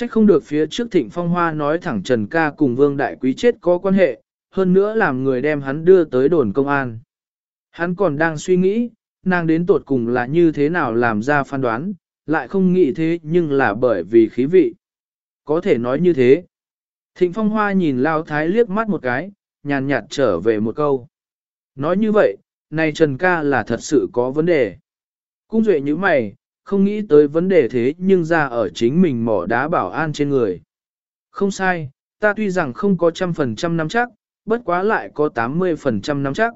Trách không được phía trước thịnh phong hoa nói thẳng Trần Ca cùng Vương Đại Quý chết có quan hệ, hơn nữa làm người đem hắn đưa tới đồn công an. Hắn còn đang suy nghĩ, nàng đến tột cùng là như thế nào làm ra phán đoán, lại không nghĩ thế nhưng là bởi vì khí vị. Có thể nói như thế. Thịnh phong hoa nhìn Lao Thái liếc mắt một cái, nhàn nhạt trở về một câu. Nói như vậy, này Trần Ca là thật sự có vấn đề. Cung duệ như mày, không nghĩ tới vấn đề thế nhưng ra ở chính mình mỏ đá bảo an trên người. Không sai, ta tuy rằng không có trăm phần trăm nắm chắc, bất quá lại có 80% nắm chắc.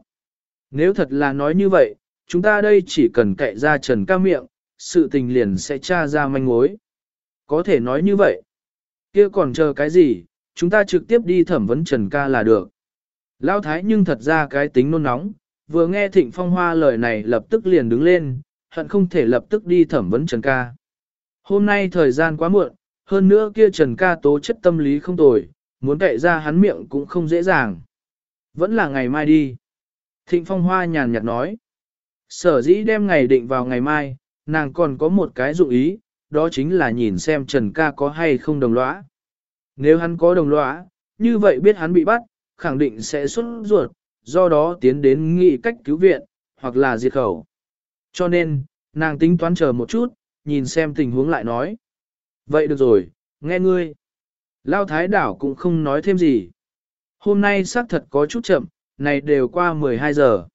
Nếu thật là nói như vậy, chúng ta đây chỉ cần cậy ra trần ca miệng, sự tình liền sẽ tra ra manh mối. Có thể nói như vậy. kia còn chờ cái gì, chúng ta trực tiếp đi thẩm vấn trần ca là được. Lao thái nhưng thật ra cái tính nôn nóng, vừa nghe thịnh phong hoa lời này lập tức liền đứng lên, hận không thể lập tức đi thẩm vấn trần ca. Hôm nay thời gian quá muộn, hơn nữa kia trần ca tố chất tâm lý không tồi, muốn cậy ra hắn miệng cũng không dễ dàng. Vẫn là ngày mai đi. Thịnh Phong Hoa nhàn nhạt nói. Sở dĩ đem ngày định vào ngày mai, nàng còn có một cái dụng ý, đó chính là nhìn xem Trần Ca có hay không đồng lõa. Nếu hắn có đồng lõa, như vậy biết hắn bị bắt, khẳng định sẽ xuất ruột, do đó tiến đến nghị cách cứu viện, hoặc là diệt khẩu. Cho nên, nàng tính toán chờ một chút, nhìn xem tình huống lại nói. Vậy được rồi, nghe ngươi. Lao Thái Đảo cũng không nói thêm gì. Hôm nay xác thật có chút chậm, này đều qua 12 giờ.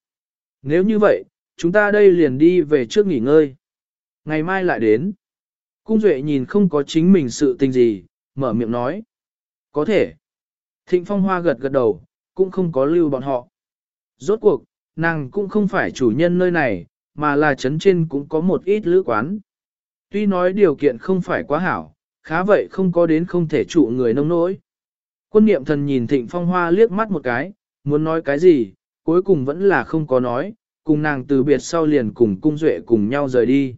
Nếu như vậy, chúng ta đây liền đi về trước nghỉ ngơi. Ngày mai lại đến. Cung Duệ nhìn không có chính mình sự tình gì, mở miệng nói. Có thể. Thịnh Phong Hoa gật gật đầu, cũng không có lưu bọn họ. Rốt cuộc, nàng cũng không phải chủ nhân nơi này, mà là chấn trên cũng có một ít lữ quán. Tuy nói điều kiện không phải quá hảo, khá vậy không có đến không thể trụ người nông nỗi. Quân niệm thần nhìn thịnh phong hoa liếc mắt một cái, muốn nói cái gì, cuối cùng vẫn là không có nói, cùng nàng từ biệt sau liền cùng cung duệ cùng nhau rời đi.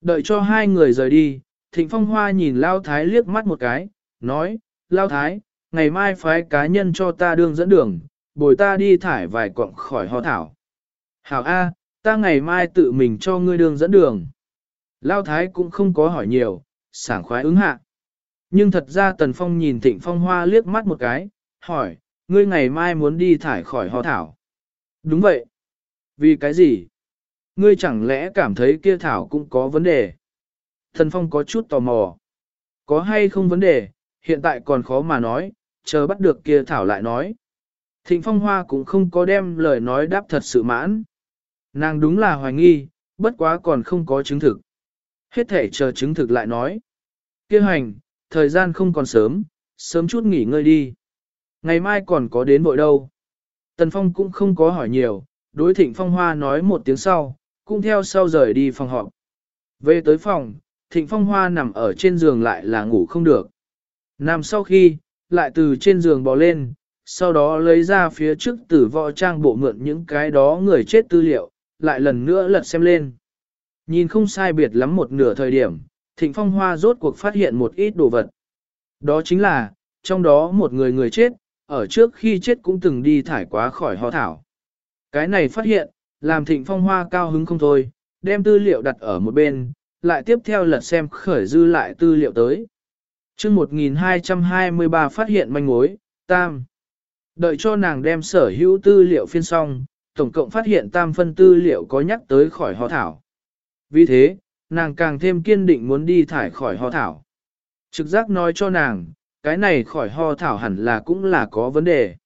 Đợi cho hai người rời đi, thịnh phong hoa nhìn Lao Thái liếc mắt một cái, nói, Lao Thái, ngày mai phái cá nhân cho ta đương dẫn đường, bồi ta đi thải vài quặng khỏi ho thảo. Hảo A, ta ngày mai tự mình cho ngươi đường dẫn đường. Lao Thái cũng không có hỏi nhiều, sảng khoái ứng hạ. Nhưng thật ra Tần Phong nhìn Thịnh Phong Hoa liếc mắt một cái, hỏi, ngươi ngày mai muốn đi thải khỏi họ thảo. Đúng vậy. Vì cái gì? Ngươi chẳng lẽ cảm thấy kia thảo cũng có vấn đề? Tần Phong có chút tò mò. Có hay không vấn đề, hiện tại còn khó mà nói, chờ bắt được kia thảo lại nói. Thịnh Phong Hoa cũng không có đem lời nói đáp thật sự mãn. Nàng đúng là hoài nghi, bất quá còn không có chứng thực. Hết thể chờ chứng thực lại nói. Kêu hành, thời gian không còn sớm, sớm chút nghỉ ngơi đi. Ngày mai còn có đến bội đâu. Tần Phong cũng không có hỏi nhiều, đối thịnh Phong Hoa nói một tiếng sau, cũng theo sau rời đi phòng họp. Về tới phòng, thịnh Phong Hoa nằm ở trên giường lại là ngủ không được. Nằm sau khi, lại từ trên giường bò lên, sau đó lấy ra phía trước tử võ trang bộ mượn những cái đó người chết tư liệu, lại lần nữa lật xem lên. Nhìn không sai biệt lắm một nửa thời điểm, Thịnh Phong Hoa rốt cuộc phát hiện một ít đồ vật. Đó chính là, trong đó một người người chết, ở trước khi chết cũng từng đi thải quá khỏi ho thảo. Cái này phát hiện, làm Thịnh Phong Hoa cao hứng không thôi, đem tư liệu đặt ở một bên, lại tiếp theo lật xem khởi dư lại tư liệu tới. chương 1223 phát hiện manh mối, tam. Đợi cho nàng đem sở hữu tư liệu phiên xong, tổng cộng phát hiện tam phân tư liệu có nhắc tới khỏi ho thảo. Vì thế, nàng càng thêm kiên định muốn đi thải khỏi ho thảo. Trực giác nói cho nàng, cái này khỏi ho thảo hẳn là cũng là có vấn đề.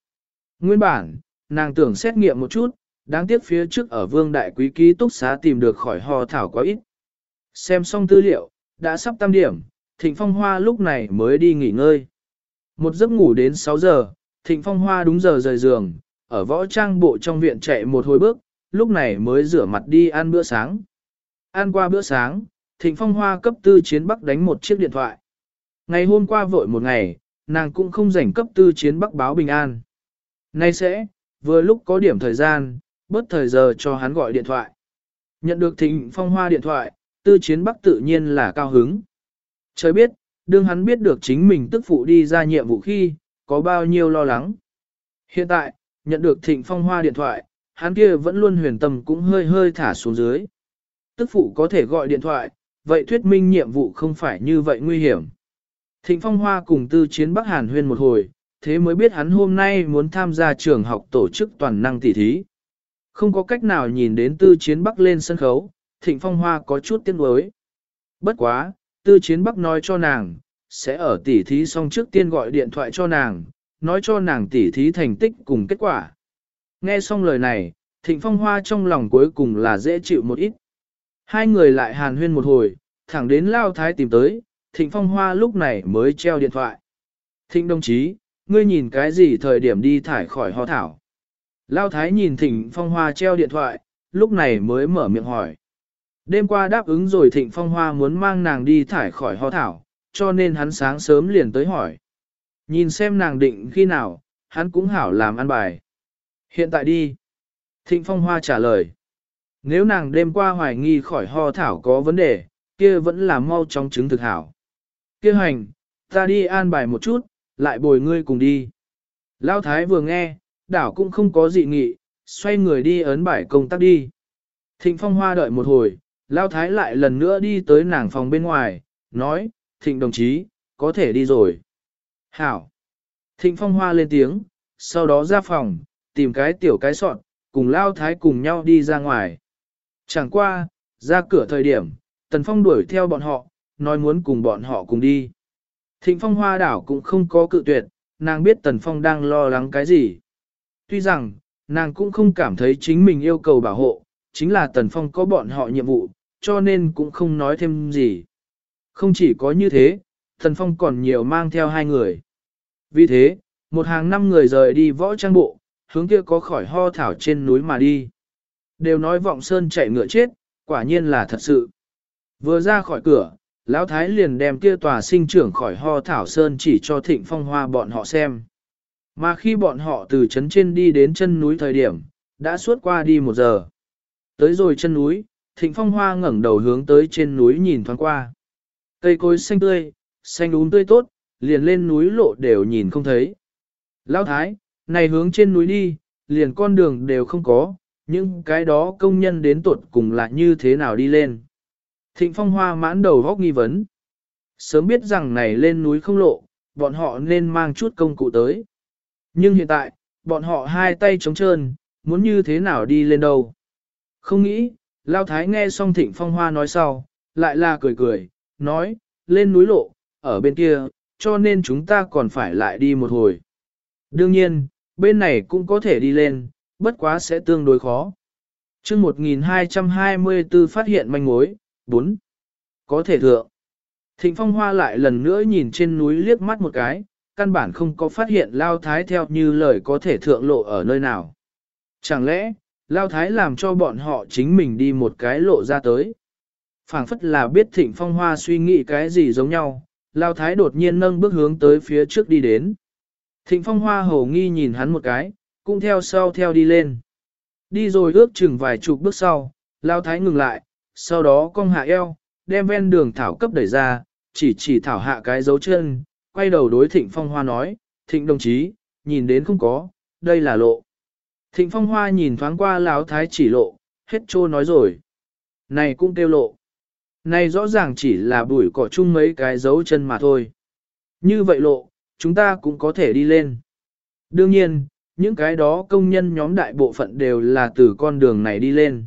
Nguyên bản, nàng tưởng xét nghiệm một chút, đáng tiếc phía trước ở vương đại quý ký túc xá tìm được khỏi ho thảo quá ít. Xem xong tư liệu, đã sắp tam điểm, Thịnh Phong Hoa lúc này mới đi nghỉ ngơi. Một giấc ngủ đến 6 giờ, Thịnh Phong Hoa đúng giờ rời giường, ở võ trang bộ trong viện chạy một hồi bước, lúc này mới rửa mặt đi ăn bữa sáng. Ăn qua bữa sáng, Thịnh Phong Hoa cấp tư chiến bắc đánh một chiếc điện thoại. Ngày hôm qua vội một ngày, nàng cũng không rảnh cấp tư chiến bắc báo bình an. Nay sẽ, vừa lúc có điểm thời gian, bớt thời giờ cho hắn gọi điện thoại. Nhận được Thịnh Phong Hoa điện thoại, tư chiến bắc tự nhiên là cao hứng. Trời biết, đương hắn biết được chính mình tức phụ đi ra nhiệm vụ khi, có bao nhiêu lo lắng. Hiện tại, nhận được Thịnh Phong Hoa điện thoại, hắn kia vẫn luôn huyền tâm cũng hơi hơi thả xuống dưới tức phụ có thể gọi điện thoại, vậy thuyết minh nhiệm vụ không phải như vậy nguy hiểm. Thịnh Phong Hoa cùng tư chiến Bắc Hàn huyên một hồi, thế mới biết hắn hôm nay muốn tham gia trường học tổ chức toàn năng tỷ thí. Không có cách nào nhìn đến tư chiến Bắc lên sân khấu, Thịnh Phong Hoa có chút tiếc nuối. Bất quá, tư chiến Bắc nói cho nàng, sẽ ở tỷ thí xong trước tiên gọi điện thoại cho nàng, nói cho nàng tỷ thí thành tích cùng kết quả. Nghe xong lời này, Thịnh Phong Hoa trong lòng cuối cùng là dễ chịu một ít. Hai người lại hàn huyên một hồi, thẳng đến Lao Thái tìm tới, Thịnh Phong Hoa lúc này mới treo điện thoại. Thịnh đồng chí, ngươi nhìn cái gì thời điểm đi thải khỏi ho thảo. Lao Thái nhìn Thịnh Phong Hoa treo điện thoại, lúc này mới mở miệng hỏi. Đêm qua đáp ứng rồi Thịnh Phong Hoa muốn mang nàng đi thải khỏi ho thảo, cho nên hắn sáng sớm liền tới hỏi. Nhìn xem nàng định khi nào, hắn cũng hảo làm ăn bài. Hiện tại đi. Thịnh Phong Hoa trả lời. Nếu nàng đêm qua hoài nghi khỏi ho thảo có vấn đề, kia vẫn là mau trong chứng thực hảo. Kia hành, ta đi an bài một chút, lại bồi ngươi cùng đi. Lao Thái vừa nghe, đảo cũng không có dị nghị, xoay người đi ấn bài công tác đi. Thịnh Phong Hoa đợi một hồi, Lao Thái lại lần nữa đi tới nàng phòng bên ngoài, nói, Thịnh đồng chí, có thể đi rồi. Hảo. Thịnh Phong Hoa lên tiếng, sau đó ra phòng, tìm cái tiểu cái sọn, cùng Lao Thái cùng nhau đi ra ngoài. Chẳng qua, ra cửa thời điểm, Tần Phong đuổi theo bọn họ, nói muốn cùng bọn họ cùng đi. Thịnh Phong Hoa đảo cũng không có cự tuyệt, nàng biết Tần Phong đang lo lắng cái gì. Tuy rằng, nàng cũng không cảm thấy chính mình yêu cầu bảo hộ, chính là Tần Phong có bọn họ nhiệm vụ, cho nên cũng không nói thêm gì. Không chỉ có như thế, Tần Phong còn nhiều mang theo hai người. Vì thế, một hàng năm người rời đi võ trang bộ, hướng kia có khỏi ho thảo trên núi mà đi. Đều nói vọng sơn chạy ngựa chết, quả nhiên là thật sự. Vừa ra khỏi cửa, Lão Thái liền đem kia tòa sinh trưởng khỏi ho thảo sơn chỉ cho thịnh phong hoa bọn họ xem. Mà khi bọn họ từ trấn trên đi đến chân núi thời điểm, đã suốt qua đi một giờ. Tới rồi chân núi, thịnh phong hoa ngẩng đầu hướng tới trên núi nhìn thoáng qua. Cây cối xanh tươi, xanh úng tươi tốt, liền lên núi lộ đều nhìn không thấy. Lão Thái, này hướng trên núi đi, liền con đường đều không có, nhưng cái đó công nhân đến tuột cùng là như thế nào đi lên. Thịnh phong hoa mãn đầu góc nghi vấn. Sớm biết rằng này lên núi không lộ, bọn họ nên mang chút công cụ tới. Nhưng hiện tại, bọn họ hai tay trống trơn, muốn như thế nào đi lên đâu. Không nghĩ, Lao Thái nghe xong thịnh phong hoa nói sau, lại là cười cười, nói, lên núi lộ, ở bên kia, cho nên chúng ta còn phải lại đi một hồi. Đương nhiên, bên này cũng có thể đi lên, bất quá sẽ tương đối khó. chương 1224 phát hiện manh mối, 4. Có thể thượng. Thịnh Phong Hoa lại lần nữa nhìn trên núi liếc mắt một cái, căn bản không có phát hiện Lao Thái theo như lời có thể thượng lộ ở nơi nào. Chẳng lẽ, Lao Thái làm cho bọn họ chính mình đi một cái lộ ra tới. phảng phất là biết Thịnh Phong Hoa suy nghĩ cái gì giống nhau, Lao Thái đột nhiên nâng bước hướng tới phía trước đi đến. Thịnh Phong Hoa hầu nghi nhìn hắn một cái, cũng theo sau theo đi lên. Đi rồi ước chừng vài chục bước sau, Lao Thái ngừng lại, sau đó cong hạ eo, đem ven đường thảo cấp đẩy ra, chỉ chỉ thảo hạ cái dấu chân, quay đầu đối thịnh phong hoa nói, thịnh đồng chí, nhìn đến không có, đây là lộ. Thịnh phong hoa nhìn thoáng qua lão thái chỉ lộ, hết trô nói rồi. Này cũng kêu lộ. Này rõ ràng chỉ là bụi cỏ chung mấy cái dấu chân mà thôi. Như vậy lộ, chúng ta cũng có thể đi lên. Đương nhiên, những cái đó công nhân nhóm đại bộ phận đều là từ con đường này đi lên.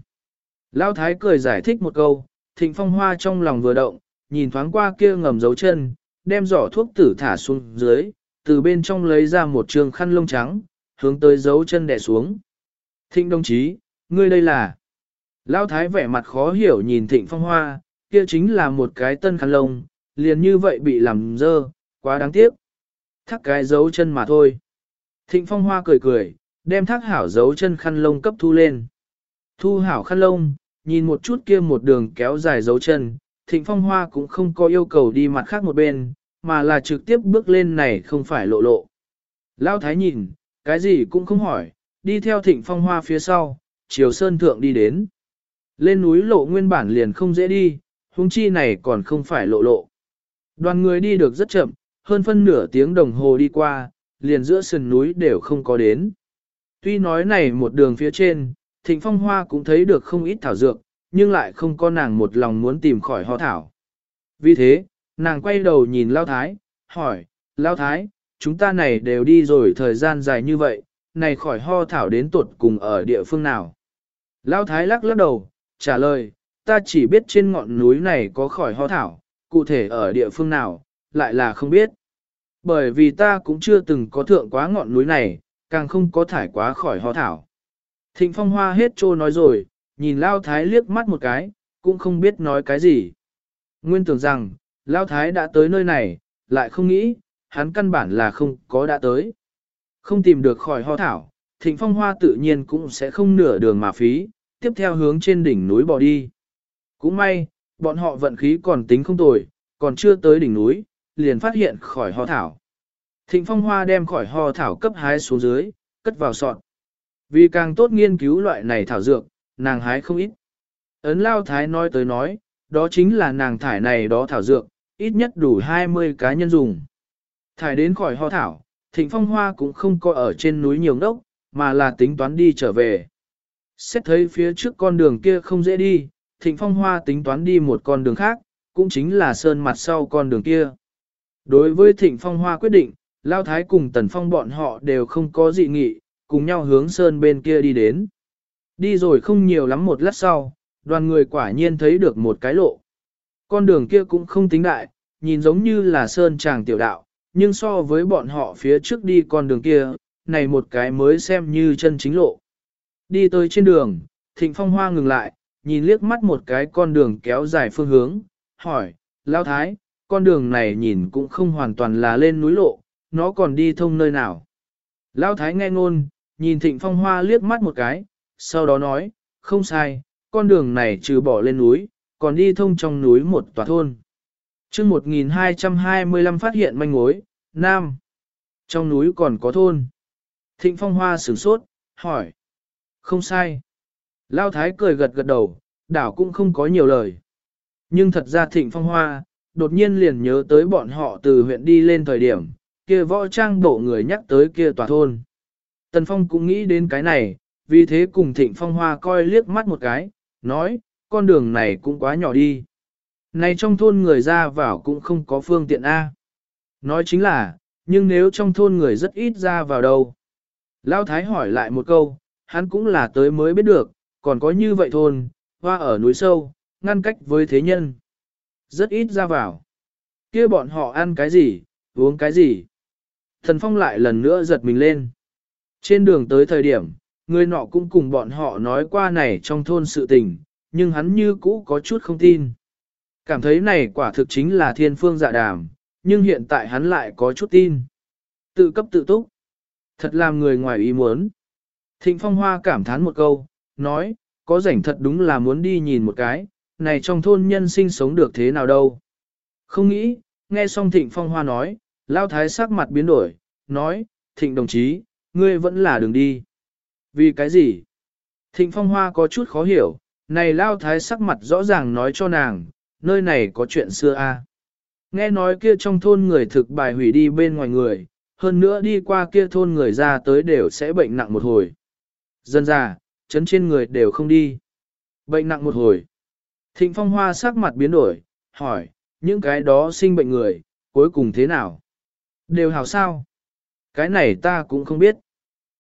Lão Thái cười giải thích một câu, thịnh phong hoa trong lòng vừa động, nhìn thoáng qua kia ngầm dấu chân, đem giỏ thuốc tử thả xuống dưới, từ bên trong lấy ra một trường khăn lông trắng, hướng tới dấu chân đè xuống. Thịnh đồng chí, ngươi đây là... Lão Thái vẻ mặt khó hiểu nhìn thịnh phong hoa, kia chính là một cái tân khăn lông, liền như vậy bị làm dơ, quá đáng tiếc. Thác cái dấu chân mà thôi. Thịnh phong hoa cười cười, đem thác hảo dấu chân khăn lông cấp thu lên. Thu hảo khăn lông, nhìn một chút kia một đường kéo dài dấu chân, thịnh phong hoa cũng không có yêu cầu đi mặt khác một bên, mà là trực tiếp bước lên này không phải lộ lộ. lao thái nhìn, cái gì cũng không hỏi, đi theo thịnh phong hoa phía sau, chiều sơn thượng đi đến. Lên núi lộ nguyên bản liền không dễ đi, huống chi này còn không phải lộ lộ. Đoàn người đi được rất chậm, hơn phân nửa tiếng đồng hồ đi qua, liền giữa sườn núi đều không có đến. Tuy nói này một đường phía trên, Thịnh Phong Hoa cũng thấy được không ít thảo dược, nhưng lại không có nàng một lòng muốn tìm khỏi ho thảo. Vì thế, nàng quay đầu nhìn Lao Thái, hỏi, Lao Thái, chúng ta này đều đi rồi thời gian dài như vậy, này khỏi ho thảo đến tuột cùng ở địa phương nào. Lao Thái lắc lắc đầu, trả lời, ta chỉ biết trên ngọn núi này có khỏi ho thảo, cụ thể ở địa phương nào, lại là không biết. Bởi vì ta cũng chưa từng có thượng quá ngọn núi này, càng không có thải quá khỏi ho thảo. Thịnh phong hoa hết trô nói rồi, nhìn Lao Thái liếc mắt một cái, cũng không biết nói cái gì. Nguyên tưởng rằng, Lao Thái đã tới nơi này, lại không nghĩ, hắn căn bản là không có đã tới. Không tìm được khỏi ho thảo, thịnh phong hoa tự nhiên cũng sẽ không nửa đường mà phí, tiếp theo hướng trên đỉnh núi bỏ đi. Cũng may, bọn họ vận khí còn tính không tồi, còn chưa tới đỉnh núi, liền phát hiện khỏi ho thảo. Thịnh phong hoa đem khỏi ho thảo cấp hái xuống dưới, cất vào sọt. Vì càng tốt nghiên cứu loại này thảo dược, nàng hái không ít. Ấn Lao Thái nói tới nói, đó chính là nàng thải này đó thảo dược, ít nhất đủ 20 cá nhân dùng. Thải đến khỏi ho thảo, thịnh phong hoa cũng không coi ở trên núi nhiều đốc, mà là tính toán đi trở về. Xét thấy phía trước con đường kia không dễ đi, thịnh phong hoa tính toán đi một con đường khác, cũng chính là sơn mặt sau con đường kia. Đối với thịnh phong hoa quyết định, Lao Thái cùng Tần Phong bọn họ đều không có dị nghị, cùng nhau hướng sơn bên kia đi đến. Đi rồi không nhiều lắm một lát sau, đoàn người quả nhiên thấy được một cái lộ. Con đường kia cũng không tính đại, nhìn giống như là sơn tràng tiểu đạo, nhưng so với bọn họ phía trước đi con đường kia, này một cái mới xem như chân chính lộ. Đi tới trên đường, Thịnh Phong Hoa ngừng lại, nhìn liếc mắt một cái con đường kéo dài phương hướng, hỏi, Lao Thái, con đường này nhìn cũng không hoàn toàn là lên núi lộ, nó còn đi thông nơi nào. Lao Thái nghe ngôn, nhìn Thịnh Phong Hoa liếc mắt một cái, sau đó nói, không sai, con đường này trừ bỏ lên núi, còn đi thông trong núi một tòa thôn. chương 1225 phát hiện manh mối, Nam. Trong núi còn có thôn. Thịnh Phong Hoa sửng sốt, hỏi. Không sai. Lao Thái cười gật gật đầu, đảo cũng không có nhiều lời. Nhưng thật ra Thịnh Phong Hoa, đột nhiên liền nhớ tới bọn họ từ huyện đi lên thời điểm, kia võ trang bộ người nhắc tới kia tòa thôn. Tần Phong cũng nghĩ đến cái này, vì thế cùng Thịnh Phong Hoa coi liếc mắt một cái, nói, con đường này cũng quá nhỏ đi. Này trong thôn người ra vào cũng không có phương tiện A. Nói chính là, nhưng nếu trong thôn người rất ít ra vào đâu. Lao Thái hỏi lại một câu, hắn cũng là tới mới biết được, còn có như vậy thôn, hoa ở núi sâu, ngăn cách với thế nhân. Rất ít ra vào. kia bọn họ ăn cái gì, uống cái gì. Thần Phong lại lần nữa giật mình lên. Trên đường tới thời điểm, người nọ cũng cùng bọn họ nói qua này trong thôn sự tình, nhưng hắn như cũ có chút không tin. Cảm thấy này quả thực chính là thiên phương dạ đàm, nhưng hiện tại hắn lại có chút tin. Tự cấp tự túc. Thật làm người ngoài ý muốn. Thịnh Phong Hoa cảm thán một câu, nói, có rảnh thật đúng là muốn đi nhìn một cái, này trong thôn nhân sinh sống được thế nào đâu. Không nghĩ, nghe xong Thịnh Phong Hoa nói, Lao Thái sắc mặt biến đổi, nói, Thịnh đồng chí, ngươi vẫn là đường đi. Vì cái gì? Thịnh Phong Hoa có chút khó hiểu, này Lao Thái sắc mặt rõ ràng nói cho nàng, nơi này có chuyện xưa a. Nghe nói kia trong thôn người thực bài hủy đi bên ngoài người, hơn nữa đi qua kia thôn người ra tới đều sẽ bệnh nặng một hồi. Dân ra, chấn trên người đều không đi. Bệnh nặng một hồi. Thịnh Phong Hoa sắc mặt biến đổi, hỏi, những cái đó sinh bệnh người, cuối cùng thế nào? Đều hảo sao? Cái này ta cũng không biết.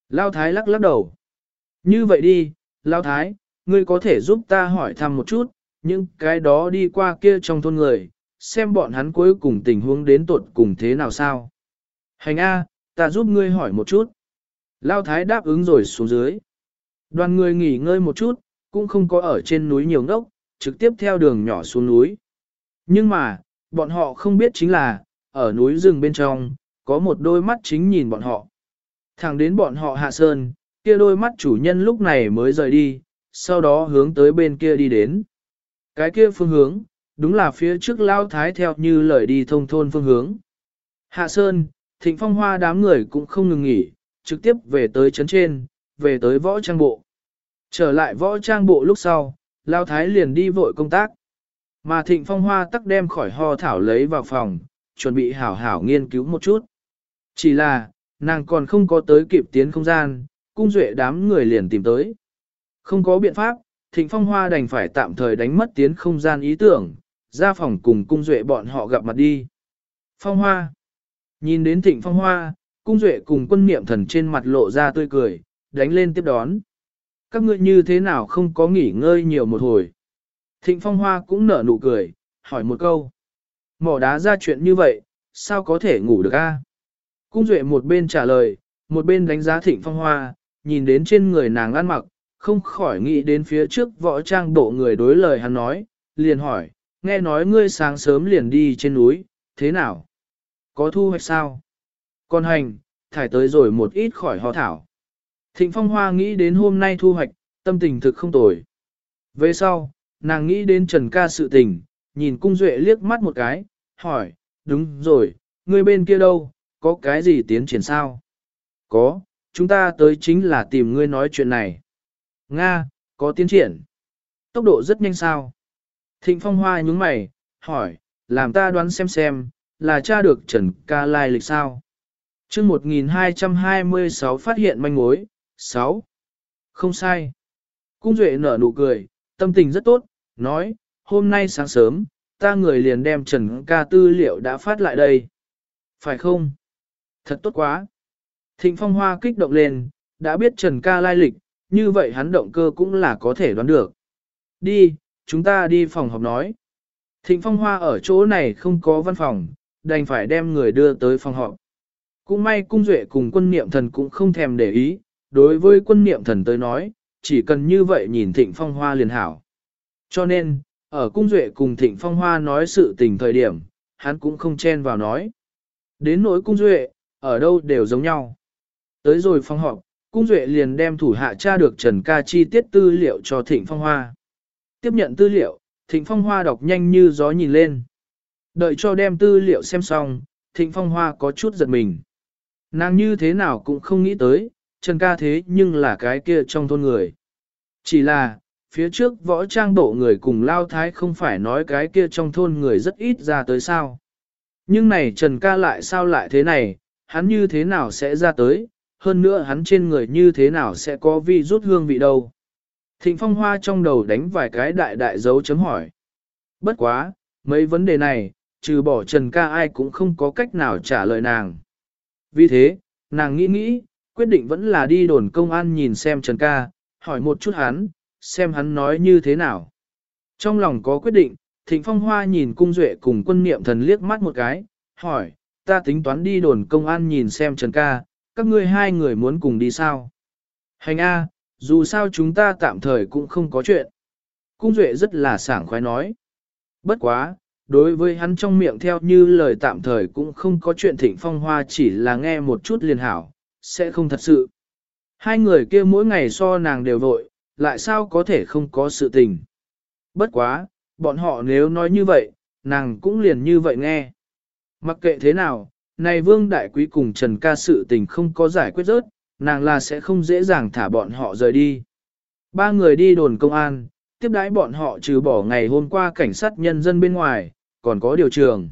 Lao Thái lắc lắc đầu. Như vậy đi, Lao Thái, ngươi có thể giúp ta hỏi thăm một chút, những cái đó đi qua kia trong thôn người, xem bọn hắn cuối cùng tình huống đến tột cùng thế nào sao? Hành A, ta giúp ngươi hỏi một chút. Lao Thái đáp ứng rồi xuống dưới. Đoàn người nghỉ ngơi một chút, cũng không có ở trên núi nhiều ngốc, trực tiếp theo đường nhỏ xuống núi. Nhưng mà, bọn họ không biết chính là, ở núi rừng bên trong, có một đôi mắt chính nhìn bọn họ. Thẳng đến bọn họ hạ sơn, kia đôi mắt chủ nhân lúc này mới rời đi, sau đó hướng tới bên kia đi đến. Cái kia phương hướng, đúng là phía trước lao thái theo như lời đi thông thôn phương hướng. Hạ sơn, thịnh phong hoa đám người cũng không ngừng nghỉ, trực tiếp về tới chấn trên, về tới võ trang bộ. Trở lại võ trang bộ lúc sau, lao thái liền đi vội công tác. Mà thịnh phong hoa tắc đem khỏi ho thảo lấy vào phòng, chuẩn bị hảo hảo nghiên cứu một chút. Chỉ là, nàng còn không có tới kịp tiến không gian, cung duệ đám người liền tìm tới. Không có biện pháp, thịnh phong hoa đành phải tạm thời đánh mất tiến không gian ý tưởng, ra phòng cùng cung duệ bọn họ gặp mặt đi. Phong hoa, Nhìn đến thịnh phong hoa, cung duệ cùng quân niệm thần trên mặt lộ ra tươi cười, đánh lên tiếp đón. Các ngươi như thế nào không có nghỉ ngơi nhiều một hồi. Thịnh phong hoa cũng nở nụ cười, hỏi một câu. Mỏ đá ra chuyện như vậy, sao có thể ngủ được a? Cung duệ một bên trả lời, một bên đánh giá thịnh phong hoa, nhìn đến trên người nàng ăn mặc, không khỏi nghĩ đến phía trước võ trang bộ người đối lời hắn nói, liền hỏi, nghe nói ngươi sáng sớm liền đi trên núi, thế nào? Có thu hoạch sao? Con hành, thải tới rồi một ít khỏi ho thảo. Thịnh Phong Hoa nghĩ đến hôm nay thu hoạch, tâm tình thực không tồi. Về sau, nàng nghĩ đến Trần ca sự tình, nhìn cung duệ liếc mắt một cái, hỏi, đúng rồi, người bên kia đâu, có cái gì tiến triển sao? Có, chúng ta tới chính là tìm ngươi nói chuyện này. Nga, có tiến triển. Tốc độ rất nhanh sao. Thịnh Phong Hoa nhúng mày, hỏi, làm ta đoán xem xem, là cha được Trần ca lai lịch sao? chương 1226 phát hiện manh mối, 6. Không sai. Cung Duệ nở nụ cười, tâm tình rất tốt, nói, hôm nay sáng sớm, ta người liền đem Trần ca tư liệu đã phát lại đây. Phải không? Thật tốt quá. Thịnh Phong Hoa kích động lên, đã biết Trần ca lai lịch, như vậy hắn động cơ cũng là có thể đoán được. Đi, chúng ta đi phòng họp nói. Thịnh Phong Hoa ở chỗ này không có văn phòng, đành phải đem người đưa tới phòng họp. Cũng may cung duệ cùng quân niệm thần cũng không thèm để ý, đối với quân niệm thần tới nói, chỉ cần như vậy nhìn thịnh phong hoa liền hảo. Cho nên, ở cung duệ cùng thịnh phong hoa nói sự tình thời điểm, hắn cũng không chen vào nói. Đến nỗi cung duệ, ở đâu đều giống nhau. Tới rồi phong họp, cung duệ liền đem thủ hạ tra được Trần Ca chi tiết tư liệu cho thịnh phong hoa. Tiếp nhận tư liệu, thịnh phong hoa đọc nhanh như gió nhìn lên. Đợi cho đem tư liệu xem xong, thịnh phong hoa có chút giật mình. Nàng như thế nào cũng không nghĩ tới, Trần ca thế nhưng là cái kia trong thôn người. Chỉ là, phía trước võ trang bộ người cùng lao thái không phải nói cái kia trong thôn người rất ít ra tới sao. Nhưng này Trần ca lại sao lại thế này, hắn như thế nào sẽ ra tới, hơn nữa hắn trên người như thế nào sẽ có vi rút hương vị đâu. Thịnh phong hoa trong đầu đánh vài cái đại đại dấu chấm hỏi. Bất quá, mấy vấn đề này, trừ bỏ Trần ca ai cũng không có cách nào trả lời nàng. Vì thế, nàng nghĩ nghĩ, quyết định vẫn là đi đồn công an nhìn xem Trần ca, hỏi một chút hắn, xem hắn nói như thế nào. Trong lòng có quyết định, Thịnh Phong Hoa nhìn cung duệ cùng quân niệm thần liếc mắt một cái, hỏi, ta tính toán đi đồn công an nhìn xem Trần ca, các ngươi hai người muốn cùng đi sao? Hành A, dù sao chúng ta tạm thời cũng không có chuyện. Cung duệ rất là sảng khoái nói. Bất quá, Đối với hắn trong miệng theo như lời tạm thời cũng không có chuyện thịnh phong hoa chỉ là nghe một chút liền hảo, sẽ không thật sự. Hai người kia mỗi ngày so nàng đều vội, lại sao có thể không có sự tình. Bất quá, bọn họ nếu nói như vậy, nàng cũng liền như vậy nghe. Mặc kệ thế nào, này vương đại quý cùng Trần ca sự tình không có giải quyết rớt, nàng là sẽ không dễ dàng thả bọn họ rời đi. Ba người đi đồn công an, tiếp đãi bọn họ trừ bỏ ngày hôm qua cảnh sát nhân dân bên ngoài, còn có điều trường.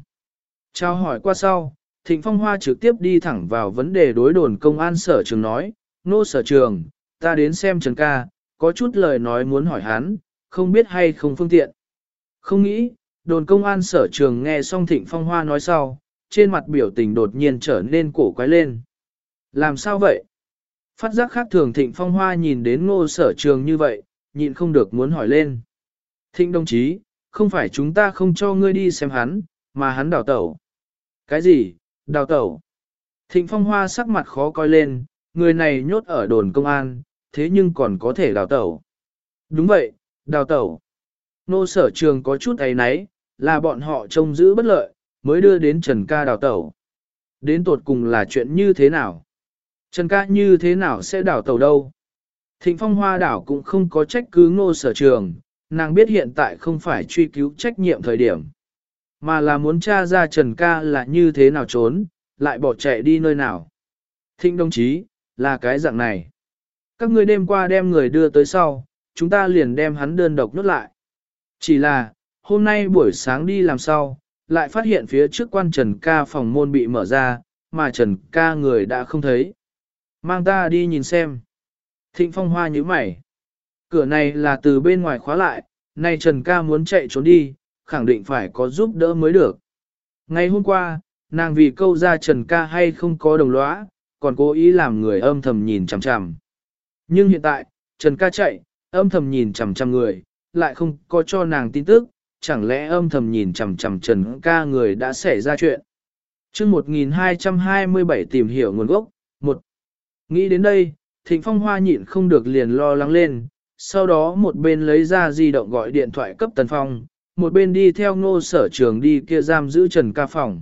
Trao hỏi qua sau, Thịnh Phong Hoa trực tiếp đi thẳng vào vấn đề đối đồn công an sở trường nói, nô sở trường, ta đến xem Trần ca, có chút lời nói muốn hỏi hắn, không biết hay không phương tiện. Không nghĩ, đồn công an sở trường nghe xong Thịnh Phong Hoa nói sau, trên mặt biểu tình đột nhiên trở nên cổ quái lên. Làm sao vậy? Phát giác khác thường Thịnh Phong Hoa nhìn đến ngô sở trường như vậy, nhịn không được muốn hỏi lên. Thịnh đồng chí, không phải chúng ta không cho ngươi đi xem hắn, mà hắn đào tẩu. Cái gì, đào tẩu? Thịnh phong hoa sắc mặt khó coi lên, người này nhốt ở đồn công an, thế nhưng còn có thể đào tẩu. Đúng vậy, đào tẩu. Nô sở trường có chút ấy nấy, là bọn họ trông giữ bất lợi, mới đưa đến Trần ca đào tẩu. Đến tột cùng là chuyện như thế nào? Trần ca như thế nào sẽ đào tẩu đâu? Thịnh phong hoa đảo cũng không có trách cứ ngô sở trường, nàng biết hiện tại không phải truy cứu trách nhiệm thời điểm, mà là muốn tra ra Trần Ca là như thế nào trốn, lại bỏ chạy đi nơi nào. Thịnh đồng chí, là cái dạng này. Các ngươi đêm qua đem người đưa tới sau, chúng ta liền đem hắn đơn độc nhốt lại. Chỉ là, hôm nay buổi sáng đi làm sau, lại phát hiện phía trước quan Trần Ca phòng môn bị mở ra, mà Trần Ca người đã không thấy. Mang ta đi nhìn xem. Thịnh Phong Hoa nhíu mày. Cửa này là từ bên ngoài khóa lại, nay Trần ca muốn chạy trốn đi, khẳng định phải có giúp đỡ mới được. Ngày hôm qua, nàng vì câu ra Trần ca hay không có đồng lõa, còn cố ý làm người âm thầm nhìn chằm chằm. Nhưng hiện tại, Trần ca chạy, âm thầm nhìn chằm chằm người, lại không có cho nàng tin tức, chẳng lẽ âm thầm nhìn chằm chằm Trần ca người đã xảy ra chuyện. chương 1227 tìm hiểu nguồn gốc, một Nghĩ đến đây, Thịnh Phong Hoa nhịn không được liền lo lắng lên, sau đó một bên lấy ra di động gọi điện thoại cấp Tần Phong, một bên đi theo ngô sở trường đi kia giam giữ Trần ca phòng.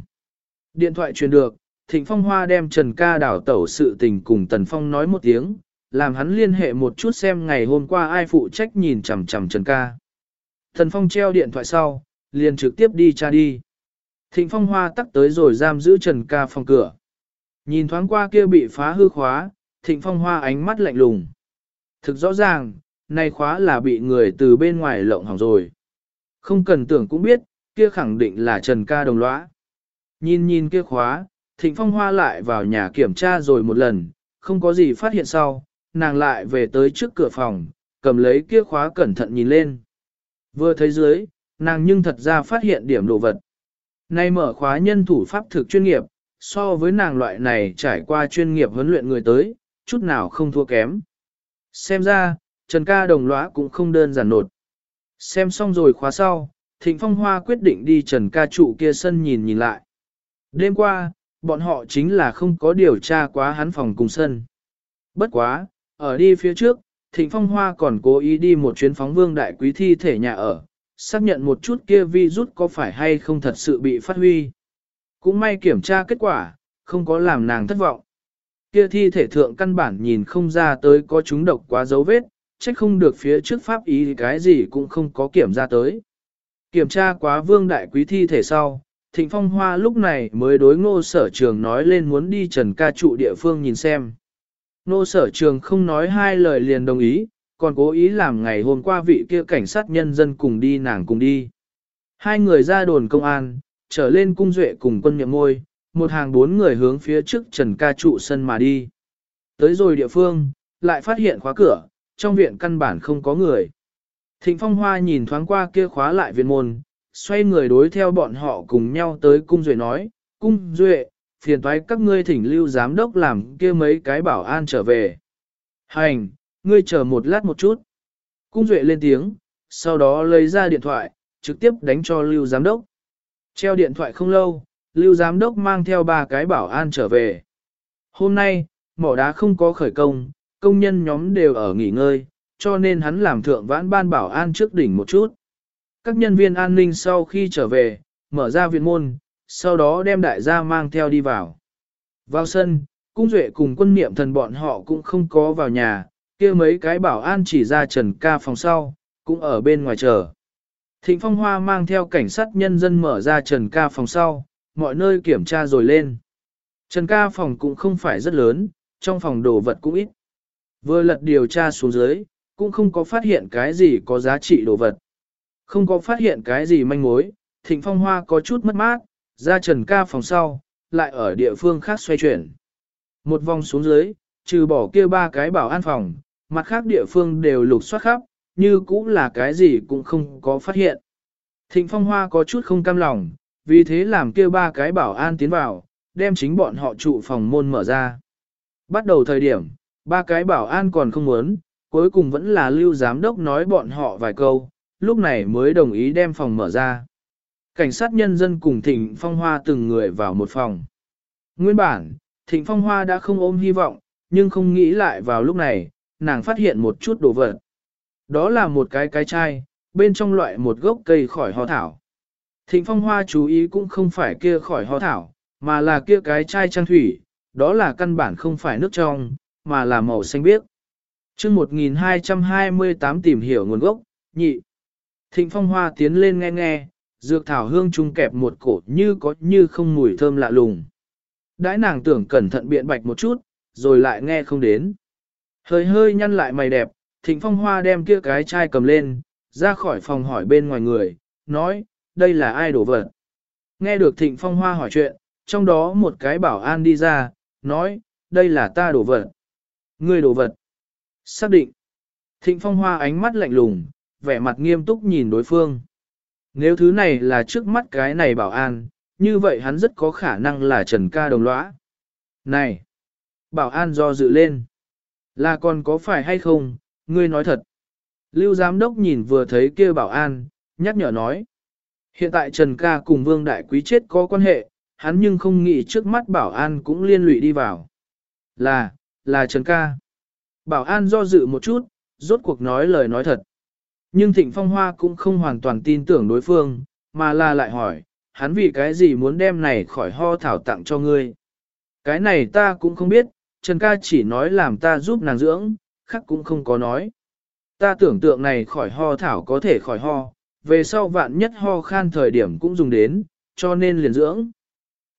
Điện thoại truyền được, Thịnh Phong Hoa đem Trần ca đảo tẩu sự tình cùng Tần Phong nói một tiếng, làm hắn liên hệ một chút xem ngày hôm qua ai phụ trách nhìn chằm chằm Trần ca. Tần Phong treo điện thoại sau, liền trực tiếp đi tra đi. Thịnh Phong Hoa tắt tới rồi giam giữ Trần ca phòng cửa. Nhìn thoáng qua kia bị phá hư khóa, Thịnh Phong Hoa ánh mắt lạnh lùng. Thực rõ ràng, nay khóa là bị người từ bên ngoài lộng hỏng rồi. Không cần tưởng cũng biết, kia khẳng định là Trần ca đồng lõa. Nhìn nhìn kia khóa, Thịnh Phong Hoa lại vào nhà kiểm tra rồi một lần, không có gì phát hiện sau, nàng lại về tới trước cửa phòng, cầm lấy kia khóa cẩn thận nhìn lên. Vừa thấy dưới, nàng nhưng thật ra phát hiện điểm đồ vật. Nay mở khóa nhân thủ pháp thực chuyên nghiệp, so với nàng loại này trải qua chuyên nghiệp huấn luyện người tới, chút nào không thua kém. Xem ra, Trần ca đồng lõa cũng không đơn giản nột. Xem xong rồi khóa sau, Thịnh Phong Hoa quyết định đi Trần ca trụ kia sân nhìn nhìn lại. Đêm qua, bọn họ chính là không có điều tra quá hắn phòng cùng sân. Bất quá, ở đi phía trước, Thịnh Phong Hoa còn cố ý đi một chuyến phóng vương đại quý thi thể nhà ở, xác nhận một chút kia vi rút có phải hay không thật sự bị phát huy. Cũng may kiểm tra kết quả, không có làm nàng thất vọng. Kia thi thể thượng căn bản nhìn không ra tới có chúng độc quá dấu vết, trách không được phía trước pháp ý cái gì cũng không có kiểm ra tới. Kiểm tra quá vương đại quý thi thể sau, Thịnh Phong Hoa lúc này mới đối ngô sở trường nói lên muốn đi trần ca trụ địa phương nhìn xem. Ngô sở trường không nói hai lời liền đồng ý, còn cố ý làm ngày hôm qua vị kia cảnh sát nhân dân cùng đi nàng cùng đi. Hai người ra đồn công an, trở lên cung duệ cùng quân nhậm môi, một hàng bốn người hướng phía trước trần ca trụ sân mà đi. Tới rồi địa phương, lại phát hiện khóa cửa, trong viện căn bản không có người. Thịnh Phong Hoa nhìn thoáng qua kia khóa lại viện môn, xoay người đối theo bọn họ cùng nhau tới cung duệ nói, cung duệ, phiền toái các ngươi thỉnh lưu giám đốc làm kia mấy cái bảo an trở về. Hành, ngươi chờ một lát một chút. Cung duệ lên tiếng, sau đó lấy ra điện thoại, trực tiếp đánh cho lưu giám đốc. Treo điện thoại không lâu, lưu giám đốc mang theo ba cái bảo an trở về. Hôm nay, mỏ đá không có khởi công, công nhân nhóm đều ở nghỉ ngơi, cho nên hắn làm thượng vãn ban bảo an trước đỉnh một chút. Các nhân viên an ninh sau khi trở về, mở ra viện môn, sau đó đem đại gia mang theo đi vào. Vào sân, cung duệ cùng quân niệm thần bọn họ cũng không có vào nhà, kia mấy cái bảo an chỉ ra trần ca phòng sau, cũng ở bên ngoài chờ. Thịnh Phong Hoa mang theo cảnh sát nhân dân mở ra trần ca phòng sau, mọi nơi kiểm tra rồi lên. Trần ca phòng cũng không phải rất lớn, trong phòng đồ vật cũng ít. Vừa lật điều tra xuống dưới, cũng không có phát hiện cái gì có giá trị đồ vật. Không có phát hiện cái gì manh mối, thịnh phong hoa có chút mất mát, ra trần ca phòng sau, lại ở địa phương khác xoay chuyển. Một vòng xuống dưới, trừ bỏ kia ba cái bảo an phòng, mặt khác địa phương đều lục soát khắp, như cũng là cái gì cũng không có phát hiện. Thịnh phong hoa có chút không cam lòng, vì thế làm kia ba cái bảo an tiến vào, đem chính bọn họ trụ phòng môn mở ra. Bắt đầu thời điểm, ba cái bảo an còn không muốn, cuối cùng vẫn là lưu giám đốc nói bọn họ vài câu, lúc này mới đồng ý đem phòng mở ra. Cảnh sát nhân dân cùng Thịnh Phong Hoa từng người vào một phòng. Nguyên bản, Thịnh Phong Hoa đã không ôm hy vọng, nhưng không nghĩ lại vào lúc này, nàng phát hiện một chút đồ vật. Đó là một cái cái chai, bên trong loại một gốc cây khỏi ho thảo. Thịnh Phong Hoa chú ý cũng không phải kia khỏi ho thảo, mà là kia cái chai trang thủy, đó là căn bản không phải nước trong, mà là màu xanh biếc. chương 1228 tìm hiểu nguồn gốc, nhị. Thịnh phong hoa tiến lên nghe nghe, dược thảo hương trung kẹp một cổ như có như không mùi thơm lạ lùng. Đãi nàng tưởng cẩn thận biện bạch một chút, rồi lại nghe không đến. Hơi hơi nhăn lại mày đẹp, thịnh phong hoa đem kia cái chai cầm lên, ra khỏi phòng hỏi bên ngoài người, nói, đây là ai đổ vật. Nghe được thịnh phong hoa hỏi chuyện, trong đó một cái bảo an đi ra, nói, đây là ta đổ vật. Ngươi đồ vật. Xác định. Thịnh phong hoa ánh mắt lạnh lùng, vẻ mặt nghiêm túc nhìn đối phương. Nếu thứ này là trước mắt cái này bảo an, như vậy hắn rất có khả năng là Trần ca đồng lõa. Này! Bảo an do dự lên. Là còn có phải hay không, ngươi nói thật. Lưu giám đốc nhìn vừa thấy kia bảo an, nhắc nhở nói. Hiện tại Trần ca cùng Vương Đại Quý chết có quan hệ, hắn nhưng không nghĩ trước mắt bảo an cũng liên lụy đi vào. Là, là Trần ca. Bảo an do dự một chút, rốt cuộc nói lời nói thật. Nhưng Thịnh Phong Hoa cũng không hoàn toàn tin tưởng đối phương, mà là lại hỏi, hắn vì cái gì muốn đem này khỏi ho thảo tặng cho ngươi. Cái này ta cũng không biết, Trần ca chỉ nói làm ta giúp nàng dưỡng, khác cũng không có nói. Ta tưởng tượng này khỏi ho thảo có thể khỏi ho, về sau vạn nhất ho khan thời điểm cũng dùng đến, cho nên liền dưỡng.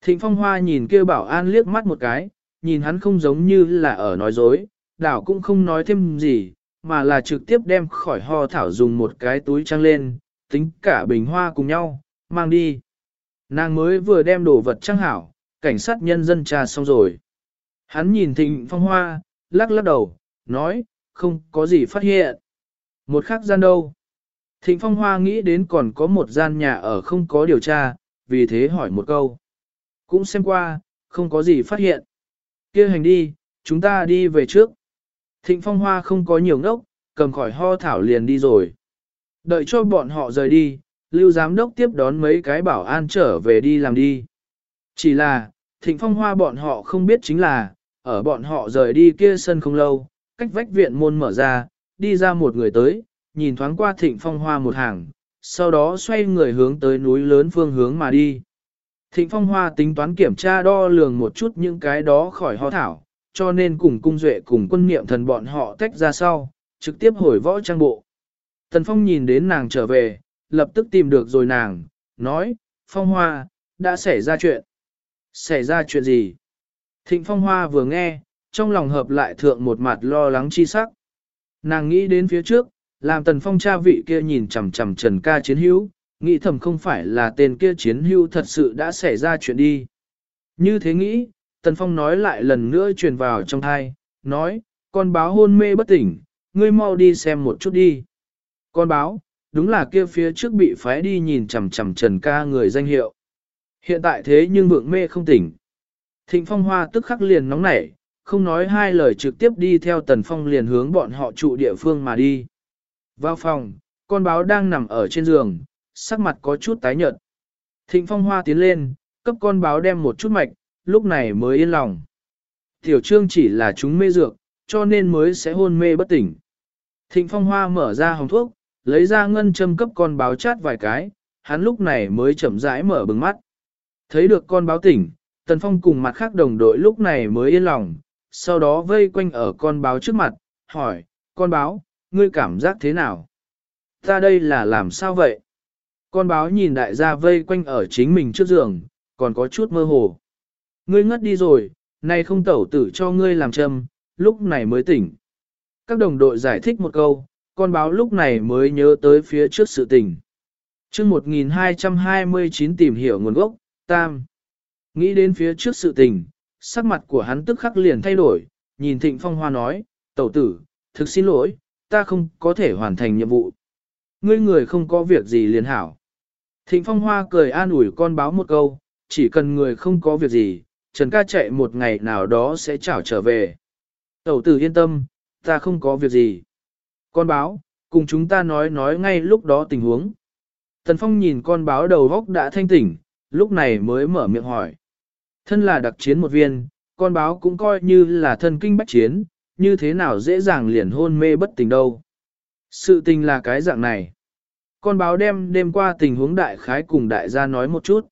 Thịnh Phong Hoa nhìn kêu bảo an liếc mắt một cái, nhìn hắn không giống như là ở nói dối, đảo cũng không nói thêm gì, mà là trực tiếp đem khỏi ho thảo dùng một cái túi trăng lên, tính cả bình hoa cùng nhau, mang đi. Nàng mới vừa đem đồ vật trăng hảo, cảnh sát nhân dân tra xong rồi. Hắn nhìn thịnh phong hoa, lắc lắc đầu, nói, không có gì phát hiện. Một khắc gian đâu? Thịnh phong hoa nghĩ đến còn có một gian nhà ở không có điều tra, vì thế hỏi một câu. Cũng xem qua, không có gì phát hiện kia hành đi, chúng ta đi về trước. Thịnh phong hoa không có nhiều ngốc, cầm khỏi ho thảo liền đi rồi. Đợi cho bọn họ rời đi, lưu giám đốc tiếp đón mấy cái bảo an trở về đi làm đi. Chỉ là, thịnh phong hoa bọn họ không biết chính là, ở bọn họ rời đi kia sân không lâu, cách vách viện môn mở ra, đi ra một người tới, nhìn thoáng qua thịnh phong hoa một hàng, sau đó xoay người hướng tới núi lớn phương hướng mà đi. Thịnh phong hoa tính toán kiểm tra đo lường một chút những cái đó khỏi ho thảo, cho nên cùng cung duệ cùng quân niệm thần bọn họ tách ra sau, trực tiếp hồi võ trang bộ. Tần Phong nhìn đến nàng trở về, lập tức tìm được rồi nàng, nói, Phong Hoa, đã xảy ra chuyện. Xảy ra chuyện gì? Thịnh Phong Hoa vừa nghe, trong lòng hợp lại thượng một mặt lo lắng chi sắc. Nàng nghĩ đến phía trước, làm Tần Phong cha vị kia nhìn chằm chằm Trần ca chiến hữu, nghĩ thầm không phải là tên kia chiến hưu thật sự đã xảy ra chuyện đi. Như thế nghĩ, Tần Phong nói lại lần nữa truyền vào trong thai, nói, con báo hôn mê bất tỉnh, ngươi mau đi xem một chút đi. Con báo, đúng là kia phía trước bị phái đi nhìn chằm chằm Trần ca người danh hiệu. Hiện tại thế nhưng vượng mê không tỉnh. Thịnh Phong Hoa tức khắc liền nóng nảy, không nói hai lời trực tiếp đi theo Tần Phong liền hướng bọn họ trụ địa phương mà đi. Vào phòng, con báo đang nằm ở trên giường, sắc mặt có chút tái nhợt. Thịnh Phong Hoa tiến lên, cấp con báo đem một chút mạch, lúc này mới yên lòng. Tiểu trương chỉ là chúng mê dược, cho nên mới sẽ hôn mê bất tỉnh. Thịnh Phong Hoa mở ra hồng thuốc, lấy ra ngân châm cấp con báo chát vài cái, hắn lúc này mới chậm rãi mở bừng mắt. Thấy được con báo tỉnh, Tần Phong cùng mặt khác đồng đội lúc này mới yên lòng, sau đó vây quanh ở con báo trước mặt, hỏi, con báo, ngươi cảm giác thế nào? Ta đây là làm sao vậy? Con báo nhìn đại gia vây quanh ở chính mình trước giường, còn có chút mơ hồ. Ngươi ngất đi rồi, nay không tẩu tử cho ngươi làm châm, lúc này mới tỉnh. Các đồng đội giải thích một câu, con báo lúc này mới nhớ tới phía trước sự tình. chương 1229 tìm hiểu nguồn gốc, tam. Nghĩ đến phía trước sự tình, sắc mặt của hắn tức khắc liền thay đổi, nhìn Thịnh Phong Hoa nói, tẩu tử, thực xin lỗi, ta không có thể hoàn thành nhiệm vụ. Ngươi người không có việc gì liền hảo. Thịnh Phong Hoa cười an ủi con báo một câu, chỉ cần người không có việc gì, Trần ca chạy một ngày nào đó sẽ trảo trở về. Tẩu tử yên tâm, ta không có việc gì. Con báo, cùng chúng ta nói nói ngay lúc đó tình huống. Tần Phong nhìn con báo đầu góc đã thanh tỉnh, lúc này mới mở miệng hỏi. Thân là đặc chiến một viên, con báo cũng coi như là thân kinh bách chiến, như thế nào dễ dàng liền hôn mê bất tỉnh đâu. Sự tình là cái dạng này. Con báo đem đêm qua tình huống đại khái cùng đại gia nói một chút.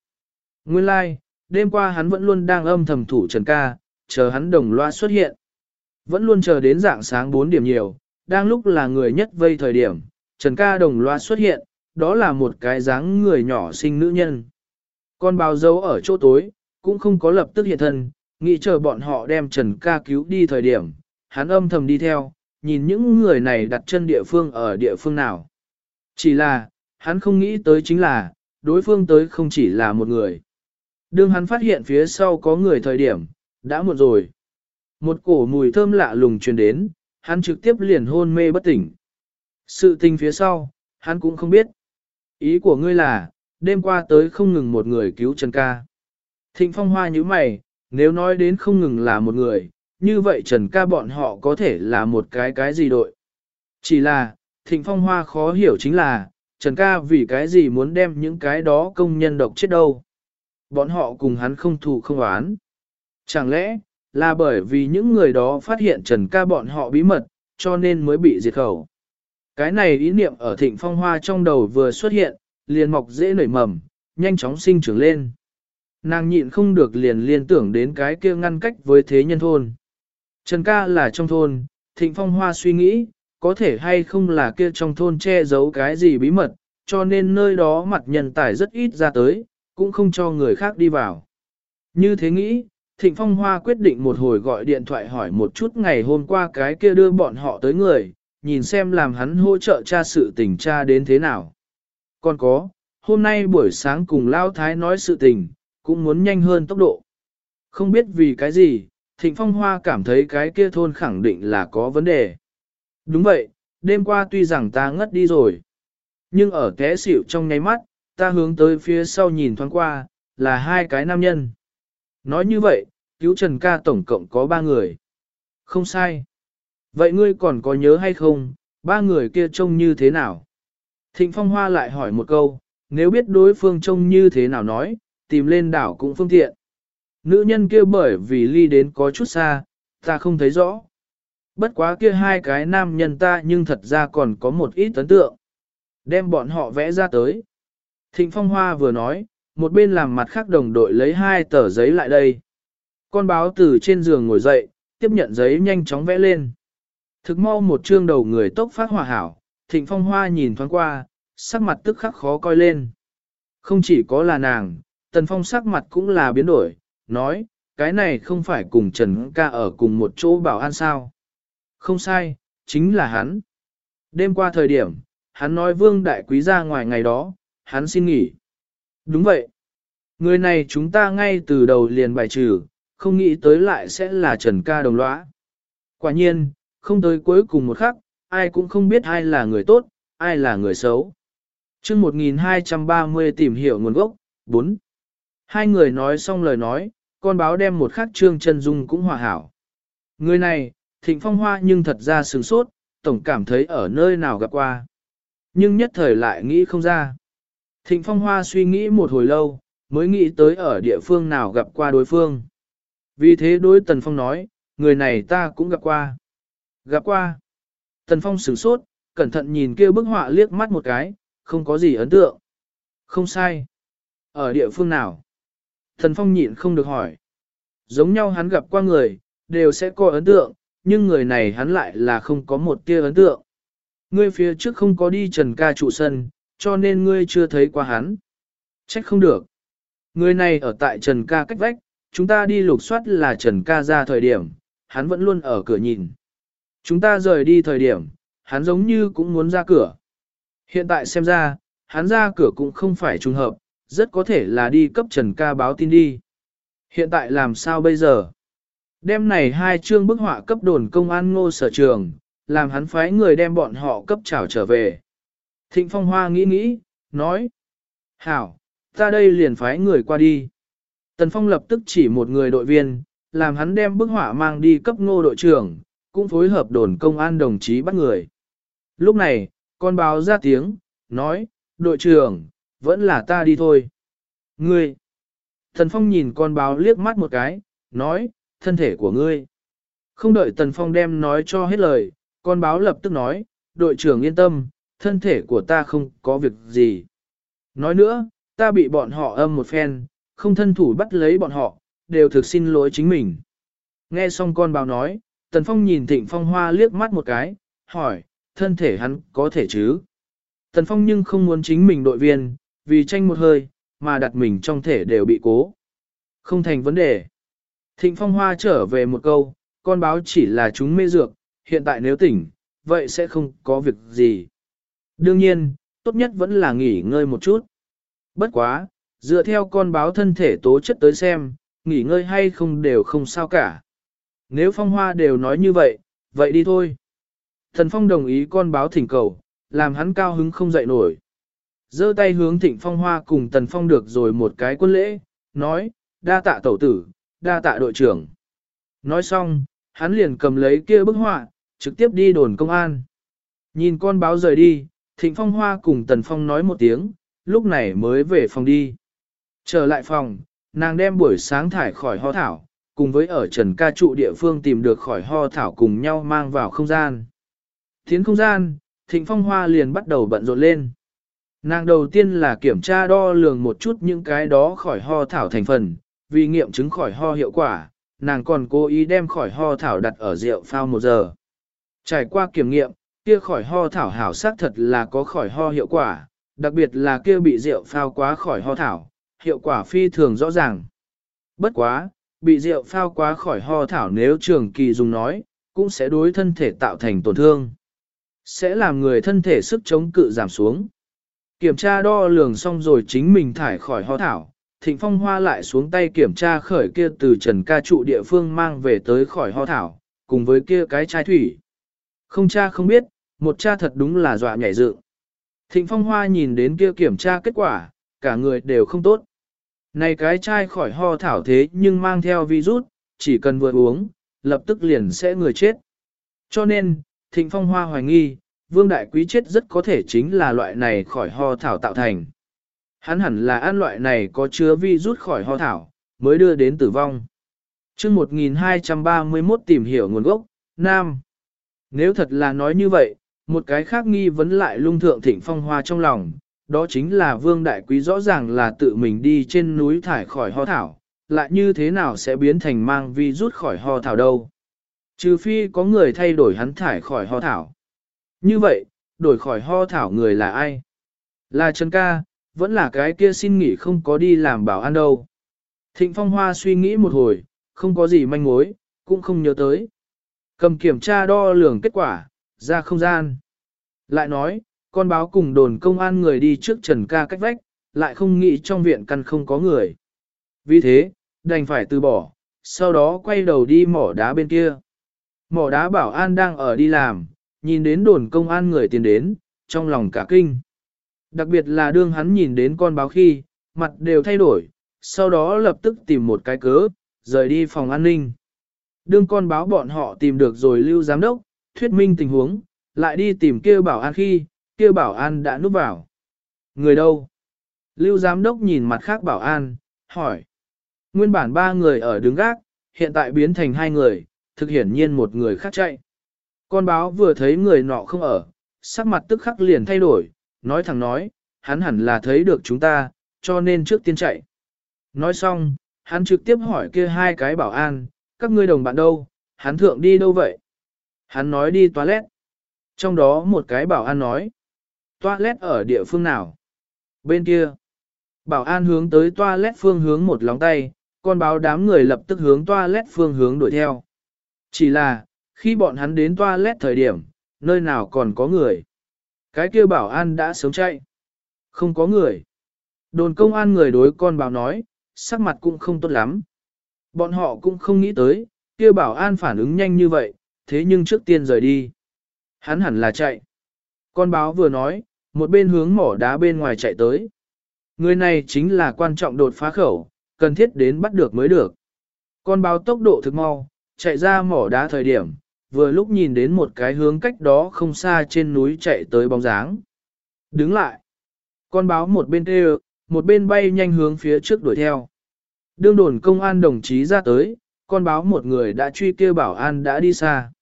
Nguyên lai, like, đêm qua hắn vẫn luôn đang âm thầm thủ Trần Ca, chờ hắn đồng loa xuất hiện. Vẫn luôn chờ đến dạng sáng 4 điểm nhiều, đang lúc là người nhất vây thời điểm, Trần Ca đồng loa xuất hiện, đó là một cái dáng người nhỏ xinh nữ nhân. Con báo dấu ở chỗ tối, cũng không có lập tức hiện thân, nghĩ chờ bọn họ đem Trần Ca cứu đi thời điểm, hắn âm thầm đi theo, nhìn những người này đặt chân địa phương ở địa phương nào. Chỉ là, hắn không nghĩ tới chính là, đối phương tới không chỉ là một người. Đương hắn phát hiện phía sau có người thời điểm, đã muộn rồi. Một cổ mùi thơm lạ lùng truyền đến, hắn trực tiếp liền hôn mê bất tỉnh. Sự tình phía sau, hắn cũng không biết. Ý của ngươi là, đêm qua tới không ngừng một người cứu Trần ca. Thịnh phong hoa như mày, nếu nói đến không ngừng là một người, như vậy Trần ca bọn họ có thể là một cái cái gì đội. Chỉ là, thịnh phong hoa khó hiểu chính là, Trần ca vì cái gì muốn đem những cái đó công nhân độc chết đâu. Bọn họ cùng hắn không thù không oán. Chẳng lẽ, là bởi vì những người đó phát hiện Trần ca bọn họ bí mật, cho nên mới bị diệt khẩu. Cái này ý niệm ở thịnh phong hoa trong đầu vừa xuất hiện, liền mọc dễ nảy mầm, nhanh chóng sinh trưởng lên. Nàng nhịn không được liền liên tưởng đến cái kia ngăn cách với thế nhân thôn. Trần ca là trong thôn, thịnh phong hoa suy nghĩ, có thể hay không là kia trong thôn che giấu cái gì bí mật, cho nên nơi đó mặt nhân tài rất ít ra tới, cũng không cho người khác đi vào. Như thế nghĩ, Thịnh Phong Hoa quyết định một hồi gọi điện thoại hỏi một chút ngày hôm qua cái kia đưa bọn họ tới người, nhìn xem làm hắn hỗ trợ tra sự tình tra đến thế nào. Còn có, hôm nay buổi sáng cùng Lao Thái nói sự tình, cũng muốn nhanh hơn tốc độ. Không biết vì cái gì, Thịnh Phong Hoa cảm thấy cái kia thôn khẳng định là có vấn đề. Đúng vậy, đêm qua tuy rằng ta ngất đi rồi, nhưng ở té xỉu trong nháy mắt, ta hướng tới phía sau nhìn thoáng qua, là hai cái nam nhân. Nói như vậy, cứu Trần ca tổng cộng có ba người. Không sai. Vậy ngươi còn có nhớ hay không, ba người kia trông như thế nào? Thịnh Phong Hoa lại hỏi một câu, nếu biết đối phương trông như thế nào nói, tìm lên đảo cũng phương tiện. Nữ nhân kia bởi vì ly đến có chút xa, ta không thấy rõ. Bất quá kia hai cái nam nhân ta nhưng thật ra còn có một ít ấn tượng. Đem bọn họ vẽ ra tới. Thịnh Phong Hoa vừa nói, một bên làm mặt khác đồng đội lấy hai tờ giấy lại đây. Con báo từ trên giường ngồi dậy, tiếp nhận giấy nhanh chóng vẽ lên. Thực mau một chương đầu người tốc phát hòa hảo, thịnh phong hoa nhìn thoáng qua, sắc mặt tức khắc khó coi lên. Không chỉ có là nàng, tần phong sắc mặt cũng là biến đổi, nói, cái này không phải cùng Trần ca ở cùng một chỗ bảo an sao. Không sai, chính là hắn. Đêm qua thời điểm, hắn nói vương đại quý ra ngoài ngày đó, hắn xin nghỉ. Đúng vậy. Người này chúng ta ngay từ đầu liền bài trừ, không nghĩ tới lại sẽ là Trần ca đồng lõa. Quả nhiên, không tới cuối cùng một khắc, ai cũng không biết ai là người tốt, ai là người xấu. chương 1230 tìm hiểu nguồn gốc, 4. Hai người nói xong lời nói, con báo đem một khắc trương chân dung cũng hòa hảo. Người này, thịnh phong hoa nhưng thật ra sướng sốt, tổng cảm thấy ở nơi nào gặp qua. Nhưng nhất thời lại nghĩ không ra. Thịnh phong hoa suy nghĩ một hồi lâu, mới nghĩ tới ở địa phương nào gặp qua đối phương. Vì thế đối Tần Phong nói, người này ta cũng gặp qua. Gặp qua. Tần Phong sửng sốt, cẩn thận nhìn kia bức họa liếc mắt một cái, không có gì ấn tượng. Không sai. Ở địa phương nào? Thần Phong nhịn không được hỏi. Giống nhau hắn gặp qua người, đều sẽ có ấn tượng, nhưng người này hắn lại là không có một tia ấn tượng. Ngươi phía trước không có đi trần ca trụ sân, cho nên ngươi chưa thấy qua hắn. Trách không được. Người này ở tại trần ca cách vách, chúng ta đi lục soát là Trần ca ra thời điểm, hắn vẫn luôn ở cửa nhìn. Chúng ta rời đi thời điểm, hắn giống như cũng muốn ra cửa. Hiện tại xem ra, hắn ra cửa cũng không phải trùng hợp, rất có thể là đi cấp Trần ca báo tin đi. Hiện tại làm sao bây giờ? Đêm này hai chương bức họa cấp đồn công an ngô sở trường, làm hắn phái người đem bọn họ cấp trảo trở về. Thịnh Phong Hoa nghĩ nghĩ, nói. Hảo, ta đây liền phái người qua đi. Tần Phong lập tức chỉ một người đội viên, làm hắn đem bức họa mang đi cấp ngô đội trưởng, cũng phối hợp đồn công an đồng chí bắt người. Lúc này, con báo ra tiếng, nói, đội trưởng, vẫn là ta đi thôi. Ngươi! Tần Phong nhìn con báo liếc mắt một cái, nói, thân thể của ngươi. Không đợi Tần Phong đem nói cho hết lời, con báo lập tức nói, đội trưởng yên tâm, thân thể của ta không có việc gì. Nói nữa, ta bị bọn họ âm một phen, không thân thủ bắt lấy bọn họ, đều thực xin lỗi chính mình. Nghe xong con báo nói, Tần Phong nhìn Thịnh Phong Hoa liếc mắt một cái, hỏi, thân thể hắn có thể chứ? Tần Phong nhưng không muốn chính mình đội viên, vì tranh một hơi, mà đặt mình trong thể đều bị cố. Không thành vấn đề. Thịnh Phong Hoa trở về một câu, con báo chỉ là chúng mê dược, hiện tại nếu tỉnh, vậy sẽ không có việc gì. Đương nhiên, tốt nhất vẫn là nghỉ ngơi một chút. Bất quá, dựa theo con báo thân thể tố chất tới xem, nghỉ ngơi hay không đều không sao cả. Nếu phong hoa đều nói như vậy, vậy đi thôi. Thần phong đồng ý con báo thỉnh cầu, làm hắn cao hứng không dậy nổi giơ tay hướng Thịnh Phong Hoa cùng Tần Phong được rồi một cái quân lễ, nói, đa tạ tẩu tử, đa tạ đội trưởng. Nói xong, hắn liền cầm lấy kia bức họa, trực tiếp đi đồn công an. Nhìn con báo rời đi, Thịnh Phong Hoa cùng Tần Phong nói một tiếng, lúc này mới về phòng đi. Trở lại phòng, nàng đem buổi sáng thải khỏi ho thảo, cùng với ở trần ca trụ địa phương tìm được khỏi ho thảo cùng nhau mang vào không gian. Tiến không gian, Thịnh Phong Hoa liền bắt đầu bận rộn lên. Nàng đầu tiên là kiểm tra đo lường một chút những cái đó khỏi ho thảo thành phần, vì nghiệm chứng khỏi ho hiệu quả, nàng còn cố ý đem khỏi ho thảo đặt ở rượu phao một giờ. Trải qua kiểm nghiệm, kia khỏi ho thảo hảo xác thật là có khỏi ho hiệu quả, đặc biệt là kia bị rượu phao quá khỏi ho thảo, hiệu quả phi thường rõ ràng. Bất quá, bị rượu phao quá khỏi ho thảo nếu trường kỳ dùng nói, cũng sẽ đối thân thể tạo thành tổn thương. Sẽ làm người thân thể sức chống cự giảm xuống. Kiểm tra đo lường xong rồi chính mình thải khỏi ho thảo, Thịnh Phong Hoa lại xuống tay kiểm tra khởi kia từ Trần Ca trụ địa phương mang về tới khỏi ho thảo, cùng với kia cái chai thủy. Không cha không biết, một cha thật đúng là dọa nhảy dựng. Thịnh Phong Hoa nhìn đến kia kiểm tra kết quả, cả người đều không tốt. Này cái chai khỏi ho thảo thế nhưng mang theo virus, chỉ cần vừa uống, lập tức liền sẽ người chết. Cho nên, Thịnh Phong Hoa hoài nghi, Vương Đại Quý chết rất có thể chính là loại này khỏi ho thảo tạo thành. Hắn hẳn là ăn loại này có chứa vi rút khỏi ho thảo, mới đưa đến tử vong. chương 1231 tìm hiểu nguồn gốc, Nam. Nếu thật là nói như vậy, một cái khác nghi vấn lại lung thượng thịnh phong hoa trong lòng, đó chính là vương đại quý rõ ràng là tự mình đi trên núi thải khỏi ho thảo, lại như thế nào sẽ biến thành mang vi rút khỏi ho thảo đâu. Trừ phi có người thay đổi hắn thải khỏi ho thảo. Như vậy, đổi khỏi ho thảo người là ai? Là Trần Ca, vẫn là cái kia xin nghỉ không có đi làm bảo an đâu. Thịnh Phong Hoa suy nghĩ một hồi, không có gì manh mối, cũng không nhớ tới. Cầm kiểm tra đo lường kết quả, ra không gian. Lại nói, con báo cùng đồn công an người đi trước trần ca cách vách, lại không nghĩ trong viện căn không có người. Vì thế, đành phải từ bỏ, sau đó quay đầu đi mỏ đá bên kia. Mỏ đá bảo an đang ở đi làm, nhìn đến đồn công an người tiền đến, trong lòng cả kinh. Đặc biệt là đương hắn nhìn đến con báo khi, mặt đều thay đổi, sau đó lập tức tìm một cái cớ, rời đi phòng an ninh. Đương con báo bọn họ tìm được rồi lưu giám đốc, thuyết minh tình huống, lại đi tìm kêu bảo an khi, kêu bảo an đã núp vào. Người đâu? Lưu giám đốc nhìn mặt khác bảo an, hỏi. Nguyên bản ba người ở đứng gác, hiện tại biến thành hai người, thực hiển nhiên một người khác chạy. Con báo vừa thấy người nọ không ở, sắc mặt tức khắc liền thay đổi, nói thẳng nói, hắn hẳn là thấy được chúng ta, cho nên trước tiên chạy. Nói xong, hắn trực tiếp hỏi kia hai cái bảo an, các ngươi đồng bạn đâu, hắn thượng đi đâu vậy? Hắn nói đi toilet. Trong đó một cái bảo an nói, toilet ở địa phương nào? Bên kia. Bảo an hướng tới toilet phương hướng một lóng tay, con báo đám người lập tức hướng toilet phương hướng đuổi theo. Chỉ là, khi bọn hắn đến toilet thời điểm, nơi nào còn có người. Cái kia bảo an đã sớm chạy. Không có người. Đồn công an người đối con báo nói, sắc mặt cũng không tốt lắm. Bọn họ cũng không nghĩ tới, kia bảo an phản ứng nhanh như vậy, thế nhưng trước tiên rời đi. Hắn hẳn là chạy. Con báo vừa nói, một bên hướng mỏ đá bên ngoài chạy tới. Người này chính là quan trọng đột phá khẩu, cần thiết đến bắt được mới được. Con báo tốc độ thực mau, chạy ra mỏ đá thời điểm, vừa lúc nhìn đến một cái hướng cách đó không xa trên núi chạy tới bóng dáng. Đứng lại. Con báo một bên kêu, một bên bay nhanh hướng phía trước đuổi theo. Đương đồn công an đồng chí ra tới, con báo một người đã truy kêu bảo an đã đi xa.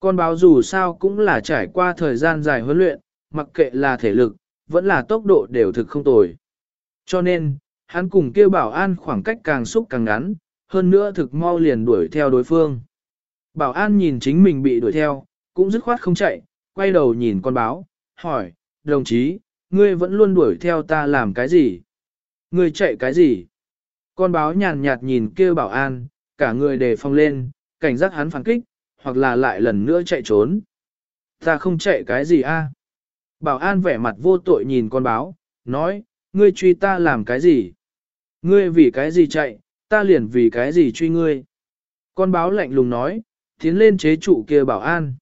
Con báo dù sao cũng là trải qua thời gian dài huấn luyện, mặc kệ là thể lực, vẫn là tốc độ đều thực không tồi. Cho nên, hắn cùng kêu bảo an khoảng cách càng xúc càng ngắn, hơn nữa thực mau liền đuổi theo đối phương. Bảo an nhìn chính mình bị đuổi theo, cũng dứt khoát không chạy, quay đầu nhìn con báo, hỏi, đồng chí, ngươi vẫn luôn đuổi theo ta làm cái gì? Ngươi chạy cái gì? Con báo nhàn nhạt nhìn kêu bảo an, cả người đề phòng lên, cảnh giác hắn phản kích, hoặc là lại lần nữa chạy trốn. Ta không chạy cái gì a? Bảo an vẻ mặt vô tội nhìn con báo, nói, ngươi truy ta làm cái gì? Ngươi vì cái gì chạy, ta liền vì cái gì truy ngươi? Con báo lạnh lùng nói, tiến lên chế trụ kia bảo an.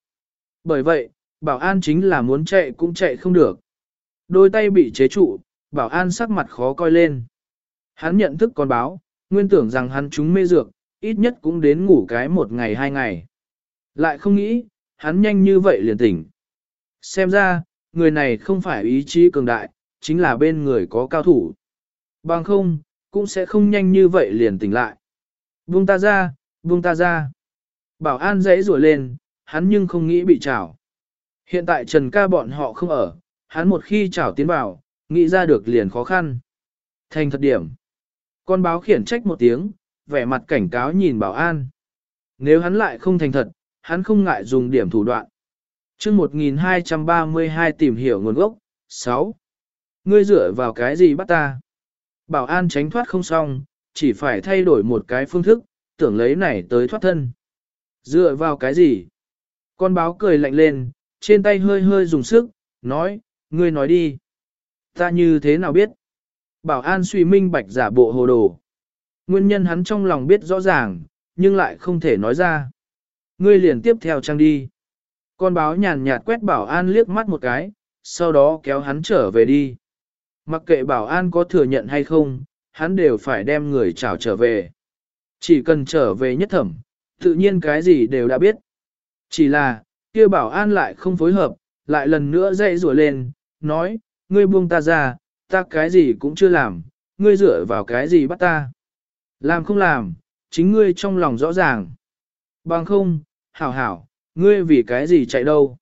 Bởi vậy, bảo an chính là muốn chạy cũng chạy không được. đôi tay bị chế trụ, bảo an sắc mặt khó coi lên. Hắn nhận thức con báo, nguyên tưởng rằng hắn chúng mê dược, ít nhất cũng đến ngủ cái một ngày hai ngày. Lại không nghĩ, hắn nhanh như vậy liền tỉnh. Xem ra, người này không phải ý chí cường đại, chính là bên người có cao thủ. Bằng không, cũng sẽ không nhanh như vậy liền tỉnh lại. Buông ta ra, buông ta ra. Bảo an dãy rủa lên, hắn nhưng không nghĩ bị trảo. Hiện tại Trần ca bọn họ không ở, hắn một khi trảo tiến vào, nghĩ ra được liền khó khăn. Thành thật điểm. Con báo khiển trách một tiếng, vẻ mặt cảnh cáo nhìn bảo an. Nếu hắn lại không thành thật, hắn không ngại dùng điểm thủ đoạn. chương 1232 tìm hiểu nguồn gốc, 6. Ngươi dựa vào cái gì bắt ta? Bảo an tránh thoát không xong, chỉ phải thay đổi một cái phương thức, tưởng lấy này tới thoát thân. Dựa vào cái gì? Con báo cười lạnh lên, trên tay hơi hơi dùng sức, nói, ngươi nói đi. Ta như thế nào biết? Bảo an suy minh bạch giả bộ hồ đồ. Nguyên nhân hắn trong lòng biết rõ ràng, nhưng lại không thể nói ra. Ngươi liền tiếp theo trang đi. Con báo nhàn nhạt quét bảo an liếc mắt một cái, sau đó kéo hắn trở về đi. Mặc kệ bảo an có thừa nhận hay không, hắn đều phải đem người chào trở về. Chỉ cần trở về nhất thẩm, tự nhiên cái gì đều đã biết. Chỉ là, kia bảo an lại không phối hợp, lại lần nữa dậy rủa lên, nói, ngươi buông ta ra, ta cái gì cũng chưa làm, ngươi dựa vào cái gì bắt ta. Làm không làm, chính ngươi trong lòng rõ ràng. Bằng không, hảo hảo, ngươi vì cái gì chạy đâu.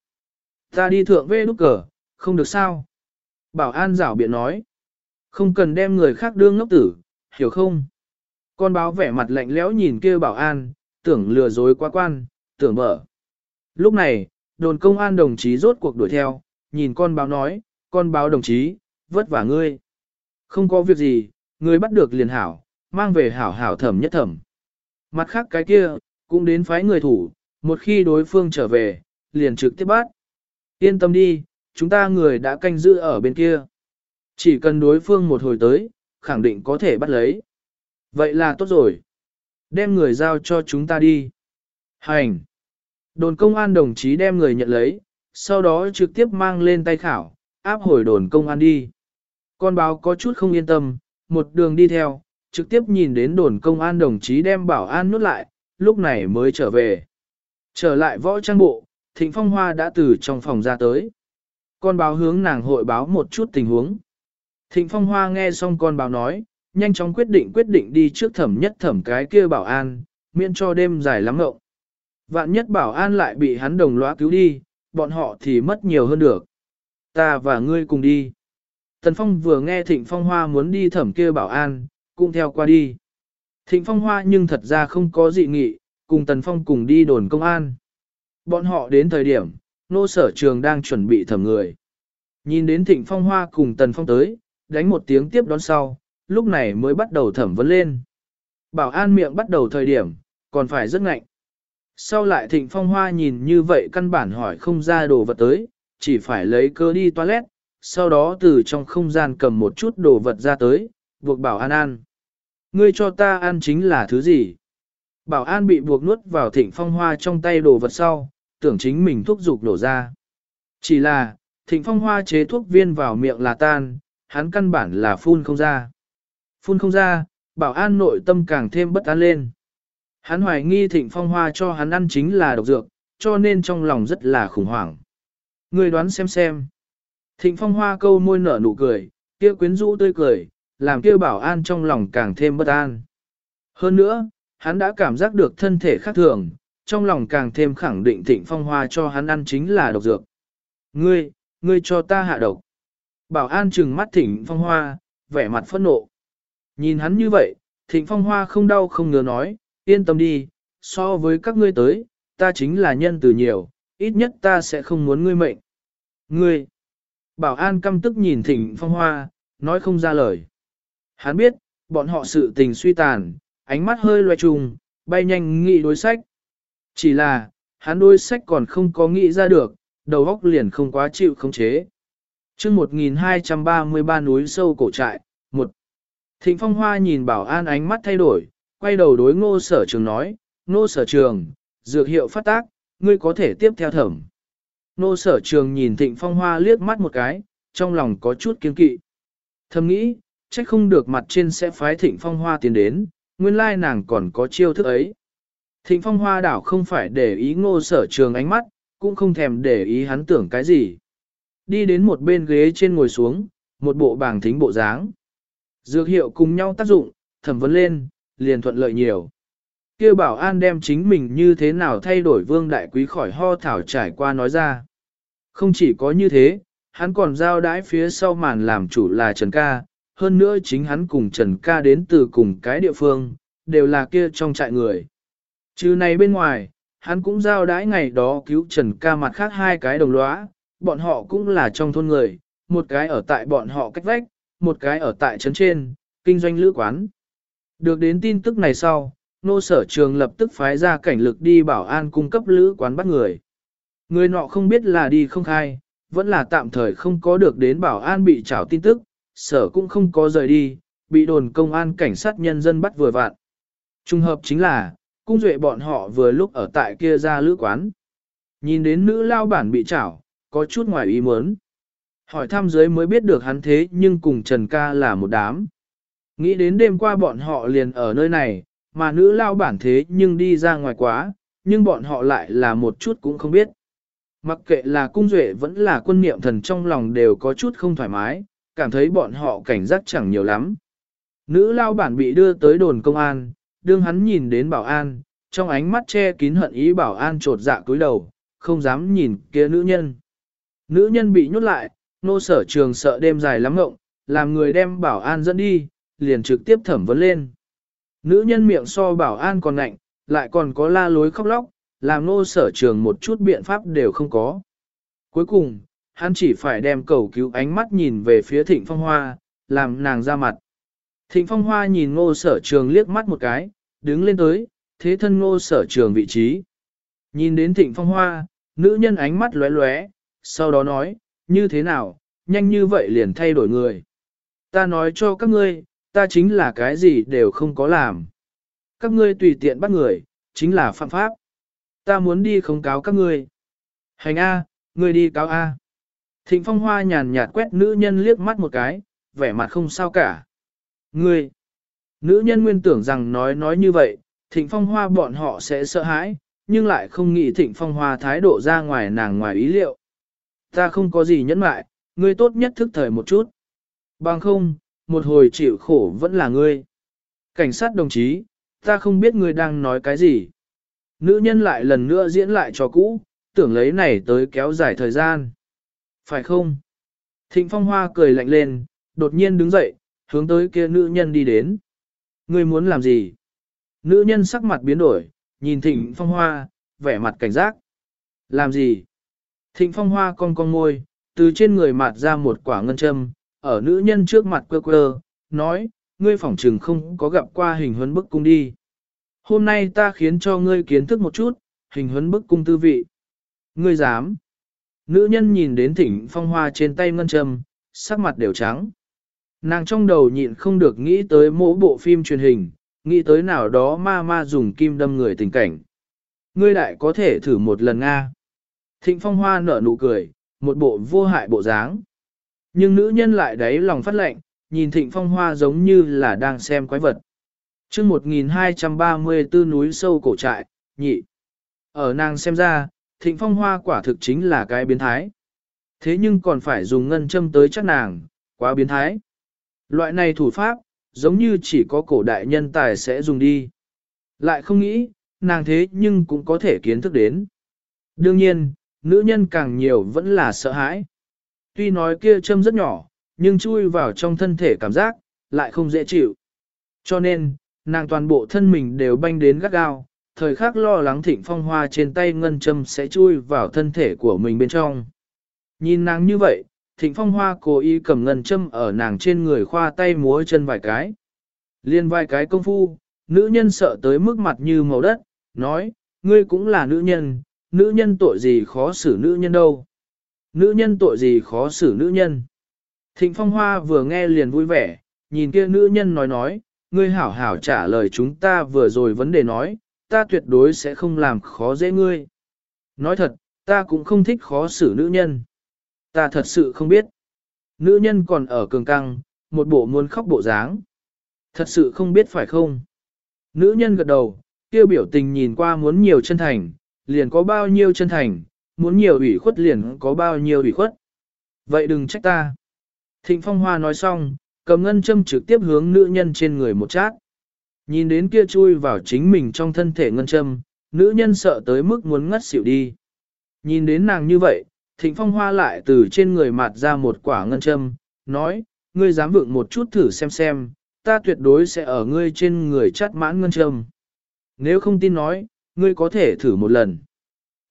Ta đi thượng vê nút cờ, không được sao. Bảo an rảo biện nói. Không cần đem người khác đương ngốc tử, hiểu không? Con báo vẻ mặt lạnh lẽo nhìn kia bảo an, tưởng lừa dối quá quan, tưởng mở. Lúc này, đồn công an đồng chí rốt cuộc đuổi theo, nhìn con báo nói, con báo đồng chí, vất vả ngươi. Không có việc gì, ngươi bắt được liền hảo, mang về hảo hảo thẩm nhất thẩm. Mặt khác cái kia, cũng đến phái người thủ, một khi đối phương trở về, liền trực tiếp bắt. Yên tâm đi, chúng ta người đã canh giữ ở bên kia. Chỉ cần đối phương một hồi tới, khẳng định có thể bắt lấy. Vậy là tốt rồi. Đem người giao cho chúng ta đi. Hành. Đồn công an đồng chí đem người nhận lấy, sau đó trực tiếp mang lên tay khảo, áp hồi đồn công an đi. Con báo có chút không yên tâm, một đường đi theo, trực tiếp nhìn đến đồn công an đồng chí đem bảo an nút lại, lúc này mới trở về. Trở lại võ trang bộ, Thịnh Phong Hoa đã từ trong phòng ra tới. Con báo hướng nàng hội báo một chút tình huống. Thịnh Phong Hoa nghe xong con báo nói, nhanh chóng quyết định quyết định đi trước thẩm nhất thẩm cái kia bảo an, miễn cho đêm dài lắm ngộng. Vạn nhất bảo an lại bị hắn đồng lõa cứu đi, bọn họ thì mất nhiều hơn được. Ta và ngươi cùng đi. Tần Phong vừa nghe Thịnh Phong Hoa muốn đi thẩm kia bảo an, cũng theo qua đi. Thịnh Phong Hoa nhưng thật ra không có dị nghị, cùng Tần Phong cùng đi đồn công an. Bọn họ đến thời điểm, nô sở trường đang chuẩn bị thẩm người. Nhìn đến Thịnh Phong Hoa cùng Tần Phong tới, đánh một tiếng tiếp đón sau, lúc này mới bắt đầu thẩm vấn lên. Bảo an miệng bắt đầu thời điểm, còn phải rất ngạnh. Sau lại Thịnh Phong Hoa nhìn như vậy căn bản hỏi không ra đồ vật tới, chỉ phải lấy cơ đi toilet, sau đó từ trong không gian cầm một chút đồ vật ra tới, buộc bảo an ăn. Ngươi cho ta ăn chính là thứ gì? Bảo an bị buộc nuốt vào thịnh phong hoa trong tay đồ vật sau, tưởng chính mình thuốc dục đổ ra. Chỉ là, thịnh phong hoa chế thuốc viên vào miệng là tan, hắn căn bản là phun không ra. Phun không ra, bảo an nội tâm càng thêm bất an lên. Hắn hoài nghi thịnh phong hoa cho hắn ăn chính là độc dược, cho nên trong lòng rất là khủng hoảng. Người đoán xem xem. Thịnh phong hoa câu môi nở nụ cười, kia quyến rũ tươi cười, làm kia bảo an trong lòng càng thêm bất an. Hơn nữa, hắn đã cảm giác được thân thể khác thường, trong lòng càng thêm khẳng định thịnh phong hoa cho hắn ăn chính là độc dược. Ngươi, ngươi cho ta hạ độc. Bảo an trừng mắt thịnh phong hoa, vẻ mặt phẫn nộ. Nhìn hắn như vậy, thịnh phong hoa không đau không ngứa nói, yên tâm đi, so với các ngươi tới, ta chính là nhân từ nhiều, ít nhất ta sẽ không muốn ngươi mệnh. Ngươi, bảo an căm tức nhìn thịnh phong hoa, nói không ra lời. Hắn biết, bọn họ sự tình suy tàn, ánh mắt hơi loe trùng, bay nhanh nghĩ đối sách. Chỉ là, hắn đối sách còn không có nghĩ ra được, đầu óc liền không quá chịu khống chế. chương 1233 núi sâu cổ trại, Thịnh Phong Hoa nhìn bảo an ánh mắt thay đổi, quay đầu đối ngô sở trường nói, ngô sở trường, dược hiệu phát tác, ngươi có thể tiếp theo thẩm. Ngô sở trường nhìn Thịnh Phong Hoa liếc mắt một cái, trong lòng có chút kiên kỵ. Thầm nghĩ, trách không được mặt trên sẽ phái thịnh phong hoa tiến đến, nguyên lai nàng còn có chiêu thức ấy. Thịnh phong hoa đảo không phải để ý ngô sở trường ánh mắt, cũng không thèm để ý hắn tưởng cái gì. Đi đến một bên ghế trên ngồi xuống, một bộ bảng thính bộ dáng. Dược hiệu cùng nhau tác dụng, thẩm vấn lên, liền thuận lợi nhiều. Kêu bảo an đem chính mình như thế nào thay đổi vương đại quý khỏi ho thảo trải qua nói ra. Không chỉ có như thế, hắn còn giao đái phía sau màn làm chủ là Trần Ca, hơn nữa chính hắn cùng Trần Ca đến từ cùng cái địa phương, đều là kia trong trại người. Chứ này bên ngoài, hắn cũng giao đái ngày đó cứu Trần Ca mặt khác hai cái đồng lõa, bọn họ cũng là trong thôn người, một cái ở tại bọn họ cách vách, một cái ở tại trấn trên, kinh doanh lữ quán. Được đến tin tức này sau, nô sở trường lập tức phái ra cảnh lực đi bảo an cung cấp lữ quán bắt người. Người nọ không biết là đi không khai, vẫn là tạm thời không có được đến bảo an bị trảo tin tức, sở cũng không có rời đi, bị đồn công an cảnh sát nhân dân bắt vừa vạn. Trung hợp chính là, cung duệ bọn họ vừa lúc ở tại kia ra lữ quán. Nhìn đến nữ lao bản bị trảo, có chút ngoài ý muốn. Hỏi thăm dưới mới biết được hắn thế nhưng cùng Trần Ca là một đám. Nghĩ đến đêm qua bọn họ liền ở nơi này, mà nữ lao bản thế nhưng đi ra ngoài quá, nhưng bọn họ lại là một chút cũng không biết. Mặc kệ là cung duệ vẫn là quân niệm thần trong lòng đều có chút không thoải mái, cảm thấy bọn họ cảnh giác chẳng nhiều lắm. Nữ lao bản bị đưa tới đồn công an, đương hắn nhìn đến bảo an, trong ánh mắt che kín hận ý bảo an trột dạ cúi đầu, không dám nhìn kia nữ nhân. Nữ nhân bị nhốt lại, nô sở trường sợ đêm dài lắm ngộng, làm người đem bảo an dẫn đi, liền trực tiếp thẩm vấn lên. Nữ nhân miệng so bảo an còn lạnh, lại còn có la lối khóc lóc, làm nô sở trường một chút biện pháp đều không có. Cuối cùng, hắn chỉ phải đem cầu cứu ánh mắt nhìn về phía thịnh phong hoa, làm nàng ra mặt. Thịnh phong hoa nhìn ngô sở trường liếc mắt một cái, đứng lên tới, thế thân ngô sở trường vị trí. Nhìn đến thịnh phong hoa, nữ nhân ánh mắt lóe lóe, sau đó nói, như thế nào, nhanh như vậy liền thay đổi người. Ta nói cho các ngươi, ta chính là cái gì đều không có làm. Các ngươi tùy tiện bắt người, chính là phạm pháp. Ta muốn đi không cáo các ngươi. Hành A, ngươi đi cáo A. Thịnh phong hoa nhàn nhạt quét nữ nhân liếc mắt một cái, vẻ mặt không sao cả. Ngươi, nữ nhân nguyên tưởng rằng nói nói như vậy, thịnh phong hoa bọn họ sẽ sợ hãi, nhưng lại không nghĩ thịnh phong hoa thái độ ra ngoài nàng ngoài ý liệu. Ta không có gì nhẫn mại, ngươi tốt nhất thức thời một chút. Bằng không, một hồi chịu khổ vẫn là ngươi. Cảnh sát đồng chí, ta không biết ngươi đang nói cái gì. Nữ nhân lại lần nữa diễn lại cho cũ, tưởng lấy này tới kéo dài thời gian. Phải không? Thịnh Phong Hoa cười lạnh lên, đột nhiên đứng dậy, hướng tới kia nữ nhân đi đến. Ngươi muốn làm gì? Nữ nhân sắc mặt biến đổi, nhìn Thịnh Phong Hoa, vẻ mặt cảnh giác. Làm gì? Thịnh Phong Hoa con con ngôi, từ trên người mặt ra một quả ngân châm, ở nữ nhân trước mặt quơ quơ, nói, ngươi phỏng trừng không có gặp qua hình huấn bức cung đi. Hôm nay ta khiến cho ngươi kiến thức một chút, hình huấn bức cung tư vị. Ngươi dám. Nữ nhân nhìn đến thỉnh phong hoa trên tay ngân châm, sắc mặt đều trắng. Nàng trong đầu nhịn không được nghĩ tới mỗi bộ phim truyền hình, nghĩ tới nào đó ma ma dùng kim đâm người tình cảnh. Ngươi đại có thể thử một lần Nga. Thịnh phong hoa nở nụ cười, một bộ vô hại bộ dáng. Nhưng nữ nhân lại đáy lòng phát lệnh, nhìn thịnh phong hoa giống như là đang xem quái vật. chương 1234 núi sâu cổ trại, nhị. Ở nàng xem ra, thịnh phong hoa quả thực chính là cái biến thái. Thế nhưng còn phải dùng ngân châm tới chắc nàng, quá biến thái. Loại này thủ pháp, giống như chỉ có cổ đại nhân tài sẽ dùng đi. Lại không nghĩ, nàng thế nhưng cũng có thể kiến thức đến. Đương nhiên, nữ nhân càng nhiều vẫn là sợ hãi. Tuy nói kia châm rất nhỏ, nhưng chui vào trong thân thể cảm giác, lại không dễ chịu. Cho nên, nàng toàn bộ thân mình đều banh đến gắt gao, thời khắc lo lắng thịnh phong hoa trên tay ngân châm sẽ chui vào thân thể của mình bên trong. Nhìn nàng như vậy, thịnh phong hoa cố ý cầm ngân châm ở nàng trên người khoa tay múa chân vài cái. Liên vài cái công phu, nữ nhân sợ tới mức mặt như màu đất, nói, ngươi cũng là nữ nhân, nữ nhân tội gì khó xử nữ nhân đâu. Nữ nhân tội gì khó xử nữ nhân. Thịnh Phong Hoa vừa nghe liền vui vẻ, nhìn kia nữ nhân nói nói, ngươi hảo hảo trả lời chúng ta vừa rồi vấn đề nói, ta tuyệt đối sẽ không làm khó dễ ngươi. Nói thật, ta cũng không thích khó xử nữ nhân. Ta thật sự không biết. nữ nhân còn ở cường căng, một bộ muốn khóc bộ dáng. Thật sự không biết phải không? Nữ nhân gật đầu, kêu biểu tình nhìn qua muốn nhiều chân thành, liền có bao nhiêu chân thành, muốn nhiều ủy khuất liền có bao nhiêu ủy khuất. Vậy đừng trách ta. Thịnh Phong Hoa nói xong, cầm ngân châm trực tiếp hướng nữ nhân trên người một chát. Nhìn đến kia chui vào chính mình trong thân thể ngân châm, nữ nhân sợ tới mức muốn ngất xỉu đi. Nhìn đến nàng như vậy, Thịnh Phong Hoa lại từ trên người mặt ra một quả ngân châm, nói, ngươi dám vượng một chút thử xem xem, ta tuyệt đối sẽ ở ngươi trên người chát mãn ngân châm. Nếu không tin nói, ngươi có thể thử một lần.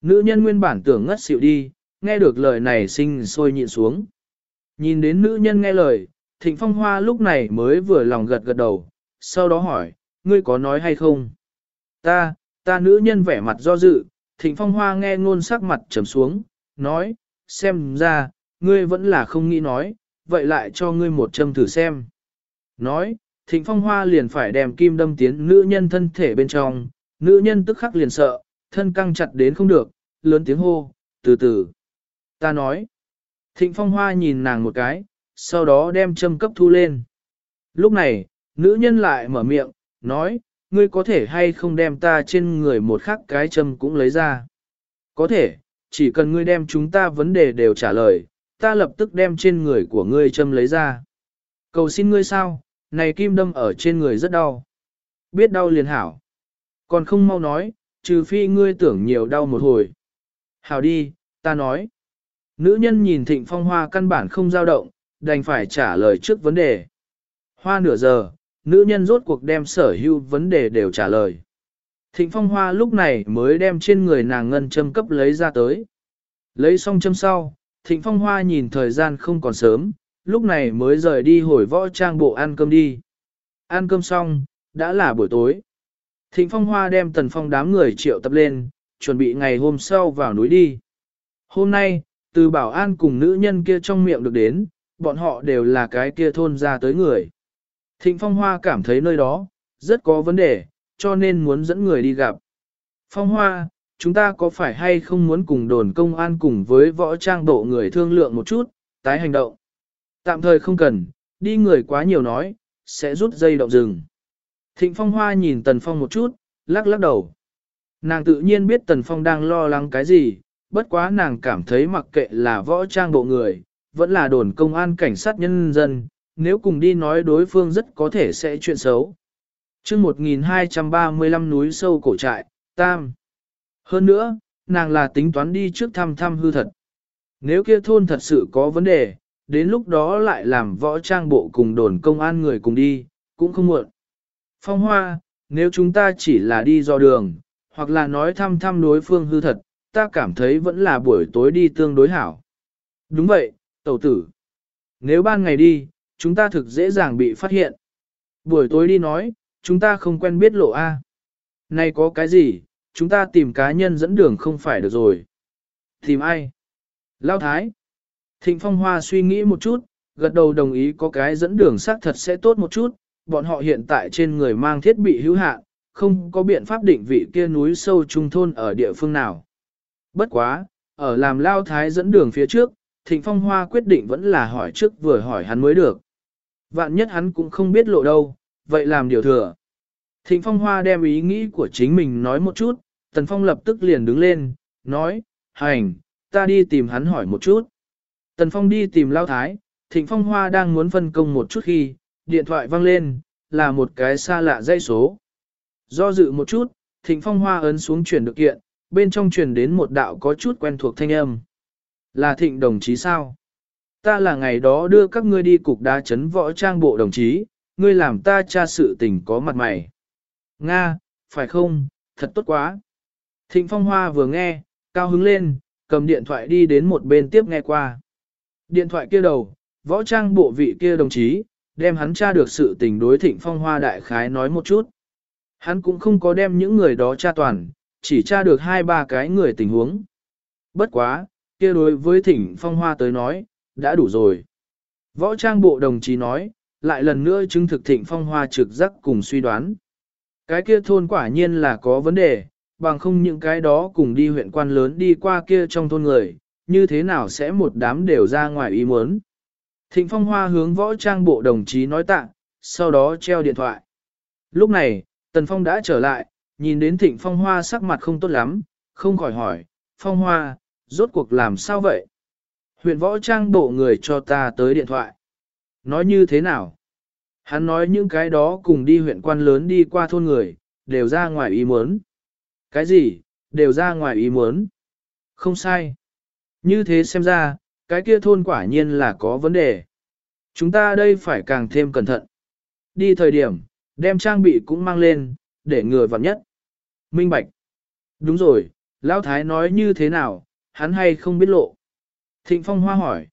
Nữ nhân nguyên bản tưởng ngất xỉu đi, nghe được lời này sinh sôi nhịn xuống. Nhìn đến nữ nhân nghe lời, Thịnh Phong Hoa lúc này mới vừa lòng gật gật đầu, sau đó hỏi, ngươi có nói hay không? Ta, ta nữ nhân vẻ mặt do dự, Thịnh Phong Hoa nghe ngôn sắc mặt trầm xuống, nói, xem ra, ngươi vẫn là không nghĩ nói, vậy lại cho ngươi một châm thử xem. Nói, Thịnh Phong Hoa liền phải đem kim đâm tiến nữ nhân thân thể bên trong, nữ nhân tức khắc liền sợ, thân căng chặt đến không được, lớn tiếng hô, từ từ. Ta nói, Thịnh Phong Hoa nhìn nàng một cái, sau đó đem châm cấp thu lên. Lúc này, nữ nhân lại mở miệng, nói, ngươi có thể hay không đem ta trên người một khắc cái châm cũng lấy ra. Có thể, chỉ cần ngươi đem chúng ta vấn đề đều trả lời, ta lập tức đem trên người của ngươi châm lấy ra. Cầu xin ngươi sao, này kim đâm ở trên người rất đau. Biết đau liền hảo. Còn không mau nói, trừ phi ngươi tưởng nhiều đau một hồi. Hảo đi, ta nói. Nữ nhân nhìn thịnh phong hoa căn bản không dao động, đành phải trả lời trước vấn đề. Hoa nửa giờ, nữ nhân rốt cuộc đem sở hữu vấn đề đều trả lời. Thịnh phong hoa lúc này mới đem trên người nàng ngân châm cấp lấy ra tới. Lấy xong châm sau, thịnh phong hoa nhìn thời gian không còn sớm, lúc này mới rời đi hồi võ trang bộ ăn cơm đi. Ăn cơm xong, đã là buổi tối. Thịnh phong hoa đem tần phong đám người triệu tập lên, chuẩn bị ngày hôm sau vào núi đi. Hôm nay, từ bảo an cùng nữ nhân kia trong miệng được đến, bọn họ đều là cái kia thôn ra tới người. Thịnh Phong Hoa cảm thấy nơi đó, rất có vấn đề, cho nên muốn dẫn người đi gặp. Phong Hoa, chúng ta có phải hay không muốn cùng đồn công an cùng với võ trang bộ người thương lượng một chút, tái hành động. Tạm thời không cần, đi người quá nhiều nói, sẽ rút dây động rừng. Thịnh Phong Hoa nhìn Tần Phong một chút, lắc lắc đầu. Nàng tự nhiên biết Tần Phong đang lo lắng cái gì, bất quá nàng cảm thấy mặc kệ là võ trang bộ người, vẫn là đồn công an cảnh sát nhân dân, nếu cùng đi nói đối phương rất có thể sẽ chuyện xấu. chương 1235 núi sâu cổ trại, Tam. Hơn nữa, nàng là tính toán đi trước thăm thăm hư thật. Nếu kia thôn thật sự có vấn đề, đến lúc đó lại làm võ trang bộ cùng đồn công an người cùng đi, cũng không muộn. Phong Hoa, nếu chúng ta chỉ là đi do đường, hoặc là nói thăm thăm đối phương hư thật, ta cảm thấy vẫn là buổi tối đi tương đối hảo. Đúng vậy, tẩu tử. Nếu ban ngày đi, chúng ta thực dễ dàng bị phát hiện. Buổi tối đi nói, chúng ta không quen biết lộ A. Này có cái gì, chúng ta tìm cá nhân dẫn đường không phải được rồi. Tìm ai? Lao Thái. Thịnh Phong Hoa suy nghĩ một chút, gật đầu đồng ý có cái dẫn đường xác thật sẽ tốt một chút, bọn họ hiện tại trên người mang thiết bị hữu hạn, không có biện pháp định vị kia núi sâu trung thôn ở địa phương nào. Bất quá, ở làm Lao Thái dẫn đường phía trước, Thịnh Phong Hoa quyết định vẫn là hỏi trước vừa hỏi hắn mới được. Vạn nhất hắn cũng không biết lộ đâu, vậy làm điều thừa. Thịnh Phong Hoa đem ý nghĩ của chính mình nói một chút, Tần Phong lập tức liền đứng lên, nói, hành, ta đi tìm hắn hỏi một chút. Tần Phong đi tìm Lao Thái, Thịnh Phong Hoa đang muốn phân công một chút khi, điện thoại vang lên, là một cái xa lạ dây số. Do dự một chút, Thịnh Phong Hoa ấn xuống chuyển được kiện, bên trong truyền đến một đạo có chút quen thuộc thanh âm. Là Thịnh đồng chí sao? Ta là ngày đó đưa các ngươi đi cục đá chấn võ trang bộ đồng chí, ngươi làm ta tra sự tình có mặt mày. Nga, phải không, thật tốt quá. Thịnh Phong Hoa vừa nghe, cao hứng lên, cầm điện thoại đi đến một bên tiếp nghe qua. Điện thoại kia đầu, võ trang bộ vị kia đồng chí, đem hắn tra được sự tình đối Thịnh Phong Hoa đại khái nói một chút. Hắn cũng không có đem những người đó tra toàn, chỉ tra được hai ba cái người tình huống. Bất quá, kia đối với Thịnh Phong Hoa tới nói, đã đủ rồi. Võ trang bộ đồng chí nói, lại lần nữa chứng thực thịnh phong hoa trực giác cùng suy đoán. Cái kia thôn quả nhiên là có vấn đề, bằng không những cái đó cùng đi huyện quan lớn đi qua kia trong thôn người, như thế nào sẽ một đám đều ra ngoài ý muốn. Thịnh Phong Hoa hướng võ trang bộ đồng chí nói tạ, sau đó treo điện thoại. Lúc này, Tần Phong đã trở lại, nhìn đến Thịnh Phong Hoa sắc mặt không tốt lắm, không khỏi hỏi, Phong Hoa, rốt cuộc làm sao vậy? Huyện võ trang bộ người cho ta tới điện thoại. Nói như thế nào? Hắn nói những cái đó cùng đi huyện quan lớn đi qua thôn người, đều ra ngoài ý muốn. Cái gì, đều ra ngoài ý muốn? Không sai. Như thế xem ra, cái kia thôn quả nhiên là có vấn đề. Chúng ta đây phải càng thêm cẩn thận. Đi thời điểm, đem trang bị cũng mang lên, để ngừa vặn nhất. Minh Bạch. Đúng rồi, Lão Thái nói như thế nào, hắn hay không biết lộ. Thịnh Phong Hoa hỏi.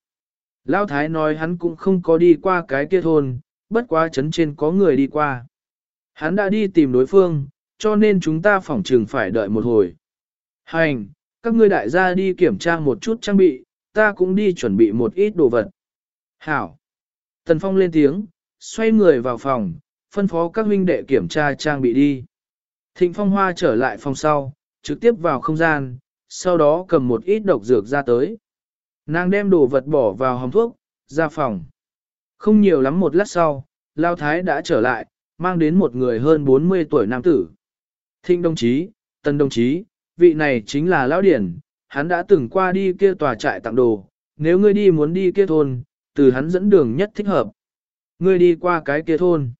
Lão Thái nói hắn cũng không có đi qua cái kia thôn, bất quá chấn trên có người đi qua. Hắn đã đi tìm đối phương, cho nên chúng ta phỏng trừng phải đợi một hồi. Hành, các ngươi đại gia đi kiểm tra một chút trang bị, ta cũng đi chuẩn bị một ít đồ vật. Hảo. Tần Phong lên tiếng, xoay người vào phòng, phân phó các huynh đệ kiểm tra trang bị đi. Thịnh Phong Hoa trở lại phòng sau, trực tiếp vào không gian, sau đó cầm một ít độc dược ra tới. Nàng đem đồ vật bỏ vào hòm thuốc, ra phòng. Không nhiều lắm một lát sau, Lao Thái đã trở lại, mang đến một người hơn 40 tuổi nam tử. Thịnh đồng chí, tân đồng chí, vị này chính là Lão Điển, hắn đã từng qua đi kia tòa trại tặng đồ, nếu ngươi đi muốn đi kia thôn, từ hắn dẫn đường nhất thích hợp. Ngươi đi qua cái kia thôn.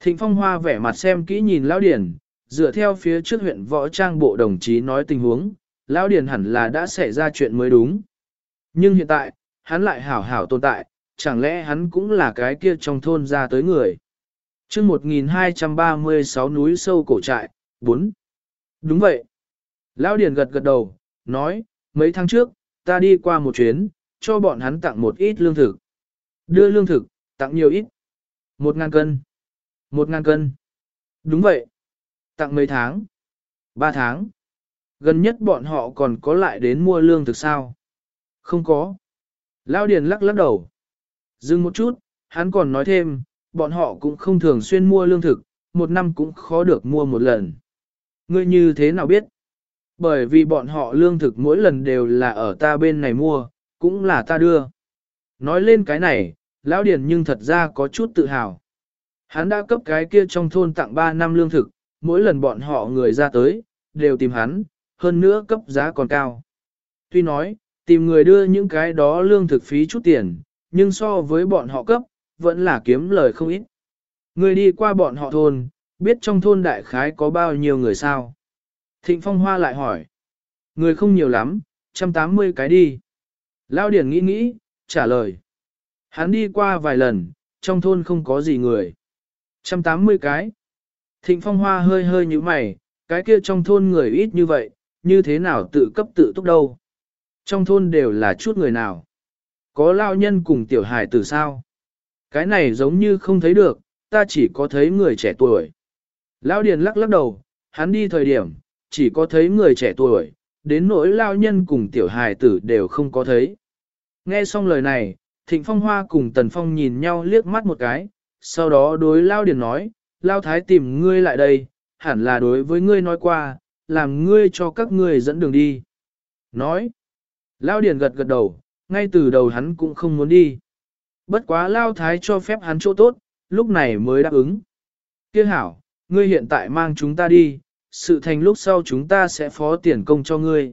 Thịnh Phong Hoa vẻ mặt xem kỹ nhìn Lão Điển, dựa theo phía trước huyện võ trang bộ đồng chí nói tình huống, Lão Điển hẳn là đã xảy ra chuyện mới đúng. Nhưng hiện tại, hắn lại hảo hảo tồn tại, chẳng lẽ hắn cũng là cái kia trong thôn ra tới người. chương 1236 núi sâu cổ trại, 4. Đúng vậy. Lão Điển gật gật đầu, nói, mấy tháng trước, ta đi qua một chuyến, cho bọn hắn tặng một ít lương thực. Đưa lương thực, tặng nhiều ít. Một ngàn cân. Một ngàn cân. Đúng vậy. Tặng mấy tháng. Ba tháng. Gần nhất bọn họ còn có lại đến mua lương thực sao? Không có. Lao Điền lắc lắc đầu. Dừng một chút, hắn còn nói thêm, bọn họ cũng không thường xuyên mua lương thực, một năm cũng khó được mua một lần. Ngươi như thế nào biết? Bởi vì bọn họ lương thực mỗi lần đều là ở ta bên này mua, cũng là ta đưa. Nói lên cái này, Lão Điền nhưng thật ra có chút tự hào. Hắn đã cấp cái kia trong thôn tặng 3 năm lương thực, mỗi lần bọn họ người ra tới, đều tìm hắn, hơn nữa cấp giá còn cao. Tuy nói, tìm người đưa những cái đó lương thực phí chút tiền, nhưng so với bọn họ cấp, vẫn là kiếm lời không ít. Người đi qua bọn họ thôn, biết trong thôn đại khái có bao nhiêu người sao? Thịnh Phong Hoa lại hỏi. Người không nhiều lắm, 180 cái đi. Lao Điển nghĩ nghĩ, trả lời. Hắn đi qua vài lần, trong thôn không có gì người. 180 cái. Thịnh Phong Hoa hơi hơi như mày, cái kia trong thôn người ít như vậy, như thế nào tự cấp tự túc đâu. Trong thôn đều là chút người nào. Có lao nhân cùng tiểu hài từ sao. Cái này giống như không thấy được, ta chỉ có thấy người trẻ tuổi. Lao Điền lắc lắc đầu, hắn đi thời điểm, chỉ có thấy người trẻ tuổi, đến nỗi lao nhân cùng tiểu hài tử đều không có thấy. Nghe xong lời này, Thịnh Phong Hoa cùng Tần Phong nhìn nhau liếc mắt một cái, sau đó đối Lao Điền nói, Lao Thái tìm ngươi lại đây, hẳn là đối với ngươi nói qua, làm ngươi cho các ngươi dẫn đường đi. Nói, Lao Điền gật gật đầu, ngay từ đầu hắn cũng không muốn đi. Bất quá Lao Thái cho phép hắn chỗ tốt, lúc này mới đáp ứng. Kiếc hảo, ngươi hiện tại mang chúng ta đi, sự thành lúc sau chúng ta sẽ phó tiền công cho ngươi.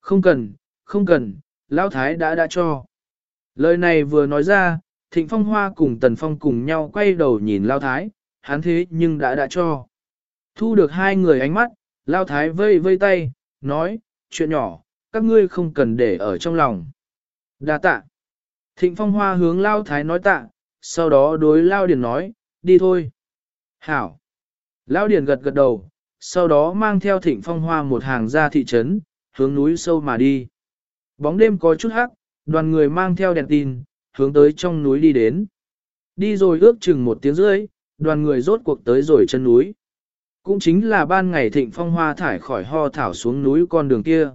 Không cần, không cần, Lão Thái đã đã cho. Lời này vừa nói ra, Thịnh Phong Hoa cùng Tần Phong cùng nhau quay đầu nhìn Lão Thái, hắn thế nhưng đã đã cho. Thu được hai người ánh mắt, Lão Thái vây vây tay, nói, chuyện nhỏ, các ngươi không cần để ở trong lòng. Đa tạ. Thịnh Phong Hoa hướng Lão Thái nói tạ, sau đó đối Lão Điền nói, đi thôi. Hảo. Lão Điền gật gật đầu, sau đó mang theo thịnh phong hoa một hàng ra thị trấn, hướng núi sâu mà đi. Bóng đêm có chút hắc, đoàn người mang theo đèn tin, hướng tới trong núi đi đến. Đi rồi ước chừng một tiếng rưỡi, đoàn người rốt cuộc tới rồi chân núi. Cũng chính là ban ngày thịnh phong hoa thải khỏi ho thảo xuống núi con đường kia.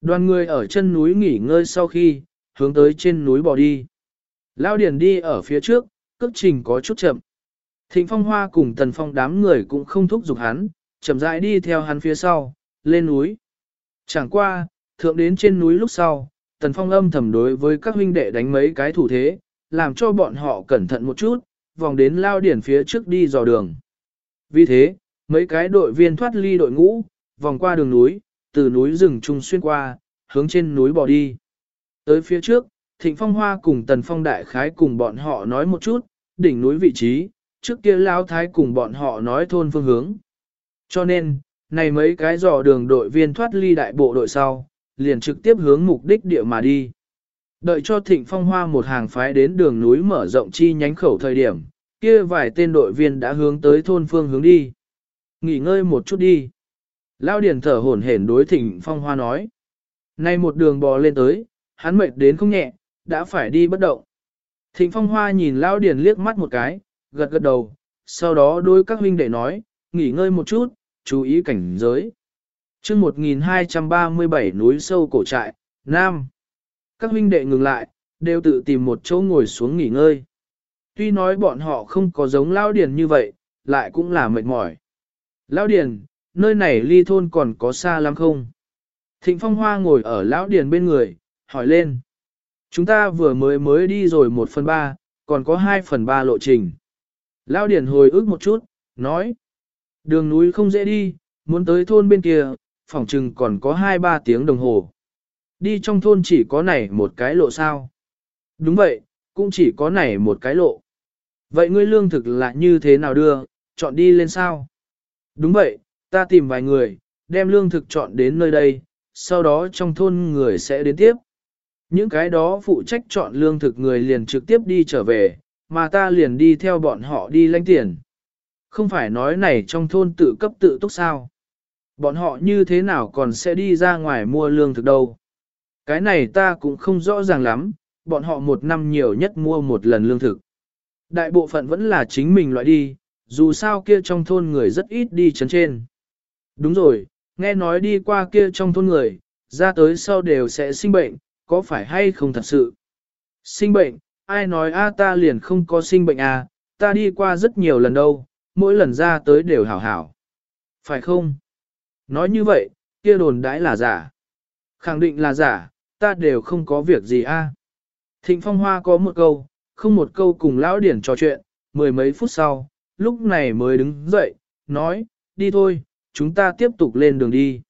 Đoàn người ở chân núi nghỉ ngơi sau khi, hướng tới trên núi bò đi. Lao Điền đi ở phía trước, cước trình có chút chậm. Thịnh phong hoa cùng tần phong đám người cũng không thúc giục hắn, chậm rãi đi theo hắn phía sau, lên núi. Chẳng qua, thượng đến trên núi lúc sau, tần phong âm thầm đối với các huynh đệ đánh mấy cái thủ thế, làm cho bọn họ cẩn thận một chút, vòng đến lao điển phía trước đi dò đường. Vì thế, mấy cái đội viên thoát ly đội ngũ, vòng qua đường núi, từ núi rừng trung xuyên qua, hướng trên núi bò đi. Tới phía trước, Thịnh Phong Hoa cùng Tần Phong Đại Khái cùng bọn họ nói một chút, đỉnh núi vị trí, trước kia Lao Thái cùng bọn họ nói thôn phương hướng. Cho nên, này mấy cái dò đường đội viên thoát ly đại bộ đội sau, liền trực tiếp hướng mục đích địa mà đi. Đợi cho Thịnh Phong Hoa một hàng phái đến đường núi mở rộng chi nhánh khẩu thời điểm, kia vài tên đội viên đã hướng tới thôn phương hướng đi. Nghỉ ngơi một chút đi. Lao Điền thở hổn hển đối Thịnh Phong Hoa nói. Nay một đường bò lên tới, hắn mệt đến không nhẹ, đã phải đi bất động. Thịnh Phong Hoa nhìn Lao Điền liếc mắt một cái, gật gật đầu, sau đó đối các huynh đệ nói, nghỉ ngơi một chút, chú ý cảnh giới. chương 1237 núi sâu cổ trại, Nam. Các huynh đệ ngừng lại, đều tự tìm một chỗ ngồi xuống nghỉ ngơi. Tuy nói bọn họ không có giống Lao Điền như vậy, lại cũng là mệt mỏi. Lão Điền, nơi này ly thôn còn có xa lắm không? Thịnh Phong Hoa ngồi ở Lão Điền bên người, hỏi lên. Chúng ta vừa mới mới đi rồi một phần ba, còn có hai phần ba lộ trình. Lão Điền hồi ức một chút, nói. Đường núi không dễ đi, muốn tới thôn bên kia, phòng chừng còn có hai ba tiếng đồng hồ. Đi trong thôn chỉ có này một cái lộ sao? Đúng vậy, cũng chỉ có này một cái lộ. Vậy ngươi lương thực là như thế nào đưa, chọn đi lên sao? Đúng vậy, ta tìm vài người, đem lương thực chọn đến nơi đây, sau đó trong thôn người sẽ đến tiếp. Những cái đó phụ trách chọn lương thực người liền trực tiếp đi trở về, mà ta liền đi theo bọn họ đi lãnh tiền. Không phải nói này trong thôn tự cấp tự túc sao. Bọn họ như thế nào còn sẽ đi ra ngoài mua lương thực đâu. Cái này ta cũng không rõ ràng lắm, bọn họ một năm nhiều nhất mua một lần lương thực. Đại bộ phận vẫn là chính mình loại đi, dù sao kia trong thôn người rất ít đi chấn trên. Đúng rồi, nghe nói đi qua kia trong thôn người, ra tới sau đều sẽ sinh bệnh, có phải hay không thật sự? Sinh bệnh, ai nói a ta liền không có sinh bệnh à, ta đi qua rất nhiều lần đâu, mỗi lần ra tới đều hảo hảo. Phải không? Nói như vậy, kia đồn đãi là giả. Khẳng định là giả, ta đều không có việc gì a. Thịnh Phong Hoa có một câu, không một câu cùng lão điển trò chuyện, mười mấy phút sau, lúc này mới đứng dậy, nói, đi thôi, chúng ta tiếp tục lên đường đi.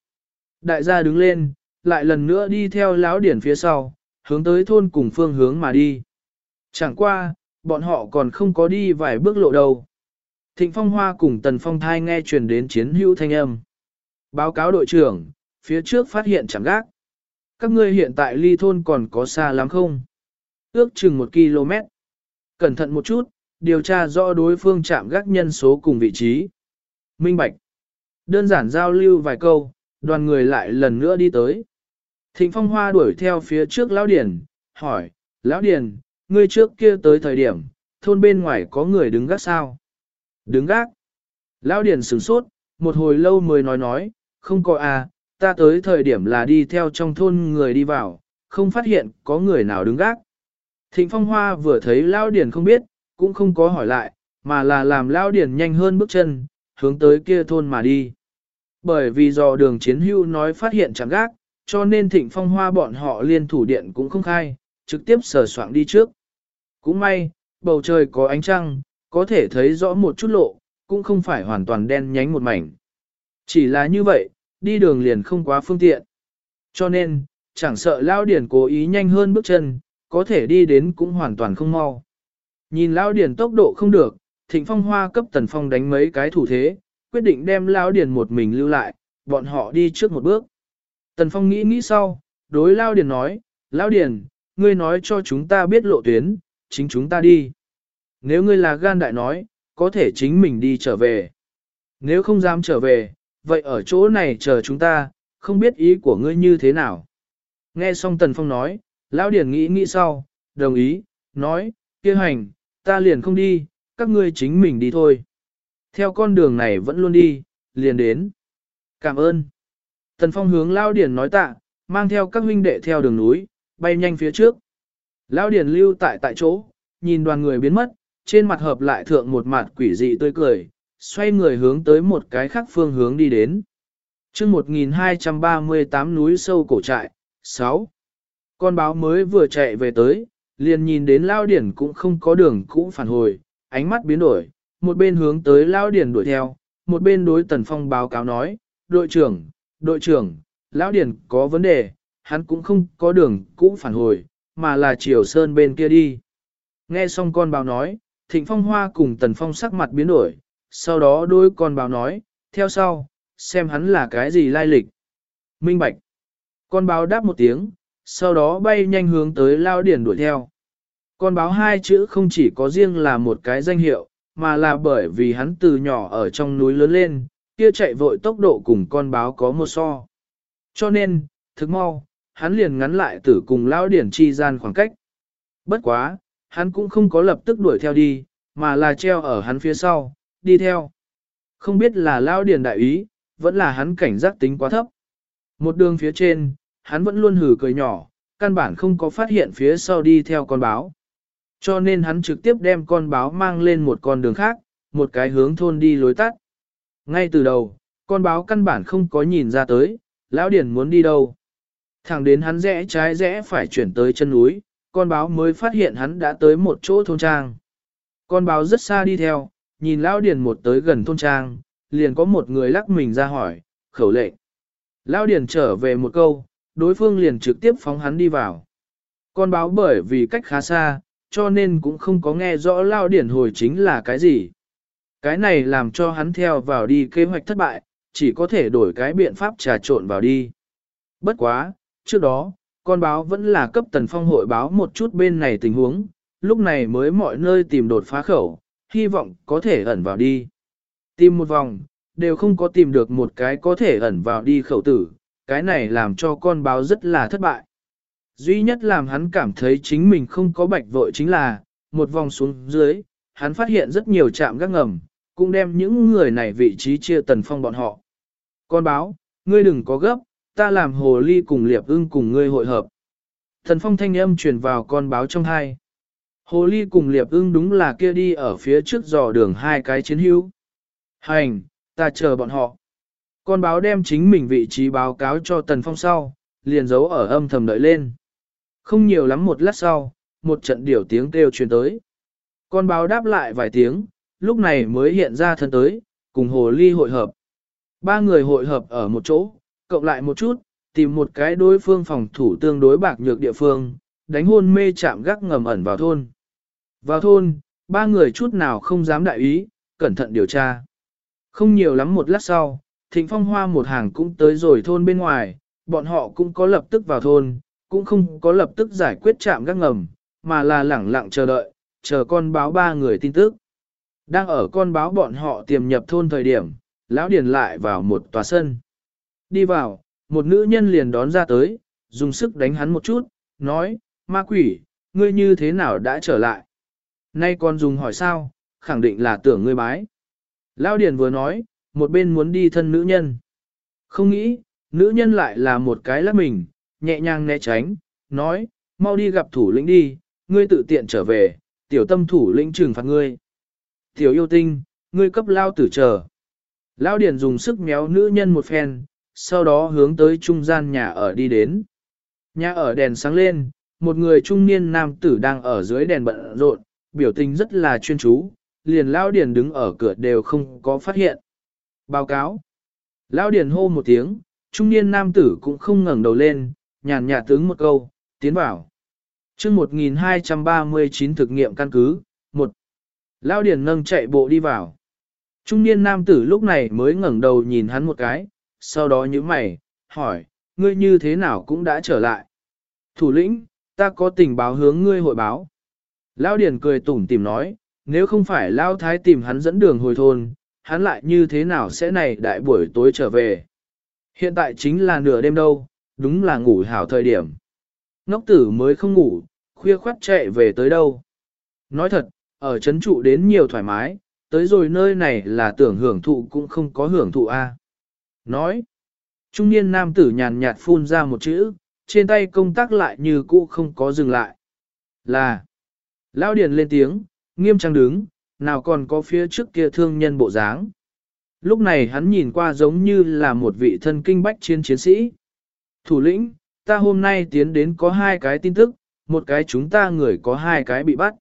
Đại gia đứng lên, lại lần nữa đi theo lão điển phía sau, hướng tới thôn cùng phương hướng mà đi. Chẳng qua, bọn họ còn không có đi vài bước lộ đầu. Thịnh Phong Hoa cùng Tần Phong Thai nghe truyền đến chiến hữu thanh âm. Báo cáo đội trưởng, phía trước phát hiện chẳng gác. Các ngươi hiện tại ly thôn còn có xa lắm không? Ước chừng một km. Cẩn thận một chút, điều tra rõ đối phương chạm gác nhân số cùng vị trí. Minh Bạch. Đơn giản giao lưu vài câu, đoàn người lại lần nữa đi tới. Thịnh Phong Hoa đuổi theo phía trước Lão Điền, hỏi, Lão Điền, ngươi trước kia tới thời điểm, thôn bên ngoài có người đứng gác sao? Đứng gác. Lão Điền sửng sốt, một hồi lâu mới nói nói, không có à, ta tới thời điểm là đi theo trong thôn người đi vào, không phát hiện có người nào đứng gác. Thịnh Phong Hoa vừa thấy Lão Điền không biết, cũng không có hỏi lại, mà là làm Lão Điền nhanh hơn bước chân, hướng tới kia thôn mà đi. Bởi vì do đường chiến hưu nói phát hiện chẳng gác, cho nên thịnh phong hoa bọn họ liên thủ điện cũng không khai, trực tiếp sờ soạn đi trước. Cũng may, bầu trời có ánh trăng, có thể thấy rõ một chút lộ, cũng không phải hoàn toàn đen nhánh một mảnh. Chỉ là như vậy, đi đường liền không quá phương tiện. Cho nên, chẳng sợ Lao Điển cố ý nhanh hơn bước chân, có thể đi đến cũng hoàn toàn không mau. Nhìn Lao Điển tốc độ không được, Thịnh Phong Hoa cấp Tần Phong đánh mấy cái thủ thế, quyết định đem Lao Điển một mình lưu lại, bọn họ đi trước một bước. Tần Phong nghĩ nghĩ sau, đối Lao Điển nói, Lao Điển, ngươi nói cho chúng ta biết lộ tuyến, chính chúng ta đi. Nếu ngươi là gan đại nói, có thể chính mình đi trở về. Nếu không dám trở về, vậy ở chỗ này chờ chúng ta, không biết ý của ngươi như thế nào. Nghe xong Tần Phong nói, Lão Điển nghĩ nghĩ sau, đồng ý, nói, kia hành, ta liền không đi, các ngươi chính mình đi thôi. Theo con đường này vẫn luôn đi, liền đến. Cảm ơn. Tần Phong hướng lão điển nói tạ, mang theo các huynh đệ theo đường núi, bay nhanh phía trước. lão điển lưu tại tại chỗ, nhìn đoàn người biến mất, trên mặt hợp lại thượng một mặt quỷ dị tươi cười, xoay người hướng tới một cái khác phương hướng đi đến. chương 1238 núi sâu cổ trại, 6. Con báo mới vừa chạy về tới, liền nhìn đến Lao Điển cũng không có đường cũ phản hồi, ánh mắt biến đổi, một bên hướng tới Lao Điển đuổi theo, một bên đối Tần Phong báo cáo nói, đội trưởng, đội trưởng, Lão Điển có vấn đề, hắn cũng không có đường cũ phản hồi, mà là chiều sơn bên kia đi. Nghe xong con báo nói, Thịnh Phong Hoa cùng Tần Phong sắc mặt biến đổi, sau đó đôi con báo nói, theo sau, xem hắn là cái gì lai lịch. Minh Bạch. Con báo đáp một tiếng, sau đó bay nhanh hướng tới Lao Điển đuổi theo. Con báo hai chữ không chỉ có riêng là một cái danh hiệu, mà là bởi vì hắn từ nhỏ ở trong núi lớn lên, kia chạy vội tốc độ cùng con báo có một so. Cho nên, thực mau, hắn liền ngắn lại tử cùng Lao Điển chi gian khoảng cách. Bất quá, hắn cũng không có lập tức đuổi theo đi, mà là treo ở hắn phía sau, đi theo. Không biết là Lao Điền đại ý, vẫn là hắn cảnh giác tính quá thấp. Một đường phía trên, hắn vẫn luôn hử cười nhỏ, căn bản không có phát hiện phía sau đi theo con báo. Cho nên hắn trực tiếp đem con báo mang lên một con đường khác, một cái hướng thôn đi lối tắt. Ngay từ đầu, con báo căn bản không có nhìn ra tới, lão điển muốn đi đâu. Thẳng đến hắn rẽ trái rẽ phải chuyển tới chân núi, con báo mới phát hiện hắn đã tới một chỗ thôn trang. Con báo rất xa đi theo, nhìn lão Điền một tới gần thôn trang, liền có một người lắc mình ra hỏi, khẩu lệnh. Lão Điền trở về một câu, đối phương liền trực tiếp phóng hắn đi vào. Con báo bởi vì cách khá xa, cho nên cũng không có nghe rõ Lão Điền hồi chính là cái gì. Cái này làm cho hắn theo vào đi kế hoạch thất bại, chỉ có thể đổi cái biện pháp trà trộn vào đi. Bất quá, trước đó, con báo vẫn là cấp tần phong hội báo một chút bên này tình huống, lúc này mới mọi nơi tìm đột phá khẩu, hy vọng có thể ẩn vào đi. Tìm một vòng, đều không có tìm được một cái có thể ẩn vào đi khẩu tử, cái này làm cho con báo rất là thất bại. Duy nhất làm hắn cảm thấy chính mình không có bạch vội chính là, một vòng xuống dưới, hắn phát hiện rất nhiều trạm gác ngầm, cũng đem những người này vị trí chia tần phong bọn họ. Con báo, ngươi đừng có gấp, ta làm hồ ly cùng liệp ưng cùng ngươi hội hợp. Thần phong thanh âm truyền vào con báo trong hai. Hồ ly cùng liệp ưng đúng là kia đi ở phía trước dò đường hai cái chiến hữu. Hành, ta chờ bọn họ. Con báo đem chính mình vị trí báo cáo cho Tần Phong sau, liền giấu ở âm thầm đợi lên. Không nhiều lắm một lát sau, một trận điểu tiếng kêu truyền tới. Con báo đáp lại vài tiếng, lúc này mới hiện ra thân tới, cùng hồ ly hội hợp. Ba người hội hợp ở một chỗ, cộng lại một chút, tìm một cái đối phương phòng thủ tương đối bạc nhược địa phương, đánh hôn mê chạm gác ngầm ẩn vào thôn. Vào thôn, ba người chút nào không dám đại ý, cẩn thận điều tra. Không nhiều lắm một lát sau, Thịnh Phong Hoa một hàng cũng tới rồi thôn bên ngoài, bọn họ cũng có lập tức vào thôn, cũng không có lập tức giải quyết chạm gác ngầm, mà là lẳng lặng chờ đợi, chờ con báo ba người tin tức. Đang ở con báo bọn họ tiềm nhập thôn thời điểm, lão điền lại vào một tòa sân. Đi vào, một nữ nhân liền đón ra tới, dùng sức đánh hắn một chút, nói, ma quỷ, ngươi như thế nào đã trở lại? Nay còn dùng hỏi sao, khẳng định là tưởng ngươi bái. Lão điền vừa nói, một bên muốn đi thân nữ nhân. Không nghĩ, nữ nhân lại là một cái lắc mình, nhẹ nhàng né tránh, nói, mau đi gặp thủ lĩnh đi, ngươi tự tiện trở về, tiểu tâm thủ lĩnh trừng phạt ngươi. Tiểu yêu tinh, ngươi cấp lao tử chờ. Lao Điền dùng sức méo nữ nhân một phen, sau đó hướng tới trung gian nhà ở đi đến. Nhà ở đèn sáng lên, một người trung niên nam tử đang ở dưới đèn bận rộn, biểu tình rất là chuyên chú, liền Lao điển đứng ở cửa đều không có phát hiện. Báo cáo. Lao điển hô một tiếng, trung niên nam tử cũng không ngẩng đầu lên, nhàn nhạt tướng một câu, tiến vào. chương 1239 thực nghiệm căn cứ, một Lao Điền nâng chạy bộ đi vào. Trung niên nam tử lúc này mới ngẩng đầu nhìn hắn một cái, sau đó nhíu mày, hỏi, ngươi như thế nào cũng đã trở lại. Thủ lĩnh, ta có tình báo hướng ngươi hội báo. Lao Điền cười tủm tìm nói, nếu không phải Lao Thái tìm hắn dẫn đường hồi thôn, hắn lại như thế nào sẽ này đại buổi tối trở về. Hiện tại chính là nửa đêm đâu, đúng là ngủ hảo thời điểm. Ngốc tử mới không ngủ, khuya khoát chạy về tới đâu. Nói thật, ở chấn trụ đến nhiều thoải mái, tới rồi nơi này là tưởng hưởng thụ cũng không có hưởng thụ a. Nói, trung niên nam tử nhàn nhạt phun ra một chữ, trên tay công tác lại như cũ không có dừng lại. Là, Lão Điền lên tiếng, nghiêm trang đứng, nào còn có phía trước kia thương nhân bộ dáng. Lúc này hắn nhìn qua giống như là một vị thân kinh bách chiến chiến sĩ. Thủ lĩnh, ta hôm nay tiến đến có hai cái tin tức, một cái chúng ta người có hai cái bị bắt.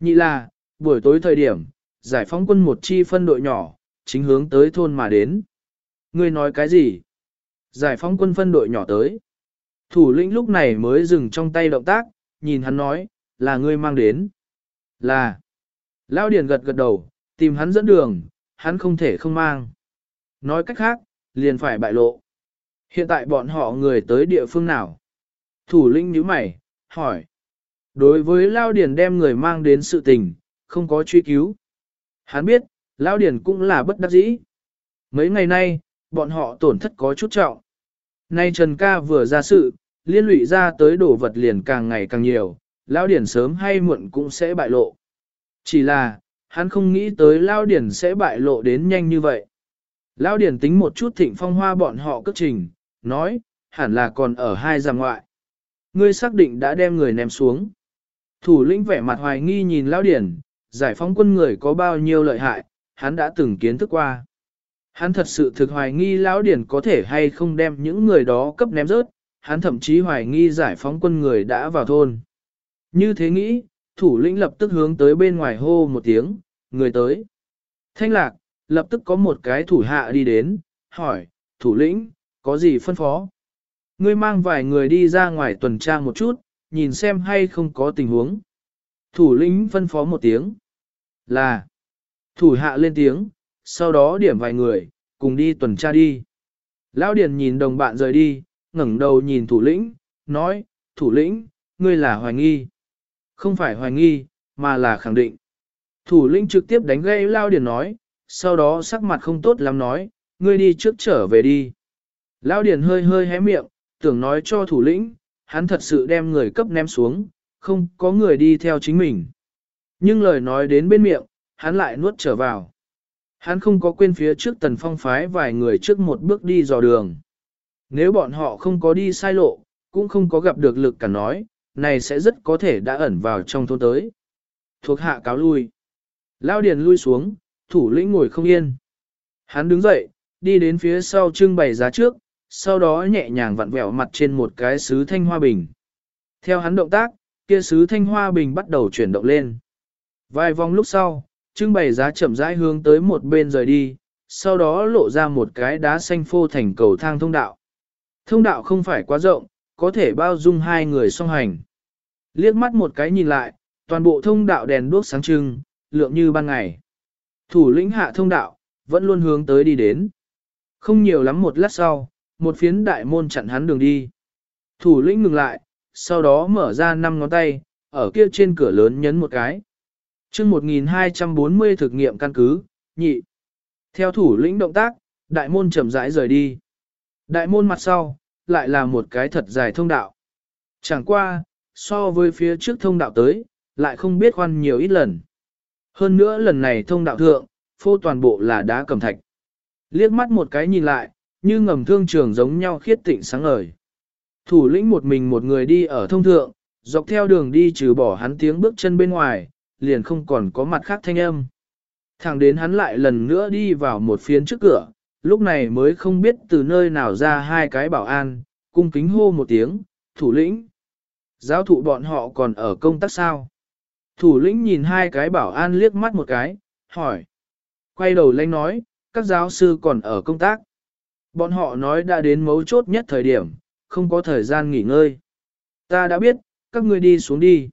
Nhị là, buổi tối thời điểm, giải phóng quân một chi phân đội nhỏ, chính hướng tới thôn mà đến. Ngươi nói cái gì? Giải phóng quân phân đội nhỏ tới. Thủ lĩnh lúc này mới dừng trong tay động tác, nhìn hắn nói, là ngươi mang đến. Là. Lão Điền gật gật đầu, tìm hắn dẫn đường, hắn không thể không mang. Nói cách khác, liền phải bại lộ. Hiện tại bọn họ người tới địa phương nào? Thủ lĩnh nhíu mày, hỏi. Đối với Lao Điền đem người mang đến sự tình, không có truy cứu. Hắn biết, Lao Điền cũng là bất đắc dĩ. Mấy ngày nay, bọn họ tổn thất có chút trọng. Nay Trần Ca vừa ra sự, liên lụy ra tới đổ vật liền càng ngày càng nhiều, Lao Điền sớm hay muộn cũng sẽ bại lộ. Chỉ là, hắn không nghĩ tới Lao Điền sẽ bại lộ đến nhanh như vậy. Lao Điền tính một chút thịnh phong hoa bọn họ cất trình, nói, hẳn là còn ở hai giam ngoại. Ngươi xác định đã đem người ném xuống. Thủ lĩnh vẻ mặt hoài nghi nhìn Lao Điền, giải phóng quân người có bao nhiêu lợi hại, hắn đã từng kiến thức qua. Hắn thật sự thực hoài nghi Lão điển có thể hay không đem những người đó cấp ném rớt, hắn thậm chí hoài nghi giải phóng quân người đã vào thôn. Như thế nghĩ, thủ lĩnh lập tức hướng tới bên ngoài hô một tiếng, người tới. Thanh lạc, lập tức có một cái thủ hạ đi đến, hỏi, thủ lĩnh, có gì phân phó? Ngươi mang vài người đi ra ngoài tuần tra một chút, nhìn xem hay không có tình huống. Thủ lĩnh phân phó một tiếng, là, thủ hạ lên tiếng, sau đó điểm vài người, cùng đi tuần tra đi. Lão Điền nhìn đồng bạn rời đi, ngẩng đầu nhìn thủ lĩnh, nói, thủ lĩnh, ngươi là hoài nghi. Không phải hoài nghi, mà là khẳng định. Thủ lĩnh trực tiếp đánh gây Lão Điền nói, sau đó sắc mặt không tốt lắm nói, ngươi đi trước trở về đi. Lão Điền hơi hơi hé miệng, tưởng nói cho thủ lĩnh, hắn thật sự đem người cấp ném xuống, không có người đi theo chính mình. Nhưng lời nói đến bên miệng, hắn lại nuốt trở vào. Hắn không có quên phía trước tần phong phái vài người trước một bước đi dò đường. Nếu bọn họ không có đi sai lộ, cũng không có gặp được lực cả nói, này sẽ rất có thể đã ẩn vào trong thôn tới. Thuộc hạ cáo lui. Lao điền lui xuống, thủ lĩnh ngồi không yên. Hắn đứng dậy, đi đến phía sau trưng bày giá trước, sau đó nhẹ nhàng vặn vẹo mặt trên một cái sứ thanh hoa bình. Theo hắn động tác, kia sứ thanh hoa bình bắt đầu chuyển động lên. Vài vòng lúc sau, trưng bày giá chậm rãi hướng tới một bên rời đi, sau đó lộ ra một cái đá xanh phô thành cầu thang thông đạo. Thông đạo không phải quá rộng, có thể bao dung hai người song hành. Liếc mắt một cái nhìn lại, toàn bộ thông đạo đèn đuốc sáng trưng, lượng như ban ngày. Thủ lĩnh hạ thông đạo, vẫn luôn hướng tới đi đến. Không nhiều lắm một lát sau, một phiến đại môn chặn hắn đường đi. Thủ lĩnh ngừng lại, sau đó mở ra năm ngón tay, ở kia trên cửa lớn nhấn một cái chương 1240 thực nghiệm căn cứ, nhị. Theo thủ lĩnh động tác, đại môn chậm rãi rời đi. Đại môn mặt sau, lại là một cái thật dài thông đạo. Chẳng qua, so với phía trước thông đạo tới, lại không biết khoan nhiều ít lần. Hơn nữa lần này thông đạo thượng, phô toàn bộ là đá cầm thạch. Liếc mắt một cái nhìn lại, như ngầm thương trường giống nhau khiết tịnh sáng ngời. Thủ lĩnh một mình một người đi ở thông thượng, dọc theo đường đi trừ bỏ hắn tiếng bước chân bên ngoài, liền không còn có mặt khác thanh âm. Thẳng đến hắn lại lần nữa đi vào một phiến trước cửa, lúc này mới không biết từ nơi nào ra hai cái bảo an, cung kính hô một tiếng, thủ lĩnh. Giáo thụ bọn họ còn ở công tác sao? Thủ lĩnh nhìn hai cái bảo an liếc mắt một cái, hỏi. Quay đầu lên nói, các giáo sư còn ở công tác. Bọn họ nói đã đến mấu chốt nhất thời điểm, không có thời gian nghỉ ngơi. Ta đã biết, các ngươi đi xuống đi.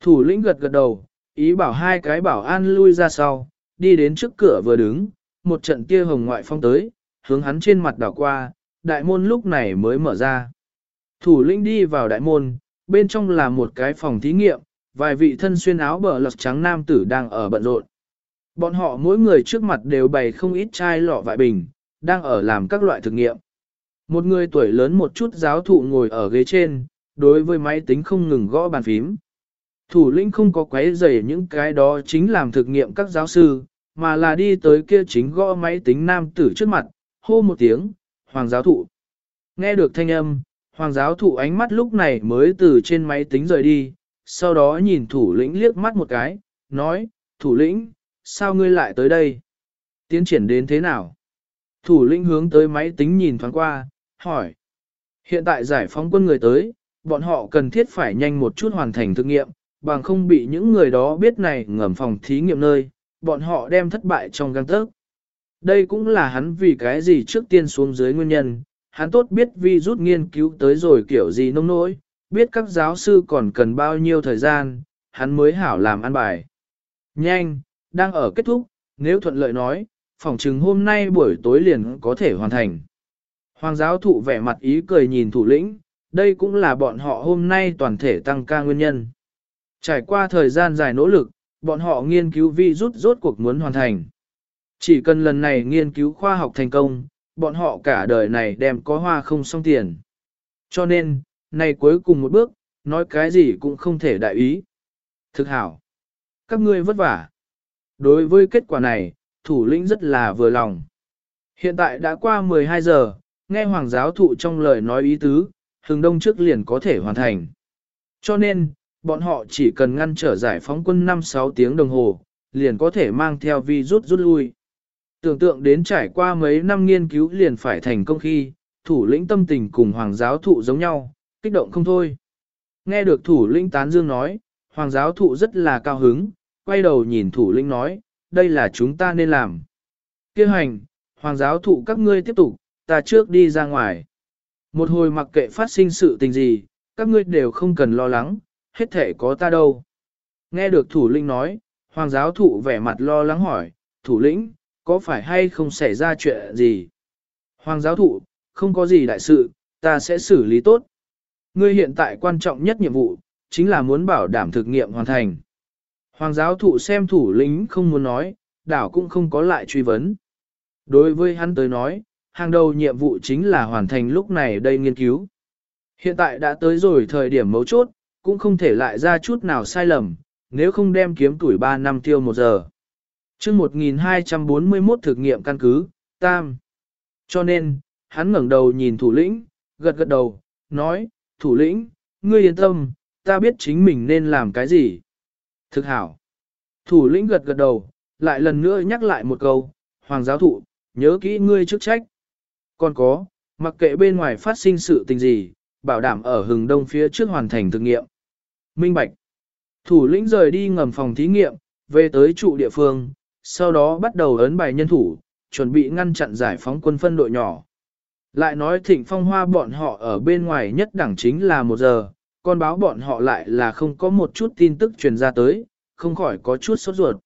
Thủ lĩnh gật gật đầu, ý bảo hai cái bảo an lui ra sau, đi đến trước cửa vừa đứng, một trận tia hồng ngoại phong tới, hướng hắn trên mặt đảo qua, đại môn lúc này mới mở ra. Thủ lĩnh đi vào đại môn, bên trong là một cái phòng thí nghiệm, vài vị thân xuyên áo bờ lật trắng nam tử đang ở bận rộn. Bọn họ mỗi người trước mặt đều bày không ít chai lọ vại bình, đang ở làm các loại thực nghiệm. Một người tuổi lớn một chút giáo thụ ngồi ở ghế trên, đối với máy tính không ngừng gõ bàn phím. Thủ lĩnh không có quấy rầy những cái đó chính làm thực nghiệm các giáo sư, mà là đi tới kia chính gõ máy tính nam tử trước mặt, hô một tiếng, hoàng giáo thụ. Nghe được thanh âm, hoàng giáo thụ ánh mắt lúc này mới từ trên máy tính rời đi, sau đó nhìn thủ lĩnh liếc mắt một cái, nói, thủ lĩnh, sao ngươi lại tới đây? Tiến triển đến thế nào? Thủ lĩnh hướng tới máy tính nhìn thoáng qua, hỏi. Hiện tại giải phóng quân người tới, bọn họ cần thiết phải nhanh một chút hoàn thành thực nghiệm, bằng không bị những người đó biết này ngầm phòng thí nghiệm nơi, bọn họ đem thất bại trong găng tớc. Đây cũng là hắn vì cái gì trước tiên xuống dưới nguyên nhân, hắn tốt biết vi rút nghiên cứu tới rồi kiểu gì nông nỗi, biết các giáo sư còn cần bao nhiêu thời gian, hắn mới hảo làm ăn bài. Nhanh, đang ở kết thúc, nếu thuận lợi nói, phòng chừng hôm nay buổi tối liền có thể hoàn thành. Hoàng giáo thụ vẻ mặt ý cười nhìn thủ lĩnh, đây cũng là bọn họ hôm nay toàn thể tăng ca nguyên nhân. Trải qua thời gian dài nỗ lực, bọn họ nghiên cứu vi rút rốt cuộc muốn hoàn thành. Chỉ cần lần này nghiên cứu khoa học thành công, bọn họ cả đời này đem có hoa không xong tiền. Cho nên, này cuối cùng một bước, nói cái gì cũng không thể đại ý. Thực hảo. Các ngươi vất vả. Đối với kết quả này, thủ lĩnh rất là vừa lòng. Hiện tại đã qua 12 giờ, nghe hoàng giáo thụ trong lời nói ý tứ, hừng đông trước liền có thể hoàn thành. Cho nên, bọn họ chỉ cần ngăn trở giải phóng quân 5-6 tiếng đồng hồ, liền có thể mang theo vi rút rút lui. Tưởng tượng đến trải qua mấy năm nghiên cứu liền phải thành công khi, thủ lĩnh tâm tình cùng hoàng giáo thụ giống nhau, kích động không thôi. Nghe được thủ lĩnh tán dương nói, hoàng giáo thụ rất là cao hứng, quay đầu nhìn thủ lĩnh nói, đây là chúng ta nên làm. Kêu hành, hoàng giáo thụ các ngươi tiếp tục, ta trước đi ra ngoài. Một hồi mặc kệ phát sinh sự tình gì, các ngươi đều không cần lo lắng, hết thể có ta đâu. Nghe được thủ lĩnh nói, hoàng giáo thụ vẻ mặt lo lắng hỏi, thủ lĩnh, có phải hay không xảy ra chuyện gì? Hoàng giáo thụ, không có gì đại sự, ta sẽ xử lý tốt. Ngươi hiện tại quan trọng nhất nhiệm vụ, chính là muốn bảo đảm thực nghiệm hoàn thành. Hoàng giáo thụ xem thủ lĩnh không muốn nói, đảo cũng không có lại truy vấn. Đối với hắn tới nói, hàng đầu nhiệm vụ chính là hoàn thành lúc này đây nghiên cứu. Hiện tại đã tới rồi thời điểm mấu chốt, cũng không thể lại ra chút nào sai lầm, nếu không đem kiếm tuổi 3 năm tiêu một giờ. chương 1241 thực nghiệm căn cứ, tam. Cho nên, hắn ngẩng đầu nhìn thủ lĩnh, gật gật đầu, nói, thủ lĩnh, ngươi yên tâm, ta biết chính mình nên làm cái gì. Thực hảo. Thủ lĩnh gật gật đầu, lại lần nữa nhắc lại một câu, hoàng giáo thụ, nhớ kỹ ngươi chức trách. Còn có, mặc kệ bên ngoài phát sinh sự tình gì, bảo đảm ở hừng đông phía trước hoàn thành thực nghiệm. Minh Bạch. Thủ lĩnh rời đi ngầm phòng thí nghiệm, về tới trụ địa phương, sau đó bắt đầu ấn bài nhân thủ, chuẩn bị ngăn chặn giải phóng quân phân đội nhỏ. Lại nói thịnh phong hoa bọn họ ở bên ngoài nhất đẳng chính là một giờ, con báo bọn họ lại là không có một chút tin tức truyền ra tới, không khỏi có chút sốt ruột.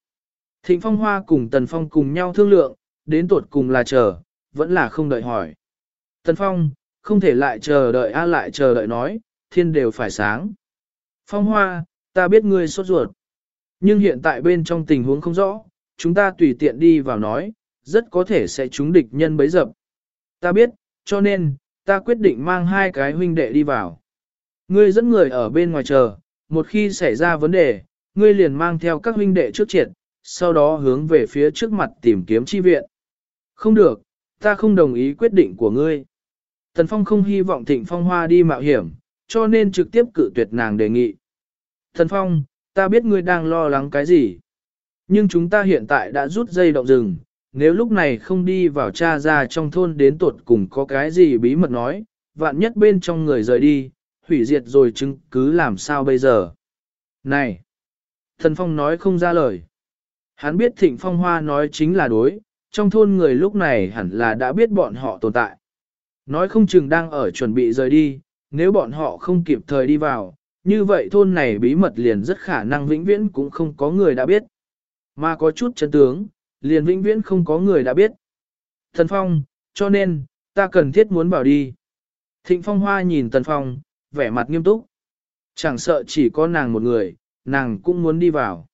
Thịnh phong hoa cùng tần phong cùng nhau thương lượng, đến tuột cùng là chờ, vẫn là không đợi hỏi. Tần phong, không thể lại chờ đợi a lại chờ đợi nói, thiên đều phải sáng. Phong hoa, ta biết ngươi sốt ruột. Nhưng hiện tại bên trong tình huống không rõ, chúng ta tùy tiện đi vào nói, rất có thể sẽ trúng địch nhân bấy dập. Ta biết, cho nên, ta quyết định mang hai cái huynh đệ đi vào. Ngươi dẫn người ở bên ngoài chờ, một khi xảy ra vấn đề, ngươi liền mang theo các huynh đệ trước triệt, sau đó hướng về phía trước mặt tìm kiếm chi viện. Không được, ta không đồng ý quyết định của ngươi. Tần Phong không hy vọng Thịnh Phong Hoa đi mạo hiểm, cho nên trực tiếp cự tuyệt nàng đề nghị. Tần Phong, ta biết ngươi đang lo lắng cái gì. Nhưng chúng ta hiện tại đã rút dây động rừng, nếu lúc này không đi vào cha ra trong thôn đến tuột cùng có cái gì bí mật nói, vạn nhất bên trong người rời đi, hủy diệt rồi chứng cứ làm sao bây giờ. Này! Thần Phong nói không ra lời. Hắn biết Thịnh Phong Hoa nói chính là đối, trong thôn người lúc này hẳn là đã biết bọn họ tồn tại. Nói không chừng đang ở chuẩn bị rời đi, nếu bọn họ không kịp thời đi vào, như vậy thôn này bí mật liền rất khả năng vĩnh viễn cũng không có người đã biết. Mà có chút chân tướng, liền vĩnh viễn không có người đã biết. Thần Phong, cho nên, ta cần thiết muốn bảo đi. Thịnh Phong Hoa nhìn Tần Phong, vẻ mặt nghiêm túc. Chẳng sợ chỉ có nàng một người, nàng cũng muốn đi vào.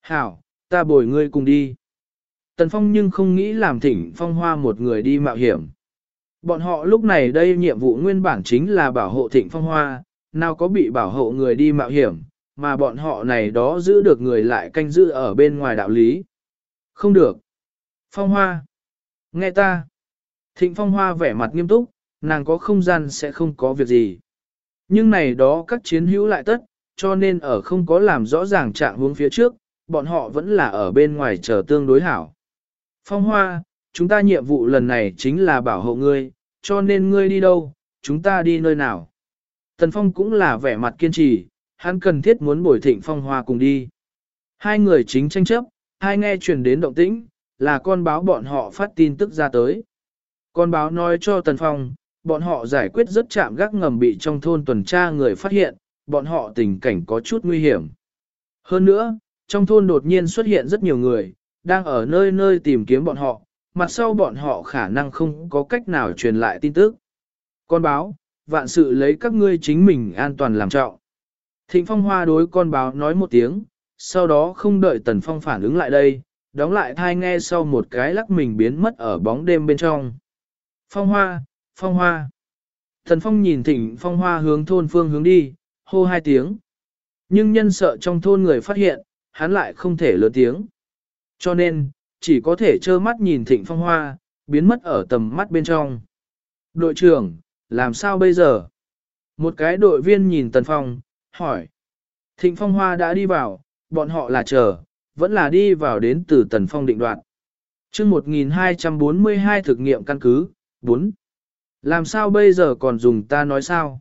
Hảo, ta bồi ngươi cùng đi. Tần Phong nhưng không nghĩ làm thịnh Phong Hoa một người đi mạo hiểm. Bọn họ lúc này đây nhiệm vụ nguyên bản chính là bảo hộ thịnh Phong Hoa, nào có bị bảo hộ người đi mạo hiểm, mà bọn họ này đó giữ được người lại canh giữ ở bên ngoài đạo lý. Không được. Phong Hoa. Nghe ta. Thịnh Phong Hoa vẻ mặt nghiêm túc, nàng có không gian sẽ không có việc gì. Nhưng này đó các chiến hữu lại tất, cho nên ở không có làm rõ ràng trạng hướng phía trước, bọn họ vẫn là ở bên ngoài chờ tương đối hảo. Phong Hoa, chúng ta nhiệm vụ lần này chính là bảo hộ ngươi, cho nên ngươi đi đâu, chúng ta đi nơi nào. Tần Phong cũng là vẻ mặt kiên trì, hắn cần thiết muốn bồi thịnh phong hoa cùng đi. Hai người chính tranh chấp, hai nghe truyền đến động tĩnh, là con báo bọn họ phát tin tức ra tới. Con báo nói cho Tần Phong, bọn họ giải quyết rất chạm gác ngầm bị trong thôn tuần tra người phát hiện, bọn họ tình cảnh có chút nguy hiểm. Hơn nữa, trong thôn đột nhiên xuất hiện rất nhiều người, đang ở nơi nơi tìm kiếm bọn họ, mặt sau bọn họ khả năng không có cách nào truyền lại tin tức. Con báo, vạn sự lấy các ngươi chính mình an toàn làm trọng. Thịnh Phong Hoa đối con báo nói một tiếng, sau đó không đợi Tần Phong phản ứng lại đây, đóng lại thai nghe sau một cái lắc mình biến mất ở bóng đêm bên trong. Phong Hoa, Phong Hoa. Tần Phong nhìn Thịnh Phong Hoa hướng thôn phương hướng đi, hô hai tiếng. Nhưng nhân sợ trong thôn người phát hiện, hắn lại không thể lớn tiếng. Cho nên, chỉ có thể trơ mắt nhìn Thịnh Phong Hoa, biến mất ở tầm mắt bên trong. Đội trưởng, làm sao bây giờ? Một cái đội viên nhìn Tần Phong, hỏi. Thịnh Phong Hoa đã đi vào, bọn họ là chờ, vẫn là đi vào đến từ Tần Phong định đoạt. chương 1242 thực nghiệm căn cứ, 4. Làm sao bây giờ còn dùng ta nói sao?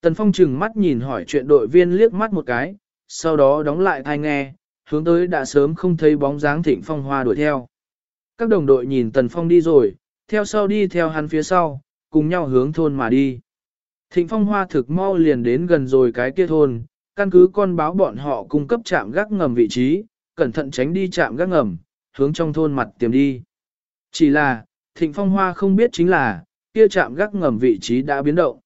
Tần Phong chừng mắt nhìn hỏi chuyện đội viên liếc mắt một cái, sau đó đóng lại thai nghe, hướng tới đã sớm không thấy bóng dáng Thịnh Phong Hoa đuổi theo. Các đồng đội nhìn Tần Phong đi rồi, theo sau đi theo hắn phía sau, cùng nhau hướng thôn mà đi. Thịnh phong hoa thực mau liền đến gần rồi cái kia thôn, căn cứ con báo bọn họ cung cấp chạm gác ngầm vị trí, cẩn thận tránh đi chạm gác ngầm, hướng trong thôn mặt tiềm đi. Chỉ là, thịnh phong hoa không biết chính là, kia chạm gác ngầm vị trí đã biến động.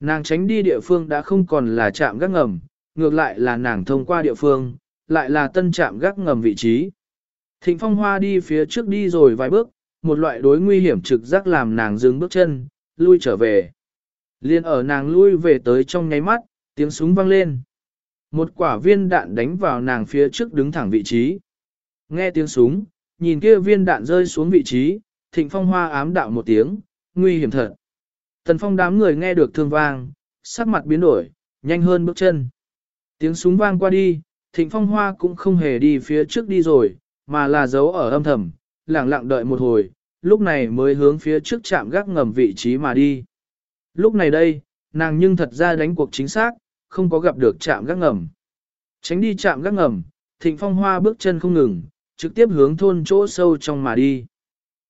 Nàng tránh đi địa phương đã không còn là chạm gác ngầm, ngược lại là nàng thông qua địa phương, lại là tân chạm gác ngầm vị trí. Thịnh phong hoa đi phía trước đi rồi vài bước, một loại đối nguy hiểm trực giác làm nàng dừng bước chân, lui trở về. Liên ở nàng lui về tới trong nháy mắt, tiếng súng vang lên. Một quả viên đạn đánh vào nàng phía trước đứng thẳng vị trí. Nghe tiếng súng, nhìn kia viên đạn rơi xuống vị trí, thịnh phong hoa ám đạo một tiếng, nguy hiểm thật. Tần phong đám người nghe được thương vang, sắc mặt biến đổi, nhanh hơn bước chân. Tiếng súng vang qua đi, thịnh phong hoa cũng không hề đi phía trước đi rồi, mà là giấu ở âm thầm, lặng lặng đợi một hồi, lúc này mới hướng phía trước chạm gác ngầm vị trí mà đi. Lúc này đây, nàng nhưng thật ra đánh cuộc chính xác, không có gặp được chạm gác ngầm. Tránh đi chạm gác ngầm, thịnh phong hoa bước chân không ngừng, trực tiếp hướng thôn chỗ sâu trong mà đi.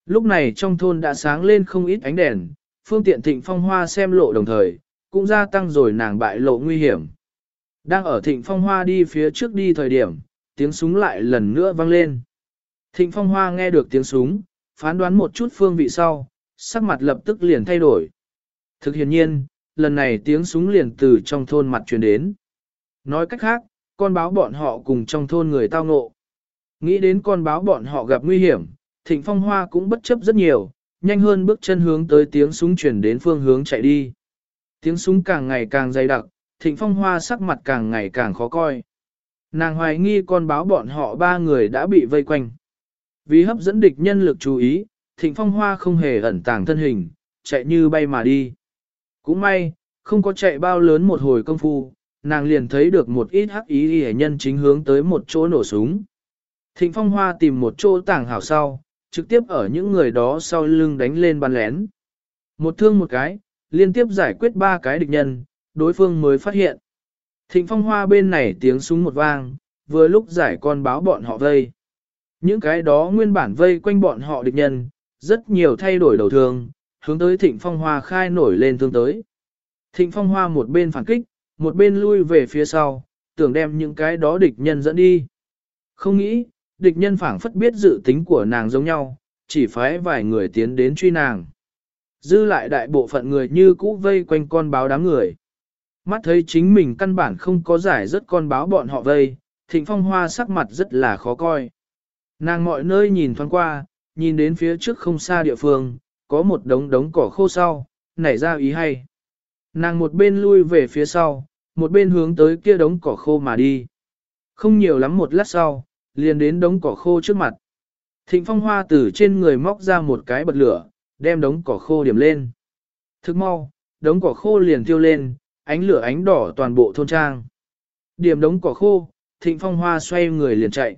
Lúc này trong thôn đã sáng lên không ít ánh đèn, phương tiện thịnh phong hoa xem lộ đồng thời, cũng gia tăng rồi nàng bại lộ nguy hiểm. Đang ở thịnh phong hoa đi phía trước đi thời điểm, tiếng súng lại lần nữa vang lên. Thịnh phong hoa nghe được tiếng súng, phán đoán một chút phương vị sau, sắc mặt lập tức liền thay đổi. Thực hiện nhiên, lần này tiếng súng liền từ trong thôn mặt truyền đến. Nói cách khác, con báo bọn họ cùng trong thôn người tao ngộ. Nghĩ đến con báo bọn họ gặp nguy hiểm, thịnh phong hoa cũng bất chấp rất nhiều, nhanh hơn bước chân hướng tới tiếng súng chuyển đến phương hướng chạy đi. Tiếng súng càng ngày càng dày đặc, thịnh phong hoa sắc mặt càng ngày càng khó coi. Nàng hoài nghi con báo bọn họ ba người đã bị vây quanh. Vì hấp dẫn địch nhân lực chú ý, thịnh phong hoa không hề ẩn tàng thân hình, chạy như bay mà đi. Cũng may, không có chạy bao lớn một hồi công phu, nàng liền thấy được một ít hắc ý hệ nhân chính hướng tới một chỗ nổ súng. Thịnh phong hoa tìm một chỗ tàng hảo sau, trực tiếp ở những người đó sau lưng đánh lên bắn lén. Một thương một cái, liên tiếp giải quyết ba cái địch nhân, đối phương mới phát hiện. Thịnh phong hoa bên này tiếng súng một vang, vừa lúc giải con báo bọn họ vây. Những cái đó nguyên bản vây quanh bọn họ địch nhân, rất nhiều thay đổi đầu thương, hướng tới thịnh phong hoa khai nổi lên thương tới. Thịnh phong hoa một bên phản kích, một bên lui về phía sau, tưởng đem những cái đó địch nhân dẫn đi. Không nghĩ, địch nhân phảng phất biết dự tính của nàng giống nhau, chỉ phái vài người tiến đến truy nàng. Dư lại đại bộ phận người như cũ vây quanh con báo đám người. Mắt thấy chính mình căn bản không có giải rất con báo bọn họ vây, thịnh phong hoa sắc mặt rất là khó coi. Nàng mọi nơi nhìn thoáng qua, nhìn đến phía trước không xa địa phương, có một đống đống cỏ khô sau, nảy ra ý hay. Nàng một bên lui về phía sau, một bên hướng tới kia đống cỏ khô mà đi. Không nhiều lắm một lát sau, liền đến đống cỏ khô trước mặt. Thịnh phong hoa từ trên người móc ra một cái bật lửa, đem đống cỏ khô điểm lên. Thức mau, đống cỏ khô liền tiêu lên, ánh lửa ánh đỏ toàn bộ thôn trang. Điểm đống cỏ khô, thịnh phong hoa xoay người liền chạy.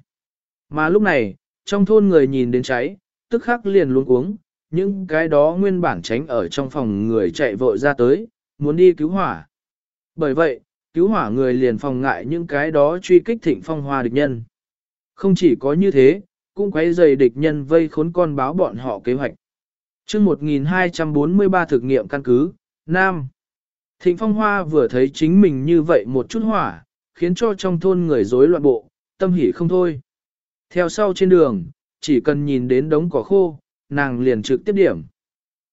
Mà lúc này, trong thôn người nhìn đến cháy, tức khắc liền luống cuống, những cái đó nguyên bản tránh ở trong phòng người chạy vội ra tới, muốn đi cứu hỏa. Bởi vậy, cứu hỏa người liền phòng ngại những cái đó truy kích thịnh phong hoa địch nhân. Không chỉ có như thế, cũng quấy dày địch nhân vây khốn con báo bọn họ kế hoạch. chương 1243 thực nghiệm căn cứ, Nam. Thịnh phong hoa vừa thấy chính mình như vậy một chút hỏa, khiến cho trong thôn người rối loạn bộ, tâm hỉ không thôi. Theo sau trên đường, chỉ cần nhìn đến đống cỏ khô, nàng liền trực tiếp điểm.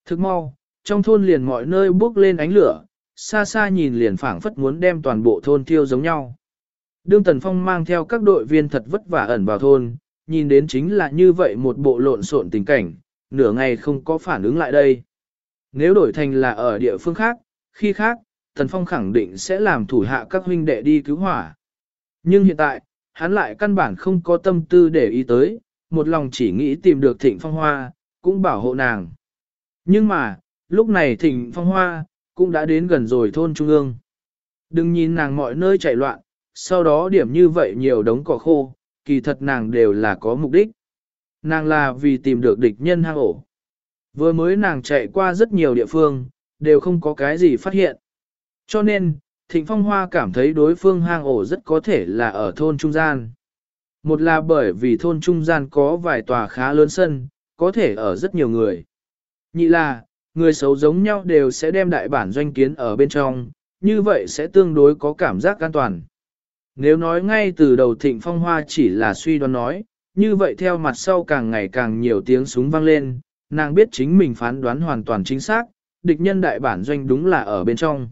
Thức mau, trong thôn liền mọi nơi bước lên ánh lửa, xa xa nhìn liền phảng phất muốn đem toàn bộ thôn thiêu giống nhau. Đương Tần Phong mang theo các đội viên thật vất vả ẩn vào thôn, nhìn đến chính là như vậy một bộ lộn xộn tình cảnh, nửa ngày không có phản ứng lại đây. Nếu đổi thành là ở địa phương khác, khi khác, Tần Phong khẳng định sẽ làm thủ hạ các huynh đệ đi cứu hỏa. Nhưng hiện tại, hắn lại căn bản không có tâm tư để ý tới, một lòng chỉ nghĩ tìm được thịnh phong hoa, cũng bảo hộ nàng. Nhưng mà, lúc này thịnh phong hoa, cũng đã đến gần rồi thôn trung ương. Đừng nhìn nàng mọi nơi chạy loạn, sau đó điểm như vậy nhiều đống cỏ khô, kỳ thật nàng đều là có mục đích. Nàng là vì tìm được địch nhân hang ổ. Vừa mới nàng chạy qua rất nhiều địa phương, đều không có cái gì phát hiện. Cho nên, Thịnh Phong Hoa cảm thấy đối phương hang ổ rất có thể là ở thôn trung gian. Một là bởi vì thôn trung gian có vài tòa khá lớn sân, có thể ở rất nhiều người. Nhị là, người xấu giống nhau đều sẽ đem đại bản doanh kiến ở bên trong, như vậy sẽ tương đối có cảm giác an toàn. Nếu nói ngay từ đầu thịnh phong hoa chỉ là suy đoán nói, như vậy theo mặt sau càng ngày càng nhiều tiếng súng vang lên, nàng biết chính mình phán đoán hoàn toàn chính xác, địch nhân đại bản doanh đúng là ở bên trong.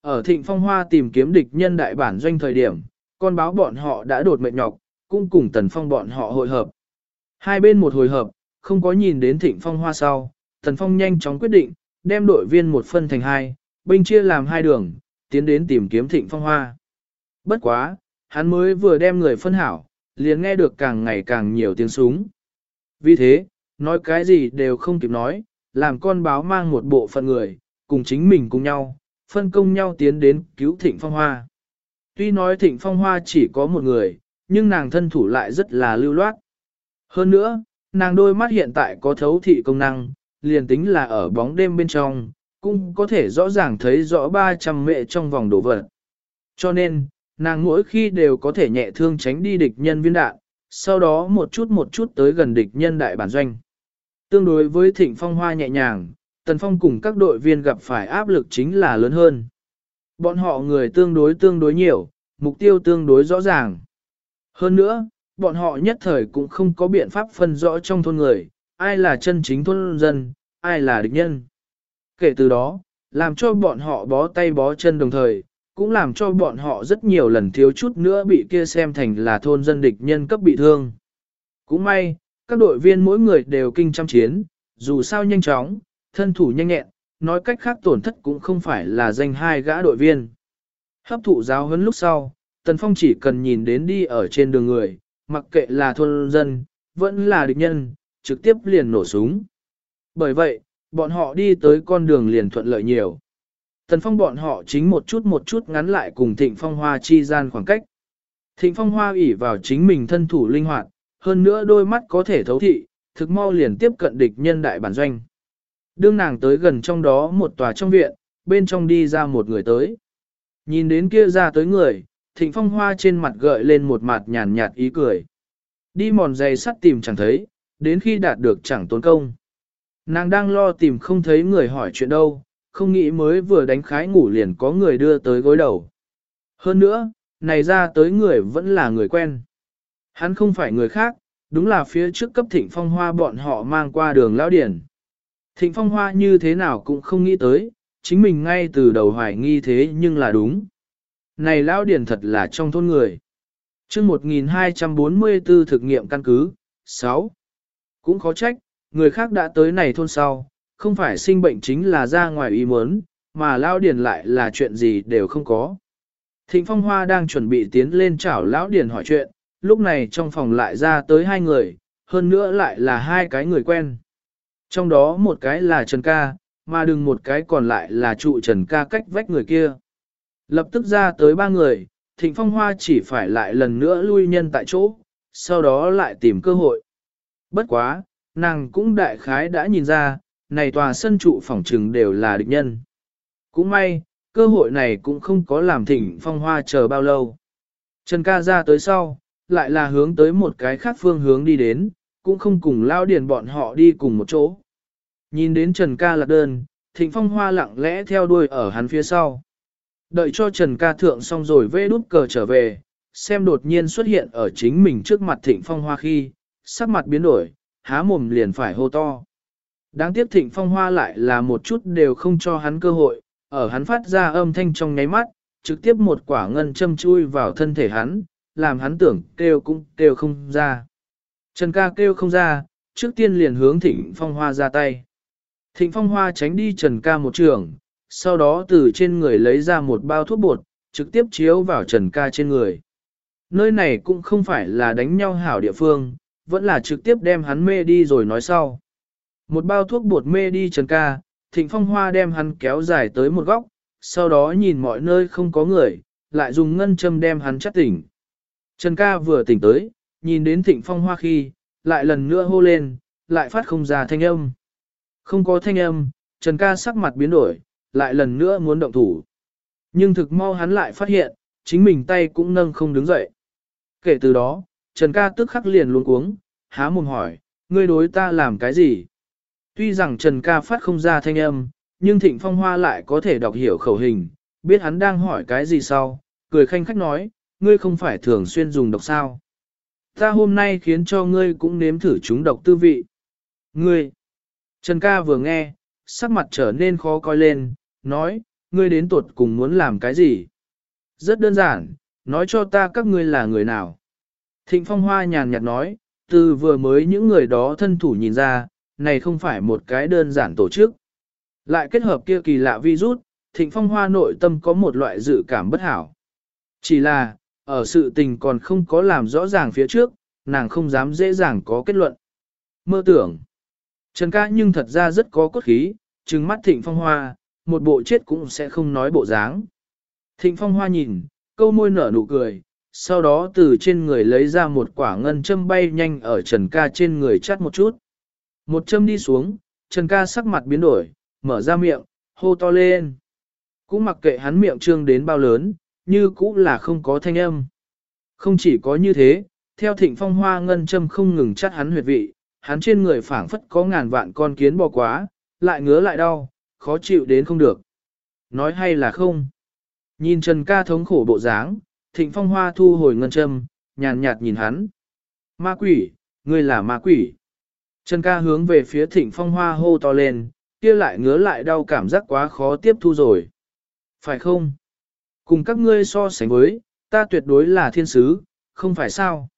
Ở thịnh phong hoa tìm kiếm địch nhân đại bản doanh thời điểm, con báo bọn họ đã đột mệt nhọc, cũng cùng tần phong bọn họ hội hợp. Hai bên một hồi hợp, không có nhìn đến thịnh phong hoa sau, tần phong nhanh chóng quyết định, đem đội viên một phân thành hai, binh chia làm hai đường, tiến đến tìm kiếm thịnh phong hoa. Bất quá, hắn mới vừa đem người phân hảo, liền nghe được càng ngày càng nhiều tiếng súng. Vì thế, nói cái gì đều không kịp nói, làm con báo mang một bộ phận người, cùng chính mình cùng nhau, phân công nhau tiến đến cứu thịnh phong hoa. Tuy nói thịnh phong hoa chỉ có một người, nhưng nàng thân thủ lại rất là lưu loát. Hơn nữa, nàng đôi mắt hiện tại có thấu thị công năng, liền tính là ở bóng đêm bên trong, cũng có thể rõ ràng thấy rõ 300 mệ trong vòng đổ vật. Cho nên, nàng mỗi khi đều có thể nhẹ thương tránh đi địch nhân viên đạn, sau đó một chút một chút tới gần địch nhân đại bản doanh. Tương đối với thịnh phong hoa nhẹ nhàng, tần phong cùng các đội viên gặp phải áp lực chính là lớn hơn. Bọn họ người tương đối tương đối nhiều, mục tiêu tương đối rõ ràng. Hơn nữa, bọn họ nhất thời cũng không có biện pháp phân rõ trong thôn người, ai là chân chính thôn dân, ai là địch nhân. Kể từ đó, làm cho bọn họ bó tay bó chân đồng thời, cũng làm cho bọn họ rất nhiều lần thiếu chút nữa bị kia xem thành là thôn dân địch nhân cấp bị thương. Cũng may, các đội viên mỗi người đều kinh chăm chiến, dù sao nhanh chóng, thân thủ nhanh nhẹn, nói cách khác tổn thất cũng không phải là danh hai gã đội viên. Hấp thụ giáo huấn lúc sau, Tần Phong chỉ cần nhìn đến đi ở trên đường người, mặc kệ là thôn dân, vẫn là địch nhân, trực tiếp liền nổ súng. Bởi vậy, bọn họ đi tới con đường liền thuận lợi nhiều. Tần Phong bọn họ chính một chút một chút ngắn lại cùng Thịnh Phong Hoa chi gian khoảng cách. Thịnh Phong Hoa ủy vào chính mình thân thủ linh hoạt, hơn nữa đôi mắt có thể thấu thị, thực mau liền tiếp cận địch nhân đại bản doanh. Đương nàng tới gần trong đó một tòa trong viện, bên trong đi ra một người tới. Nhìn đến kia ra tới người, Thịnh Phong Hoa trên mặt gợi lên một mặt nhàn nhạt ý cười. Đi mòn giày sắt tìm chẳng thấy, đến khi đạt được chẳng tốn công. Nàng đang lo tìm không thấy người hỏi chuyện đâu, không nghĩ mới vừa đánh khái ngủ liền có người đưa tới gối đầu. Hơn nữa, này ra tới người vẫn là người quen. Hắn không phải người khác, đúng là phía trước cấp thịnh phong hoa bọn họ mang qua đường lão điển. Thịnh phong hoa như thế nào cũng không nghĩ tới, chính mình ngay từ đầu hoài nghi thế nhưng là đúng. Này lão điển thật là trong thôn người. chương 1244 thực nghiệm căn cứ, 6. Cũng khó trách, người khác đã tới này thôn sau, không phải sinh bệnh chính là ra ngoài ý muốn, mà lão điển lại là chuyện gì đều không có. Thịnh Phong Hoa đang chuẩn bị tiến lên chảo lão điển hỏi chuyện, lúc này trong phòng lại ra tới hai người, hơn nữa lại là hai cái người quen. Trong đó một cái là Trần Ca, mà đừng một cái còn lại là trụ Trần Ca cách vách người kia. Lập tức ra tới ba người, Thịnh Phong Hoa chỉ phải lại lần nữa lui nhân tại chỗ, sau đó lại tìm cơ hội. Bất quá, nàng cũng đại khái đã nhìn ra, này tòa sân trụ phòng trừng đều là địch nhân. Cũng may, cơ hội này cũng không có làm thịnh phong hoa chờ bao lâu. Trần ca ra tới sau, lại là hướng tới một cái khác phương hướng đi đến, cũng không cùng lao điền bọn họ đi cùng một chỗ. Nhìn đến Trần ca lạc đơn, thịnh phong hoa lặng lẽ theo đuôi ở hắn phía sau. Đợi cho Trần ca thượng xong rồi vê đút cờ trở về, xem đột nhiên xuất hiện ở chính mình trước mặt thịnh phong hoa khi, sắc mặt biến đổi, há mồm liền phải hô to. Đáng tiếc thịnh phong hoa lại là một chút đều không cho hắn cơ hội, ở hắn phát ra âm thanh trong nháy mắt, trực tiếp một quả ngân châm chui vào thân thể hắn, làm hắn tưởng kêu cũng kêu không ra. Trần ca kêu không ra, trước tiên liền hướng thịnh phong hoa ra tay. Thịnh phong hoa tránh đi trần ca một trường, sau đó từ trên người lấy ra một bao thuốc bột, trực tiếp chiếu vào trần ca trên người. Nơi này cũng không phải là đánh nhau hảo địa phương, vẫn là trực tiếp đem hắn mê đi rồi nói sau. Một bao thuốc bột mê đi trần ca, thịnh phong hoa đem hắn kéo dài tới một góc, sau đó nhìn mọi nơi không có người, lại dùng ngân châm đem hắn chắc tỉnh. Trần ca vừa tỉnh tới, nhìn đến thịnh phong hoa khi, lại lần nữa hô lên, lại phát không ra thanh âm. Không có thanh âm, Trần ca sắc mặt biến đổi, lại lần nữa muốn động thủ. Nhưng thực mau hắn lại phát hiện, chính mình tay cũng nâng không đứng dậy. Kể từ đó, Trần ca tức khắc liền luôn cuống, há mồm hỏi, ngươi đối ta làm cái gì? Tuy rằng Trần ca phát không ra thanh âm, nhưng Thịnh Phong Hoa lại có thể đọc hiểu khẩu hình, biết hắn đang hỏi cái gì sau, cười khanh khách nói, ngươi không phải thường xuyên dùng độc sao. Ta hôm nay khiến cho ngươi cũng nếm thử chúng độc tư vị. Ngươi! Trần ca vừa nghe, sắc mặt trở nên khó coi lên, nói, ngươi đến tuột cùng muốn làm cái gì? Rất đơn giản, nói cho ta các ngươi là người nào. Thịnh Phong Hoa nhàn nhạt nói, từ vừa mới những người đó thân thủ nhìn ra, này không phải một cái đơn giản tổ chức. Lại kết hợp kia kỳ lạ virus, Thịnh Phong Hoa nội tâm có một loại dự cảm bất hảo. Chỉ là, ở sự tình còn không có làm rõ ràng phía trước, nàng không dám dễ dàng có kết luận. Mơ tưởng. Trần ca nhưng thật ra rất có cốt khí, trừng mắt Thịnh Phong Hoa, một bộ chết cũng sẽ không nói bộ dáng. Thịnh Phong Hoa nhìn, câu môi nở nụ cười, sau đó từ trên người lấy ra một quả ngân châm bay nhanh ở Trần ca trên người chắt một chút. Một châm đi xuống, Trần ca sắc mặt biến đổi, mở ra miệng, hô to lên. Cũng mặc kệ hắn miệng trương đến bao lớn, như cũng là không có thanh âm. Không chỉ có như thế, theo thịnh phong hoa ngân châm không ngừng chắt hắn huyệt vị, hắn trên người phảng phất có ngàn vạn con kiến bò quá, lại ngứa lại đau, khó chịu đến không được. Nói hay là không? Nhìn Trần ca thống khổ bộ dáng, thịnh phong hoa thu hồi ngân châm, nhàn nhạt nhìn hắn. Ma quỷ, ngươi là ma quỷ. Trần ca hướng về phía thịnh phong hoa hô to lên, kia lại ngứa lại đau cảm giác quá khó tiếp thu rồi. Phải không? Cùng các ngươi so sánh với, ta tuyệt đối là thiên sứ, không phải sao?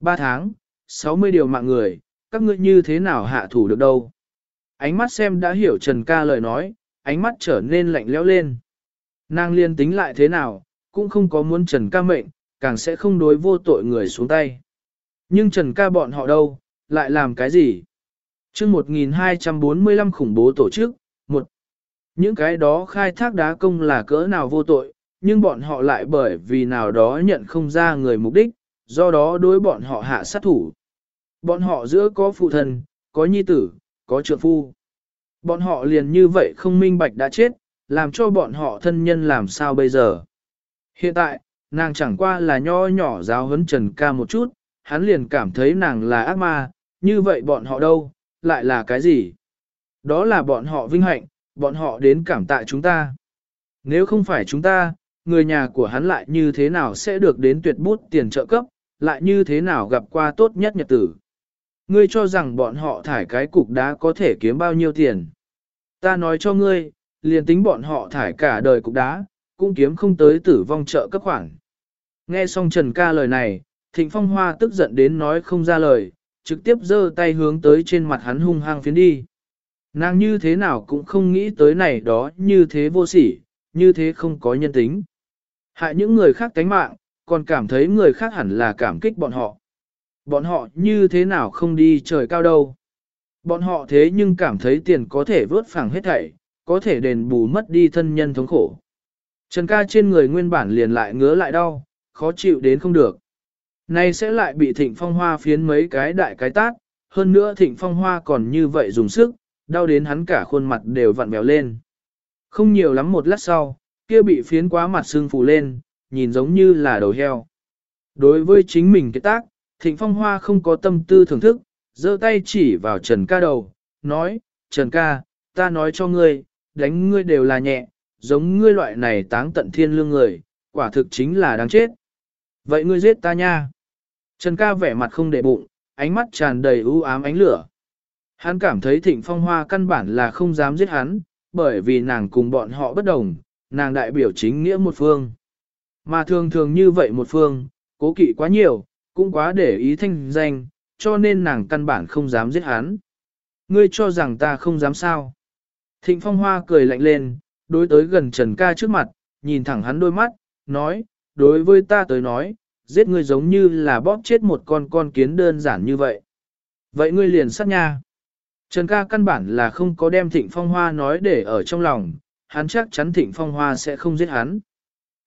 Ba tháng, 60 điều mạng người, các ngươi như thế nào hạ thủ được đâu? Ánh mắt xem đã hiểu Trần ca lời nói, ánh mắt trở nên lạnh lẽo lên. Nàng liên tính lại thế nào, cũng không có muốn Trần ca mệnh, càng sẽ không đối vô tội người xuống tay. Nhưng Trần ca bọn họ đâu, lại làm cái gì? chương 1245 khủng bố tổ chức, một Những cái đó khai thác đá công là cỡ nào vô tội, nhưng bọn họ lại bởi vì nào đó nhận không ra người mục đích, do đó đối bọn họ hạ sát thủ. Bọn họ giữa có phụ thân, có nhi tử, có trượng phu. Bọn họ liền như vậy không minh bạch đã chết, làm cho bọn họ thân nhân làm sao bây giờ. Hiện tại, nàng chẳng qua là nho nhỏ giáo huấn Trần ca một chút, hắn liền cảm thấy nàng là ác ma, như vậy bọn họ đâu, lại là cái gì? Đó là bọn họ vinh hạnh, bọn họ đến cảm tạ chúng ta. Nếu không phải chúng ta, người nhà của hắn lại như thế nào sẽ được đến tuyệt bút tiền trợ cấp, lại như thế nào gặp qua tốt nhất nhật tử. Ngươi cho rằng bọn họ thải cái cục đá có thể kiếm bao nhiêu tiền. Ta nói cho ngươi, liền tính bọn họ thải cả đời cục đá, cũng kiếm không tới tử vong trợ cấp khoản. Nghe xong Trần ca lời này, Thịnh Phong Hoa tức giận đến nói không ra lời, trực tiếp giơ tay hướng tới trên mặt hắn hung hăng phiến đi. Nàng như thế nào cũng không nghĩ tới này đó như thế vô sỉ, như thế không có nhân tính. Hại những người khác tánh mạng, còn cảm thấy người khác hẳn là cảm kích bọn họ. Bọn họ như thế nào không đi trời cao đâu. Bọn họ thế nhưng cảm thấy tiền có thể vớt phẳng hết thảy, có thể đền bù mất đi thân nhân thống khổ. Trần ca trên người nguyên bản liền lại ngứa lại đau, khó chịu đến không được. Nay sẽ lại bị thịnh phong hoa phiến mấy cái đại cái tát, hơn nữa thịnh phong hoa còn như vậy dùng sức, đau đến hắn cả khuôn mặt đều vặn béo lên. Không nhiều lắm một lát sau, kia bị phiến quá mặt xương phù lên, nhìn giống như là đầu heo. Đối với chính mình cái tác, Thịnh Phong Hoa không có tâm tư thưởng thức, giơ tay chỉ vào Trần ca đầu, nói, Trần ca, ta nói cho ngươi, đánh ngươi đều là nhẹ, giống ngươi loại này táng tận thiên lương người, quả thực chính là đáng chết. Vậy ngươi giết ta nha. Trần ca vẻ mặt không để bụng, ánh mắt tràn đầy u ám ánh lửa. Hắn cảm thấy thịnh phong hoa căn bản là không dám giết hắn, bởi vì nàng cùng bọn họ bất đồng, nàng đại biểu chính nghĩa một phương. Mà thường thường như vậy một phương, cố kỵ quá nhiều, cũng quá để ý thanh danh, cho nên nàng căn bản không dám giết hắn. Ngươi cho rằng ta không dám sao. Thịnh phong hoa cười lạnh lên, đối tới gần Trần ca trước mặt, nhìn thẳng hắn đôi mắt, nói, đối với ta tới nói, giết ngươi giống như là bóp chết một con con kiến đơn giản như vậy. Vậy ngươi liền sát nha. Trần ca căn bản là không có đem thịnh phong hoa nói để ở trong lòng, hắn chắc chắn thịnh phong hoa sẽ không giết hắn.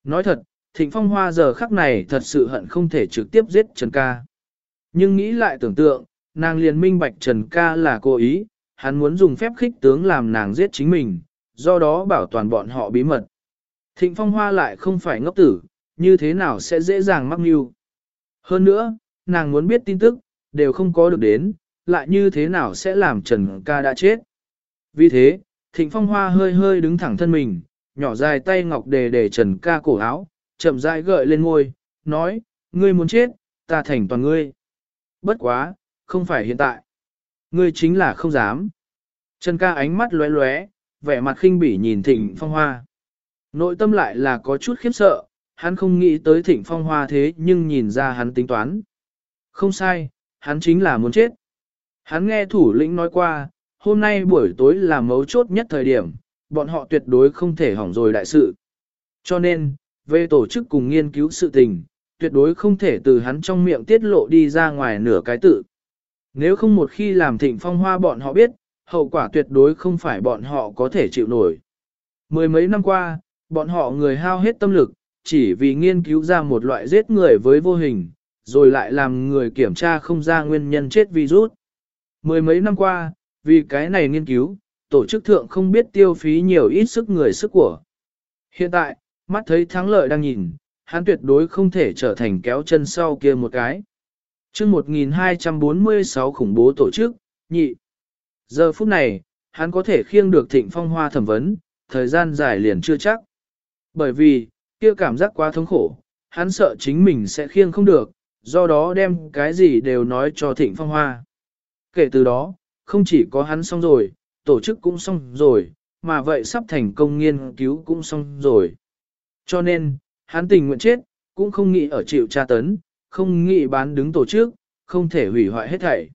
Nói thật, thịnh phong hoa giờ khắc này thật sự hận không thể trực tiếp giết Trần ca. Nhưng nghĩ lại tưởng tượng, nàng liền minh bạch Trần ca là cố ý, hắn muốn dùng phép khích tướng làm nàng giết chính mình, do đó bảo toàn bọn họ bí mật. Thịnh phong hoa lại không phải ngốc tử, như thế nào sẽ dễ dàng mắc mưu. Hơn nữa, nàng muốn biết tin tức, đều không có được đến, lại như thế nào sẽ làm Trần ca đã chết. Vì thế, Thịnh Phong Hoa hơi hơi đứng thẳng thân mình, nhỏ dài tay ngọc đề để Trần ca cổ áo, chậm rãi gợi lên ngôi, nói, ngươi muốn chết, ta thành toàn ngươi. Bất quá, không phải hiện tại. Ngươi chính là không dám. Trần ca ánh mắt lóe lóe, vẻ mặt khinh bỉ nhìn Thịnh Phong Hoa. Nội tâm lại là có chút khiếp sợ, hắn không nghĩ tới Thịnh Phong Hoa thế nhưng nhìn ra hắn tính toán. Không sai, hắn chính là muốn chết. Hắn nghe thủ lĩnh nói qua, hôm nay buổi tối là mấu chốt nhất thời điểm, bọn họ tuyệt đối không thể hỏng rồi đại sự. Cho nên, về tổ chức cùng nghiên cứu sự tình, tuyệt đối không thể từ hắn trong miệng tiết lộ đi ra ngoài nửa cái tự. Nếu không một khi làm thịnh phong hoa bọn họ biết, hậu quả tuyệt đối không phải bọn họ có thể chịu nổi. Mười mấy năm qua, bọn họ người hao hết tâm lực, chỉ vì nghiên cứu ra một loại giết người với vô hình, rồi lại làm người kiểm tra không ra nguyên nhân chết virus. Mười mấy năm qua, vì cái này nghiên cứu, tổ chức thượng không biết tiêu phí nhiều ít sức người sức của. Hiện tại, mắt thấy thắng lợi đang nhìn, hắn tuyệt đối không thể trở thành kéo chân sau kia một cái. chương 1246 khủng bố tổ chức, nhị. Giờ phút này, hắn có thể khiêng được thịnh phong hoa thẩm vấn, thời gian dài liền chưa chắc. Bởi vì, kia cảm giác quá thống khổ, hắn sợ chính mình sẽ khiêng không được, do đó đem cái gì đều nói cho thịnh phong hoa. Kể từ đó, không chỉ có hắn xong rồi, tổ chức cũng xong rồi, mà vậy sắp thành công nghiên cứu cũng xong rồi. Cho nên, hắn tình nguyện chết, cũng không nghĩ ở chịu tra tấn, không nghĩ bán đứng tổ chức, không thể hủy hoại hết thảy.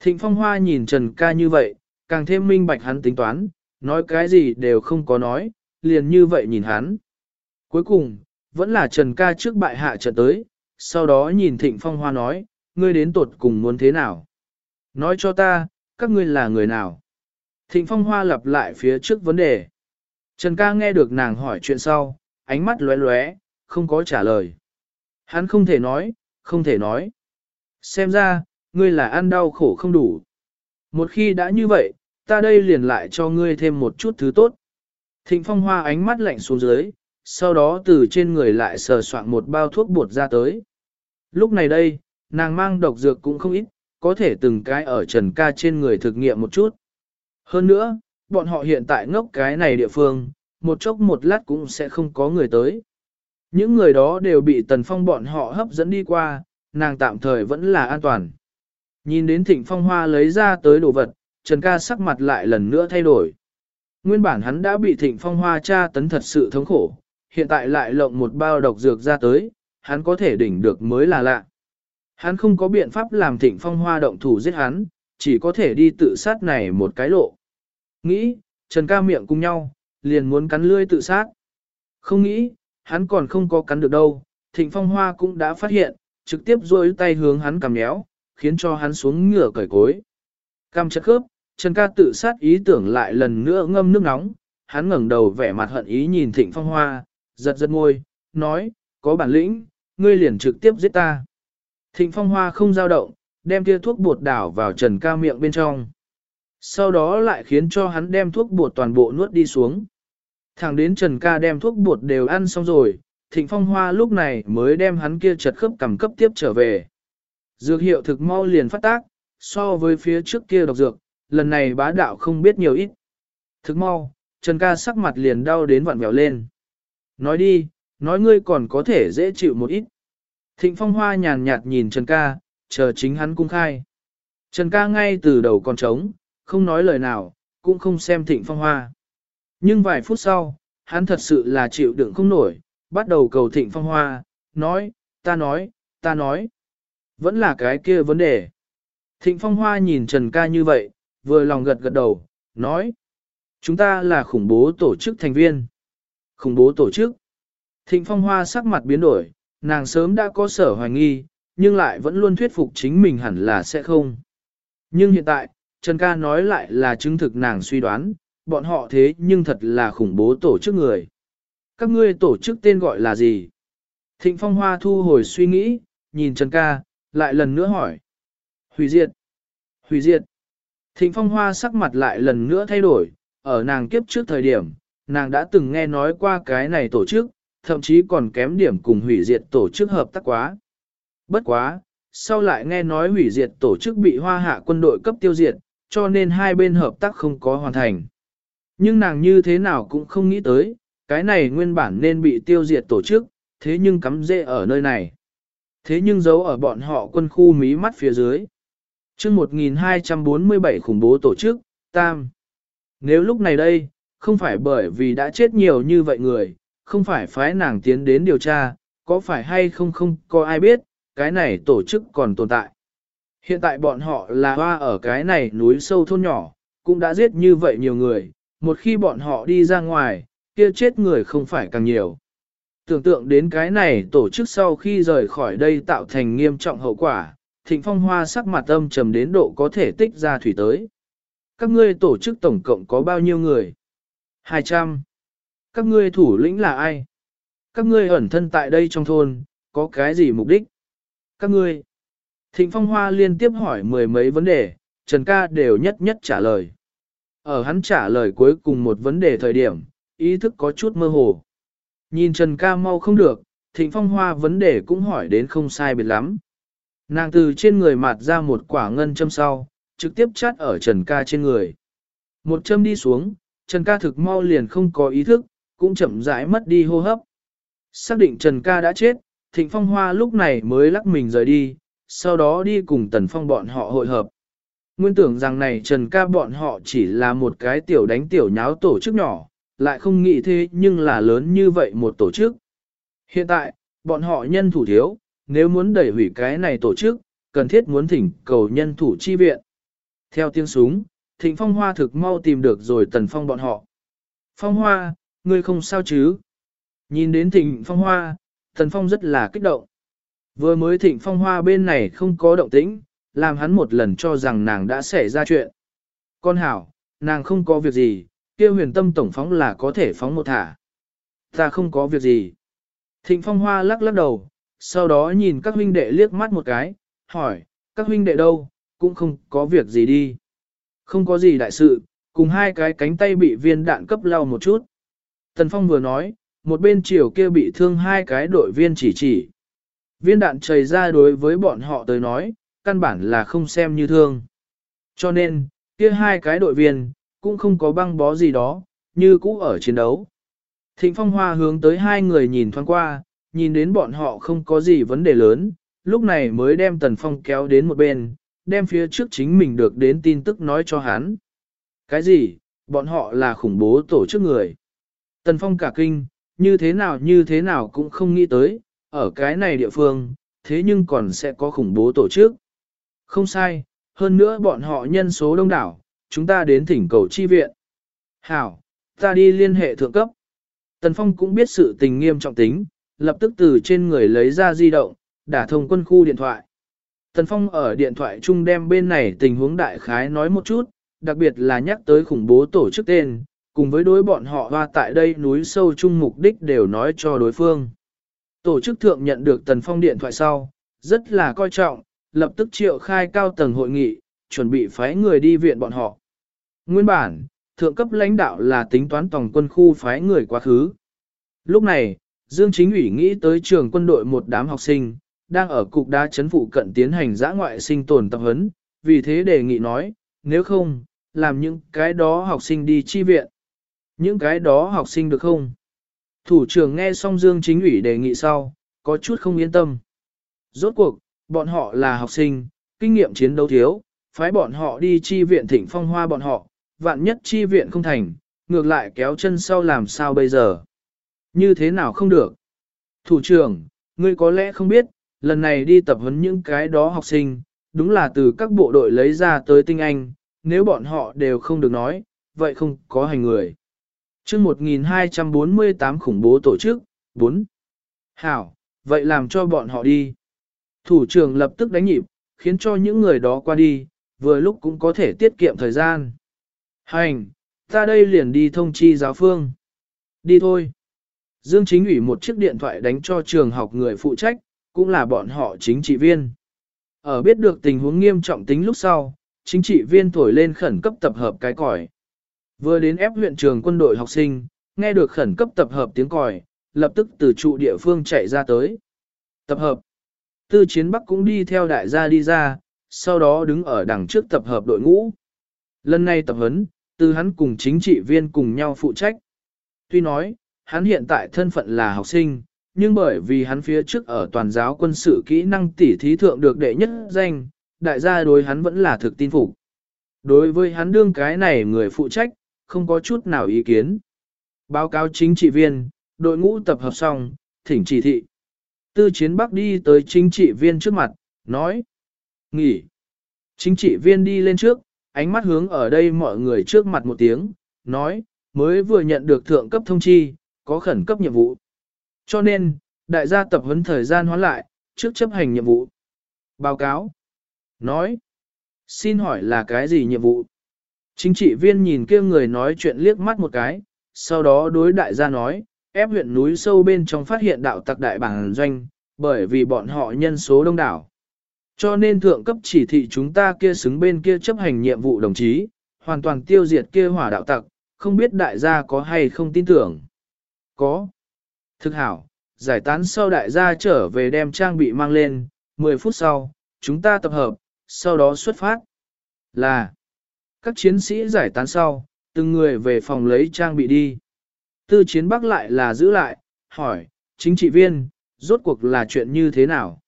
Thịnh Phong Hoa nhìn Trần Ca như vậy, càng thêm minh bạch hắn tính toán, nói cái gì đều không có nói, liền như vậy nhìn hắn. Cuối cùng, vẫn là Trần Ca trước bại hạ trận tới, sau đó nhìn Thịnh Phong Hoa nói, ngươi đến tột cùng muốn thế nào? Nói cho ta, các ngươi là người nào? Thịnh Phong Hoa lặp lại phía trước vấn đề. Trần ca nghe được nàng hỏi chuyện sau, ánh mắt lóe lóe, không có trả lời. Hắn không thể nói, không thể nói. Xem ra, ngươi là ăn đau khổ không đủ. Một khi đã như vậy, ta đây liền lại cho ngươi thêm một chút thứ tốt. Thịnh Phong Hoa ánh mắt lạnh xuống dưới, sau đó từ trên người lại sờ soạn một bao thuốc bột ra tới. Lúc này đây, nàng mang độc dược cũng không ít, có thể từng cái ở Trần Ca trên người thực nghiệm một chút. Hơn nữa, bọn họ hiện tại ngốc cái này địa phương, một chốc một lát cũng sẽ không có người tới. Những người đó đều bị Tần Phong bọn họ hấp dẫn đi qua, nàng tạm thời vẫn là an toàn. Nhìn đến Thịnh Phong Hoa lấy ra tới đồ vật, Trần Ca sắc mặt lại lần nữa thay đổi. Nguyên bản hắn đã bị Thịnh Phong Hoa tra tấn thật sự thống khổ, hiện tại lại lộng một bao độc dược ra tới, hắn có thể đỉnh được mới là lạ. Hắn không có biện pháp làm thịnh phong hoa động thủ giết hắn, chỉ có thể đi tự sát này một cái lộ. Nghĩ, Trần ca miệng cùng nhau, liền muốn cắn lươi tự sát. Không nghĩ, hắn còn không có cắn được đâu, thịnh phong hoa cũng đã phát hiện, trực tiếp rôi tay hướng hắn cầm nhéo, khiến cho hắn xuống ngửa cởi cối. Cam chất khớp, Trần ca tự sát ý tưởng lại lần nữa ngâm nước nóng, hắn ngẩng đầu vẻ mặt hận ý nhìn thịnh phong hoa, giật giật môi, nói, có bản lĩnh, ngươi liền trực tiếp giết ta. Thịnh phong hoa không dao động, đem tia thuốc bột đảo vào trần ca miệng bên trong. Sau đó lại khiến cho hắn đem thuốc bột toàn bộ nuốt đi xuống. Thẳng đến Trần ca đem thuốc bột đều ăn xong rồi, Thịnh Phong Hoa lúc này mới đem hắn kia chật khớp cầm cấp tiếp trở về. Dược hiệu thực mau liền phát tác, so với phía trước kia độc dược, lần này bá đạo không biết nhiều ít. Thực mau, Trần ca sắc mặt liền đau đến vặn vẹo lên. Nói đi, nói ngươi còn có thể dễ chịu một ít. Thịnh Phong Hoa nhàn nhạt nhìn Trần ca, chờ chính hắn cung khai. Trần ca ngay từ đầu còn trống, không nói lời nào, cũng không xem Thịnh Phong Hoa. Nhưng vài phút sau, hắn thật sự là chịu đựng không nổi, bắt đầu cầu Thịnh Phong Hoa, nói, ta nói, ta nói. Vẫn là cái kia vấn đề. Thịnh Phong Hoa nhìn Trần ca như vậy, vừa lòng gật gật đầu, nói. Chúng ta là khủng bố tổ chức thành viên. Khủng bố tổ chức. Thịnh Phong Hoa sắc mặt biến đổi, nàng sớm đã có sở hoài nghi, nhưng lại vẫn luôn thuyết phục chính mình hẳn là sẽ không. Nhưng hiện tại, Trần ca nói lại là chứng thực nàng suy đoán, bọn họ thế nhưng thật là khủng bố tổ chức người. Các ngươi tổ chức tên gọi là gì? Thịnh Phong Hoa thu hồi suy nghĩ, nhìn Trần ca, lại lần nữa hỏi. Hủy diệt. Hủy diệt. Thịnh Phong Hoa sắc mặt lại lần nữa thay đổi, ở nàng kiếp trước thời điểm, nàng đã từng nghe nói qua cái này tổ chức, thậm chí còn kém điểm cùng hủy diệt tổ chức hợp tác quá. Bất quá, sau lại nghe nói hủy diệt tổ chức bị hoa hạ quân đội cấp tiêu diệt, cho nên hai bên hợp tác không có hoàn thành. Nhưng nàng như thế nào cũng không nghĩ tới, cái này nguyên bản nên bị tiêu diệt tổ chức, thế nhưng cắm rễ ở nơi này. Thế nhưng giấu ở bọn họ quân khu mí mắt phía dưới. chương 1247 khủng bố tổ chức, Tam. Nếu lúc này đây, không phải bởi vì đã chết nhiều như vậy người, không phải phái nàng tiến đến điều tra, có phải hay không không có ai biết, cái này tổ chức còn tồn tại. Hiện tại bọn họ là hoa ở cái này núi sâu thôn nhỏ, cũng đã giết như vậy nhiều người, một khi bọn họ đi ra ngoài, kia chết người không phải càng nhiều. Tưởng tượng đến cái này tổ chức sau khi rời khỏi đây tạo thành nghiêm trọng hậu quả, thịnh phong hoa sắc mặt âm trầm đến độ có thể tích ra thủy tới. Các ngươi tổ chức tổng cộng có bao nhiêu người? 200. Các ngươi thủ lĩnh là ai? Các ngươi ẩn thân tại đây trong thôn, có cái gì mục đích? Các ngươi. Thịnh Phong Hoa liên tiếp hỏi mười mấy vấn đề, Trần Ca đều nhất nhất trả lời. Ở hắn trả lời cuối cùng một vấn đề thời điểm, ý thức có chút mơ hồ. Nhìn Trần Ca mau không được, Thịnh Phong Hoa vấn đề cũng hỏi đến không sai biệt lắm. Nàng từ trên người mạt ra một quả ngân châm sau, trực tiếp chát ở Trần Ca trên người. Một châm đi xuống, Trần Ca thực mau liền không có ý thức, cũng chậm rãi mất đi hô hấp. Xác định Trần Ca đã chết, Thịnh Phong Hoa lúc này mới lắc mình rời đi, sau đó đi cùng Tần Phong bọn họ hội hợp. Nguyên tưởng rằng này Trần Ca bọn họ chỉ là một cái tiểu đánh tiểu nháo tổ chức nhỏ, lại không nghĩ thế nhưng là lớn như vậy một tổ chức. Hiện tại, bọn họ nhân thủ thiếu, nếu muốn đẩy hủy cái này tổ chức, cần thiết muốn thỉnh cầu nhân thủ chi viện. Theo tiếng súng, Thịnh Phong Hoa thực mau tìm được rồi Tần Phong bọn họ. Phong Hoa, ngươi không sao chứ? Nhìn đến Thịnh Phong Hoa, Thần Phong rất là kích động. Vừa mới Thịnh Phong Hoa bên này không có động tĩnh, làm hắn một lần cho rằng nàng đã xảy ra chuyện. Con hảo, nàng không có việc gì, kia huyền tâm tổng phóng là có thể phóng một thả. Ta không có việc gì. Thịnh Phong Hoa lắc lắc đầu, sau đó nhìn các huynh đệ liếc mắt một cái, hỏi, các huynh đệ đâu, cũng không có việc gì đi. Không có gì đại sự, cùng hai cái cánh tay bị viên đạn cấp lau một chút. Tần Phong vừa nói, một bên chiều kia bị thương hai cái đội viên chỉ chỉ. Viên đạn chảy ra đối với bọn họ tới nói, căn bản là không xem như thương. Cho nên, kia hai cái đội viên, cũng không có băng bó gì đó, như cũ ở chiến đấu. Thịnh Phong Hoa hướng tới hai người nhìn thoáng qua, nhìn đến bọn họ không có gì vấn đề lớn, lúc này mới đem Tần Phong kéo đến một bên, đem phía trước chính mình được đến tin tức nói cho hắn. Cái gì? Bọn họ là khủng bố tổ chức người. Tần Phong cả kinh, như thế nào như thế nào cũng không nghĩ tới, ở cái này địa phương, thế nhưng còn sẽ có khủng bố tổ chức. Không sai, hơn nữa bọn họ nhân số đông đảo, chúng ta đến thỉnh cầu chi viện. Hảo, ta đi liên hệ thượng cấp. Tần Phong cũng biết sự tình nghiêm trọng tính, lập tức từ trên người lấy ra di động, đả thông quân khu điện thoại. Tần Phong ở điện thoại chung đem bên này tình huống đại khái nói một chút, đặc biệt là nhắc tới khủng bố tổ chức tên, cùng với đối bọn họ hoa tại đây núi sâu chung mục đích đều nói cho đối phương. Tổ chức thượng nhận được Tần Phong điện thoại sau, rất là coi trọng, lập tức triệu khai cao tầng hội nghị, chuẩn bị phái người đi viện bọn họ. Nguyên bản, thượng cấp lãnh đạo là tính toán tổng quân khu phái người quá khứ. Lúc này, Dương Chính ủy nghĩ tới trường quân đội một đám học sinh, đang ở cục đá chấn phụ cận tiến hành giã ngoại sinh tồn tập huấn, vì thế đề nghị nói, nếu không, làm những cái đó học sinh đi chi viện. Những cái đó học sinh được không? Thủ trưởng nghe xong Dương Chính ủy đề nghị sau, có chút không yên tâm. Rốt cuộc, bọn họ là học sinh, kinh nghiệm chiến đấu thiếu, phái bọn họ đi chi viện thỉnh phong hoa bọn họ, vạn nhất chi viện không thành, ngược lại kéo chân sau làm sao bây giờ. Như thế nào không được? Thủ trưởng, ngươi có lẽ không biết, lần này đi tập huấn những cái đó học sinh, đúng là từ các bộ đội lấy ra tới tinh anh, nếu bọn họ đều không được nói, vậy không có hành người chương 1248 khủng bố tổ chức, 4. Hảo, vậy làm cho bọn họ đi. Thủ trưởng lập tức đánh nhịp, khiến cho những người đó qua đi, vừa lúc cũng có thể tiết kiệm thời gian. Hành, ta đây liền đi thông chi giáo phương. Đi thôi. Dương chính ủy một chiếc điện thoại đánh cho trường học người phụ trách, cũng là bọn họ chính trị viên. Ở biết được tình huống nghiêm trọng tính lúc sau, chính trị viên thổi lên khẩn cấp tập hợp cái còi. Vừa đến ép huyện trường quân đội học sinh, nghe được khẩn cấp tập hợp tiếng còi, lập tức từ trụ địa phương chạy ra tới. Tập hợp. Tư chiến Bắc cũng đi theo đại gia đi ra, sau đó đứng ở đằng trước tập hợp đội ngũ. Lần này tập huấn, từ hắn cùng chính trị viên cùng nhau phụ trách. Tuy nói, hắn hiện tại thân phận là học sinh, nhưng bởi vì hắn phía trước ở toàn giáo quân sự kỹ năng tỉ thí thượng được đệ nhất danh, đại gia đối hắn vẫn là thực tin phục. Đối với hắn đương cái này người phụ trách, không có chút nào ý kiến. Báo cáo chính trị viên, đội ngũ tập hợp xong, thỉnh chỉ thị. Tư chiến bắc đi tới chính trị viên trước mặt, nói. Nghỉ. Chính trị viên đi lên trước, ánh mắt hướng ở đây mọi người trước mặt một tiếng, nói, mới vừa nhận được thượng cấp thông chi, có khẩn cấp nhiệm vụ. Cho nên, đại gia tập huấn thời gian hoán lại, trước chấp hành nhiệm vụ. Báo cáo. Nói. Xin hỏi là cái gì nhiệm vụ? Chính trị viên nhìn kia người nói chuyện liếc mắt một cái, sau đó đối đại gia nói, ép huyện núi sâu bên trong phát hiện đạo tặc đại bản doanh, bởi vì bọn họ nhân số đông đảo. Cho nên thượng cấp chỉ thị chúng ta kia xứng bên kia chấp hành nhiệm vụ đồng chí, hoàn toàn tiêu diệt kia hỏa đạo tặc, không biết đại gia có hay không tin tưởng. Có. Thực hảo, giải tán sau đại gia trở về đem trang bị mang lên, 10 phút sau, chúng ta tập hợp, sau đó xuất phát. Là, các chiến sĩ giải tán sau, từng người về phòng lấy trang bị đi. Tư chiến bắc lại là giữ lại, hỏi, chính trị viên, rốt cuộc là chuyện như thế nào?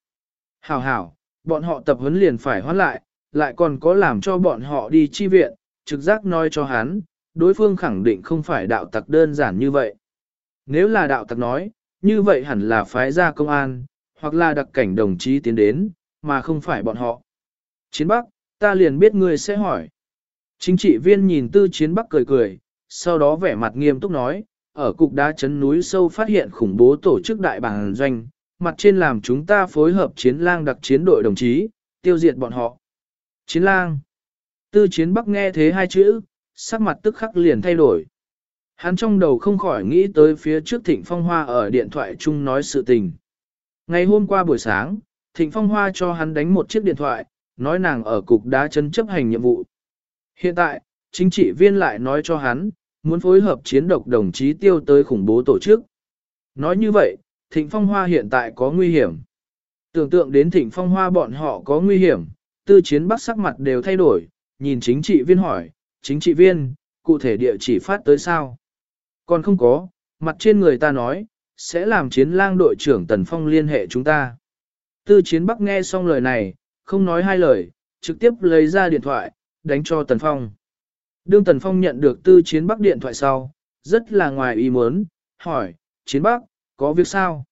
Hảo hảo, bọn họ tập huấn liền phải hoán lại, lại còn có làm cho bọn họ đi chi viện, trực giác nói cho hắn, đối phương khẳng định không phải đạo tặc đơn giản như vậy. Nếu là đạo tặc nói, như vậy hẳn là phái ra công an, hoặc là đặc cảnh đồng chí tiến đến, mà không phải bọn họ. Chiến Bắc, ta liền biết ngươi sẽ hỏi. Chính trị viên nhìn tư chiến Bắc cười cười, sau đó vẻ mặt nghiêm túc nói, ở cục đá chấn núi sâu phát hiện khủng bố tổ chức đại bảng doanh, mặt trên làm chúng ta phối hợp chiến lang đặc chiến đội đồng chí, tiêu diệt bọn họ. Chiến lang. Tư chiến Bắc nghe thế hai chữ, sắc mặt tức khắc liền thay đổi. Hắn trong đầu không khỏi nghĩ tới phía trước Thịnh Phong Hoa ở điện thoại chung nói sự tình. Ngày hôm qua buổi sáng, Thịnh Phong Hoa cho hắn đánh một chiếc điện thoại, nói nàng ở cục đá chân chấp hành nhiệm vụ. Hiện tại, chính trị viên lại nói cho hắn, muốn phối hợp chiến độc đồng chí tiêu tới khủng bố tổ chức. Nói như vậy, Thịnh Phong Hoa hiện tại có nguy hiểm. Tưởng tượng đến Thịnh Phong Hoa bọn họ có nguy hiểm, tư chiến bắc sắc mặt đều thay đổi, nhìn chính trị viên hỏi, chính trị viên, cụ thể địa chỉ phát tới sao? Còn không có, mặt trên người ta nói, sẽ làm chiến lang đội trưởng Tần Phong liên hệ chúng ta. Tư chiến bắc nghe xong lời này, không nói hai lời, trực tiếp lấy ra điện thoại, đánh cho Tần Phong. Đương Tần Phong nhận được tư chiến bắc điện thoại sau, rất là ngoài ý muốn, hỏi, chiến bắc, có việc sao?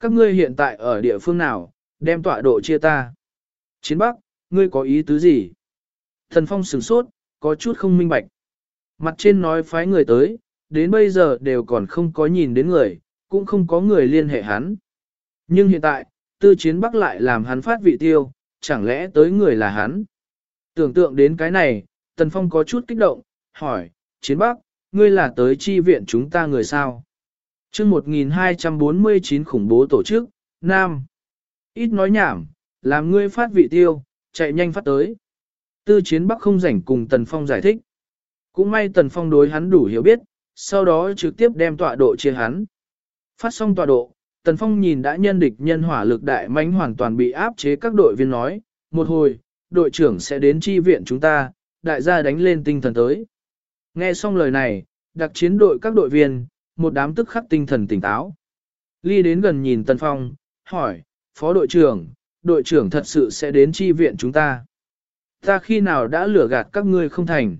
Các ngươi hiện tại ở địa phương nào, đem tọa độ chia ta. Chiến bắc, ngươi có ý tứ gì? Tần Phong sửng sốt, có chút không minh bạch. Mặt trên nói phái người tới, đến bây giờ đều còn không có nhìn đến người, cũng không có người liên hệ hắn. Nhưng hiện tại, tư chiến bắc lại làm hắn phát vị tiêu, chẳng lẽ tới người là hắn. Tưởng tượng đến cái này, Tần Phong có chút kích động, hỏi, chiến bắc, ngươi là tới chi viện chúng ta người sao? chương 1249 khủng bố tổ chức, Nam. Ít nói nhảm, làm ngươi phát vị tiêu, chạy nhanh phát tới. Tư chiến bắc không rảnh cùng Tần Phong giải thích. Cũng may Tần Phong đối hắn đủ hiểu biết, sau đó trực tiếp đem tọa độ chia hắn. Phát xong tọa độ, Tần Phong nhìn đã nhân địch nhân hỏa lực đại mãnh hoàn toàn bị áp chế các đội viên nói, một hồi, đội trưởng sẽ đến chi viện chúng ta, đại gia đánh lên tinh thần tới. Nghe xong lời này, đặc chiến đội các đội viên, một đám tức khắc tinh thần tỉnh táo. Ly đến gần nhìn Tần Phong, hỏi, phó đội trưởng, đội trưởng thật sự sẽ đến chi viện chúng ta. Ta khi nào đã lừa gạt các ngươi không thành.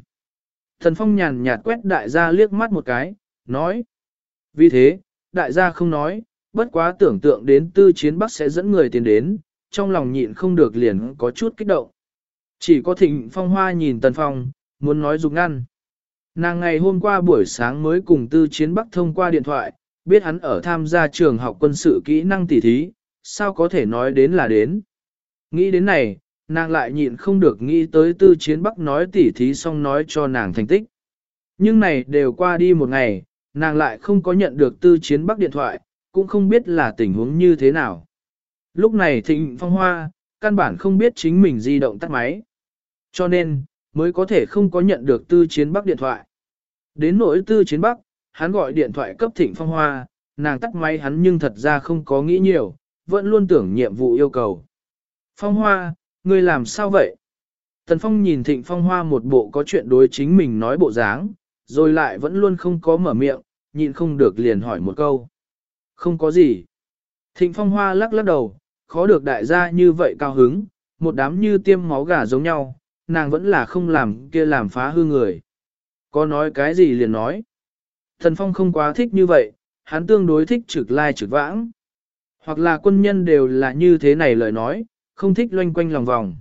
Tần Phong nhàn nhạt quét đại gia liếc mắt một cái, nói. Vì thế, đại gia không nói, bất quá tưởng tượng đến tư chiến bắc sẽ dẫn người tiến đến, trong lòng nhịn không được liền có chút kích động. Chỉ có thịnh phong hoa nhìn Tần Phong, muốn nói dục ngăn. Nàng ngày hôm qua buổi sáng mới cùng tư chiến bắc thông qua điện thoại, biết hắn ở tham gia trường học quân sự kỹ năng tỉ thí, sao có thể nói đến là đến. Nghĩ đến này, nàng lại nhịn không được nghĩ tới tư chiến bắc nói tỉ thí xong nói cho nàng thành tích. Nhưng này đều qua đi một ngày, nàng lại không có nhận được tư chiến bắc điện thoại, cũng không biết là tình huống như thế nào. Lúc này thịnh phong hoa, căn bản không biết chính mình di động tắt máy. Cho nên, mới có thể không có nhận được tư chiến bắc điện thoại. Đến nỗi tư chiến bắc, hắn gọi điện thoại cấp thịnh phong hoa, nàng tắt máy hắn nhưng thật ra không có nghĩ nhiều, vẫn luôn tưởng nhiệm vụ yêu cầu. Phong hoa, ngươi làm sao vậy? Tần Phong nhìn thịnh phong hoa một bộ có chuyện đối chính mình nói bộ dáng, rồi lại vẫn luôn không có mở miệng, nhịn không được liền hỏi một câu. Không có gì. Thịnh phong hoa lắc lắc đầu, khó được đại gia như vậy cao hứng, một đám như tiêm máu gà giống nhau, nàng vẫn là không làm kia làm phá hư người. Có nói cái gì liền nói. Thần phong không quá thích như vậy, hắn tương đối thích trực lai trực vãng. Hoặc là quân nhân đều là như thế này lời nói, không thích loanh quanh lòng vòng.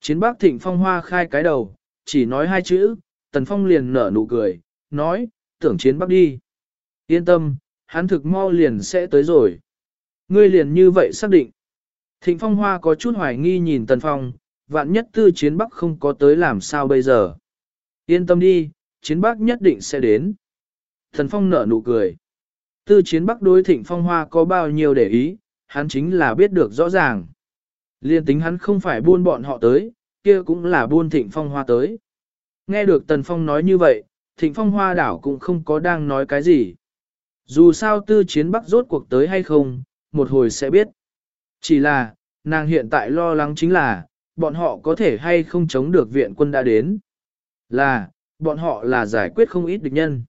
Chiến bác thịnh phong hoa khai cái đầu, chỉ nói hai chữ, tần phong liền nở nụ cười, nói, tưởng chiến bác đi. Yên tâm, hắn thực mau liền sẽ tới rồi. Ngươi liền như vậy xác định. Thịnh Phong Hoa có chút hoài nghi nhìn Tần Phong, vạn nhất tư chiến Bắc không có tới làm sao bây giờ. Yên tâm đi, chiến Bắc nhất định sẽ đến. Thần Phong nở nụ cười. Tư chiến Bắc đối Thịnh Phong Hoa có bao nhiêu để ý, hắn chính là biết được rõ ràng. Liên tính hắn không phải buôn bọn họ tới, kia cũng là buôn Thịnh Phong Hoa tới. Nghe được Tần Phong nói như vậy, Thịnh Phong Hoa đảo cũng không có đang nói cái gì. Dù sao tư chiến bắc rốt cuộc tới hay không, một hồi sẽ biết. Chỉ là, nàng hiện tại lo lắng chính là, bọn họ có thể hay không chống được viện quân đã đến. Là, bọn họ là giải quyết không ít địch nhân.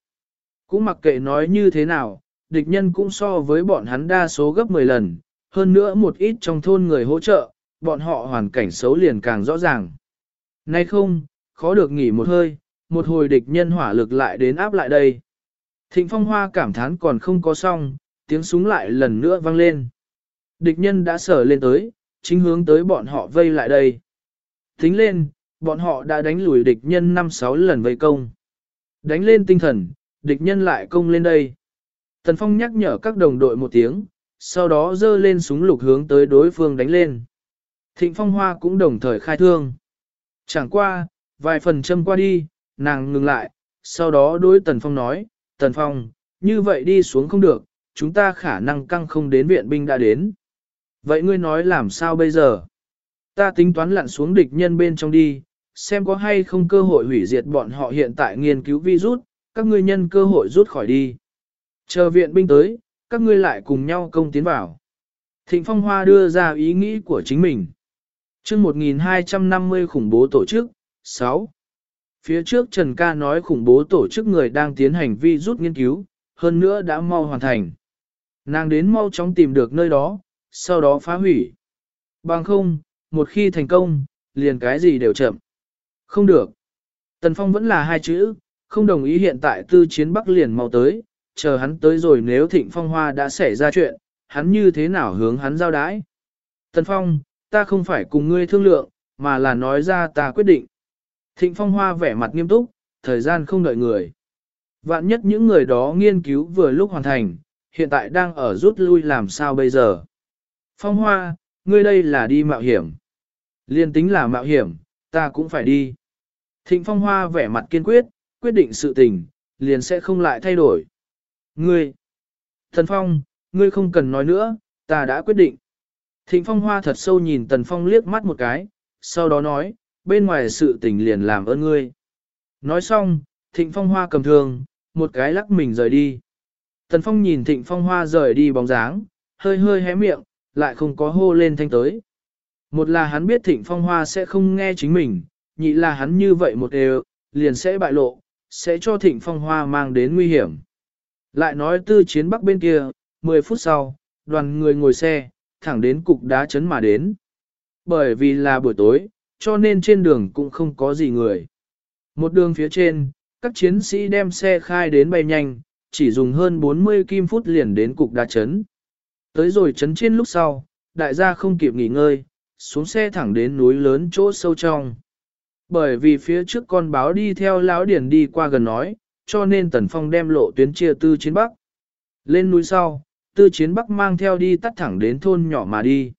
Cũng mặc kệ nói như thế nào, địch nhân cũng so với bọn hắn đa số gấp 10 lần, hơn nữa một ít trong thôn người hỗ trợ, bọn họ hoàn cảnh xấu liền càng rõ ràng. Nay không, khó được nghỉ một hơi, một hồi địch nhân hỏa lực lại đến áp lại đây. Thịnh phong hoa cảm thán còn không có xong, tiếng súng lại lần nữa vang lên. Địch nhân đã sở lên tới, chính hướng tới bọn họ vây lại đây. Tính lên, bọn họ đã đánh lùi địch nhân 5-6 lần vây công. Đánh lên tinh thần, địch nhân lại công lên đây. Tần Phong nhắc nhở các đồng đội một tiếng, sau đó dơ lên súng lục hướng tới đối phương đánh lên. Thịnh Phong Hoa cũng đồng thời khai thương. Chẳng qua, vài phần châm qua đi, nàng ngừng lại, sau đó đối Tần Phong nói, Tần Phong, như vậy đi xuống không được, chúng ta khả năng căng không đến viện binh đã đến. Vậy ngươi nói làm sao bây giờ? Ta tính toán lặn xuống địch nhân bên trong đi, xem có hay không cơ hội hủy diệt bọn họ hiện tại nghiên cứu virus, các ngươi nhân cơ hội rút khỏi đi. Chờ viện binh tới, các ngươi lại cùng nhau công tiến vào. Thịnh Phong Hoa đưa ra ý nghĩ của chính mình. chương 1250 khủng bố tổ chức, 6. Phía trước Trần Ca nói khủng bố tổ chức người đang tiến hành vi rút nghiên cứu, hơn nữa đã mau hoàn thành. Nàng đến mau chóng tìm được nơi đó, sau đó phá hủy. Bằng không, một khi thành công, liền cái gì đều chậm. Không được. Tần Phong vẫn là hai chữ, không đồng ý hiện tại tư chiến Bắc liền mau tới, chờ hắn tới rồi nếu thịnh phong hoa đã xảy ra chuyện, hắn như thế nào hướng hắn giao đái. Tần Phong, ta không phải cùng ngươi thương lượng, mà là nói ra ta quyết định. Thịnh Phong Hoa vẻ mặt nghiêm túc, thời gian không đợi người. Vạn nhất những người đó nghiên cứu vừa lúc hoàn thành, hiện tại đang ở rút lui làm sao bây giờ. Phong Hoa, ngươi đây là đi mạo hiểm. Liên tính là mạo hiểm, ta cũng phải đi. Thịnh Phong Hoa vẻ mặt kiên quyết, quyết định sự tình, liền sẽ không lại thay đổi. Ngươi, Thần Phong, ngươi không cần nói nữa, ta đã quyết định. Thịnh Phong Hoa thật sâu nhìn Tần Phong liếc mắt một cái, sau đó nói, bên ngoài sự tình liền làm ơn ngươi. Nói xong, Thịnh Phong Hoa cầm thương, một cái lắc mình rời đi. Tần Phong nhìn Thịnh Phong Hoa rời đi bóng dáng, hơi hơi hé miệng, lại không có hô lên thanh tới. Một là hắn biết Thịnh Phong Hoa sẽ không nghe chính mình, nhị là hắn như vậy một đều, liền sẽ bại lộ, sẽ cho Thịnh Phong Hoa mang đến nguy hiểm. Lại nói tư chiến bắc bên kia, 10 phút sau, đoàn người ngồi xe, thẳng đến cục đá chấn mà đến. Bởi vì là buổi tối, cho nên trên đường cũng không có gì người. Một đường phía trên, các chiến sĩ đem xe khai đến bay nhanh, chỉ dùng hơn 40 kim phút liền đến cục đá chấn. Tới rồi chấn trên lúc sau, đại gia không kịp nghỉ ngơi, xuống xe thẳng đến núi lớn chỗ sâu trong. Bởi vì phía trước con báo đi theo lão điển đi qua gần nói, cho nên Tần Phong đem lộ tuyến chia tư chiến bắc. Lên núi sau, tư chiến bắc mang theo đi tắt thẳng đến thôn nhỏ mà đi.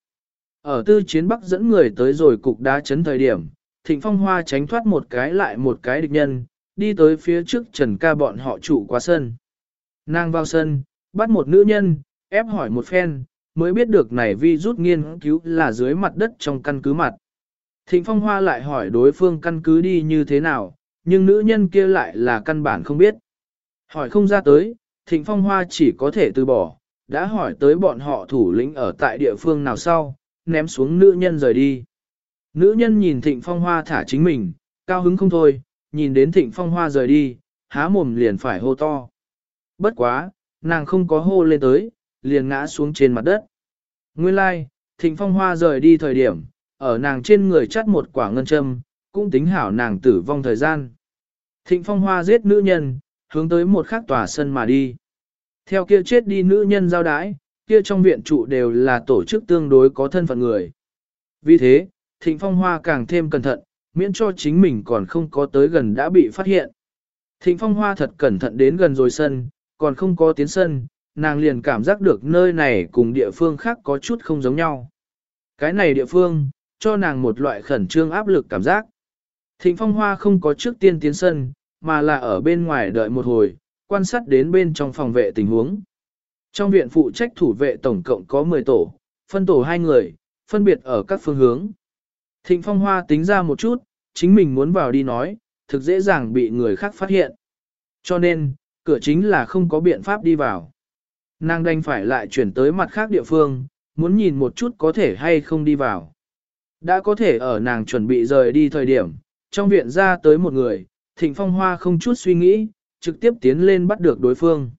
Ở tư chiến bắc dẫn người tới rồi cục đá chấn thời điểm, thịnh phong hoa tránh thoát một cái lại một cái địch nhân, đi tới phía trước trần ca bọn họ trụ qua sân. Nàng vào sân, bắt một nữ nhân, ép hỏi một phen, mới biết được này vi rút nghiên cứu là dưới mặt đất trong căn cứ mặt. Thịnh phong hoa lại hỏi đối phương căn cứ đi như thế nào, nhưng nữ nhân kia lại là căn bản không biết. Hỏi không ra tới, thịnh phong hoa chỉ có thể từ bỏ, đã hỏi tới bọn họ thủ lĩnh ở tại địa phương nào sau, ném xuống nữ nhân rời đi. Nữ nhân nhìn thịnh phong hoa thả chính mình, cao hứng không thôi, nhìn đến thịnh phong hoa rời đi, há mồm liền phải hô to. Bất quá, nàng không có hô lên tới, liền ngã xuống trên mặt đất. Nguyên lai, like, thịnh phong hoa rời đi thời điểm, ở nàng trên người chắt một quả ngân châm, cũng tính hảo nàng tử vong thời gian. Thịnh phong hoa giết nữ nhân, hướng tới một khắc tòa sân mà đi. Theo kia chết đi nữ nhân giao đái, kia trong viện trụ đều là tổ chức tương đối có thân phận người. Vì thế, thịnh phong hoa càng thêm cẩn thận, miễn cho chính mình còn không có tới gần đã bị phát hiện. Thịnh phong hoa thật cẩn thận đến gần rồi sân, còn không có tiến sân, nàng liền cảm giác được nơi này cùng địa phương khác có chút không giống nhau. Cái này địa phương, cho nàng một loại khẩn trương áp lực cảm giác. Thịnh phong hoa không có trước tiên tiến sân, mà là ở bên ngoài đợi một hồi, quan sát đến bên trong phòng vệ tình huống. Trong viện phụ trách thủ vệ tổng cộng có 10 tổ, phân tổ hai người, phân biệt ở các phương hướng. Thịnh phong hoa tính ra một chút, chính mình muốn vào đi nói, thực dễ dàng bị người khác phát hiện. Cho nên, cửa chính là không có biện pháp đi vào. Nàng đành phải lại chuyển tới mặt khác địa phương, muốn nhìn một chút có thể hay không đi vào. Đã có thể ở nàng chuẩn bị rời đi thời điểm, trong viện ra tới một người, thịnh phong hoa không chút suy nghĩ, trực tiếp tiến lên bắt được đối phương.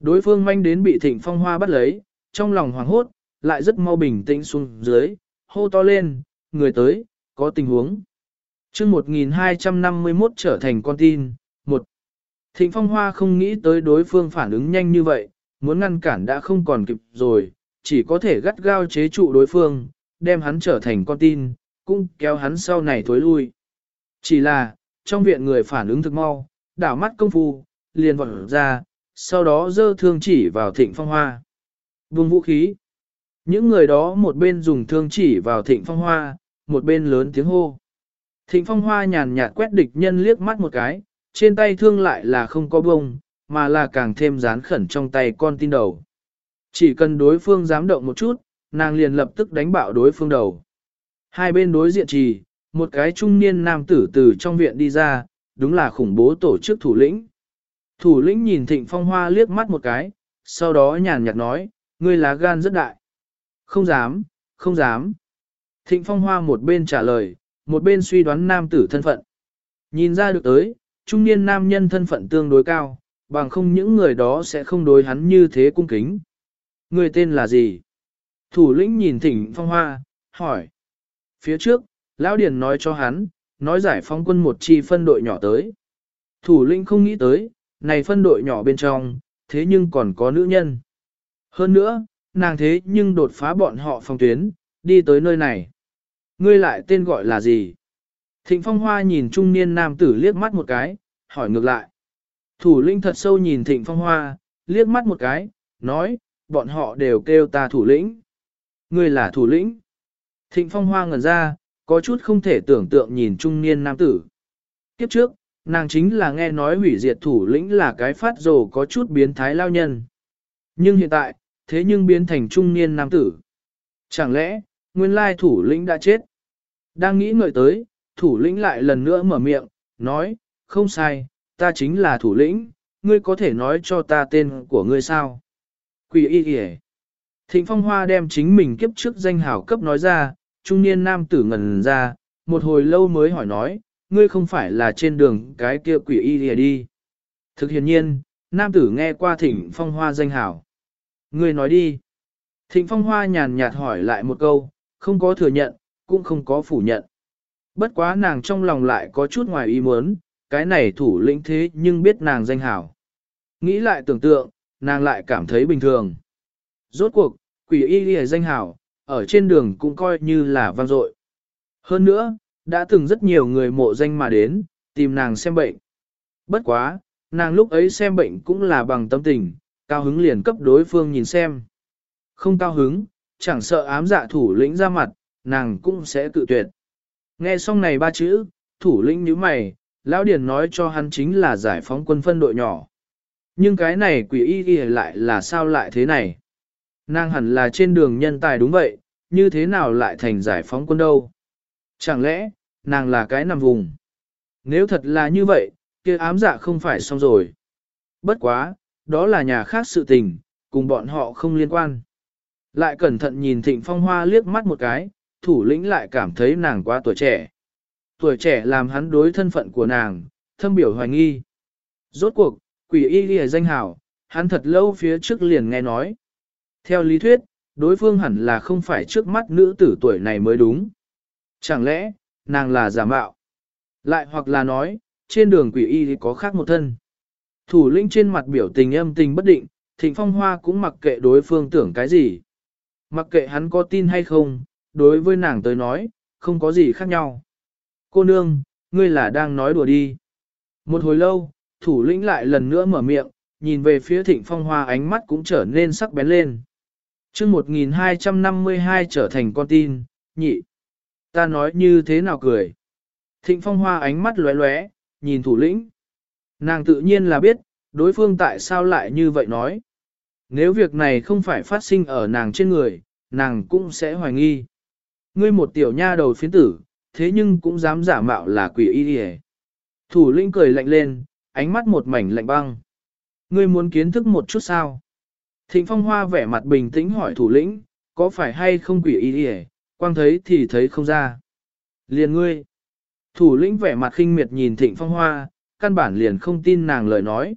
Đối phương manh đến bị thịnh phong hoa bắt lấy, trong lòng hoảng hốt, lại rất mau bình tĩnh xuống dưới, hô to lên, người tới, có tình huống. chương 1251 trở thành con tin, một Thịnh phong hoa không nghĩ tới đối phương phản ứng nhanh như vậy, muốn ngăn cản đã không còn kịp rồi, chỉ có thể gắt gao chế trụ đối phương, đem hắn trở thành con tin, cũng kéo hắn sau này thối lui. Chỉ là, trong viện người phản ứng thực mau, đảo mắt công phu, liền vọt ra, sau đó dơ thương chỉ vào thịnh phong hoa. Vùng vũ khí. Những người đó một bên dùng thương chỉ vào thịnh phong hoa, một bên lớn tiếng hô. Thịnh phong hoa nhàn nhạt quét địch nhân liếc mắt một cái, trên tay thương lại là không có bông, mà là càng thêm dán khẩn trong tay con tin đầu. Chỉ cần đối phương dám động một chút, nàng liền lập tức đánh bạo đối phương đầu. Hai bên đối diện trì, một cái trung niên nam tử từ trong viện đi ra, đúng là khủng bố tổ chức thủ lĩnh. Thủ lĩnh nhìn thịnh phong hoa liếc mắt một cái, sau đó nhàn nhạt nói, ngươi lá gan rất đại. Không dám, không dám. Thịnh phong hoa một bên trả lời, một bên suy đoán nam tử thân phận. Nhìn ra được tới, trung niên nam nhân thân phận tương đối cao, bằng không những người đó sẽ không đối hắn như thế cung kính. Người tên là gì? Thủ lĩnh nhìn thịnh phong hoa, hỏi. Phía trước, Lão Điền nói cho hắn, nói giải phóng quân một chi phân đội nhỏ tới. Thủ lĩnh không nghĩ tới, này phân đội nhỏ bên trong, thế nhưng còn có nữ nhân. Hơn nữa, nàng thế nhưng đột phá bọn họ phòng tuyến, đi tới nơi này. Ngươi lại tên gọi là gì? Thịnh Phong Hoa nhìn trung niên nam tử liếc mắt một cái, hỏi ngược lại. Thủ lĩnh thật sâu nhìn Thịnh Phong Hoa, liếc mắt một cái, nói, bọn họ đều kêu ta thủ lĩnh. Ngươi là thủ lĩnh. Thịnh Phong Hoa ngẩn ra, có chút không thể tưởng tượng nhìn trung niên nam tử. Kiếp trước, nàng chính là nghe nói hủy diệt thủ lĩnh là cái phát rồ có chút biến thái lao nhân. Nhưng hiện tại, thế nhưng biến thành trung niên nam tử. Chẳng lẽ, nguyên lai thủ lĩnh đã chết? Đang nghĩ ngợi tới, thủ lĩnh lại lần nữa mở miệng, nói, không sai, ta chính là thủ lĩnh, ngươi có thể nói cho ta tên của ngươi sao? Quỷ y kìa. Thịnh Phong Hoa đem chính mình kiếp trước danh hào cấp nói ra, trung niên nam tử ngần ra, một hồi lâu mới hỏi nói, ngươi không phải là trên đường cái kia quỷ y kìa đi. Thực hiện nhiên, nam tử nghe qua Thịnh Phong Hoa danh hào, Ngươi nói đi. Thịnh Phong Hoa nhàn nhạt hỏi lại một câu, không có thừa nhận, cũng không có phủ nhận. Bất quá nàng trong lòng lại có chút ngoài ý muốn, cái này thủ lĩnh thế nhưng biết nàng danh hảo. Nghĩ lại tưởng tượng, nàng lại cảm thấy bình thường. Rốt cuộc, quỷ y ghi danh hảo, ở trên đường cũng coi như là vang dội. Hơn nữa, đã từng rất nhiều người mộ danh mà đến, tìm nàng xem bệnh. Bất quá, nàng lúc ấy xem bệnh cũng là bằng tâm tình, cao hứng liền cấp đối phương nhìn xem. Không cao hứng, chẳng sợ ám dạ thủ lĩnh ra mặt, nàng cũng sẽ tự tuyệt. Nghe xong này ba chữ, thủ lĩnh như mày, lão điền nói cho hắn chính là giải phóng quân phân đội nhỏ. Nhưng cái này quỷ y ghi lại là sao lại thế này? Nàng hẳn là trên đường nhân tài đúng vậy, như thế nào lại thành giải phóng quân đâu? Chẳng lẽ, nàng là cái nằm vùng? Nếu thật là như vậy, kia ám dạ không phải xong rồi. Bất quá, đó là nhà khác sự tình, cùng bọn họ không liên quan. Lại cẩn thận nhìn thịnh phong hoa liếc mắt một cái, thủ lĩnh lại cảm thấy nàng quá tuổi trẻ. Tuổi trẻ làm hắn đối thân phận của nàng, thâm biểu hoài nghi. Rốt cuộc, quỷ y ghi danh hảo, hắn thật lâu phía trước liền nghe nói. Theo lý thuyết, đối phương hẳn là không phải trước mắt nữ tử tuổi này mới đúng. Chẳng lẽ, nàng là giả mạo? Lại hoặc là nói, trên đường quỷ y thì có khác một thân. Thủ lĩnh trên mặt biểu tình âm tình bất định, thịnh phong hoa cũng mặc kệ đối phương tưởng cái gì. Mặc kệ hắn có tin hay không, đối với nàng tới nói, không có gì khác nhau. Cô nương, ngươi là đang nói đùa đi. Một hồi lâu, thủ lĩnh lại lần nữa mở miệng, nhìn về phía thịnh phong hoa ánh mắt cũng trở nên sắc bén lên. chương 1252 trở thành con tin, nhị. Ta nói như thế nào cười. Thịnh phong hoa ánh mắt lóe lóe, nhìn thủ lĩnh. Nàng tự nhiên là biết, đối phương tại sao lại như vậy nói. Nếu việc này không phải phát sinh ở nàng trên người, nàng cũng sẽ hoài nghi. Ngươi một tiểu nha đầu phiến tử, thế nhưng cũng dám giả mạo là quỷ y hề. Thủ lĩnh cười lạnh lên, ánh mắt một mảnh lạnh băng. Ngươi muốn kiến thức một chút sao? Thịnh phong hoa vẻ mặt bình tĩnh hỏi thủ lĩnh, có phải hay không quỷ y hề, quang thấy thì thấy không ra. Liền ngươi. Thủ lĩnh vẻ mặt khinh miệt nhìn thịnh phong hoa, căn bản liền không tin nàng lời nói.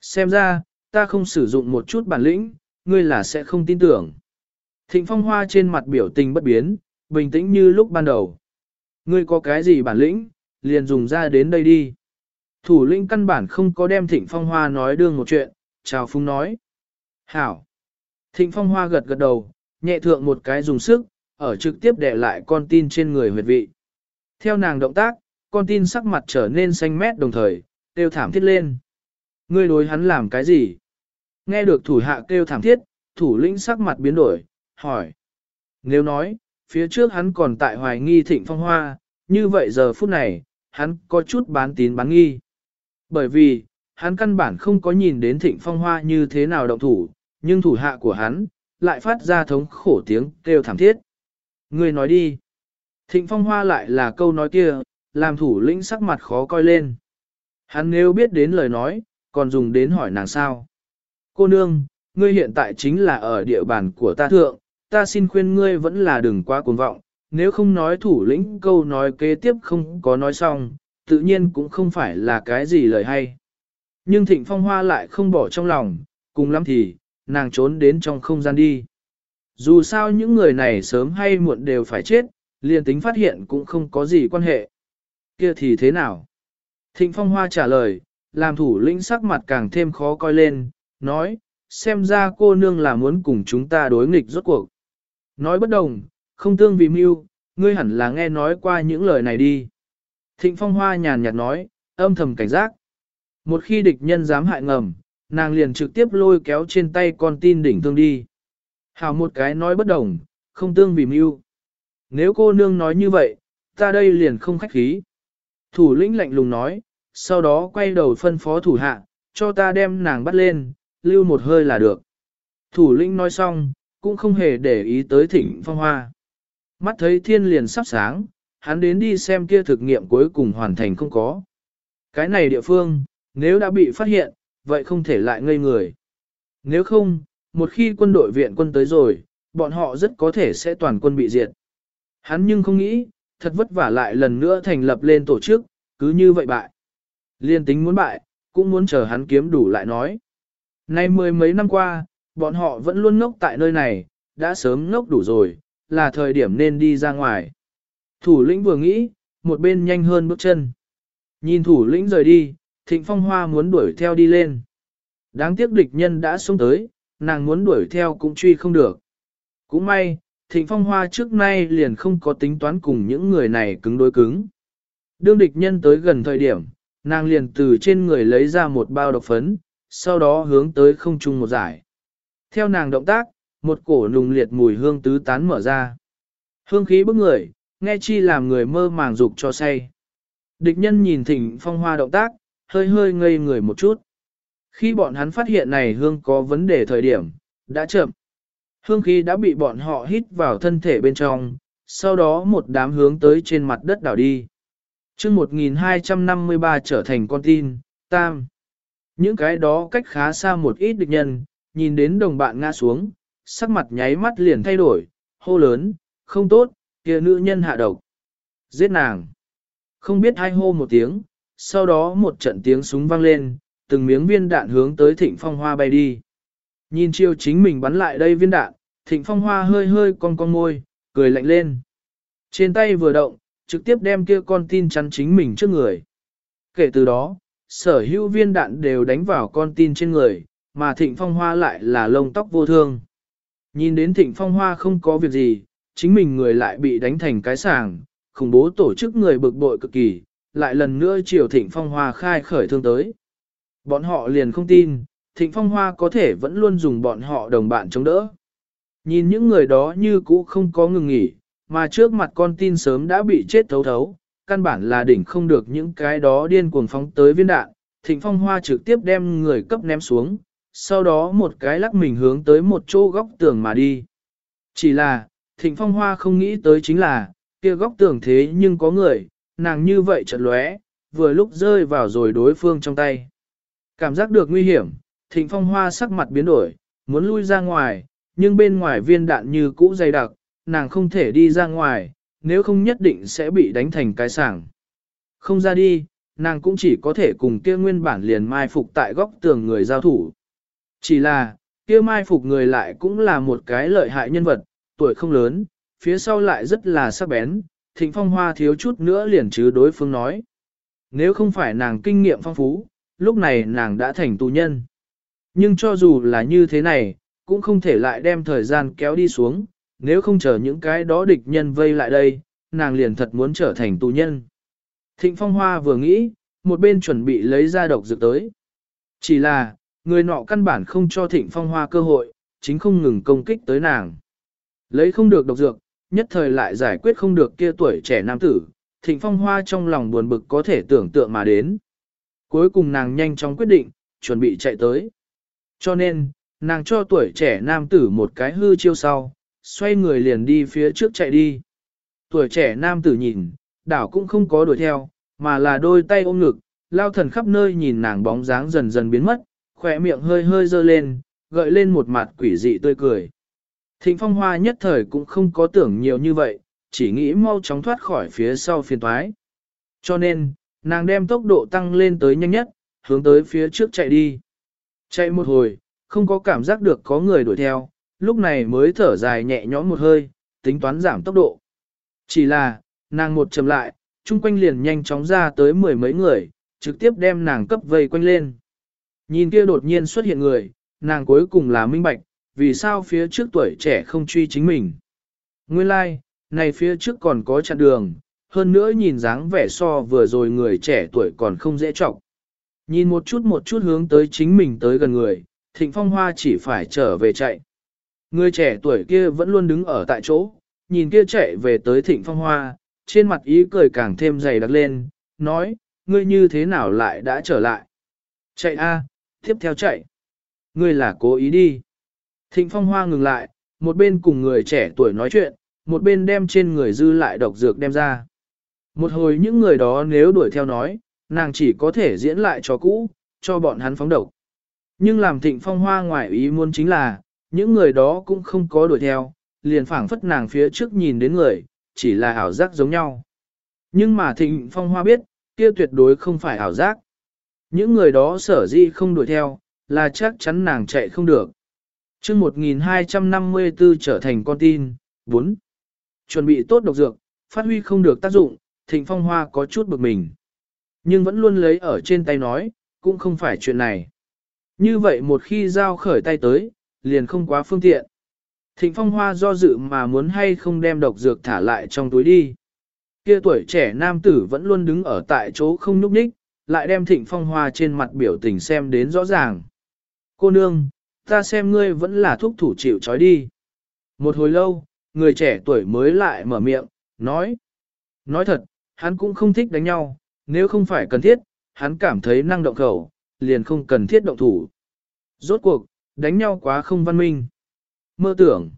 Xem ra, ta không sử dụng một chút bản lĩnh, ngươi là sẽ không tin tưởng. Thịnh phong hoa trên mặt biểu tình bất biến, bình tĩnh như lúc ban đầu. Ngươi có cái gì bản lĩnh, liền dùng ra đến đây đi. Thủ lĩnh căn bản không có đem thịnh phong hoa nói đương một chuyện, chào phung nói. Hảo. Thịnh phong hoa gật gật đầu, nhẹ thượng một cái dùng sức, ở trực tiếp để lại con tin trên người huyệt vị. Theo nàng động tác, con tin sắc mặt trở nên xanh mét đồng thời, kêu thảm thiết lên. Ngươi đối hắn làm cái gì? Nghe được thủ hạ kêu thảm thiết, thủ lĩnh sắc mặt biến đổi, hỏi. Nếu nói, phía trước hắn còn tại hoài nghi thịnh phong hoa, như vậy giờ phút này, hắn có chút bán tín bán nghi. Bởi vì, hắn căn bản không có nhìn đến thịnh phong hoa như thế nào động thủ, nhưng thủ hạ của hắn, lại phát ra thống khổ tiếng kêu thảm thiết. Người nói đi. Thịnh phong hoa lại là câu nói kia, làm thủ lĩnh sắc mặt khó coi lên. Hắn nếu biết đến lời nói, còn dùng đến hỏi nàng sao. Cô nương, ngươi hiện tại chính là ở địa bàn của ta thượng, ta xin khuyên ngươi vẫn là đừng quá cuồng vọng, nếu không nói thủ lĩnh câu nói kế tiếp không có nói xong, tự nhiên cũng không phải là cái gì lời hay. Nhưng thịnh phong hoa lại không bỏ trong lòng, cùng lắm thì, nàng trốn đến trong không gian đi. Dù sao những người này sớm hay muộn đều phải chết, liền tính phát hiện cũng không có gì quan hệ. Kia thì thế nào? Thịnh phong hoa trả lời, làm thủ lĩnh sắc mặt càng thêm khó coi lên, nói, xem ra cô nương là muốn cùng chúng ta đối nghịch rốt cuộc. Nói bất đồng, không tương vì mưu, ngươi hẳn là nghe nói qua những lời này đi. Thịnh phong hoa nhàn nhạt nói, âm thầm cảnh giác. Một khi địch nhân dám hại ngầm, nàng liền trực tiếp lôi kéo trên tay con tin đỉnh thương đi. Hào một cái nói bất đồng, không tương vì mưu. Nếu cô nương nói như vậy, ta đây liền không khách khí. Thủ lĩnh lạnh lùng nói, sau đó quay đầu phân phó thủ hạ, cho ta đem nàng bắt lên, lưu một hơi là được. Thủ lĩnh nói xong, cũng không hề để ý tới thịnh phong hoa. Mắt thấy thiên liền sắp sáng, hắn đến đi xem kia thực nghiệm cuối cùng hoàn thành không có. Cái này địa phương, nếu đã bị phát hiện, vậy không thể lại ngây người. Nếu không, một khi quân đội viện quân tới rồi, bọn họ rất có thể sẽ toàn quân bị diệt. Hắn nhưng không nghĩ, thật vất vả lại lần nữa thành lập lên tổ chức, cứ như vậy bại. Liên tính muốn bại, cũng muốn chờ hắn kiếm đủ lại nói. Nay mười mấy năm qua, bọn họ vẫn luôn ngốc tại nơi này, đã sớm ngốc đủ rồi, là thời điểm nên đi ra ngoài. Thủ lĩnh vừa nghĩ, một bên nhanh hơn bước chân. Nhìn thủ lĩnh rời đi, thịnh phong hoa muốn đuổi theo đi lên. Đáng tiếc địch nhân đã xuống tới, nàng muốn đuổi theo cũng truy không được. Cũng may, thịnh phong hoa trước nay liền không có tính toán cùng những người này cứng đối cứng. Đương địch nhân tới gần thời điểm, nàng liền từ trên người lấy ra một bao độc phấn, sau đó hướng tới không trung một giải. Theo nàng động tác, một cổ nùng liệt mùi hương tứ tán mở ra. Hương khí bức người, nghe chi làm người mơ màng dục cho say. Địch nhân nhìn thỉnh phong hoa động tác, hơi hơi ngây người một chút. Khi bọn hắn phát hiện này hương có vấn đề thời điểm, đã chậm. Hương khí đã bị bọn họ hít vào thân thể bên trong, sau đó một đám hướng tới trên mặt đất đảo đi. chương 1253 trở thành con tin, tam. Những cái đó cách khá xa một ít địch nhân, nhìn đến đồng bạn ngã xuống, sắc mặt nháy mắt liền thay đổi, hô lớn, không tốt, kia nữ nhân hạ độc. Giết nàng. Không biết hai hô một tiếng, sau đó một trận tiếng súng vang lên, từng miếng viên đạn hướng tới thịnh phong hoa bay đi. Nhìn chiêu chính mình bắn lại đây viên đạn, thịnh phong hoa hơi hơi con con môi, cười lạnh lên. Trên tay vừa động, trực tiếp đem kia con tin chắn chính mình trước người. Kể từ đó, sở hữu viên đạn đều đánh vào con tin trên người, mà thịnh phong hoa lại là lông tóc vô thương. Nhìn đến thịnh phong hoa không có việc gì, chính mình người lại bị đánh thành cái sàng, khủng bố tổ chức người bực bội cực kỳ, lại lần nữa chiều thịnh phong hoa khai khởi thương tới. Bọn họ liền không tin, thịnh phong hoa có thể vẫn luôn dùng bọn họ đồng bạn chống đỡ. Nhìn những người đó như cũ không có ngừng nghỉ, mà trước mặt con tin sớm đã bị chết thấu thấu, căn bản là đỉnh không được những cái đó điên cuồng phóng tới viên đạn. Thịnh phong hoa trực tiếp đem người cấp ném xuống, sau đó một cái lắc mình hướng tới một chỗ góc tường mà đi. Chỉ là, thịnh phong hoa không nghĩ tới chính là, kia góc tường thế nhưng có người, nàng như vậy chợt lóe, vừa lúc rơi vào rồi đối phương trong tay. Cảm giác được nguy hiểm, thịnh phong hoa sắc mặt biến đổi, muốn lui ra ngoài, nhưng bên ngoài viên đạn như cũ dày đặc, nàng không thể đi ra ngoài, nếu không nhất định sẽ bị đánh thành cái sảng. Không ra đi, nàng cũng chỉ có thể cùng kia nguyên bản liền mai phục tại góc tường người giao thủ. Chỉ là, kia mai phục người lại cũng là một cái lợi hại nhân vật, tuổi không lớn, phía sau lại rất là sắc bén, thịnh phong hoa thiếu chút nữa liền chứ đối phương nói. Nếu không phải nàng kinh nghiệm phong phú, lúc này nàng đã thành tù nhân. Nhưng cho dù là như thế này, cũng không thể lại đem thời gian kéo đi xuống, nếu không chờ những cái đó địch nhân vây lại đây, nàng liền thật muốn trở thành tù nhân. Thịnh phong hoa vừa nghĩ, một bên chuẩn bị lấy ra độc dược tới. Chỉ là, người nọ căn bản không cho thịnh phong hoa cơ hội, chính không ngừng công kích tới nàng. Lấy không được độc dược, nhất thời lại giải quyết không được kia tuổi trẻ nam tử, thịnh phong hoa trong lòng buồn bực có thể tưởng tượng mà đến. Cuối cùng nàng nhanh chóng quyết định, chuẩn bị chạy tới. Cho nên, nàng cho tuổi trẻ nam tử một cái hư chiêu sau, xoay người liền đi phía trước chạy đi. Tuổi trẻ nam tử nhìn, đảo cũng không có đuổi theo, mà là đôi tay ôm ngực, lao thần khắp nơi nhìn nàng bóng dáng dần dần biến mất, khỏe miệng hơi hơi dơ lên, gợi lên một mặt quỷ dị tươi cười. Thịnh phong hoa nhất thời cũng không có tưởng nhiều như vậy, chỉ nghĩ mau chóng thoát khỏi phía sau phiền toái. Cho nên, nàng đem tốc độ tăng lên tới nhanh nhất, hướng tới phía trước chạy đi. Chạy một hồi, không có cảm giác được có người đuổi theo, lúc này mới thở dài nhẹ nhõm một hơi, tính toán giảm tốc độ. Chỉ là, nàng một chậm lại, chung quanh liền nhanh chóng ra tới mười mấy người, trực tiếp đem nàng cấp vây quanh lên. Nhìn kia đột nhiên xuất hiện người, nàng cuối cùng là minh bạch, vì sao phía trước tuổi trẻ không truy chính mình. Nguyên lai, like, này phía trước còn có chặn đường, hơn nữa nhìn dáng vẻ so vừa rồi người trẻ tuổi còn không dễ trọng. Nhìn một chút một chút hướng tới chính mình tới gần người, thịnh phong hoa chỉ phải trở về chạy. Người trẻ tuổi kia vẫn luôn đứng ở tại chỗ, nhìn kia chạy về tới thịnh phong hoa, trên mặt ý cười càng thêm dày đặc lên, nói, ngươi như thế nào lại đã trở lại. Chạy a, tiếp theo chạy. Ngươi là cố ý đi. Thịnh phong hoa ngừng lại, một bên cùng người trẻ tuổi nói chuyện, một bên đem trên người dư lại độc dược đem ra. Một hồi những người đó nếu đuổi theo nói, nàng chỉ có thể diễn lại cho cũ, cho bọn hắn phóng độc. Nhưng làm thịnh phong hoa ngoài ý muốn chính là, những người đó cũng không có đuổi theo, liền phảng phất nàng phía trước nhìn đến người, chỉ là ảo giác giống nhau. Nhưng mà thịnh phong hoa biết, kia tuyệt đối không phải ảo giác. Những người đó sở dĩ không đuổi theo, là chắc chắn nàng chạy không được. chương 1254 trở thành con tin, 4. Chuẩn bị tốt độc dược, phát huy không được tác dụng, thịnh phong hoa có chút bực mình. Nhưng vẫn luôn lấy ở trên tay nói, cũng không phải chuyện này. Như vậy một khi giao khởi tay tới, liền không quá phương tiện. Thịnh phong hoa do dự mà muốn hay không đem độc dược thả lại trong túi đi. Kia tuổi trẻ nam tử vẫn luôn đứng ở tại chỗ không nhúc nhích, lại đem thịnh phong hoa trên mặt biểu tình xem đến rõ ràng. Cô nương, ta xem ngươi vẫn là thúc thủ chịu trói đi. Một hồi lâu, người trẻ tuổi mới lại mở miệng, nói. Nói thật, hắn cũng không thích đánh nhau, nếu không phải cần thiết, hắn cảm thấy năng động khẩu, liền không cần thiết động thủ. Rốt cuộc, đánh nhau quá không văn minh. Mơ tưởng.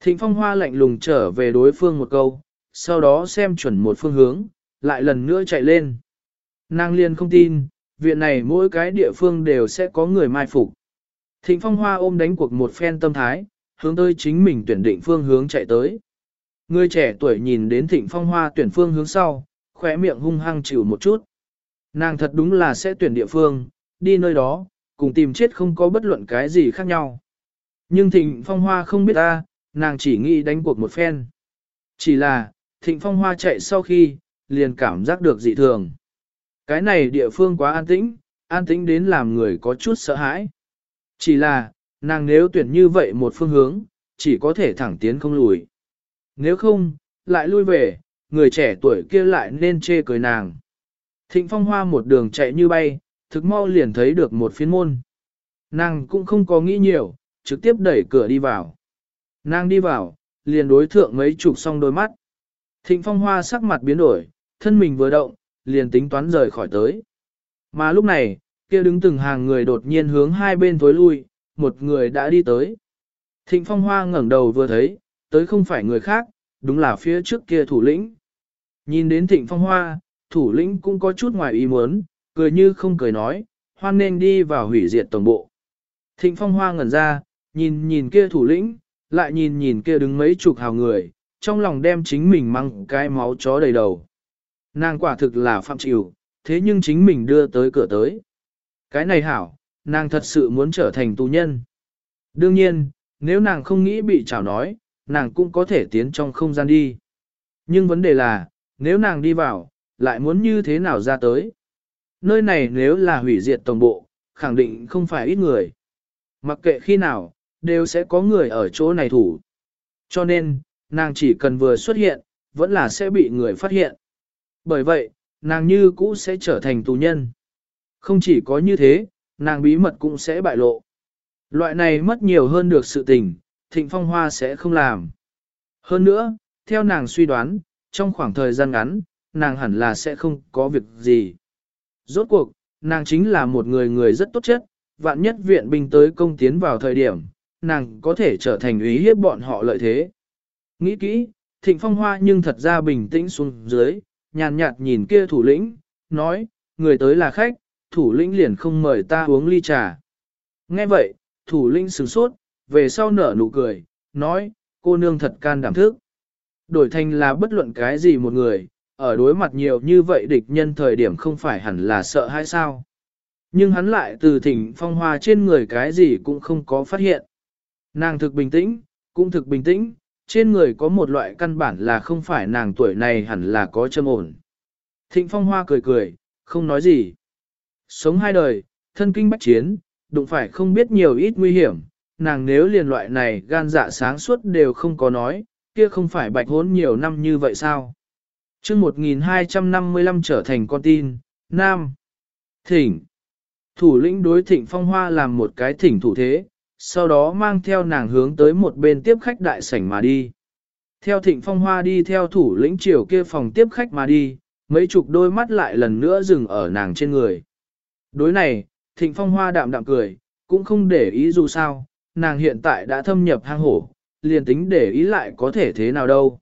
Thịnh phong hoa lạnh lùng trở về đối phương một câu, sau đó xem chuẩn một phương hướng, lại lần nữa chạy lên. Nàng liền không tin, viện này mỗi cái địa phương đều sẽ có người mai phục. Thịnh phong hoa ôm đánh cuộc một phen tâm thái, hướng tới chính mình tuyển định phương hướng chạy tới. Người trẻ tuổi nhìn đến thịnh phong hoa tuyển phương hướng sau, khỏe miệng hung hăng chịu một chút. Nàng thật đúng là sẽ tuyển địa phương, đi nơi đó, cùng tìm chết không có bất luận cái gì khác nhau. Nhưng thịnh phong hoa không biết ta, nàng chỉ nghĩ đánh cuộc một phen. Chỉ là, thịnh phong hoa chạy sau khi, liền cảm giác được dị thường. Cái này địa phương quá an tĩnh, an tĩnh đến làm người có chút sợ hãi. Chỉ là, nàng nếu tuyển như vậy một phương hướng, chỉ có thể thẳng tiến không lùi. Nếu không, lại lui về, người trẻ tuổi kia lại nên chê cười nàng. Thịnh phong hoa một đường chạy như bay, thực mau liền thấy được một phiến môn. Nàng cũng không có nghĩ nhiều, trực tiếp đẩy cửa đi vào. Nàng đi vào, liền đối thượng mấy chục song đôi mắt. Thịnh phong hoa sắc mặt biến đổi, thân mình vừa động, liền tính toán rời khỏi tới. Mà lúc này, kia đứng từng hàng người đột nhiên hướng hai bên tối lui, một người đã đi tới. Thịnh phong hoa ngẩng đầu vừa thấy, tới không phải người khác, đúng là phía trước kia thủ lĩnh. Nhìn đến thịnh phong hoa, thủ lĩnh cũng có chút ngoài ý muốn, cười như không cười nói, hoan nên đi vào hủy diệt tổng bộ. Thịnh phong hoa ngẩn ra, nhìn nhìn kia thủ lĩnh, lại nhìn nhìn kia đứng mấy chục hào người, trong lòng đem chính mình mang cái máu chó đầy đầu. Nàng quả thực là phạm chịu, thế nhưng chính mình đưa tới cửa tới. Cái này hảo, nàng thật sự muốn trở thành tù nhân. Đương nhiên, nếu nàng không nghĩ bị chảo nói, nàng cũng có thể tiến trong không gian đi. Nhưng vấn đề là, nếu nàng đi vào, lại muốn như thế nào ra tới. Nơi này nếu là hủy diệt tổng bộ, khẳng định không phải ít người. Mặc kệ khi nào, đều sẽ có người ở chỗ này thủ. Cho nên, nàng chỉ cần vừa xuất hiện, vẫn là sẽ bị người phát hiện. Bởi vậy, nàng như cũ sẽ trở thành tù nhân. Không chỉ có như thế, nàng bí mật cũng sẽ bại lộ. Loại này mất nhiều hơn được sự tình, thịnh phong hoa sẽ không làm. Hơn nữa, theo nàng suy đoán, trong khoảng thời gian ngắn, nàng hẳn là sẽ không có việc gì. Rốt cuộc, nàng chính là một người người rất tốt chất, vạn nhất viện binh tới công tiến vào thời điểm, nàng có thể trở thành ý hiếp bọn họ lợi thế. Nghĩ kỹ, thịnh phong hoa nhưng thật ra bình tĩnh xuống dưới, nhàn nhạt nhìn kia thủ lĩnh, nói, người tới là khách, thủ lĩnh liền không mời ta uống ly trà. Nghe vậy, thủ lĩnh sửng sốt, về sau nở nụ cười, nói, cô nương thật can đảm thức. Đổi thành là bất luận cái gì một người, ở đối mặt nhiều như vậy địch nhân thời điểm không phải hẳn là sợ hay sao. Nhưng hắn lại từ thỉnh phong hoa trên người cái gì cũng không có phát hiện. Nàng thực bình tĩnh, cũng thực bình tĩnh, trên người có một loại căn bản là không phải nàng tuổi này hẳn là có châm ổn. Thịnh phong hoa cười cười, không nói gì. Sống hai đời, thân kinh bách chiến, đụng phải không biết nhiều ít nguy hiểm, nàng nếu liền loại này gan dạ sáng suốt đều không có nói, kia không phải bạch hốn nhiều năm như vậy sao? chương 1255 trở thành con tin, Nam. Thỉnh. Thủ lĩnh đối thịnh phong hoa làm một cái thỉnh thủ thế, sau đó mang theo nàng hướng tới một bên tiếp khách đại sảnh mà đi. Theo thịnh phong hoa đi theo thủ lĩnh triều kia phòng tiếp khách mà đi, mấy chục đôi mắt lại lần nữa dừng ở nàng trên người. Đối này, thịnh phong hoa đạm đạm cười, cũng không để ý dù sao, nàng hiện tại đã thâm nhập hang hổ, liền tính để ý lại có thể thế nào đâu.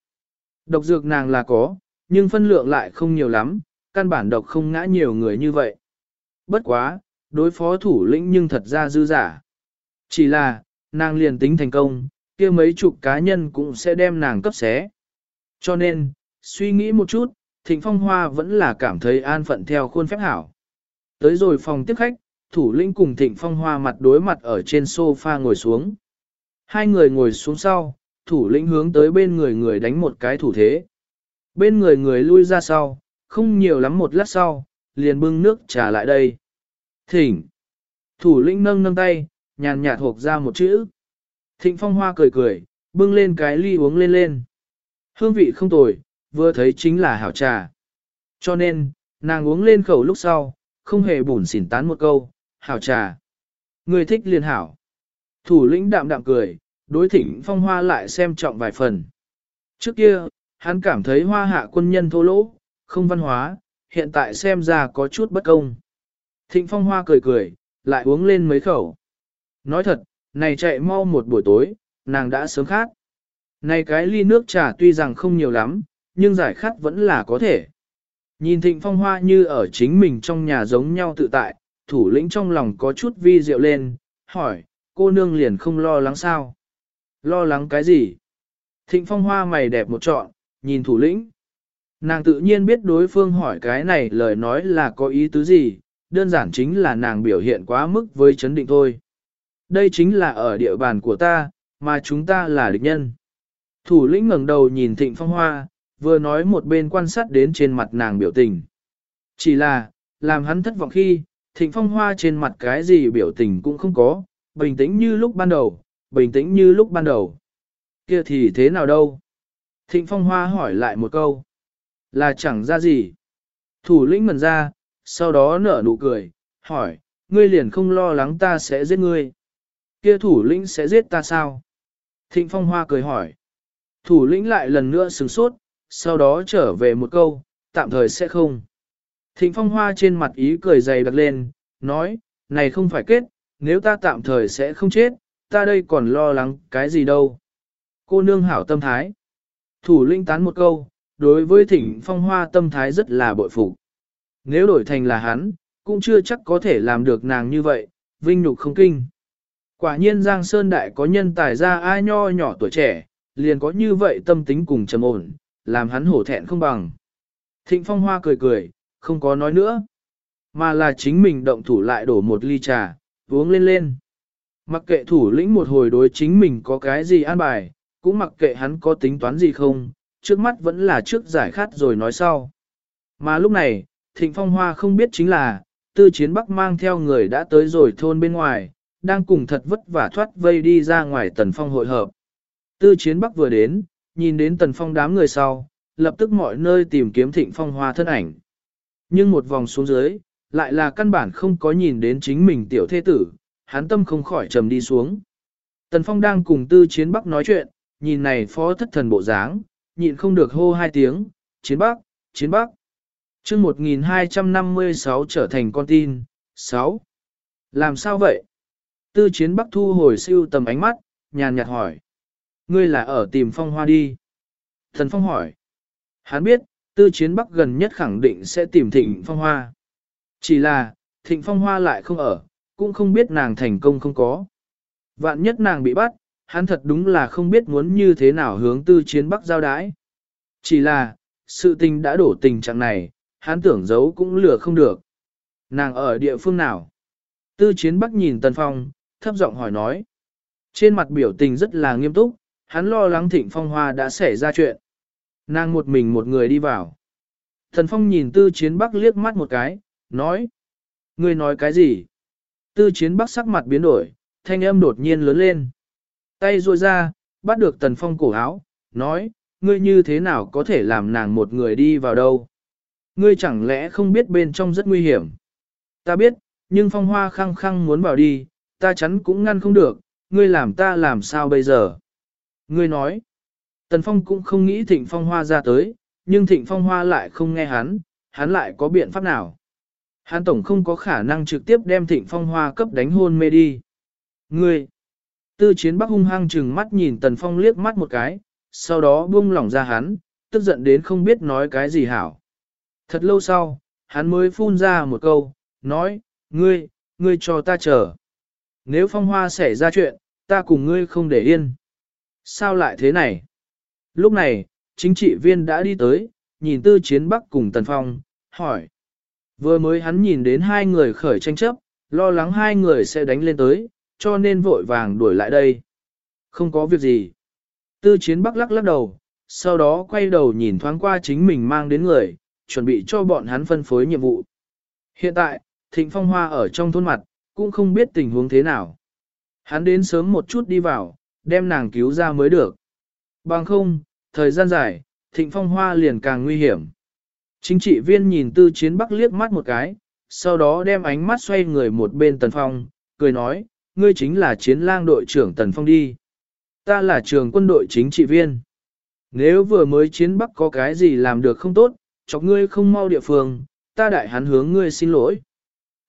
Độc dược nàng là có, nhưng phân lượng lại không nhiều lắm, căn bản độc không ngã nhiều người như vậy. Bất quá, đối phó thủ lĩnh nhưng thật ra dư giả. Chỉ là, nàng liền tính thành công, kia mấy chục cá nhân cũng sẽ đem nàng cấp xé. Cho nên, suy nghĩ một chút, Thịnh Phong Hoa vẫn là cảm thấy an phận theo khuôn phép hảo. Tới rồi phòng tiếp khách, thủ lĩnh cùng Thịnh Phong Hoa mặt đối mặt ở trên sofa ngồi xuống. Hai người ngồi xuống sau, thủ lĩnh hướng tới bên người người đánh một cái thủ thế. Bên người người lui ra sau, không nhiều lắm một lát sau, liền bưng nước trà lại đây. Thỉnh. Thủ lĩnh nâng nâng tay, nhàn nhạt hộp ra một chữ. Thịnh phong hoa cười cười, bưng lên cái ly uống lên lên. Hương vị không tồi, vừa thấy chính là hảo trà. Cho nên, nàng uống lên khẩu lúc sau, không hề bùn xỉn tán một câu, hảo trà. Người thích liền hảo. Thủ lĩnh đạm đạm cười, đối thịnh phong hoa lại xem trọng vài phần. Trước kia, hắn cảm thấy hoa hạ quân nhân thô lỗ, không văn hóa, hiện tại xem ra có chút bất công. Thịnh phong hoa cười cười, lại uống lên mấy khẩu. Nói thật, này chạy mau một buổi tối, nàng đã sớm khát. Này cái ly nước trà tuy rằng không nhiều lắm, nhưng giải khát vẫn là có thể. Nhìn thịnh phong hoa như ở chính mình trong nhà giống nhau tự tại, thủ lĩnh trong lòng có chút vi diệu lên, hỏi, cô nương liền không lo lắng sao? Lo lắng cái gì? Thịnh phong hoa mày đẹp một trọn, nhìn thủ lĩnh. Nàng tự nhiên biết đối phương hỏi cái này lời nói là có ý tứ gì, đơn giản chính là nàng biểu hiện quá mức với chấn định thôi. Đây chính là ở địa bàn của ta, mà chúng ta là địch nhân. Thủ lĩnh ngẩng đầu nhìn thịnh phong hoa, vừa nói một bên quan sát đến trên mặt nàng biểu tình. Chỉ là, làm hắn thất vọng khi, thịnh phong hoa trên mặt cái gì biểu tình cũng không có, bình tĩnh như lúc ban đầu, bình tĩnh như lúc ban đầu. Kia thì thế nào đâu? Thịnh phong hoa hỏi lại một câu. Là chẳng ra gì. Thủ lĩnh ngẩn ra, sau đó nở nụ cười, hỏi, ngươi liền không lo lắng ta sẽ giết ngươi. Kia thủ lĩnh sẽ giết ta sao? Thịnh phong hoa cười hỏi. Thủ lĩnh lại lần nữa sửng sốt, sau đó trở về một câu, tạm thời sẽ không. Thịnh phong hoa trên mặt ý cười dày đặc lên, nói, này không phải kết, nếu ta tạm thời sẽ không chết, ta đây còn lo lắng cái gì đâu. Cô nương hảo tâm thái. Thủ lĩnh tán một câu, đối với thịnh phong hoa tâm thái rất là bội phục. Nếu đổi thành là hắn, cũng chưa chắc có thể làm được nàng như vậy, vinh nhục không kinh. Quả nhiên Giang Sơn Đại có nhân tài ra ai nho nhỏ tuổi trẻ, liền có như vậy tâm tính cùng trầm ổn, làm hắn hổ thẹn không bằng. Thịnh Phong Hoa cười cười, không có nói nữa, mà là chính mình động thủ lại đổ một ly trà, uống lên lên. Mặc kệ thủ lĩnh một hồi đối chính mình có cái gì an bài, cũng mặc kệ hắn có tính toán gì không, trước mắt vẫn là trước giải khát rồi nói sau. Mà lúc này, Thịnh Phong Hoa không biết chính là, tư chiến bắc mang theo người đã tới rồi thôn bên ngoài, đang cùng thật vất vả thoát vây đi ra ngoài tần phong hội hợp. Tư chiến bắc vừa đến, nhìn đến tần phong đám người sau, lập tức mọi nơi tìm kiếm thịnh phong hoa thân ảnh. Nhưng một vòng xuống dưới, lại là căn bản không có nhìn đến chính mình tiểu thế tử, hắn tâm không khỏi trầm đi xuống. Tần phong đang cùng tư chiến bắc nói chuyện, nhìn này phó thất thần bộ dáng, nhịn không được hô hai tiếng, chiến bắc, chiến bắc. chương 1256 trở thành con tin, 6. Làm sao vậy? Tư chiến bắc thu hồi siêu tầm ánh mắt, nhàn nhạt hỏi. Ngươi là ở tìm phong hoa đi. Thần phong hỏi. Hắn biết, tư chiến bắc gần nhất khẳng định sẽ tìm thịnh phong hoa. Chỉ là, thịnh phong hoa lại không ở, cũng không biết nàng thành công không có. Vạn nhất nàng bị bắt, hắn thật đúng là không biết muốn như thế nào hướng tư chiến bắc giao đái. Chỉ là, sự tình đã đổ tình trạng này, hắn tưởng giấu cũng lừa không được. Nàng ở địa phương nào? Tư chiến bắc nhìn Tần Phong, thấp giọng hỏi nói. Trên mặt biểu tình rất là nghiêm túc, hắn lo lắng thịnh phong hoa đã xảy ra chuyện. Nàng một mình một người đi vào. Thần phong nhìn tư chiến bắc liếc mắt một cái, nói. Ngươi nói cái gì? Tư chiến bắc sắc mặt biến đổi, thanh âm đột nhiên lớn lên. Tay ruôi ra, bắt được tần phong cổ áo, nói, ngươi như thế nào có thể làm nàng một người đi vào đâu? Ngươi chẳng lẽ không biết bên trong rất nguy hiểm? Ta biết, nhưng phong hoa khăng khăng muốn vào đi, ta chắn cũng ngăn không được, ngươi làm ta làm sao bây giờ? Ngươi nói, Tần Phong cũng không nghĩ Thịnh Phong Hoa ra tới, nhưng Thịnh Phong Hoa lại không nghe hắn, hắn lại có biện pháp nào? Hắn tổng không có khả năng trực tiếp đem Thịnh Phong Hoa cấp đánh hôn mê đi. Ngươi, tư chiến bắc hung hăng chừng mắt nhìn Tần Phong liếc mắt một cái, sau đó buông lỏng ra hắn, tức giận đến không biết nói cái gì hảo. Thật lâu sau, hắn mới phun ra một câu, nói, ngươi, ngươi cho ta chờ. Nếu phong hoa xảy ra chuyện, ta cùng ngươi không để yên. Sao lại thế này? Lúc này, chính trị viên đã đi tới, nhìn tư chiến bắc cùng tần phong, hỏi. Vừa mới hắn nhìn đến hai người khởi tranh chấp, lo lắng hai người sẽ đánh lên tới, cho nên vội vàng đuổi lại đây. Không có việc gì. Tư chiến bắc lắc lắc đầu, sau đó quay đầu nhìn thoáng qua chính mình mang đến người, chuẩn bị cho bọn hắn phân phối nhiệm vụ. Hiện tại, Thịnh Phong Hoa ở trong thôn mặt, cũng không biết tình huống thế nào. Hắn đến sớm một chút đi vào, đem nàng cứu ra mới được. Bằng không, thời gian dài, Thịnh Phong Hoa liền càng nguy hiểm. Chính trị viên nhìn tư chiến bắc liếc mắt một cái, sau đó đem ánh mắt xoay người một bên Tần Phong, cười nói, ngươi chính là chiến lang đội trưởng Tần Phong đi. Ta là trường quân đội chính trị viên. Nếu vừa mới chiến bắc có cái gì làm được không tốt, chọc ngươi không mau địa phương, ta đại hắn hướng ngươi xin lỗi.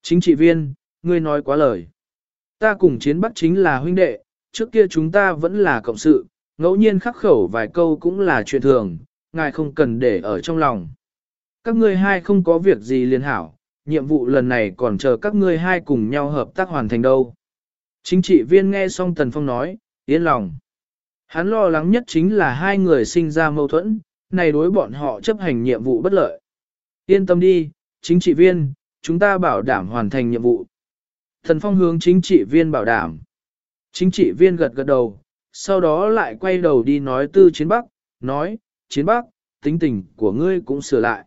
Chính trị viên, ngươi nói quá lời. Ta cùng chiến bắc chính là huynh đệ, trước kia chúng ta vẫn là cộng sự, ngẫu nhiên khắc khẩu vài câu cũng là chuyện thường, ngài không cần để ở trong lòng. Các ngươi hai không có việc gì liên hảo, nhiệm vụ lần này còn chờ các ngươi hai cùng nhau hợp tác hoàn thành đâu. Chính trị viên nghe xong Tần Phong nói, yên lòng. Hắn lo lắng nhất chính là hai người sinh ra mâu thuẫn, này đối bọn họ chấp hành nhiệm vụ bất lợi. Yên tâm đi, chính trị viên, chúng ta bảo đảm hoàn thành nhiệm vụ. Thần Phong hướng chính trị viên bảo đảm. Chính trị viên gật gật đầu, sau đó lại quay đầu đi nói tư chiến bắc, nói, chiến bắc, tính tình của ngươi cũng sửa lại.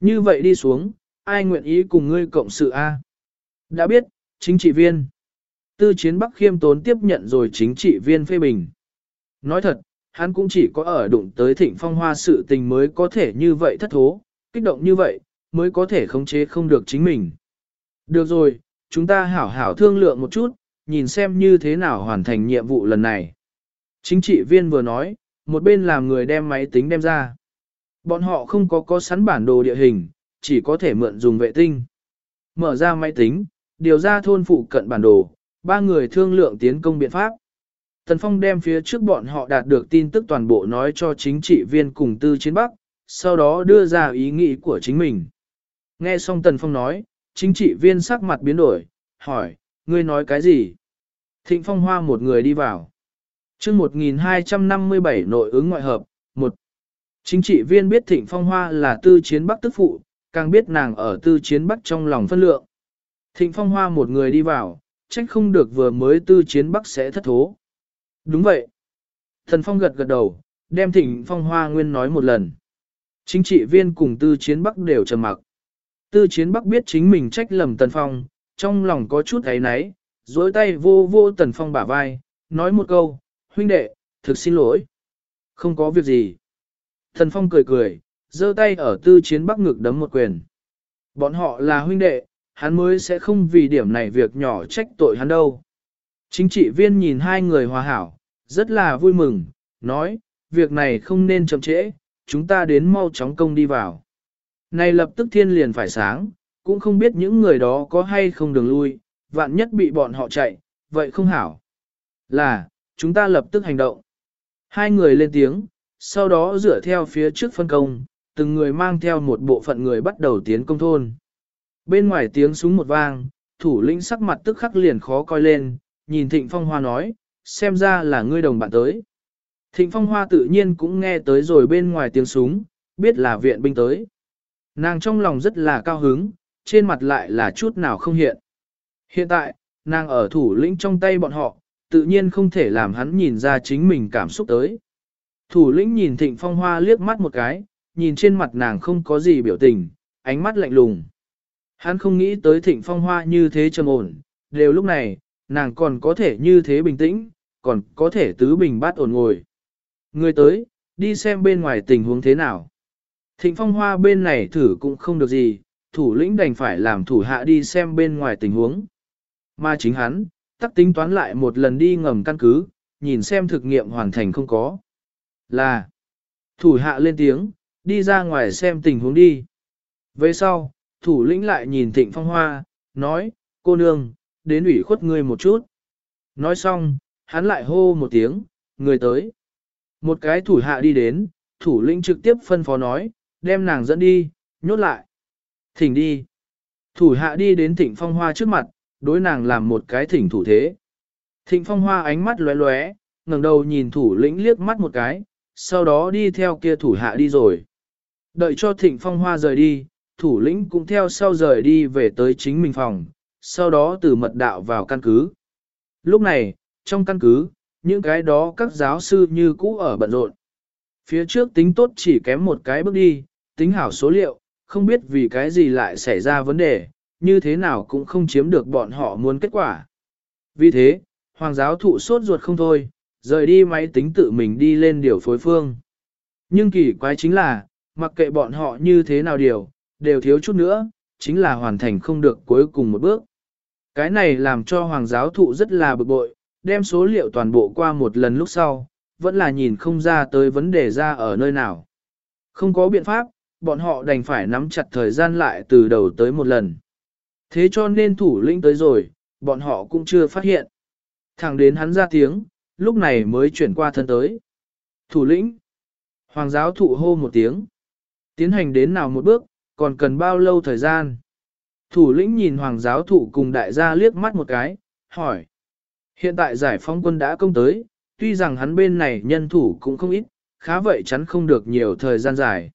Như vậy đi xuống, ai nguyện ý cùng ngươi cộng sự A? Đã biết, chính trị viên. Tư chiến bắc khiêm tốn tiếp nhận rồi chính trị viên phê bình. Nói thật, hắn cũng chỉ có ở đụng tới thịnh phong hoa sự tình mới có thể như vậy thất thố, kích động như vậy, mới có thể khống chế không được chính mình. Được rồi, chúng ta hảo hảo thương lượng một chút, nhìn xem như thế nào hoàn thành nhiệm vụ lần này. Chính trị viên vừa nói, một bên làm người đem máy tính đem ra. Bọn họ không có có sẵn bản đồ địa hình, chỉ có thể mượn dùng vệ tinh. Mở ra máy tính, điều ra thôn phụ cận bản đồ, ba người thương lượng tiến công biện pháp. Tần Phong đem phía trước bọn họ đạt được tin tức toàn bộ nói cho chính trị viên cùng tư chiến bắc, sau đó đưa ra ý nghĩ của chính mình. Nghe xong Tần Phong nói, chính trị viên sắc mặt biến đổi, hỏi, ngươi nói cái gì? Thịnh Phong Hoa một người đi vào. chương 1257 nội ứng ngoại hợp, một Chính trị viên biết Thịnh Phong Hoa là tư chiến bắc tức phụ, càng biết nàng ở tư chiến bắc trong lòng phân lượng. Thịnh Phong Hoa một người đi vào, trách không được vừa mới tư chiến bắc sẽ thất thố. Đúng vậy. Thần Phong gật gật đầu, đem Thịnh Phong Hoa nguyên nói một lần. Chính trị viên cùng tư chiến bắc đều trầm mặc. Tư chiến bắc biết chính mình trách lầm Tần Phong, trong lòng có chút ấy náy, dối tay vô vô Tần Phong bả vai, nói một câu, huynh đệ, thực xin lỗi. Không có việc gì. Tần Phong cười cười, giơ tay ở tư chiến bắc ngực đấm một quyền. Bọn họ là huynh đệ, hắn mới sẽ không vì điểm này việc nhỏ trách tội hắn đâu. Chính trị viên nhìn hai người hòa hảo, rất là vui mừng, nói, việc này không nên chậm trễ, chúng ta đến mau chóng công đi vào. Này lập tức thiên liền phải sáng, cũng không biết những người đó có hay không đường lui, vạn nhất bị bọn họ chạy, vậy không hảo. Là, chúng ta lập tức hành động. Hai người lên tiếng, sau đó dựa theo phía trước phân công, từng người mang theo một bộ phận người bắt đầu tiến công thôn. Bên ngoài tiếng súng một vang, thủ lĩnh sắc mặt tức khắc liền khó coi lên, nhìn Thịnh Phong Hoa nói, xem ra là ngươi đồng bạn tới. Thịnh Phong Hoa tự nhiên cũng nghe tới rồi bên ngoài tiếng súng, biết là viện binh tới. Nàng trong lòng rất là cao hứng, trên mặt lại là chút nào không hiện. Hiện tại, nàng ở thủ lĩnh trong tay bọn họ, tự nhiên không thể làm hắn nhìn ra chính mình cảm xúc tới. Thủ lĩnh nhìn Thịnh Phong Hoa liếc mắt một cái, nhìn trên mặt nàng không có gì biểu tình, ánh mắt lạnh lùng. Hắn không nghĩ tới Thịnh Phong Hoa như thế trầm ổn, đều lúc này, nàng còn có thể như thế bình tĩnh, còn có thể tứ bình bát ổn ngồi. Người tới, đi xem bên ngoài tình huống thế nào. Thịnh phong hoa bên này thử cũng không được gì, thủ lĩnh đành phải làm thủ hạ đi xem bên ngoài tình huống. Mà chính hắn, tắc tính toán lại một lần đi ngầm căn cứ, nhìn xem thực nghiệm hoàn thành không có. Là, thủ hạ lên tiếng, đi ra ngoài xem tình huống đi. Về sau, thủ lĩnh lại nhìn thịnh phong hoa, nói, cô nương, đến ủy khuất ngươi một chút. Nói xong, hắn lại hô một tiếng, người tới. Một cái thủ hạ đi đến, thủ lĩnh trực tiếp phân phó nói, đem nàng dẫn đi, nhốt lại. Thỉnh đi. Thủ hạ đi đến thịnh phong hoa trước mặt, đối nàng làm một cái thỉnh thủ thế. Thịnh phong hoa ánh mắt lóe lóe, ngẩng đầu nhìn thủ lĩnh liếc mắt một cái, sau đó đi theo kia thủ hạ đi rồi. Đợi cho thịnh phong hoa rời đi, thủ lĩnh cũng theo sau rời đi về tới chính mình phòng, sau đó từ mật đạo vào căn cứ. Lúc này, trong căn cứ, những cái đó các giáo sư như cũ ở bận rộn. Phía trước tính tốt chỉ kém một cái bước đi, tính hảo số liệu, không biết vì cái gì lại xảy ra vấn đề, như thế nào cũng không chiếm được bọn họ muốn kết quả. Vì thế, hoàng giáo thụ sốt ruột không thôi, rời đi máy tính tự mình đi lên điều phối phương. Nhưng kỳ quái chính là, mặc kệ bọn họ như thế nào điều, đều thiếu chút nữa, chính là hoàn thành không được cuối cùng một bước. Cái này làm cho hoàng giáo thụ rất là bực bội, đem số liệu toàn bộ qua một lần lúc sau, vẫn là nhìn không ra tới vấn đề ra ở nơi nào. Không có biện pháp, bọn họ đành phải nắm chặt thời gian lại từ đầu tới một lần. Thế cho nên thủ lĩnh tới rồi, bọn họ cũng chưa phát hiện. Thẳng đến hắn ra tiếng, lúc này mới chuyển qua thân tới. Thủ lĩnh, hoàng giáo thụ hô một tiếng. Tiến hành đến nào một bước, còn cần bao lâu thời gian? Thủ lĩnh nhìn hoàng giáo thụ cùng đại gia liếc mắt một cái, hỏi. Hiện tại giải phóng quân đã công tới, tuy rằng hắn bên này nhân thủ cũng không ít, khá vậy chắn không được nhiều thời gian dài.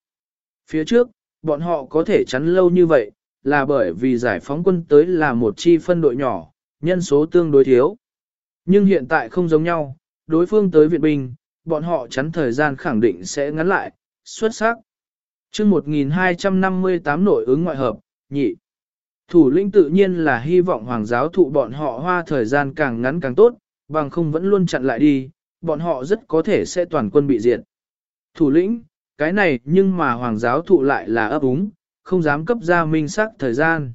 Phía trước, bọn họ có thể chắn lâu như vậy, là bởi vì giải phóng quân tới là một chi phân đội nhỏ, nhân số tương đối thiếu. Nhưng hiện tại không giống nhau, đối phương tới Viện Binh, bọn họ chắn thời gian khẳng định sẽ ngắn lại, xuất sắc. chương 1258 nội ứng ngoại hợp, nhị. Thủ lĩnh tự nhiên là hy vọng hoàng giáo thụ bọn họ hoa thời gian càng ngắn càng tốt, bằng không vẫn luôn chặn lại đi, bọn họ rất có thể sẽ toàn quân bị diệt. Thủ lĩnh, cái này nhưng mà hoàng giáo thụ lại là ấp úng, không dám cấp ra minh sắc thời gian.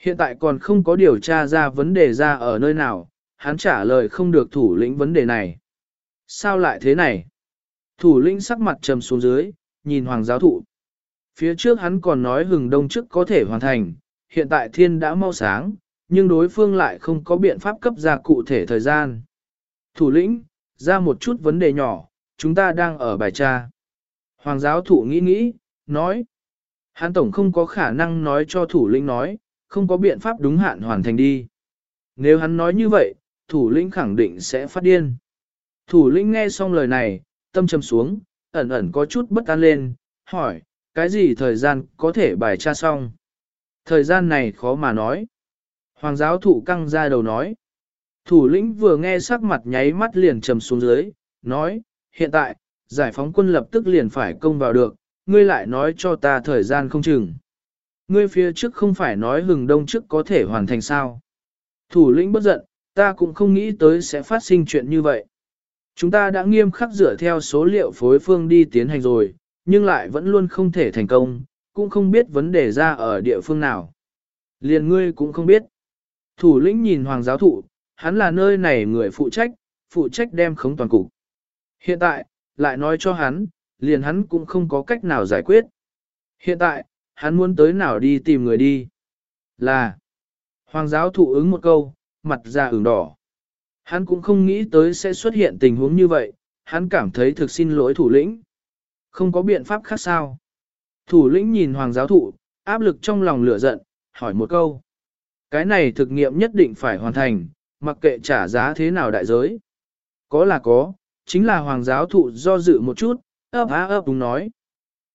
Hiện tại còn không có điều tra ra vấn đề ra ở nơi nào, hắn trả lời không được thủ lĩnh vấn đề này. Sao lại thế này? Thủ lĩnh sắc mặt trầm xuống dưới, nhìn hoàng giáo thụ. Phía trước hắn còn nói hừng đông trước có thể hoàn thành, hiện tại thiên đã mau sáng, nhưng đối phương lại không có biện pháp cấp ra cụ thể thời gian. Thủ lĩnh, ra một chút vấn đề nhỏ, chúng ta đang ở bài tra. Hoàng giáo thụ nghĩ nghĩ, nói. Hán tổng không có khả năng nói cho thủ lĩnh nói, không có biện pháp đúng hạn hoàn thành đi. Nếu hắn nói như vậy, thủ lĩnh khẳng định sẽ phát điên. Thủ lĩnh nghe xong lời này, tâm trầm xuống, ẩn ẩn có chút bất an lên, hỏi, cái gì thời gian có thể bài tra xong? Thời gian này khó mà nói. Hoàng giáo thụ căng ra đầu nói. Thủ lĩnh vừa nghe sắc mặt nháy mắt liền trầm xuống dưới, nói, hiện tại, giải phóng quân lập tức liền phải công vào được, ngươi lại nói cho ta thời gian không chừng. Ngươi phía trước không phải nói hừng đông trước có thể hoàn thành sao. Thủ lĩnh bất giận, ta cũng không nghĩ tới sẽ phát sinh chuyện như vậy. Chúng ta đã nghiêm khắc dựa theo số liệu phối phương đi tiến hành rồi, nhưng lại vẫn luôn không thể thành công, cũng không biết vấn đề ra ở địa phương nào. Liền ngươi cũng không biết. Thủ lĩnh nhìn hoàng giáo thụ, hắn là nơi này người phụ trách, phụ trách đem khống toàn cục. Hiện tại, lại nói cho hắn, liền hắn cũng không có cách nào giải quyết. Hiện tại, hắn muốn tới nào đi tìm người đi. Là, hoàng giáo thụ ứng một câu, mặt ra ửng đỏ. Hắn cũng không nghĩ tới sẽ xuất hiện tình huống như vậy, hắn cảm thấy thực xin lỗi thủ lĩnh. Không có biện pháp khác sao. Thủ lĩnh nhìn hoàng giáo thụ, áp lực trong lòng lửa giận, hỏi một câu. Cái này thực nghiệm nhất định phải hoàn thành, mặc kệ trả giá thế nào đại giới. Có là có, chính là hoàng giáo thụ do dự một chút, ấp á ấp đúng nói.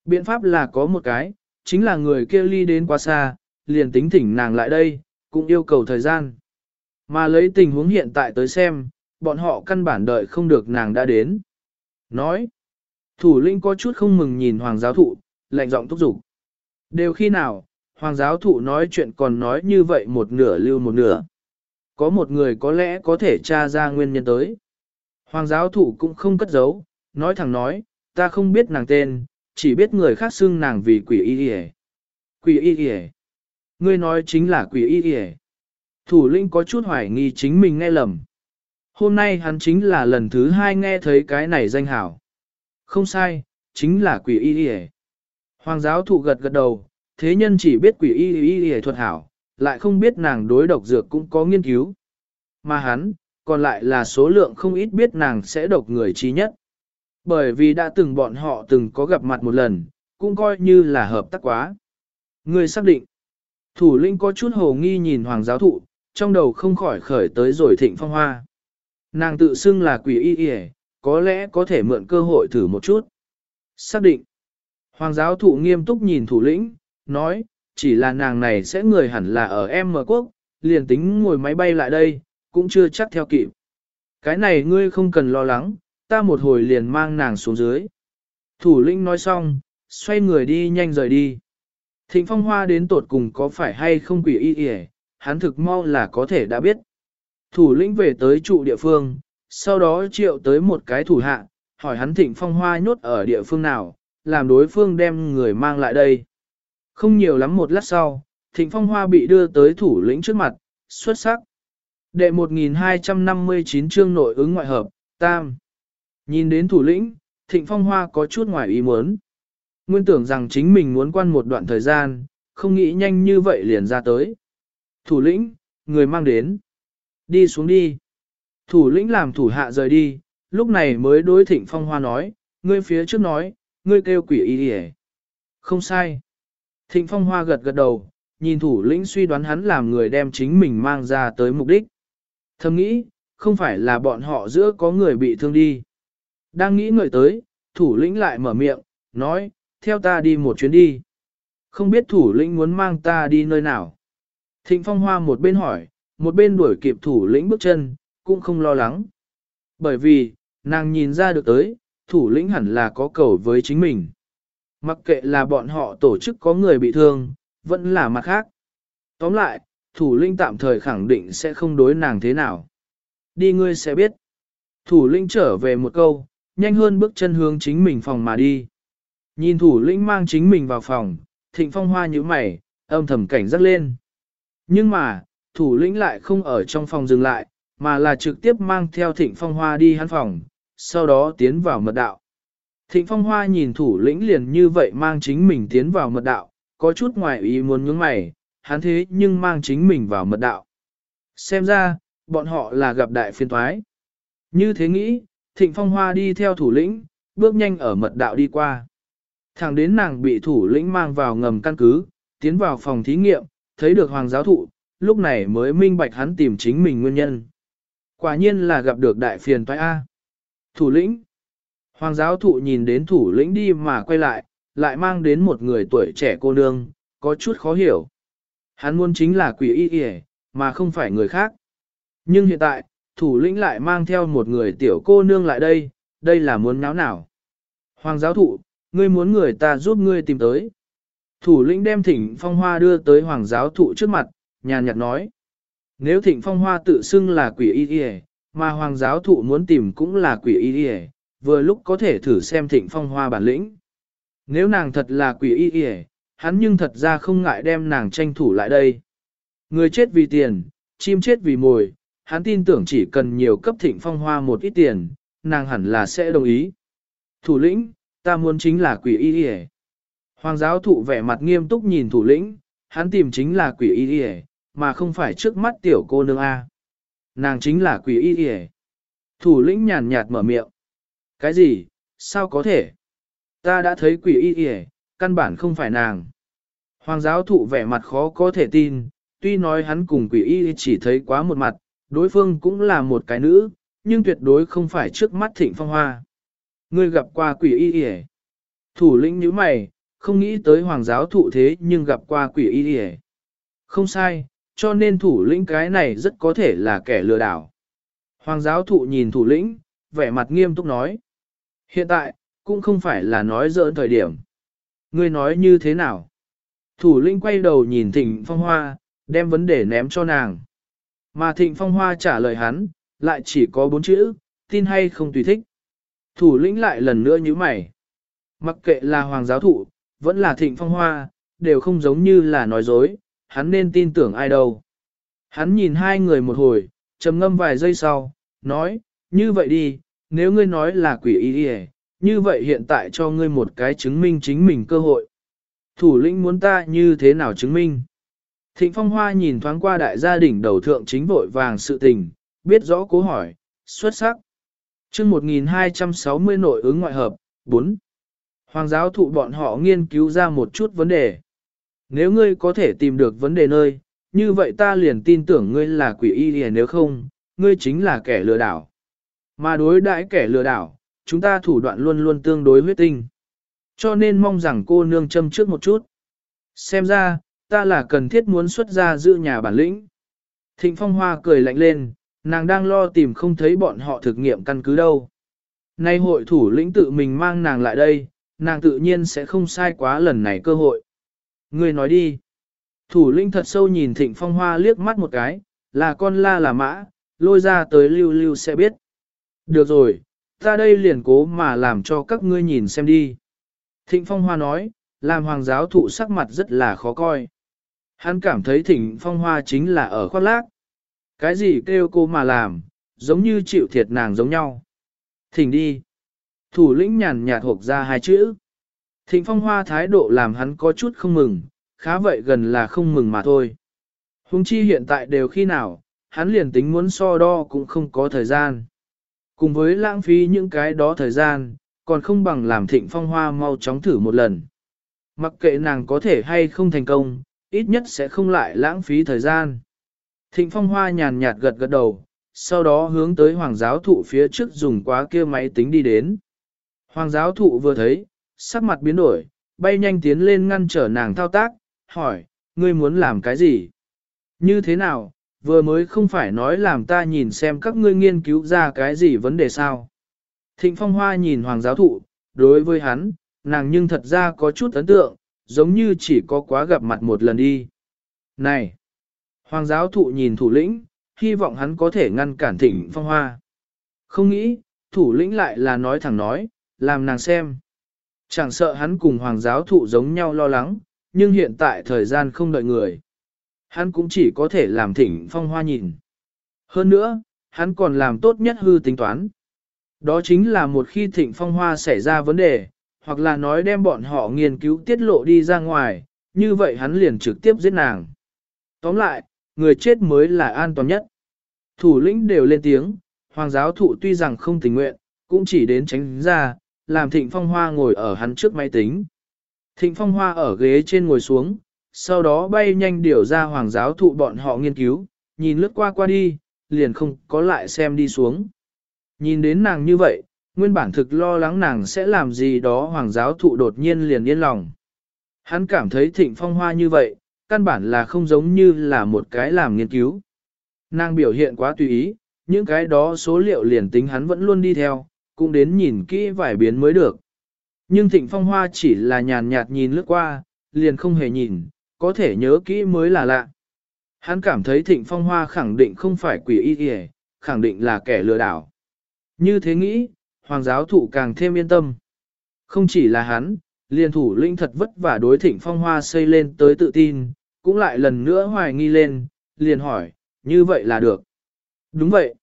Biện pháp là có một cái, chính là người kia ly đến quá xa, liền tính thỉnh nàng lại đây, cũng yêu cầu thời gian. Mà lấy tình huống hiện tại tới xem, bọn họ căn bản đợi không được nàng đã đến. Nói, thủ linh có chút không mừng nhìn hoàng giáo thụ, lạnh giọng thúc giục. Đều khi nào, hoàng giáo thụ nói chuyện còn nói như vậy một nửa lưu một nửa. Có một người có lẽ có thể tra ra nguyên nhân tới. Hoàng giáo thụ cũng không cất giấu, nói thẳng nói, ta không biết nàng tên, chỉ biết người khác xưng nàng vì quỷ y y Quỷ y y Ngươi nói chính là quỷ y y Thủ lĩnh có chút hoài nghi chính mình nghe lầm. Hôm nay hắn chính là lần thứ hai nghe thấy cái này danh hảo. Không sai, chính là quỷ y y Hoàng giáo thụ gật gật đầu, thế nhân chỉ biết quỷ y y y thuật hảo, lại không biết nàng đối độc dược cũng có nghiên cứu. Mà hắn, còn lại là số lượng không ít biết nàng sẽ độc người trí nhất. Bởi vì đã từng bọn họ từng có gặp mặt một lần, cũng coi như là hợp tác quá. Người xác định, thủ lĩnh có chút hồ nghi nhìn hoàng giáo thụ, trong đầu không khỏi khởi tới rồi thịnh phong hoa. Nàng tự xưng là quỷ y y có lẽ có thể mượn cơ hội thử một chút. Xác định. Hoàng giáo thụ nghiêm túc nhìn thủ lĩnh, nói, chỉ là nàng này sẽ người hẳn là ở M quốc, liền tính ngồi máy bay lại đây, cũng chưa chắc theo kịp. Cái này ngươi không cần lo lắng, ta một hồi liền mang nàng xuống dưới. Thủ lĩnh nói xong, xoay người đi nhanh rời đi. Thịnh phong hoa đến tột cùng có phải hay không quỷ y y hắn thực mau là có thể đã biết. Thủ lĩnh về tới trụ địa phương, sau đó triệu tới một cái thủ hạ, hỏi hắn thịnh phong hoa nhốt ở địa phương nào, làm đối phương đem người mang lại đây. Không nhiều lắm một lát sau, thịnh phong hoa bị đưa tới thủ lĩnh trước mặt, xuất sắc. Đệ 1259 chương nội ứng ngoại hợp, tam. Nhìn đến thủ lĩnh, thịnh phong hoa có chút ngoài ý muốn. Nguyên tưởng rằng chính mình muốn quan một đoạn thời gian, không nghĩ nhanh như vậy liền ra tới. Thủ lĩnh, người mang đến. Đi xuống đi. Thủ lĩnh làm thủ hạ rời đi, lúc này mới đối thịnh phong hoa nói, ngươi phía trước nói, ngươi kêu quỷ y đi Không sai. Thịnh phong hoa gật gật đầu, nhìn thủ lĩnh suy đoán hắn làm người đem chính mình mang ra tới mục đích. Thầm nghĩ, không phải là bọn họ giữa có người bị thương đi. Đang nghĩ người tới, thủ lĩnh lại mở miệng, nói, theo ta đi một chuyến đi. Không biết thủ lĩnh muốn mang ta đi nơi nào. Thịnh phong hoa một bên hỏi, một bên đuổi kịp thủ lĩnh bước chân, cũng không lo lắng. Bởi vì, nàng nhìn ra được tới, thủ lĩnh hẳn là có cầu với chính mình. Mặc kệ là bọn họ tổ chức có người bị thương, vẫn là mặt khác. Tóm lại, thủ lĩnh tạm thời khẳng định sẽ không đối nàng thế nào. Đi ngươi sẽ biết. Thủ lĩnh trở về một câu, nhanh hơn bước chân hướng chính mình phòng mà đi. Nhìn thủ lĩnh mang chính mình vào phòng, thịnh phong hoa như mày, âm thầm cảnh giác lên. Nhưng mà, thủ lĩnh lại không ở trong phòng dừng lại, mà là trực tiếp mang theo thịnh phong hoa đi hắn phòng, sau đó tiến vào mật đạo. Thịnh phong hoa nhìn thủ lĩnh liền như vậy mang chính mình tiến vào mật đạo, có chút ngoài ý muốn nhướng mày, hắn thế nhưng mang chính mình vào mật đạo. Xem ra, bọn họ là gặp đại phiên toái. Như thế nghĩ, thịnh phong hoa đi theo thủ lĩnh, bước nhanh ở mật đạo đi qua. Thẳng đến nàng bị thủ lĩnh mang vào ngầm căn cứ, tiến vào phòng thí nghiệm, thấy được hoàng giáo thụ, lúc này mới minh bạch hắn tìm chính mình nguyên nhân. Quả nhiên là gặp được đại phiền toái A. Thủ lĩnh. Hoàng giáo thụ nhìn đến thủ lĩnh đi mà quay lại, lại mang đến một người tuổi trẻ cô nương, có chút khó hiểu. Hắn muốn chính là quỷ y y, mà không phải người khác. Nhưng hiện tại, thủ lĩnh lại mang theo một người tiểu cô nương lại đây, đây là muốn náo nào. Hoàng giáo thụ, ngươi muốn người ta giúp ngươi tìm tới. Thủ lĩnh đem thỉnh phong hoa đưa tới hoàng giáo thụ trước mặt, nhàn nhạt nói. Nếu thịnh phong hoa tự xưng là quỷ y y, mà hoàng giáo thụ muốn tìm cũng là quỷ y y, vừa lúc có thể thử xem thịnh phong hoa bản lĩnh. Nếu nàng thật là quỷ y y, hắn nhưng thật ra không ngại đem nàng tranh thủ lại đây. Người chết vì tiền, chim chết vì mồi, hắn tin tưởng chỉ cần nhiều cấp thịnh phong hoa một ít tiền, nàng hẳn là sẽ đồng ý. Thủ lĩnh, ta muốn chính là quỷ y y. Hoàng giáo thụ vẻ mặt nghiêm túc nhìn thủ lĩnh, hắn tìm chính là quỷ y y, mà không phải trước mắt tiểu cô nương A. Nàng chính là quỷ y y. Thủ lĩnh nhàn nhạt mở miệng. Cái gì, sao có thể? Ta đã thấy quỷ y y, căn bản không phải nàng. Hoàng giáo thụ vẻ mặt khó có thể tin, tuy nói hắn cùng quỷ y chỉ thấy quá một mặt, đối phương cũng là một cái nữ, nhưng tuyệt đối không phải trước mắt thịnh phong hoa. Ngươi gặp qua quỷ y y Thủ lĩnh như mày, không nghĩ tới hoàng giáo thụ thế nhưng gặp qua quỷ y y Không sai, cho nên thủ lĩnh cái này rất có thể là kẻ lừa đảo. Hoàng giáo thụ nhìn thủ lĩnh, vẻ mặt nghiêm túc nói. Hiện tại, cũng không phải là nói giỡn thời điểm. Ngươi nói như thế nào? Thủ lĩnh quay đầu nhìn thịnh phong hoa, đem vấn đề ném cho nàng. Mà thịnh phong hoa trả lời hắn, lại chỉ có bốn chữ, tin hay không tùy thích. Thủ lĩnh lại lần nữa như mày. Mặc kệ là hoàng giáo thụ, vẫn là thịnh phong hoa, đều không giống như là nói dối, hắn nên tin tưởng ai đâu. Hắn nhìn hai người một hồi, trầm ngâm vài giây sau, nói, như vậy đi, nếu ngươi nói là quỷ y như vậy hiện tại cho ngươi một cái chứng minh chính mình cơ hội. Thủ lĩnh muốn ta như thế nào chứng minh? Thịnh Phong Hoa nhìn thoáng qua đại gia đình đầu thượng chính vội vàng sự tình, biết rõ cố hỏi, xuất sắc. chương 1260 nội ứng ngoại hợp, 4. Hoàng giáo thụ bọn họ nghiên cứu ra một chút vấn đề. Nếu ngươi có thể tìm được vấn đề nơi, như vậy ta liền tin tưởng ngươi là quỷ y liền nếu không, ngươi chính là kẻ lừa đảo. Mà đối đãi kẻ lừa đảo, chúng ta thủ đoạn luôn luôn tương đối huyết tinh. Cho nên mong rằng cô nương châm trước một chút. Xem ra, ta là cần thiết muốn xuất ra giữ nhà bản lĩnh. Thịnh Phong Hoa cười lạnh lên, nàng đang lo tìm không thấy bọn họ thực nghiệm căn cứ đâu. Nay hội thủ lĩnh tự mình mang nàng lại đây, nàng tự nhiên sẽ không sai quá lần này cơ hội. Người nói đi. Thủ lĩnh thật sâu nhìn Thịnh Phong Hoa liếc mắt một cái, là con la là mã, lôi ra tới lưu lưu sẽ biết. Được rồi, ta đây liền cố mà làm cho các ngươi nhìn xem đi. Thịnh Phong Hoa nói, làm hoàng giáo thụ sắc mặt rất là khó coi. Hắn cảm thấy Thịnh Phong Hoa chính là ở khoác lác. Cái gì kêu cô mà làm, giống như chịu thiệt nàng giống nhau. Thỉnh đi. Thủ lĩnh nhàn nhạt hộp ra hai chữ. Thịnh Phong Hoa thái độ làm hắn có chút không mừng, khá vậy gần là không mừng mà thôi. Hùng chi hiện tại đều khi nào, hắn liền tính muốn so đo cũng không có thời gian. Cùng với lãng phí những cái đó thời gian, còn không bằng làm thịnh phong hoa mau chóng thử một lần. Mặc kệ nàng có thể hay không thành công, ít nhất sẽ không lại lãng phí thời gian. Thịnh phong hoa nhàn nhạt gật gật đầu, sau đó hướng tới hoàng giáo thụ phía trước dùng quá kia máy tính đi đến. Hoàng giáo thụ vừa thấy, sắc mặt biến đổi, bay nhanh tiến lên ngăn trở nàng thao tác, hỏi, ngươi muốn làm cái gì? Như thế nào, vừa mới không phải nói làm ta nhìn xem các ngươi nghiên cứu ra cái gì vấn đề sao? Thịnh Phong Hoa nhìn Hoàng giáo thụ, đối với hắn, nàng nhưng thật ra có chút ấn tượng, giống như chỉ có quá gặp mặt một lần đi. Này! Hoàng giáo thụ nhìn thủ lĩnh, hy vọng hắn có thể ngăn cản Thịnh Phong Hoa. Không nghĩ, thủ lĩnh lại là nói thẳng nói, làm nàng xem. Chẳng sợ hắn cùng Hoàng giáo thụ giống nhau lo lắng, nhưng hiện tại thời gian không đợi người. Hắn cũng chỉ có thể làm Thịnh phong hoa nhìn. Hơn nữa, hắn còn làm tốt nhất hư tính toán. Đó chính là một khi thịnh phong hoa xảy ra vấn đề, hoặc là nói đem bọn họ nghiên cứu tiết lộ đi ra ngoài, như vậy hắn liền trực tiếp giết nàng. Tóm lại, người chết mới là an toàn nhất. Thủ lĩnh đều lên tiếng, hoàng giáo thụ tuy rằng không tình nguyện, cũng chỉ đến tránh ra, làm thịnh phong hoa ngồi ở hắn trước máy tính. Thịnh phong hoa ở ghế trên ngồi xuống, sau đó bay nhanh điều ra hoàng giáo thụ bọn họ nghiên cứu, nhìn lướt qua qua đi, liền không có lại xem đi xuống. Nhìn đến nàng như vậy, nguyên bản thực lo lắng nàng sẽ làm gì đó hoàng giáo thụ đột nhiên liền yên lòng. Hắn cảm thấy thịnh phong hoa như vậy, căn bản là không giống như là một cái làm nghiên cứu. Nàng biểu hiện quá tùy ý, những cái đó số liệu liền tính hắn vẫn luôn đi theo, cũng đến nhìn kỹ vài biến mới được. Nhưng thịnh phong hoa chỉ là nhàn nhạt nhìn lướt qua, liền không hề nhìn, có thể nhớ kỹ mới là lạ. Hắn cảm thấy thịnh phong hoa khẳng định không phải quỷ y y, khẳng định là kẻ lừa đảo. Như thế nghĩ, hoàng giáo thụ càng thêm yên tâm. Không chỉ là hắn, liền thủ linh thật vất vả đối thịnh phong hoa xây lên tới tự tin, cũng lại lần nữa hoài nghi lên, liền hỏi, như vậy là được. Đúng vậy.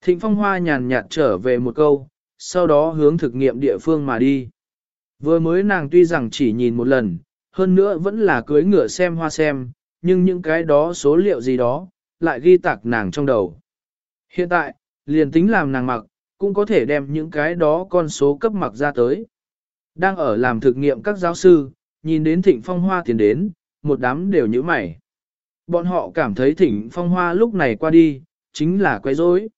Thịnh phong hoa nhàn nhạt trở về một câu, sau đó hướng thực nghiệm địa phương mà đi. Vừa mới nàng tuy rằng chỉ nhìn một lần, hơn nữa vẫn là cưới ngựa xem hoa xem, nhưng những cái đó số liệu gì đó, lại ghi tạc nàng trong đầu. Hiện tại, liền tính làm nàng mặc, cũng có thể đem những cái đó con số cấp mặc ra tới. Đang ở làm thực nghiệm các giáo sư, nhìn đến thịnh phong hoa tiến đến, một đám đều như mày. Bọn họ cảm thấy thịnh phong hoa lúc này qua đi, chính là quấy rối.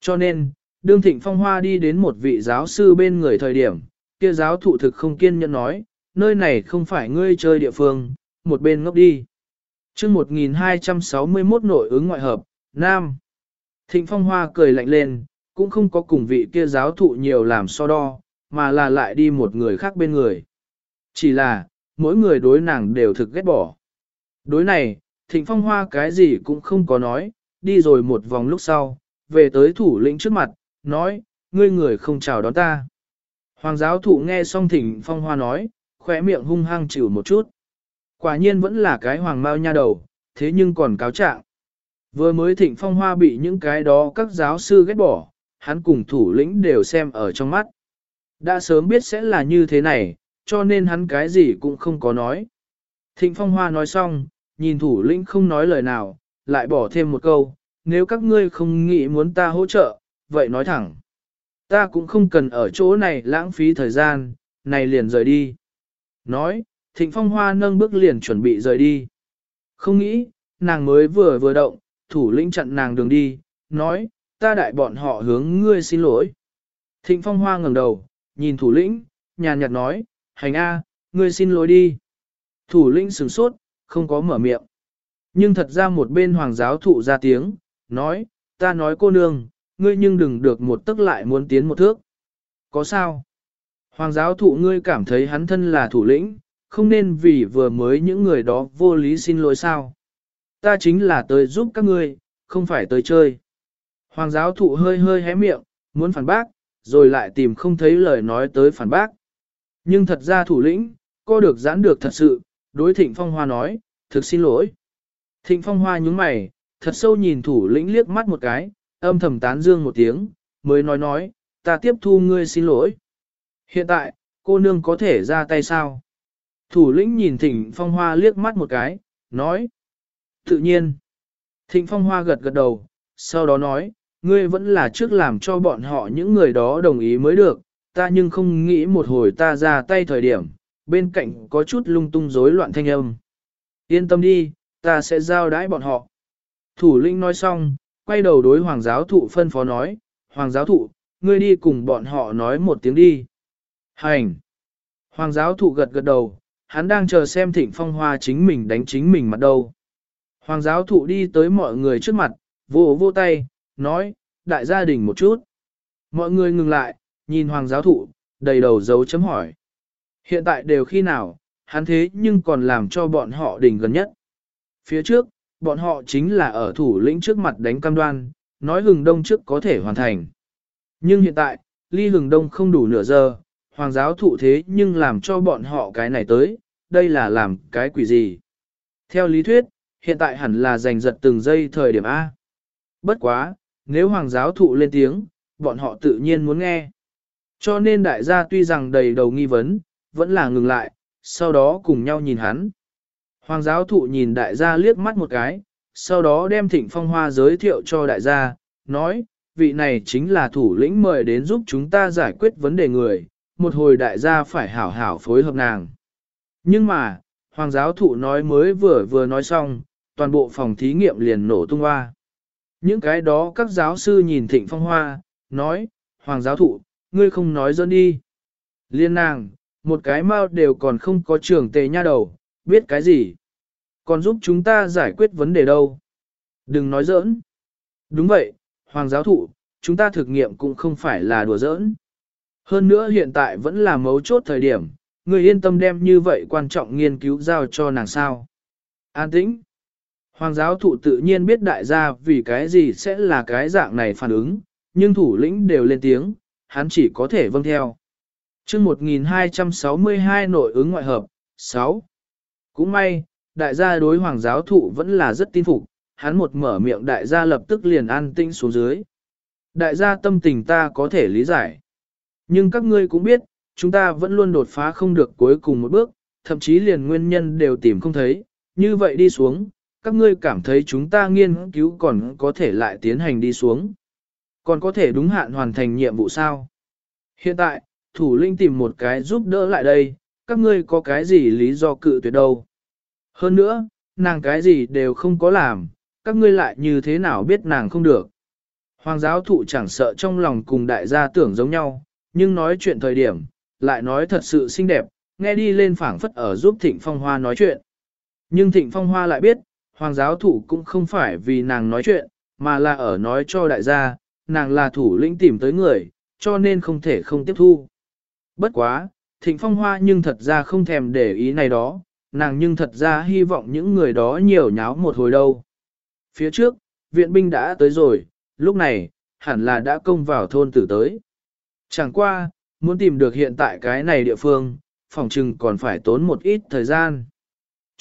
Cho nên, đương thịnh phong hoa đi đến một vị giáo sư bên người thời điểm, kia giáo thụ thực không kiên nhẫn nói, nơi này không phải ngươi chơi địa phương, một bên ngốc đi. chương 1261 nội ứng ngoại hợp, Nam. Thịnh Phong Hoa cười lạnh lên, cũng không có cùng vị kia giáo thụ nhiều làm so đo, mà là lại đi một người khác bên người. Chỉ là, mỗi người đối nàng đều thực ghét bỏ. Đối này, Thịnh Phong Hoa cái gì cũng không có nói, đi rồi một vòng lúc sau, về tới thủ lĩnh trước mặt, nói, ngươi người không chào đón ta. Hoàng giáo thụ nghe xong Thịnh Phong Hoa nói, khỏe miệng hung hăng chịu một chút. Quả nhiên vẫn là cái hoàng mao nha đầu, thế nhưng còn cáo trạng. Vừa mới thịnh phong hoa bị những cái đó các giáo sư ghét bỏ, hắn cùng thủ lĩnh đều xem ở trong mắt. Đã sớm biết sẽ là như thế này, cho nên hắn cái gì cũng không có nói. Thịnh phong hoa nói xong, nhìn thủ lĩnh không nói lời nào, lại bỏ thêm một câu, nếu các ngươi không nghĩ muốn ta hỗ trợ, vậy nói thẳng. Ta cũng không cần ở chỗ này lãng phí thời gian, này liền rời đi. Nói, thịnh phong hoa nâng bước liền chuẩn bị rời đi. Không nghĩ, nàng mới vừa vừa động, thủ lĩnh chặn nàng đường đi, nói, ta đại bọn họ hướng ngươi xin lỗi. Thịnh phong hoa ngẩng đầu, nhìn thủ lĩnh, nhàn nhạt nói, hành a, ngươi xin lỗi đi. Thủ lĩnh sửng sốt, không có mở miệng. Nhưng thật ra một bên hoàng giáo thụ ra tiếng, nói, ta nói cô nương, ngươi nhưng đừng được một tức lại muốn tiến một thước. Có sao? Hoàng giáo thụ ngươi cảm thấy hắn thân là thủ lĩnh, không nên vì vừa mới những người đó vô lý xin lỗi sao. Ta chính là tới giúp các ngươi, không phải tới chơi. Hoàng giáo thụ hơi hơi hé miệng, muốn phản bác, rồi lại tìm không thấy lời nói tới phản bác. Nhưng thật ra thủ lĩnh, cô được giãn được thật sự, đối thịnh phong hoa nói, thực xin lỗi. Thịnh phong hoa nhúng mày, thật sâu nhìn thủ lĩnh liếc mắt một cái, âm thầm tán dương một tiếng, mới nói nói, ta tiếp thu ngươi xin lỗi. Hiện tại, cô nương có thể ra tay sao? Thủ lĩnh nhìn thịnh phong hoa liếc mắt một cái, nói. Tự nhiên. Thịnh phong hoa gật gật đầu, sau đó nói, ngươi vẫn là trước làm cho bọn họ những người đó đồng ý mới được, ta nhưng không nghĩ một hồi ta ra tay thời điểm, bên cạnh có chút lung tung rối loạn thanh âm. Yên tâm đi, ta sẽ giao đãi bọn họ. Thủ lĩnh nói xong, quay đầu đối hoàng giáo thụ phân phó nói, hoàng giáo thụ, ngươi đi cùng bọn họ nói một tiếng đi. Hành! Hoàng giáo thụ gật gật đầu, hắn đang chờ xem thịnh phong hoa chính mình đánh chính mình mặt đâu. Hoàng giáo thụ đi tới mọi người trước mặt, vô vô tay, nói, đại gia đình một chút. Mọi người ngừng lại, nhìn hoàng giáo thụ, đầy đầu dấu chấm hỏi. Hiện tại đều khi nào, hắn thế nhưng còn làm cho bọn họ đỉnh gần nhất. Phía trước, bọn họ chính là ở thủ lĩnh trước mặt đánh cam đoan, nói hừng đông trước có thể hoàn thành. Nhưng hiện tại, ly hừng đông không đủ nửa giờ, hoàng giáo thụ thế nhưng làm cho bọn họ cái này tới, đây là làm cái quỷ gì. Theo lý thuyết, hiện tại hẳn là giành giật từng giây thời điểm A. Bất quá, nếu hoàng giáo thụ lên tiếng, bọn họ tự nhiên muốn nghe. Cho nên đại gia tuy rằng đầy đầu nghi vấn, vẫn là ngừng lại, sau đó cùng nhau nhìn hắn. Hoàng giáo thụ nhìn đại gia liếc mắt một cái, sau đó đem thịnh phong hoa giới thiệu cho đại gia, nói, vị này chính là thủ lĩnh mời đến giúp chúng ta giải quyết vấn đề người, một hồi đại gia phải hảo hảo phối hợp nàng. Nhưng mà, hoàng giáo thụ nói mới vừa vừa nói xong, toàn bộ phòng thí nghiệm liền nổ tung hoa. Những cái đó các giáo sư nhìn thịnh phong hoa, nói, hoàng giáo thụ, ngươi không nói dẫn đi. Liên nàng, một cái mau đều còn không có trường tề nha đầu, biết cái gì. Còn giúp chúng ta giải quyết vấn đề đâu. Đừng nói giỡn. Đúng vậy, hoàng giáo thụ, chúng ta thực nghiệm cũng không phải là đùa giỡn. Hơn nữa hiện tại vẫn là mấu chốt thời điểm, người yên tâm đem như vậy quan trọng nghiên cứu giao cho nàng sao. An tĩnh. Hoàng giáo thụ tự nhiên biết đại gia vì cái gì sẽ là cái dạng này phản ứng, nhưng thủ lĩnh đều lên tiếng, hắn chỉ có thể vâng theo. chương 1262 nội ứng ngoại hợp, 6. Cũng may, đại gia đối hoàng giáo thụ vẫn là rất tin phục, hắn một mở miệng đại gia lập tức liền an tinh xuống dưới. Đại gia tâm tình ta có thể lý giải. Nhưng các ngươi cũng biết, chúng ta vẫn luôn đột phá không được cuối cùng một bước, thậm chí liền nguyên nhân đều tìm không thấy, như vậy đi xuống, các ngươi cảm thấy chúng ta nghiên cứu còn có thể lại tiến hành đi xuống. Còn có thể đúng hạn hoàn thành nhiệm vụ sao? Hiện tại, thủ linh tìm một cái giúp đỡ lại đây, các ngươi có cái gì lý do cự tuyệt đâu? Hơn nữa, nàng cái gì đều không có làm, các ngươi lại như thế nào biết nàng không được. Hoàng giáo thụ chẳng sợ trong lòng cùng đại gia tưởng giống nhau, nhưng nói chuyện thời điểm, lại nói thật sự xinh đẹp, nghe đi lên phảng phất ở giúp Thịnh Phong Hoa nói chuyện. Nhưng Thịnh Phong Hoa lại biết, Hoàng giáo thủ cũng không phải vì nàng nói chuyện, mà là ở nói cho đại gia, nàng là thủ lĩnh tìm tới người, cho nên không thể không tiếp thu. Bất quá, Thịnh Phong Hoa nhưng thật ra không thèm để ý này đó, nàng nhưng thật ra hy vọng những người đó nhiều nháo một hồi đâu. Phía trước, viện binh đã tới rồi, lúc này, hẳn là đã công vào thôn tử tới. Chẳng qua, muốn tìm được hiện tại cái này địa phương, phòng trừng còn phải tốn một ít thời gian.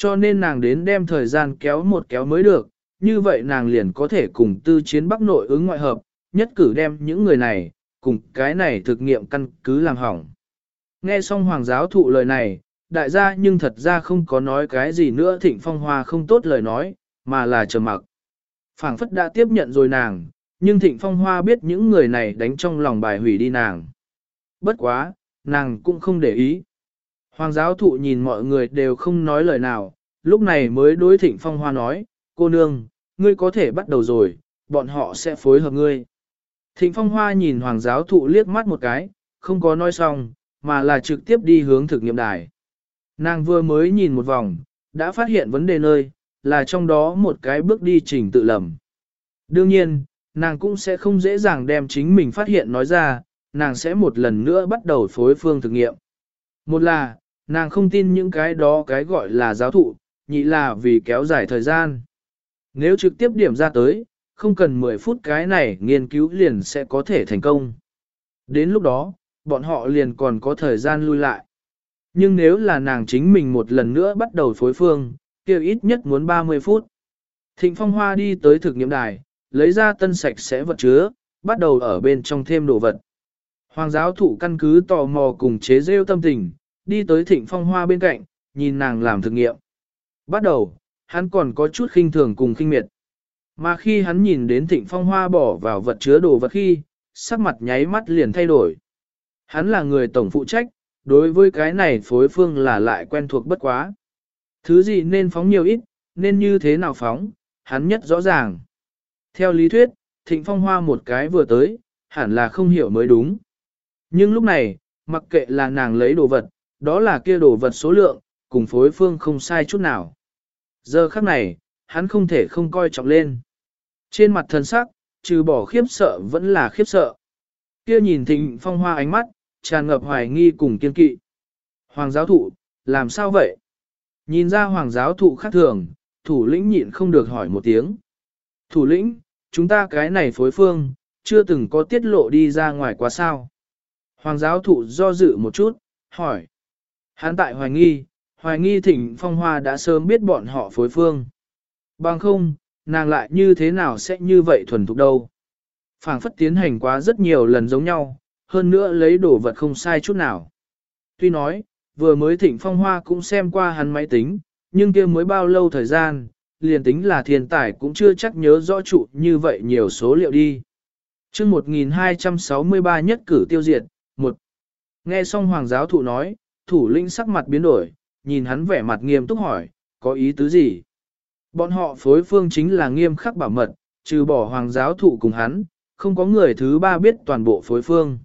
Cho nên nàng đến đem thời gian kéo một kéo mới được, như vậy nàng liền có thể cùng tư chiến bắc nội ứng ngoại hợp, nhất cử đem những người này, cùng cái này thực nghiệm căn cứ làm hỏng. Nghe xong hoàng giáo thụ lời này, đại gia nhưng thật ra không có nói cái gì nữa thịnh phong hoa không tốt lời nói, mà là trầm mặc. phảng phất đã tiếp nhận rồi nàng, nhưng thịnh phong hoa biết những người này đánh trong lòng bài hủy đi nàng. Bất quá, nàng cũng không để ý. Hoàng giáo thụ nhìn mọi người đều không nói lời nào, lúc này mới đối thịnh phong hoa nói, Cô nương, ngươi có thể bắt đầu rồi, bọn họ sẽ phối hợp ngươi. Thịnh Phong Hoa nhìn hoàng giáo thụ liếc mắt một cái, không có nói xong, mà là trực tiếp đi hướng thực nghiệm đài. Nàng vừa mới nhìn một vòng, đã phát hiện vấn đề nơi, là trong đó một cái bước đi trình tự lầm. Đương nhiên, nàng cũng sẽ không dễ dàng đem chính mình phát hiện nói ra, nàng sẽ một lần nữa bắt đầu phối phương thực nghiệm. Một là, nàng không tin những cái đó cái gọi là giáo thụ, nhị là vì kéo dài thời gian. Nếu trực tiếp điểm ra tới, không cần 10 phút cái này nghiên cứu liền sẽ có thể thành công. Đến lúc đó, bọn họ liền còn có thời gian lui lại. Nhưng nếu là nàng chính mình một lần nữa bắt đầu phối phương, kia ít nhất muốn 30 phút. Thịnh Phong Hoa đi tới thực nghiệm đài, lấy ra tân sạch sẽ vật chứa, bắt đầu ở bên trong thêm đồ vật. Hoàng giáo thụ căn cứ tò mò cùng chế rêu tâm tình, đi tới Thịnh Phong Hoa bên cạnh, nhìn nàng làm thực nghiệm. Bắt đầu, hắn còn có chút khinh thường cùng khinh miệt. Mà khi hắn nhìn đến Thịnh Phong Hoa bỏ vào vật chứa đồ vật khi, sắc mặt nháy mắt liền thay đổi. Hắn là người tổng phụ trách, đối với cái này phối phương là lại quen thuộc bất quá. Thứ gì nên phóng nhiều ít, nên như thế nào phóng, hắn nhất rõ ràng. Theo lý thuyết, thịnh phong hoa một cái vừa tới, hẳn là không hiểu mới đúng. Nhưng lúc này, mặc kệ là nàng lấy đồ vật, đó là kia đồ vật số lượng, cùng phối phương không sai chút nào. Giờ khắc này, hắn không thể không coi trọng lên. Trên mặt thần sắc, trừ bỏ khiếp sợ vẫn là khiếp sợ. Kia nhìn thịnh phong hoa ánh mắt, tràn ngập hoài nghi cùng kiên kỵ. Hoàng giáo thụ, làm sao vậy? Nhìn ra hoàng giáo thụ khác thường, thủ lĩnh nhịn không được hỏi một tiếng. Thủ lĩnh, chúng ta cái này phối phương, chưa từng có tiết lộ đi ra ngoài quá sao. Hoàng giáo thụ do dự một chút, hỏi. Hắn tại hoài nghi, hoài nghi thỉnh phong hoa đã sớm biết bọn họ phối phương. Bằng không, nàng lại như thế nào sẽ như vậy thuần thục đâu. phảng phất tiến hành quá rất nhiều lần giống nhau, hơn nữa lấy đồ vật không sai chút nào. Tuy nói, vừa mới thịnh phong hoa cũng xem qua hắn máy tính, nhưng kia mới bao lâu thời gian, liền tính là thiên tài cũng chưa chắc nhớ rõ trụ như vậy nhiều số liệu đi. chương 1263 nhất cử tiêu diệt, một Nghe xong hoàng giáo thụ nói, thủ lĩnh sắc mặt biến đổi, nhìn hắn vẻ mặt nghiêm túc hỏi, có ý tứ gì? Bọn họ phối phương chính là nghiêm khắc bảo mật, trừ bỏ hoàng giáo thụ cùng hắn, không có người thứ ba biết toàn bộ phối phương.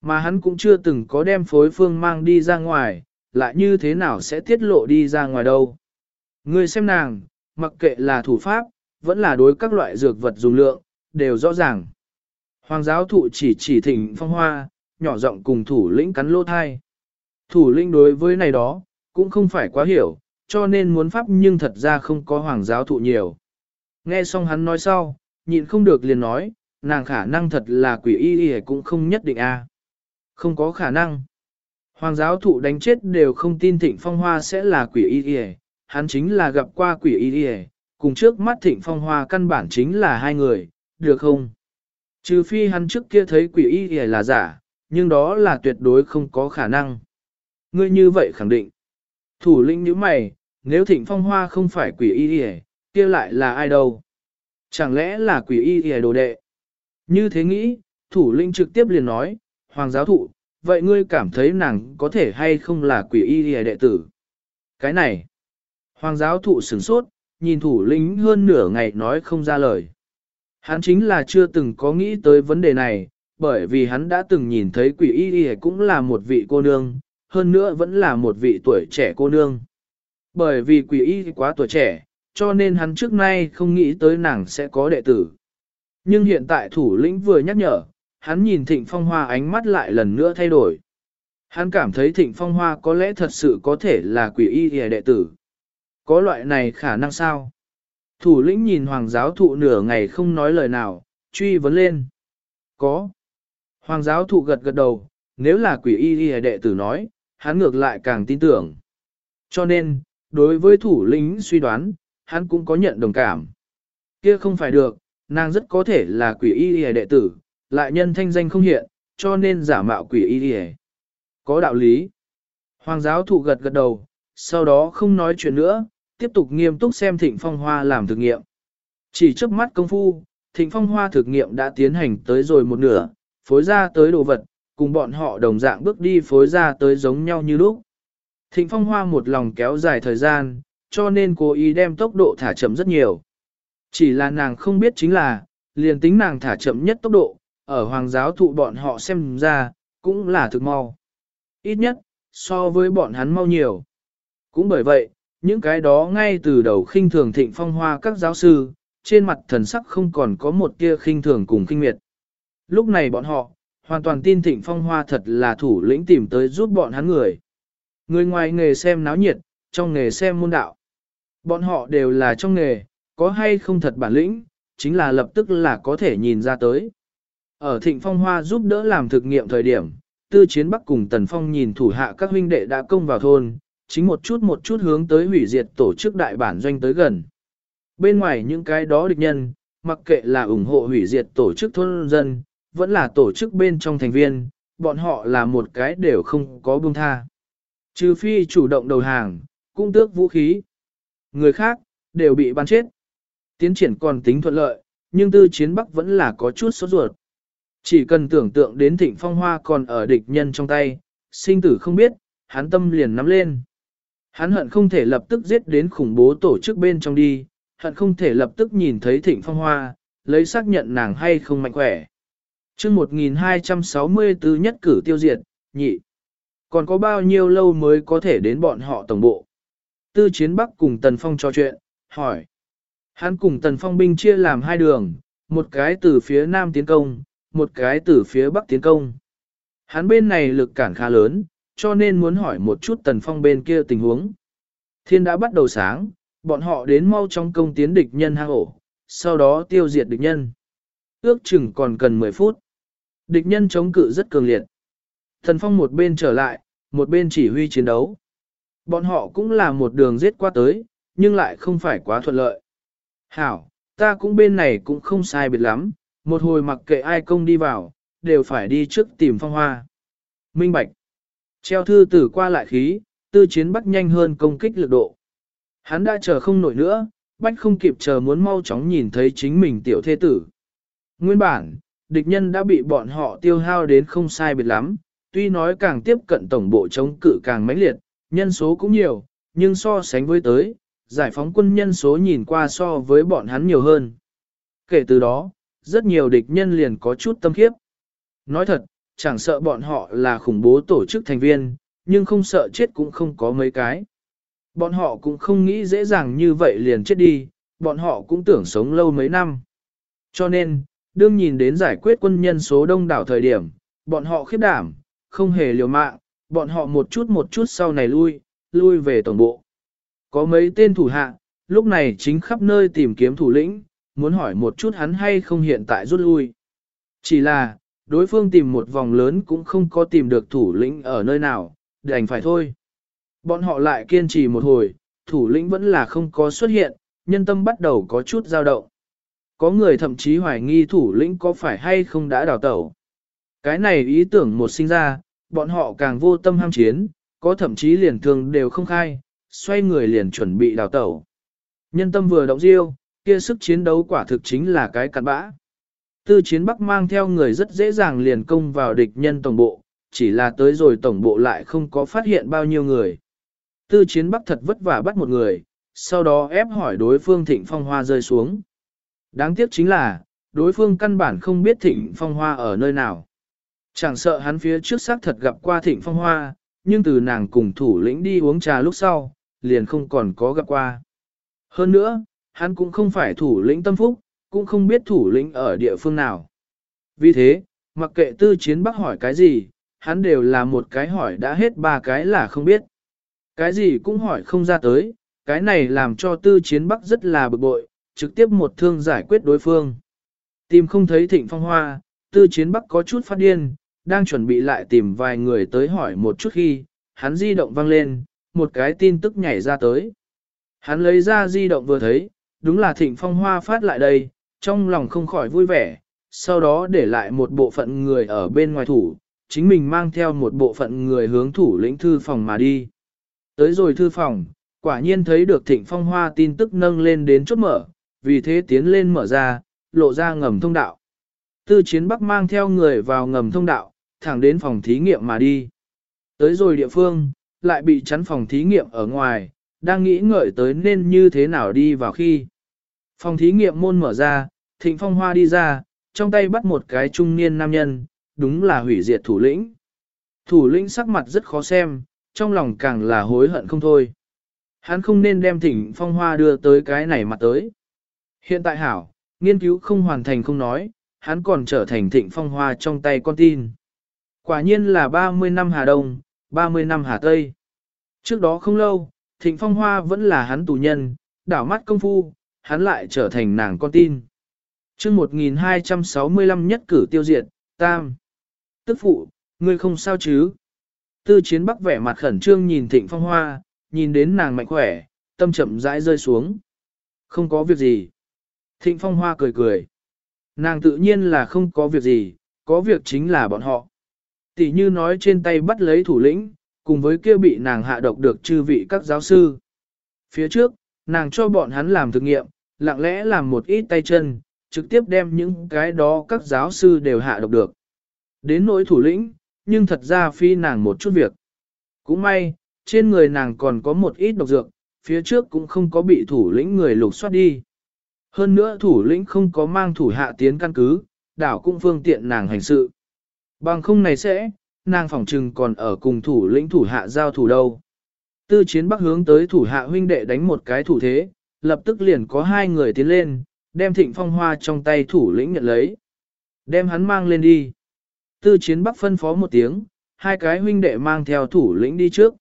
Mà hắn cũng chưa từng có đem phối phương mang đi ra ngoài, lại như thế nào sẽ tiết lộ đi ra ngoài đâu. Ngươi xem nàng, mặc kệ là thủ pháp, vẫn là đối các loại dược vật dùng lượng, đều rõ ràng. Hoàng giáo thụ chỉ chỉ thỉnh phong hoa, nhỏ giọng cùng thủ lĩnh cắn lô thai. Thủ lĩnh đối với này đó, cũng không phải quá hiểu, cho nên muốn pháp nhưng thật ra không có hoàng giáo thụ nhiều. Nghe xong hắn nói sau, nhịn không được liền nói, nàng khả năng thật là quỷ y y cũng không nhất định a. À. Không có khả năng. Hoàng giáo thụ đánh chết đều không tin thịnh phong hoa sẽ là quỷ y y, hắn chính là gặp qua quỷ y y, cùng trước mắt thịnh phong hoa căn bản chính là hai người, được không? Trừ phi hắn trước kia thấy quỷ y y là giả, nhưng đó là tuyệt đối không có khả năng. Ngươi như vậy khẳng định. Thủ lĩnh như mày, nếu thịnh phong hoa không phải quỷ y y, kia lại là ai đâu? Chẳng lẽ là quỷ y y đồ đệ? Như thế nghĩ, thủ lĩnh trực tiếp liền nói, hoàng giáo thụ, vậy ngươi cảm thấy nàng có thể hay không là quỷ y y đệ tử? Cái này, hoàng giáo thụ sửng sốt, nhìn thủ lĩnh hơn nửa ngày nói không ra lời. Hắn chính là chưa từng có nghĩ tới vấn đề này, bởi vì hắn đã từng nhìn thấy quỷ y y cũng là một vị cô nương, hơn nữa vẫn là một vị tuổi trẻ cô nương. Bởi vì quỷ y quá tuổi trẻ, cho nên hắn trước nay không nghĩ tới nàng sẽ có đệ tử. Nhưng hiện tại thủ lĩnh vừa nhắc nhở, hắn nhìn thịnh phong hoa ánh mắt lại lần nữa thay đổi. Hắn cảm thấy thịnh phong hoa có lẽ thật sự có thể là quỷ y hề đệ tử. Có loại này khả năng sao? Thủ lĩnh nhìn hoàng giáo thụ nửa ngày không nói lời nào, truy vấn lên. Có. Hoàng giáo thụ gật gật đầu, nếu là quỷ y hề đệ tử nói, hắn ngược lại càng tin tưởng. Cho nên, đối với thủ lĩnh suy đoán, hắn cũng có nhận đồng cảm. Kia không phải được, nàng rất có thể là quỷ y hề đệ tử, lại nhân thanh danh không hiện, cho nên giả mạo quỷ y đi Có đạo lý. Hoàng giáo thụ gật gật đầu, sau đó không nói chuyện nữa, tiếp tục nghiêm túc xem thịnh phong hoa làm thực nghiệm. Chỉ trước mắt công phu, thịnh phong hoa thực nghiệm đã tiến hành tới rồi một nửa, phối ra tới đồ vật, cùng bọn họ đồng dạng bước đi phối ra tới giống nhau như lúc. Thịnh phong hoa một lòng kéo dài thời gian, cho nên cố ý đem tốc độ thả chậm rất nhiều, Chỉ là nàng không biết chính là, liền tính nàng thả chậm nhất tốc độ, ở hoàng giáo thụ bọn họ xem ra, cũng là thực mau. Ít nhất, so với bọn hắn mau nhiều. Cũng bởi vậy, những cái đó ngay từ đầu khinh thường thịnh phong hoa các giáo sư, trên mặt thần sắc không còn có một tia khinh thường cùng kinh miệt. Lúc này bọn họ, hoàn toàn tin thịnh phong hoa thật là thủ lĩnh tìm tới giúp bọn hắn người. Người ngoài nghề xem náo nhiệt, trong nghề xem môn đạo. Bọn họ đều là trong nghề, có hay không thật bản lĩnh, chính là lập tức là có thể nhìn ra tới. Ở thịnh phong hoa giúp đỡ làm thực nghiệm thời điểm, tư chiến bắc cùng tần phong nhìn thủ hạ các huynh đệ đã công vào thôn, chính một chút một chút hướng tới hủy diệt tổ chức đại bản doanh tới gần. Bên ngoài những cái đó địch nhân, mặc kệ là ủng hộ hủy diệt tổ chức thôn dân, vẫn là tổ chức bên trong thành viên, bọn họ là một cái đều không có buông tha. Trừ phi chủ động đầu hàng, cung tước vũ khí. Người khác, đều bị bắn chết. Tiến triển còn tính thuận lợi, nhưng tư chiến bắc vẫn là có chút sốt ruột. Chỉ cần tưởng tượng đến thịnh phong hoa còn ở địch nhân trong tay, sinh tử không biết, hắn tâm liền nắm lên. Hắn hận không thể lập tức giết đến khủng bố tổ chức bên trong đi, hận không thể lập tức nhìn thấy thịnh phong hoa, lấy xác nhận nàng hay không mạnh khỏe chương 1264 nhất cử tiêu diệt, nhị. Còn có bao nhiêu lâu mới có thể đến bọn họ tổng bộ? Tư chiến bắc cùng Tần Phong trò chuyện, hỏi. Hắn cùng Tần Phong binh chia làm hai đường, một cái từ phía nam tiến công, một cái từ phía bắc tiến công. Hắn bên này lực cản khá lớn, cho nên muốn hỏi một chút Tần Phong bên kia tình huống. Thiên đã bắt đầu sáng, bọn họ đến mau trong công tiến địch nhân hang ổ, sau đó tiêu diệt địch nhân. Ước chừng còn cần 10 phút. Địch nhân chống cự rất cường liệt. Thần Phong một bên trở lại, một bên chỉ huy chiến đấu. Bọn họ cũng là một đường giết qua tới, nhưng lại không phải quá thuận lợi. Hảo, ta cũng bên này cũng không sai biệt lắm, một hồi mặc kệ ai công đi vào, đều phải đi trước tìm phong hoa. Minh Bạch. Treo thư tử qua lại khí, tư chiến bắt nhanh hơn công kích lực độ. Hắn đã chờ không nổi nữa, bách không kịp chờ muốn mau chóng nhìn thấy chính mình tiểu thế tử. Nguyên bản, địch nhân đã bị bọn họ tiêu hao đến không sai biệt lắm, tuy nói càng tiếp cận tổng bộ chống cự càng mãnh liệt, nhân số cũng nhiều, nhưng so sánh với tới, giải phóng quân nhân số nhìn qua so với bọn hắn nhiều hơn. Kể từ đó, rất nhiều địch nhân liền có chút tâm khiếp. Nói thật, chẳng sợ bọn họ là khủng bố tổ chức thành viên, nhưng không sợ chết cũng không có mấy cái. Bọn họ cũng không nghĩ dễ dàng như vậy liền chết đi, bọn họ cũng tưởng sống lâu mấy năm. Cho nên, đương nhìn đến giải quyết quân nhân số đông đảo thời điểm, bọn họ khiếp đảm, không hề liều mạng, bọn họ một chút một chút sau này lui, lui về tổng bộ. Có mấy tên thủ hạ, lúc này chính khắp nơi tìm kiếm thủ lĩnh, muốn hỏi một chút hắn hay không hiện tại rút lui. Chỉ là, đối phương tìm một vòng lớn cũng không có tìm được thủ lĩnh ở nơi nào, đành phải thôi. Bọn họ lại kiên trì một hồi, thủ lĩnh vẫn là không có xuất hiện, nhân tâm bắt đầu có chút dao động. Có người thậm chí hoài nghi thủ lĩnh có phải hay không đã đào tẩu. Cái này ý tưởng một sinh ra, bọn họ càng vô tâm ham chiến, có thậm chí liền thường đều không khai, xoay người liền chuẩn bị đào tẩu. Nhân tâm vừa động riêu, kia sức chiến đấu quả thực chính là cái cặn bã. Tư chiến bắc mang theo người rất dễ dàng liền công vào địch nhân tổng bộ, chỉ là tới rồi tổng bộ lại không có phát hiện bao nhiêu người. Tư chiến bắc thật vất vả bắt một người, sau đó ép hỏi đối phương thịnh phong hoa rơi xuống. Đáng tiếc chính là, đối phương căn bản không biết thịnh phong hoa ở nơi nào. Chẳng sợ hắn phía trước xác thật gặp qua thịnh phong hoa, nhưng từ nàng cùng thủ lĩnh đi uống trà lúc sau, liền không còn có gặp qua. Hơn nữa, hắn cũng không phải thủ lĩnh tâm phúc, cũng không biết thủ lĩnh ở địa phương nào. Vì thế, mặc kệ tư chiến bắc hỏi cái gì, hắn đều là một cái hỏi đã hết ba cái là không biết. Cái gì cũng hỏi không ra tới, cái này làm cho tư chiến bắc rất là bực bội, trực tiếp một thương giải quyết đối phương. Tìm không thấy thịnh phong hoa, tư chiến bắc có chút phát điên, đang chuẩn bị lại tìm vài người tới hỏi một chút khi, hắn di động vang lên, một cái tin tức nhảy ra tới. Hắn lấy ra di động vừa thấy, đúng là thịnh phong hoa phát lại đây, trong lòng không khỏi vui vẻ, sau đó để lại một bộ phận người ở bên ngoài thủ, chính mình mang theo một bộ phận người hướng thủ lĩnh thư phòng mà đi. Tới rồi thư phòng, quả nhiên thấy được thịnh phong hoa tin tức nâng lên đến chốt mở, vì thế tiến lên mở ra, lộ ra ngầm thông đạo. Tư chiến bắc mang theo người vào ngầm thông đạo, thẳng đến phòng thí nghiệm mà đi. Tới rồi địa phương, lại bị chắn phòng thí nghiệm ở ngoài, đang nghĩ ngợi tới nên như thế nào đi vào khi. Phòng thí nghiệm môn mở ra, Thịnh Phong Hoa đi ra, trong tay bắt một cái trung niên nam nhân, đúng là hủy diệt thủ lĩnh. Thủ lĩnh sắc mặt rất khó xem, trong lòng càng là hối hận không thôi. Hắn không nên đem Thịnh Phong Hoa đưa tới cái này mặt tới. Hiện tại hảo, nghiên cứu không hoàn thành không nói, hắn còn trở thành Thịnh Phong Hoa trong tay con tin. Quả nhiên là 30 năm Hà Đông, 30 năm Hà Tây. Trước đó không lâu, Thịnh Phong Hoa vẫn là hắn tù nhân, đảo mắt công phu, hắn lại trở thành nàng con tin. chương 1265 nhất cử tiêu diệt, tam. Tức phụ, ngươi không sao chứ? Tư chiến bắc vẻ mặt khẩn trương nhìn Thịnh Phong Hoa, nhìn đến nàng mạnh khỏe, tâm chậm rãi rơi xuống. Không có việc gì. Thịnh Phong Hoa cười cười. Nàng tự nhiên là không có việc gì, có việc chính là bọn họ. Tỷ như nói trên tay bắt lấy thủ lĩnh, cùng với kia bị nàng hạ độc được chư vị các giáo sư. Phía trước, nàng cho bọn hắn làm thực nghiệm, lặng lẽ làm một ít tay chân, trực tiếp đem những cái đó các giáo sư đều hạ độc được. Đến nỗi thủ lĩnh, nhưng thật ra phi nàng một chút việc. Cũng may, trên người nàng còn có một ít độc dược, phía trước cũng không có bị thủ lĩnh người lục soát đi. Hơn nữa thủ lĩnh không có mang thủ hạ tiến căn cứ, đảo cũng phương tiện nàng hành sự. Bằng không này sẽ, nàng phỏng trừng còn ở cùng thủ lĩnh thủ hạ giao thủ đâu. Tư chiến bắc hướng tới thủ hạ huynh đệ đánh một cái thủ thế, lập tức liền có hai người tiến lên, đem thịnh phong hoa trong tay thủ lĩnh nhận lấy. Đem hắn mang lên đi. Tư chiến bắc phân phó một tiếng, hai cái huynh đệ mang theo thủ lĩnh đi trước.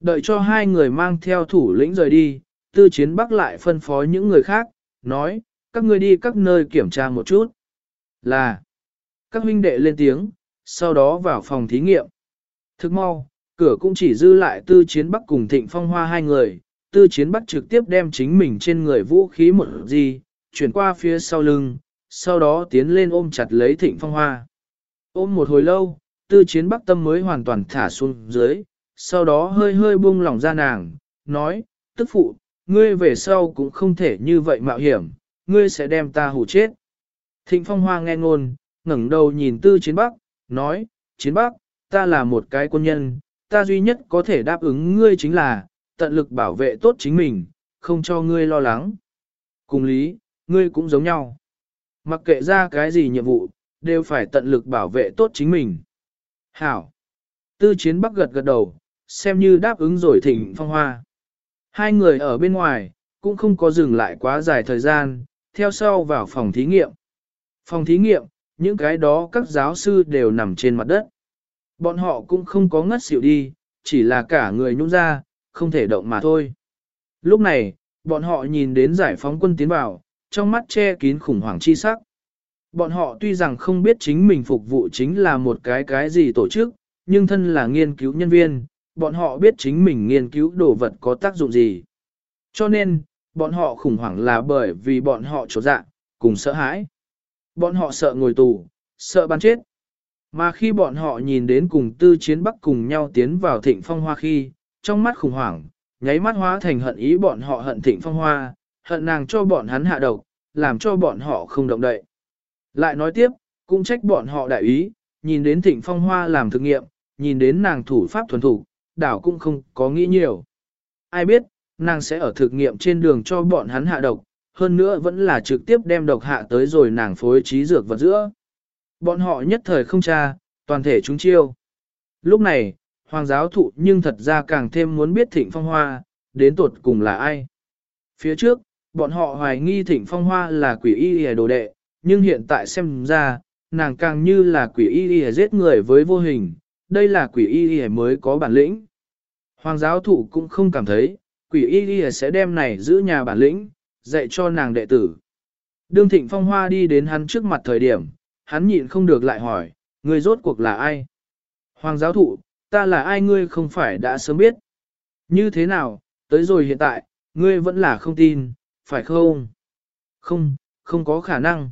Đợi cho hai người mang theo thủ lĩnh rời đi, tư chiến bắc lại phân phó những người khác, nói, các ngươi đi các nơi kiểm tra một chút. Là, các huynh đệ lên tiếng, sau đó vào phòng thí nghiệm. Thức mau, cửa cũng chỉ dư lại tư chiến bắc cùng thịnh phong hoa hai người, tư chiến bắc trực tiếp đem chính mình trên người vũ khí một gì, chuyển qua phía sau lưng, sau đó tiến lên ôm chặt lấy thịnh phong hoa. Ôm một hồi lâu, tư chiến bắc tâm mới hoàn toàn thả xuống dưới, sau đó hơi hơi buông lỏng ra nàng, nói, tức phụ, ngươi về sau cũng không thể như vậy mạo hiểm, ngươi sẽ đem ta hủ chết. Thịnh phong hoa nghe ngôn, ngẩng đầu nhìn tư chiến bắc, nói, chiến bắc, ta là một cái quân nhân, ta duy nhất có thể đáp ứng ngươi chính là, tận lực bảo vệ tốt chính mình, không cho ngươi lo lắng. Cùng lý, ngươi cũng giống nhau. Mặc kệ ra cái gì nhiệm vụ, đều phải tận lực bảo vệ tốt chính mình. Hảo. Tư chiến bắc gật gật đầu, xem như đáp ứng rồi Thịnh phong hoa. Hai người ở bên ngoài, cũng không có dừng lại quá dài thời gian, theo sau vào phòng thí nghiệm. Phòng thí nghiệm, những cái đó các giáo sư đều nằm trên mặt đất. Bọn họ cũng không có ngất xỉu đi, chỉ là cả người nhũng ra, không thể động mà thôi. Lúc này, bọn họ nhìn đến giải phóng quân tiến vào, trong mắt che kín khủng hoảng chi sắc. Bọn họ tuy rằng không biết chính mình phục vụ chính là một cái cái gì tổ chức, nhưng thân là nghiên cứu nhân viên, bọn họ biết chính mình nghiên cứu đồ vật có tác dụng gì. Cho nên, bọn họ khủng hoảng là bởi vì bọn họ trột dạ, cùng sợ hãi. Bọn họ sợ ngồi tù, sợ bắn chết. Mà khi bọn họ nhìn đến cùng tư chiến bắc cùng nhau tiến vào thịnh phong hoa khi, trong mắt khủng hoảng, nháy mắt hóa thành hận ý bọn họ hận thịnh phong hoa, hận nàng cho bọn hắn hạ độc, làm cho bọn họ không động đậy. Lại nói tiếp, cũng trách bọn họ đại ý, nhìn đến thịnh phong hoa làm thực nghiệm, nhìn đến nàng thủ pháp thuần thủ, đảo cũng không có nghĩ nhiều. Ai biết, nàng sẽ ở thực nghiệm trên đường cho bọn hắn hạ độc, hơn nữa vẫn là trực tiếp đem độc hạ tới rồi nàng phối trí dược vật giữa. Bọn họ nhất thời không tra, toàn thể chúng chiêu. Lúc này, hoàng giáo thụ nhưng thật ra càng thêm muốn biết thịnh phong hoa, đến tột cùng là ai. Phía trước, bọn họ hoài nghi thịnh phong hoa là quỷ y y đồ đệ, nhưng hiện tại xem ra, nàng càng như là quỷ y y giết người với vô hình, đây là quỷ y y mới có bản lĩnh. Hoàng giáo thụ cũng không cảm thấy, quỷ y y sẽ đem này giữ nhà bản lĩnh, dạy cho nàng đệ tử. Đương thịnh phong hoa đi đến hắn trước mặt thời điểm, hắn nhịn không được lại hỏi, người rốt cuộc là ai? Hoàng giáo thụ, ta là ai ngươi không phải đã sớm biết. Như thế nào, tới rồi hiện tại, ngươi vẫn là không tin, phải không? Không, không có khả năng.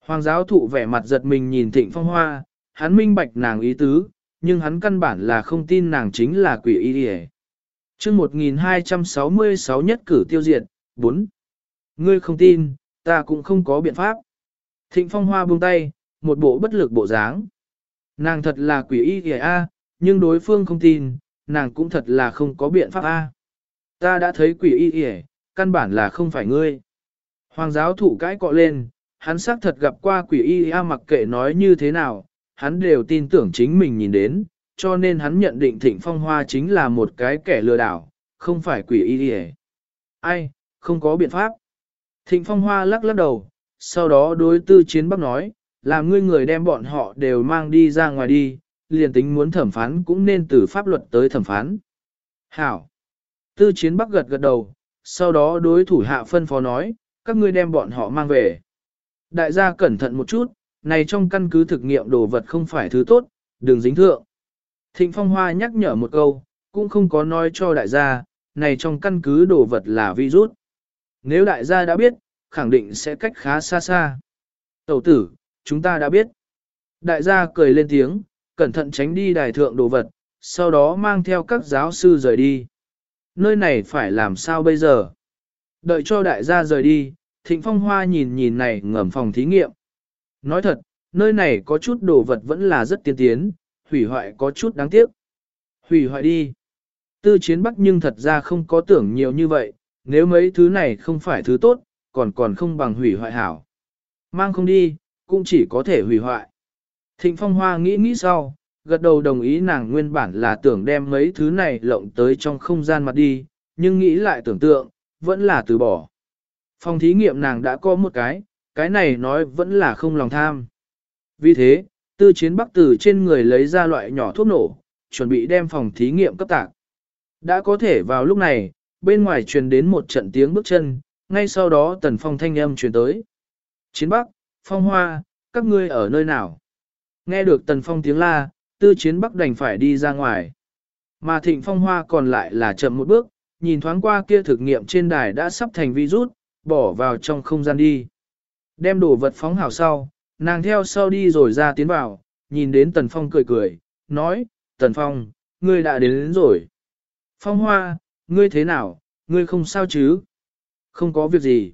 Hoàng giáo thụ vẻ mặt giật mình nhìn thịnh phong hoa, hắn minh bạch nàng ý tứ, nhưng hắn căn bản là không tin nàng chính là quỷ y đi chương 1266 nhất cử tiêu diệt, 4. Ngươi không tin, ta cũng không có biện pháp. Thịnh phong hoa buông tay, một bộ bất lực bộ dáng. Nàng thật là quỷ y kìa a, nhưng đối phương không tin, nàng cũng thật là không có biện pháp a. Ta đã thấy quỷ y kìa, căn bản là không phải ngươi. Hoàng giáo thủ cãi cọ lên, hắn xác thật gặp qua quỷ y a mặc kệ nói như thế nào, hắn đều tin tưởng chính mình nhìn đến, cho nên hắn nhận định thịnh phong hoa chính là một cái kẻ lừa đảo, không phải quỷ y Ai, không có biện pháp. Thịnh phong hoa lắc lắc đầu, sau đó đối tư chiến bắc nói, làm ngươi người đem bọn họ đều mang đi ra ngoài đi, liền tính muốn thẩm phán cũng nên từ pháp luật tới thẩm phán. Hảo. Tư chiến bắc gật gật đầu, sau đó đối thủ hạ phân phó nói, các ngươi đem bọn họ mang về. Đại gia cẩn thận một chút, này trong căn cứ thực nghiệm đồ vật không phải thứ tốt, đừng dính thượng. Thịnh Phong Hoa nhắc nhở một câu, cũng không có nói cho đại gia, này trong căn cứ đồ vật là virus. Nếu đại gia đã biết, khẳng định sẽ cách khá xa xa. Tẩu tử, chúng ta đã biết. Đại gia cười lên tiếng, cẩn thận tránh đi đài thượng đồ vật, sau đó mang theo các giáo sư rời đi. Nơi này phải làm sao bây giờ? Đợi cho đại gia rời đi, Thịnh Phong Hoa nhìn nhìn này ngầm phòng thí nghiệm. Nói thật, nơi này có chút đồ vật vẫn là rất tiên tiến, hủy hoại có chút đáng tiếc. Hủy hoại đi. Tư chiến bắc nhưng thật ra không có tưởng nhiều như vậy, nếu mấy thứ này không phải thứ tốt, còn còn không bằng hủy hoại hảo. Mang không đi, cũng chỉ có thể hủy hoại. Thịnh Phong Hoa nghĩ nghĩ sau, gật đầu đồng ý nàng nguyên bản là tưởng đem mấy thứ này lộng tới trong không gian mặt đi, nhưng nghĩ lại tưởng tượng, vẫn là từ bỏ. Phòng thí nghiệm nàng đã có một cái, cái này nói vẫn là không lòng tham. Vì thế, tư chiến bắc từ trên người lấy ra loại nhỏ thuốc nổ, chuẩn bị đem phòng thí nghiệm cấp tạc. Đã có thể vào lúc này, bên ngoài truyền đến một trận tiếng bước chân, ngay sau đó tần phong thanh âm truyền tới. Chiến bắc, phong hoa, các ngươi ở nơi nào? Nghe được tần phong tiếng la, tư chiến bắc đành phải đi ra ngoài. Mà thịnh phong hoa còn lại là chậm một bước, nhìn thoáng qua kia thực nghiệm trên đài đã sắp thành virus, bỏ vào trong không gian đi. Đem đồ vật phóng hảo sau, nàng theo sau đi rồi ra tiến vào, nhìn đến Tần Phong cười cười, nói, Tần Phong, ngươi đã đến, đến rồi. Phong Hoa, ngươi thế nào, ngươi không sao chứ? Không có việc gì.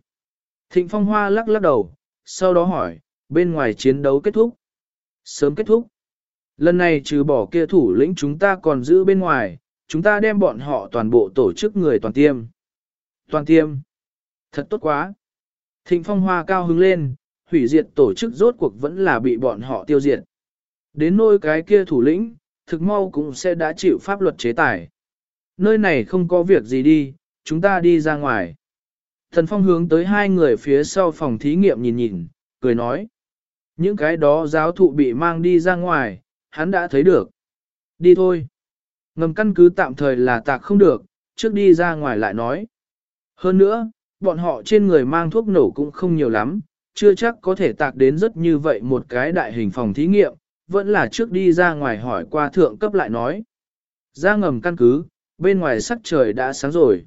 Thịnh Phong Hoa lắc lắc đầu, sau đó hỏi, bên ngoài chiến đấu kết thúc. Sớm kết thúc. Lần này trừ bỏ kia thủ lĩnh chúng ta còn giữ bên ngoài, chúng ta đem bọn họ toàn bộ tổ chức người toàn tiêm. Toàn tiêm. Thật tốt quá. Thịnh phong hoa cao hứng lên, hủy diệt tổ chức rốt cuộc vẫn là bị bọn họ tiêu diệt. Đến nôi cái kia thủ lĩnh, thực mau cũng sẽ đã chịu pháp luật chế tài. Nơi này không có việc gì đi, chúng ta đi ra ngoài. Thần phong hướng tới hai người phía sau phòng thí nghiệm nhìn nhìn, cười nói. Những cái đó giáo thụ bị mang đi ra ngoài, hắn đã thấy được. Đi thôi. Ngầm căn cứ tạm thời là tạc không được, trước đi ra ngoài lại nói. Hơn nữa, bọn họ trên người mang thuốc nổ cũng không nhiều lắm, chưa chắc có thể tạc đến rất như vậy một cái đại hình phòng thí nghiệm, vẫn là trước đi ra ngoài hỏi qua thượng cấp lại nói. Ra ngầm căn cứ, bên ngoài sắc trời đã sáng rồi.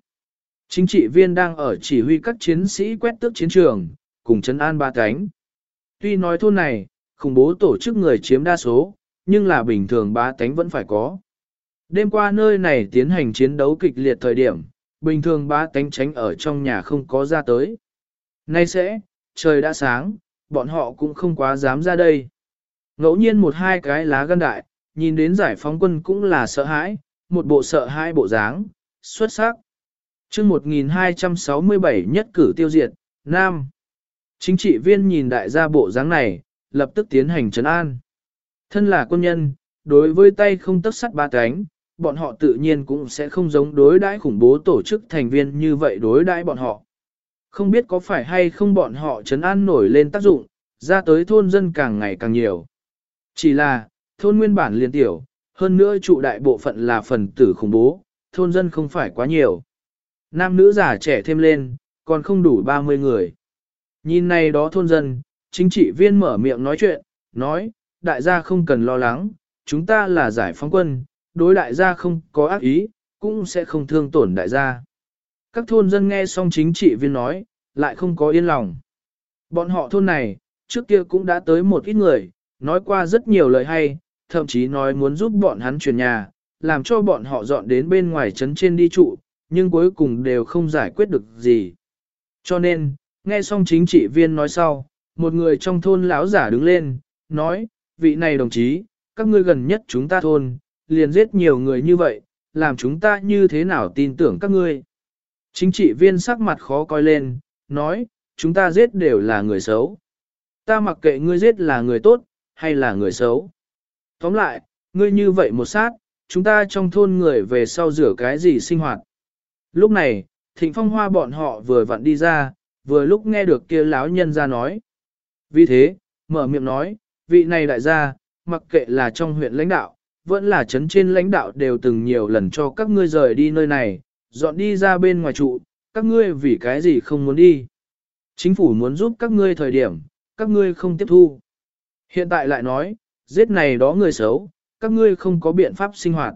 Chính trị viên đang ở chỉ huy các chiến sĩ quét tước chiến trường, cùng chấn an ba cánh. Tuy nói thôn này, khủng bố tổ chức người chiếm đa số, nhưng là bình thường ba cánh vẫn phải có. Đêm qua nơi này tiến hành chiến đấu kịch liệt thời điểm, bình thường ba tánh tránh ở trong nhà không có ra tới. Nay sẽ, trời đã sáng, bọn họ cũng không quá dám ra đây. Ngẫu nhiên một hai cái lá gan đại, nhìn đến giải phóng quân cũng là sợ hãi, một bộ sợ hai bộ dáng, xuất sắc. chương 1267 nhất cử tiêu diệt, Nam. Chính trị viên nhìn đại gia bộ dáng này, lập tức tiến hành trấn an. Thân là quân nhân, đối với tay không tất sắt ba cánh, bọn họ tự nhiên cũng sẽ không giống đối đãi khủng bố tổ chức thành viên như vậy đối đãi bọn họ. Không biết có phải hay không bọn họ chấn an nổi lên tác dụng, ra tới thôn dân càng ngày càng nhiều. Chỉ là, thôn nguyên bản liên tiểu, hơn nữa trụ đại bộ phận là phần tử khủng bố, thôn dân không phải quá nhiều. Nam nữ già trẻ thêm lên, còn không đủ 30 người. Nhìn này đó thôn dân, chính trị viên mở miệng nói chuyện, nói, đại gia không cần lo lắng, chúng ta là giải phóng quân, đối đại gia không có ác ý, cũng sẽ không thương tổn đại gia. Các thôn dân nghe xong chính trị viên nói, lại không có yên lòng. Bọn họ thôn này, trước kia cũng đã tới một ít người, nói qua rất nhiều lời hay, thậm chí nói muốn giúp bọn hắn chuyển nhà, làm cho bọn họ dọn đến bên ngoài trấn trên đi trụ, nhưng cuối cùng đều không giải quyết được gì. Cho nên, nghe xong chính trị viên nói sau, một người trong thôn lão giả đứng lên, nói, vị này đồng chí, các ngươi gần nhất chúng ta thôn, liền giết nhiều người như vậy, làm chúng ta như thế nào tin tưởng các ngươi. Chính trị viên sắc mặt khó coi lên, nói, chúng ta giết đều là người xấu. Ta mặc kệ ngươi giết là người tốt, hay là người xấu. Tóm lại, ngươi như vậy một sát, chúng ta trong thôn người về sau rửa cái gì sinh hoạt. Lúc này, thịnh phong hoa bọn họ vừa vặn đi ra, vừa lúc nghe được kia láo nhân ra nói. Vì thế, mở miệng nói, vị này đại gia, mặc kệ là trong huyện lãnh đạo, vẫn là chấn trên lãnh đạo đều từng nhiều lần cho các ngươi rời đi nơi này, dọn đi ra bên ngoài trụ, các ngươi vì cái gì không muốn đi. Chính phủ muốn giúp các ngươi thời điểm, các ngươi không tiếp thu. Hiện tại lại nói, giết này đó người xấu, các ngươi không có biện pháp sinh hoạt.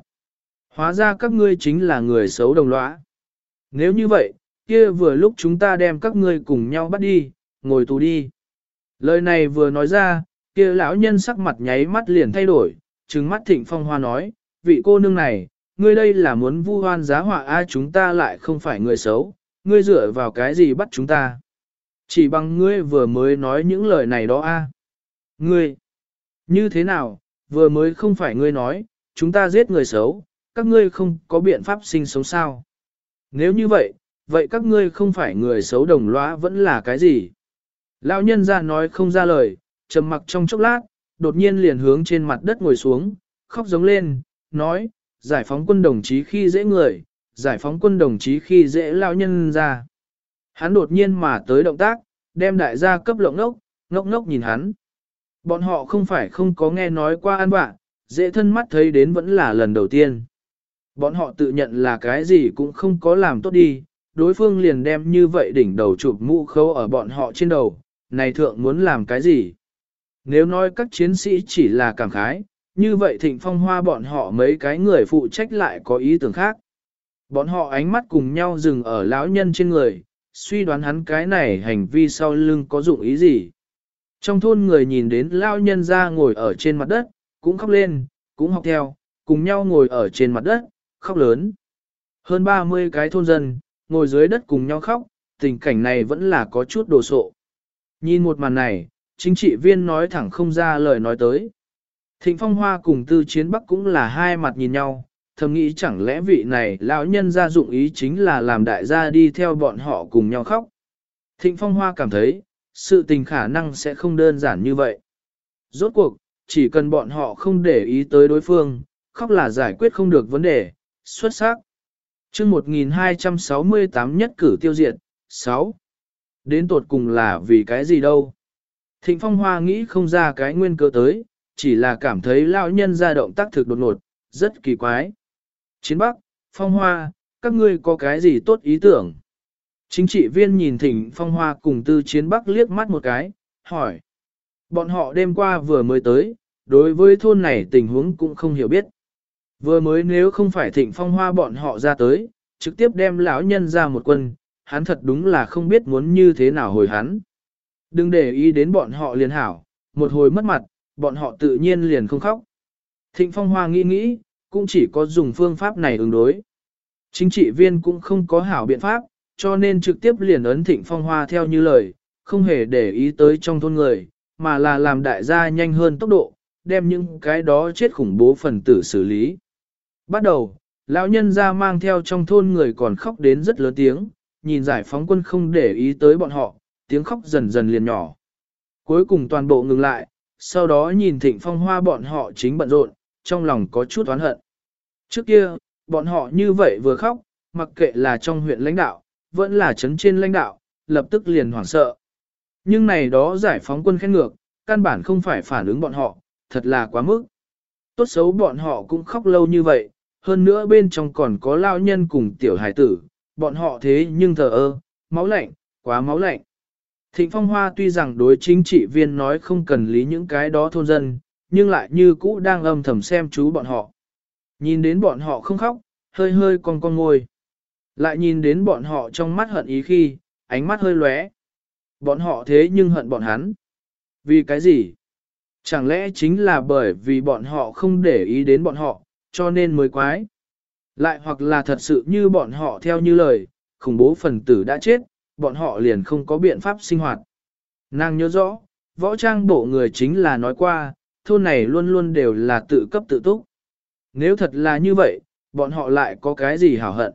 Hóa ra các ngươi chính là người xấu đồng lõa. Nếu như vậy, kia vừa lúc chúng ta đem các ngươi cùng nhau bắt đi, ngồi tù đi. Lời này vừa nói ra, kia lão nhân sắc mặt nháy mắt liền thay đổi, trừng mắt thịnh phong hoa nói, vị cô nương này, ngươi đây là muốn vu hoan giá họa ai chúng ta lại không phải người xấu, ngươi dựa vào cái gì bắt chúng ta. Chỉ bằng ngươi vừa mới nói những lời này đó a. Ngươi, như thế nào, vừa mới không phải ngươi nói, chúng ta giết người xấu, các ngươi không có biện pháp sinh sống sao. Nếu như vậy, vậy các ngươi không phải người xấu đồng lõa vẫn là cái gì? Lão nhân ra nói không ra lời, trầm mặc trong chốc lát, đột nhiên liền hướng trên mặt đất ngồi xuống, khóc giống lên, nói, giải phóng quân đồng chí khi dễ người, giải phóng quân đồng chí khi dễ lao nhân ra. Hắn đột nhiên mà tới động tác, đem đại gia cấp lộng ngốc, ngốc ngốc nhìn hắn. Bọn họ không phải không có nghe nói qua an bạn, dễ thân mắt thấy đến vẫn là lần đầu tiên. Bọn họ tự nhận là cái gì cũng không có làm tốt đi, đối phương liền đem như vậy đỉnh đầu chụp mũ khâu ở bọn họ trên đầu, này thượng muốn làm cái gì? Nếu nói các chiến sĩ chỉ là cảm khái, như vậy thịnh phong hoa bọn họ mấy cái người phụ trách lại có ý tưởng khác. Bọn họ ánh mắt cùng nhau dừng ở lão nhân trên người, suy đoán hắn cái này hành vi sau lưng có dụng ý gì. Trong thôn người nhìn đến lão nhân ra ngồi ở trên mặt đất, cũng khóc lên, cũng học theo, cùng nhau ngồi ở trên mặt đất, khóc lớn. Hơn 30 cái thôn dân, ngồi dưới đất cùng nhau khóc, tình cảnh này vẫn là có chút đồ sộ. Nhìn một màn này, chính trị viên nói thẳng không ra lời nói tới. Thịnh Phong Hoa cùng Tư Chiến Bắc cũng là hai mặt nhìn nhau, thầm nghĩ chẳng lẽ vị này lão nhân ra dụng ý chính là làm đại gia đi theo bọn họ cùng nhau khóc. Thịnh Phong Hoa cảm thấy, sự tình khả năng sẽ không đơn giản như vậy. Rốt cuộc, chỉ cần bọn họ không để ý tới đối phương, khóc là giải quyết không được vấn đề, xuất sắc. chương 1268 nhất cử tiêu diệt, 6. Đến tột cùng là vì cái gì đâu? Thịnh Phong Hoa nghĩ không ra cái nguyên cơ tới, chỉ là cảm thấy lão nhân ra động tác thực đột ngột, rất kỳ quái. Chiến Bắc, Phong Hoa, các ngươi có cái gì tốt ý tưởng? Chính trị viên nhìn Thịnh Phong Hoa cùng Tư Chiến Bắc liếc mắt một cái, hỏi. Bọn họ đêm qua vừa mới tới, đối với thôn này tình huống cũng không hiểu biết. Vừa mới nếu không phải Thịnh Phong Hoa bọn họ ra tới, trực tiếp đem lão nhân ra một quân, hắn thật đúng là không biết muốn như thế nào hồi hắn. Đừng để ý đến bọn họ liền hảo, một hồi mất mặt, bọn họ tự nhiên liền không khóc. Thịnh Phong Hoa nghĩ nghĩ, cũng chỉ có dùng phương pháp này ứng đối. Chính trị viên cũng không có hảo biện pháp, cho nên trực tiếp liền ấn Thịnh Phong Hoa theo như lời, không hề để ý tới trong thôn người, mà là làm đại gia nhanh hơn tốc độ, đem những cái đó chết khủng bố phần tử xử lý. Bắt đầu, lão nhân ra mang theo trong thôn người còn khóc đến rất lớn tiếng, nhìn giải phóng quân không để ý tới bọn họ, tiếng khóc dần dần liền nhỏ. Cuối cùng toàn bộ ngừng lại, sau đó nhìn thịnh phong hoa bọn họ chính bận rộn, trong lòng có chút oán hận. Trước kia, bọn họ như vậy vừa khóc, mặc kệ là trong huyện lãnh đạo, vẫn là chấn trên lãnh đạo, lập tức liền hoảng sợ. Nhưng này đó giải phóng quân khen ngược, căn bản không phải phản ứng bọn họ, thật là quá mức. Tốt xấu bọn họ cũng khóc lâu như vậy, hơn nữa bên trong còn có lao nhân cùng tiểu hải tử, bọn họ thế nhưng thờ ơ, máu lạnh, quá máu lạnh. Thịnh Phong Hoa tuy rằng đối chính trị viên nói không cần lý những cái đó thôn dân, nhưng lại như cũ đang âm thầm xem chú bọn họ. Nhìn đến bọn họ không khóc, hơi hơi con con ngồi. Lại nhìn đến bọn họ trong mắt hận ý khi, ánh mắt hơi lóe. Bọn họ thế nhưng hận bọn hắn. Vì cái gì? Chẳng lẽ chính là bởi vì bọn họ không để ý đến bọn họ, cho nên mới quái. Lại hoặc là thật sự như bọn họ theo như lời, khủng bố phần tử đã chết, bọn họ liền không có biện pháp sinh hoạt. Nàng nhớ rõ, võ trang bộ người chính là nói qua, thôn này luôn luôn đều là tự cấp tự túc. Nếu thật là như vậy, bọn họ lại có cái gì hảo hận.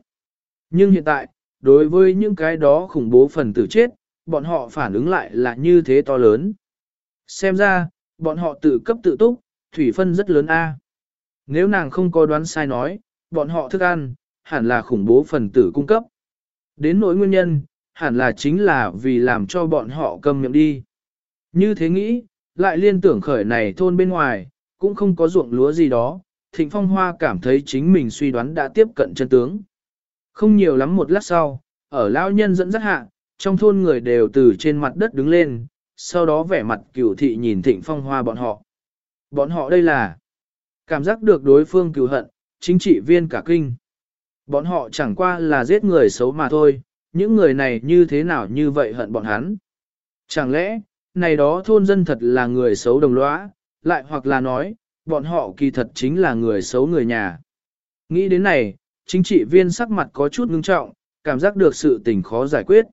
Nhưng hiện tại, đối với những cái đó khủng bố phần tử chết, bọn họ phản ứng lại là như thế to lớn. Xem ra, bọn họ tự cấp tự túc, thủy phân rất lớn a. Nếu nàng không có đoán sai nói, bọn họ thức ăn, hẳn là khủng bố phần tử cung cấp. Đến nỗi nguyên nhân, hẳn là chính là vì làm cho bọn họ cầm miệng đi. Như thế nghĩ, lại liên tưởng khởi này thôn bên ngoài, cũng không có ruộng lúa gì đó, Thịnh Phong Hoa cảm thấy chính mình suy đoán đã tiếp cận chân tướng. Không nhiều lắm một lát sau, ở lão nhân dẫn dắt hạ, trong thôn người đều từ trên mặt đất đứng lên, sau đó vẻ mặt cửu thị nhìn Thịnh Phong Hoa bọn họ. Bọn họ đây là cảm giác được đối phương cửu hận, chính trị viên cả kinh. Bọn họ chẳng qua là giết người xấu mà thôi, những người này như thế nào như vậy hận bọn hắn. Chẳng lẽ, này đó thôn dân thật là người xấu đồng lõa, lại hoặc là nói, bọn họ kỳ thật chính là người xấu người nhà. Nghĩ đến này, chính trị viên sắc mặt có chút ngưng trọng, cảm giác được sự tình khó giải quyết.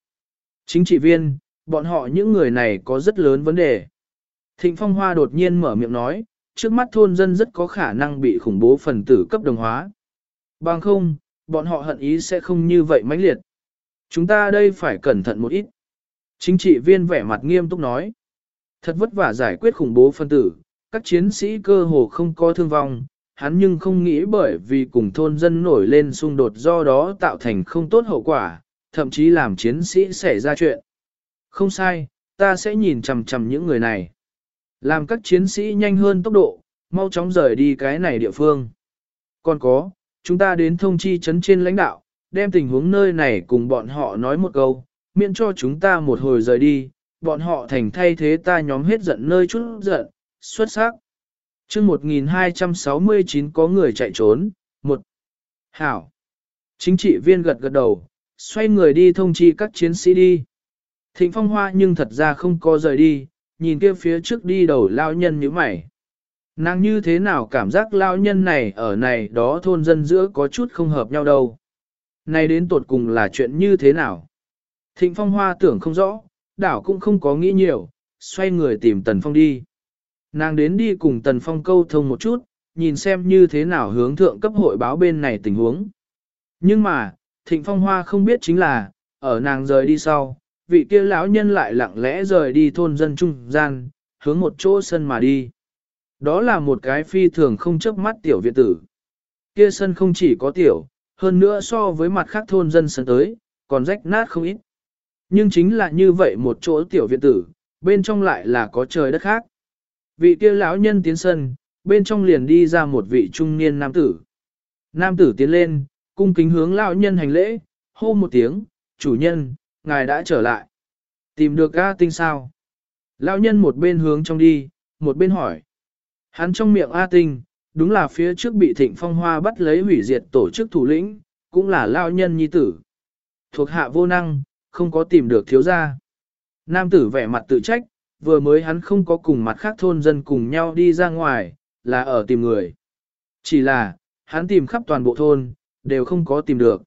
Chính trị viên, bọn họ những người này có rất lớn vấn đề. Thịnh Phong Hoa đột nhiên mở miệng nói, trước mắt thôn dân rất có khả năng bị khủng bố phần tử cấp đồng hóa. Bằng không, bọn họ hận ý sẽ không như vậy mãnh liệt. Chúng ta đây phải cẩn thận một ít. Chính trị viên vẻ mặt nghiêm túc nói. Thật vất vả giải quyết khủng bố phân tử, các chiến sĩ cơ hồ không có thương vong, hắn nhưng không nghĩ bởi vì cùng thôn dân nổi lên xung đột do đó tạo thành không tốt hậu quả, thậm chí làm chiến sĩ xảy ra chuyện. Không sai, ta sẽ nhìn chằm chằm những người này. Làm các chiến sĩ nhanh hơn tốc độ, mau chóng rời đi cái này địa phương. Còn có, chúng ta đến thông chi chấn trên lãnh đạo, đem tình huống nơi này cùng bọn họ nói một câu, miễn cho chúng ta một hồi rời đi, bọn họ thành thay thế ta nhóm hết giận nơi chút giận, xuất sắc. chương 1269 có người chạy trốn, một Hảo. Chính trị viên gật gật đầu, xoay người đi thông chi các chiến sĩ đi. Thịnh phong hoa nhưng thật ra không có rời đi, nhìn kia phía trước đi đầu lao nhân như mày. Nàng như thế nào cảm giác lao nhân này ở này đó thôn dân giữa có chút không hợp nhau đâu nay đến tột cùng là chuyện như thế nào? Thịnh phong hoa tưởng không rõ, đảo cũng không có nghĩ nhiều, xoay người tìm tần phong đi. Nàng đến đi cùng tần phong câu thông một chút, nhìn xem như thế nào hướng thượng cấp hội báo bên này tình huống. Nhưng mà, thịnh phong hoa không biết chính là, ở nàng rời đi sau, vị kia lão nhân lại lặng lẽ rời đi thôn dân trung gian, hướng một chỗ sân mà đi. Đó là một cái phi thường không chớp mắt tiểu viện tử. Kia sân không chỉ có tiểu, hơn nữa so với mặt khác thôn dân sân tới, còn rách nát không ít. Nhưng chính là như vậy một chỗ tiểu viện tử, bên trong lại là có trời đất khác. Vị kia lão nhân tiến sân, bên trong liền đi ra một vị trung niên nam tử. Nam tử tiến lên, cung kính hướng lão nhân hành lễ, hô một tiếng, chủ nhân, ngài đã trở lại. Tìm được A tinh sao? Lão nhân một bên hướng trong đi, một bên hỏi. Hắn trong miệng A tinh, đúng là phía trước bị thịnh phong hoa bắt lấy hủy diệt tổ chức thủ lĩnh, cũng là lao nhân nhi tử. Thuộc hạ vô năng, không có tìm được thiếu gia. Nam tử vẻ mặt tự trách, vừa mới hắn không có cùng mặt khác thôn dân cùng nhau đi ra ngoài, là ở tìm người. Chỉ là, hắn tìm khắp toàn bộ thôn, đều không có tìm được.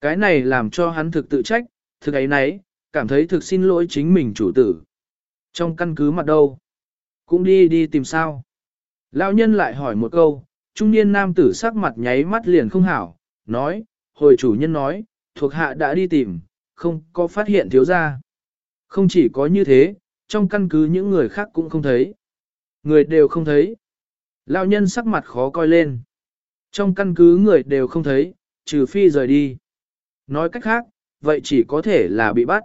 Cái này làm cho hắn thực tự trách, thực ấy nấy, cảm thấy thực xin lỗi chính mình chủ tử. Trong căn cứ mặt đâu? Cũng đi đi tìm sao? Lão nhân lại hỏi một câu, trung niên nam tử sắc mặt nháy mắt liền không hảo, nói, hồi chủ nhân nói, thuộc hạ đã đi tìm, không có phát hiện thiếu gia. Không chỉ có như thế, trong căn cứ những người khác cũng không thấy. Người đều không thấy. Lão nhân sắc mặt khó coi lên. Trong căn cứ người đều không thấy, trừ phi rời đi. Nói cách khác, vậy chỉ có thể là bị bắt.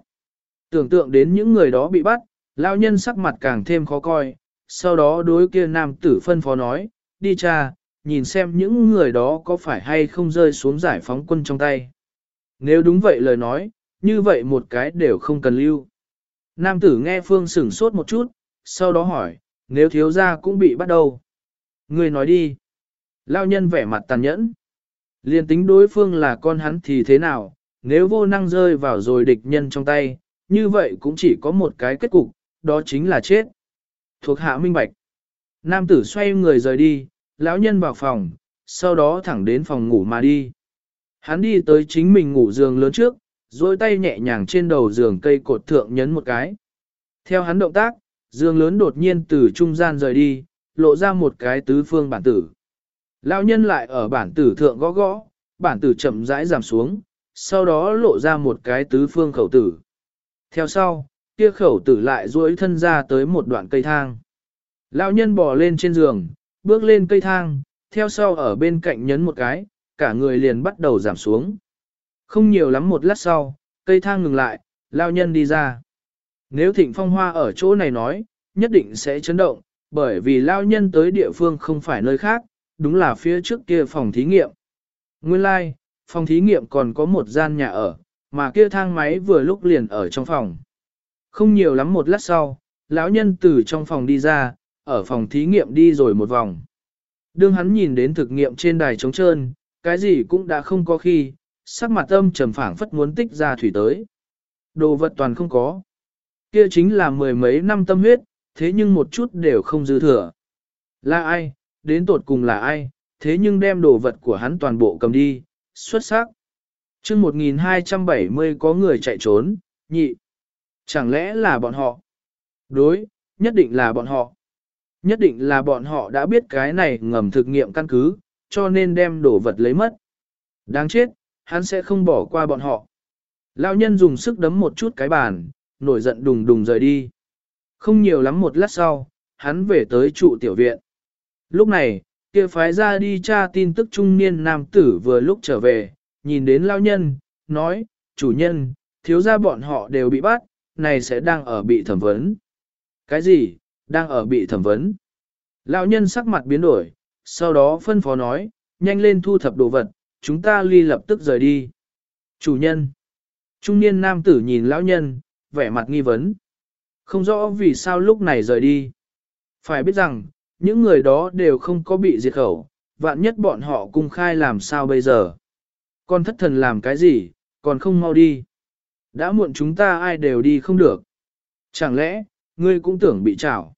Tưởng tượng đến những người đó bị bắt, lão nhân sắc mặt càng thêm khó coi, sau đó đối kia nam tử phân phó nói, đi cha, nhìn xem những người đó có phải hay không rơi xuống giải phóng quân trong tay. Nếu đúng vậy lời nói, như vậy một cái đều không cần lưu. Nam tử nghe Phương sửng sốt một chút, sau đó hỏi, nếu thiếu gia cũng bị bắt đầu. Người nói đi. Lao nhân vẻ mặt tàn nhẫn. Liên tính đối phương là con hắn thì thế nào, nếu vô năng rơi vào rồi địch nhân trong tay, như vậy cũng chỉ có một cái kết cục, đó chính là chết. Thuộc hạ minh bạch. Nam tử xoay người rời đi, lão nhân vào phòng, sau đó thẳng đến phòng ngủ mà đi. Hắn đi tới chính mình ngủ giường lớn trước, rồi tay nhẹ nhàng trên đầu giường cây cột thượng nhấn một cái. Theo hắn động tác, giường lớn đột nhiên từ trung gian rời đi, lộ ra một cái tứ phương bản tử. Lão nhân lại ở bản tử thượng gõ gõ, bản tử chậm rãi giảm xuống, sau đó lộ ra một cái tứ phương khẩu tử. Theo sau, kia khẩu tử lại duỗi thân ra tới một đoạn cây thang. Lão nhân bò lên trên giường, bước lên cây thang, theo sau ở bên cạnh nhấn một cái, cả người liền bắt đầu giảm xuống. Không nhiều lắm một lát sau, cây thang ngừng lại, lão nhân đi ra. Nếu thịnh phong hoa ở chỗ này nói, nhất định sẽ chấn động, bởi vì lão nhân tới địa phương không phải nơi khác, đúng là phía trước kia phòng thí nghiệm. Nguyên lai, like, phòng thí nghiệm còn có một gian nhà ở, mà kia thang máy vừa lúc liền ở trong phòng. Không nhiều lắm một lát sau, lão nhân từ trong phòng đi ra, ở phòng thí nghiệm đi rồi một vòng. Đương hắn nhìn đến thực nghiệm trên đài trống trơn, cái gì cũng đã không có khi, sắc mặt âm trầm phảng phất muốn tích ra thủy tới. Đồ vật toàn không có. Kia chính là mười mấy năm tâm huyết, thế nhưng một chút đều không dư thừa. Là ai, đến tột cùng là ai, thế nhưng đem đồ vật của hắn toàn bộ cầm đi, xuất sắc. chương 1270 có người chạy trốn, nhị. Chẳng lẽ là bọn họ? Đối, nhất định là bọn họ. Nhất định là bọn họ đã biết cái này ngầm thực nghiệm căn cứ, cho nên đem đồ vật lấy mất. Đáng chết, hắn sẽ không bỏ qua bọn họ. Lão nhân dùng sức đấm một chút cái bàn, nổi giận đùng đùng rời đi. Không nhiều lắm một lát sau, hắn về tới trụ tiểu viện. Lúc này, kia phái ra đi tra tin tức trung niên nam tử vừa lúc trở về, nhìn đến lao nhân, nói, chủ nhân, thiếu gia bọn họ đều bị bắt, này sẽ đang ở bị thẩm vấn. Cái gì, đang ở bị thẩm vấn? Lão nhân sắc mặt biến đổi, sau đó phân phó nói, nhanh lên thu thập đồ vật, chúng ta ly lập tức rời đi. Chủ nhân. Trung niên nam tử nhìn lão nhân, vẻ mặt nghi vấn. Không rõ vì sao lúc này rời đi. Phải biết rằng, những người đó đều không có bị diệt khẩu, vạn nhất bọn họ cung khai làm sao bây giờ. Con thất thần làm cái gì, còn không mau đi. Đã muộn chúng ta ai đều đi không được. Chẳng lẽ, ngươi cũng tưởng bị trảo.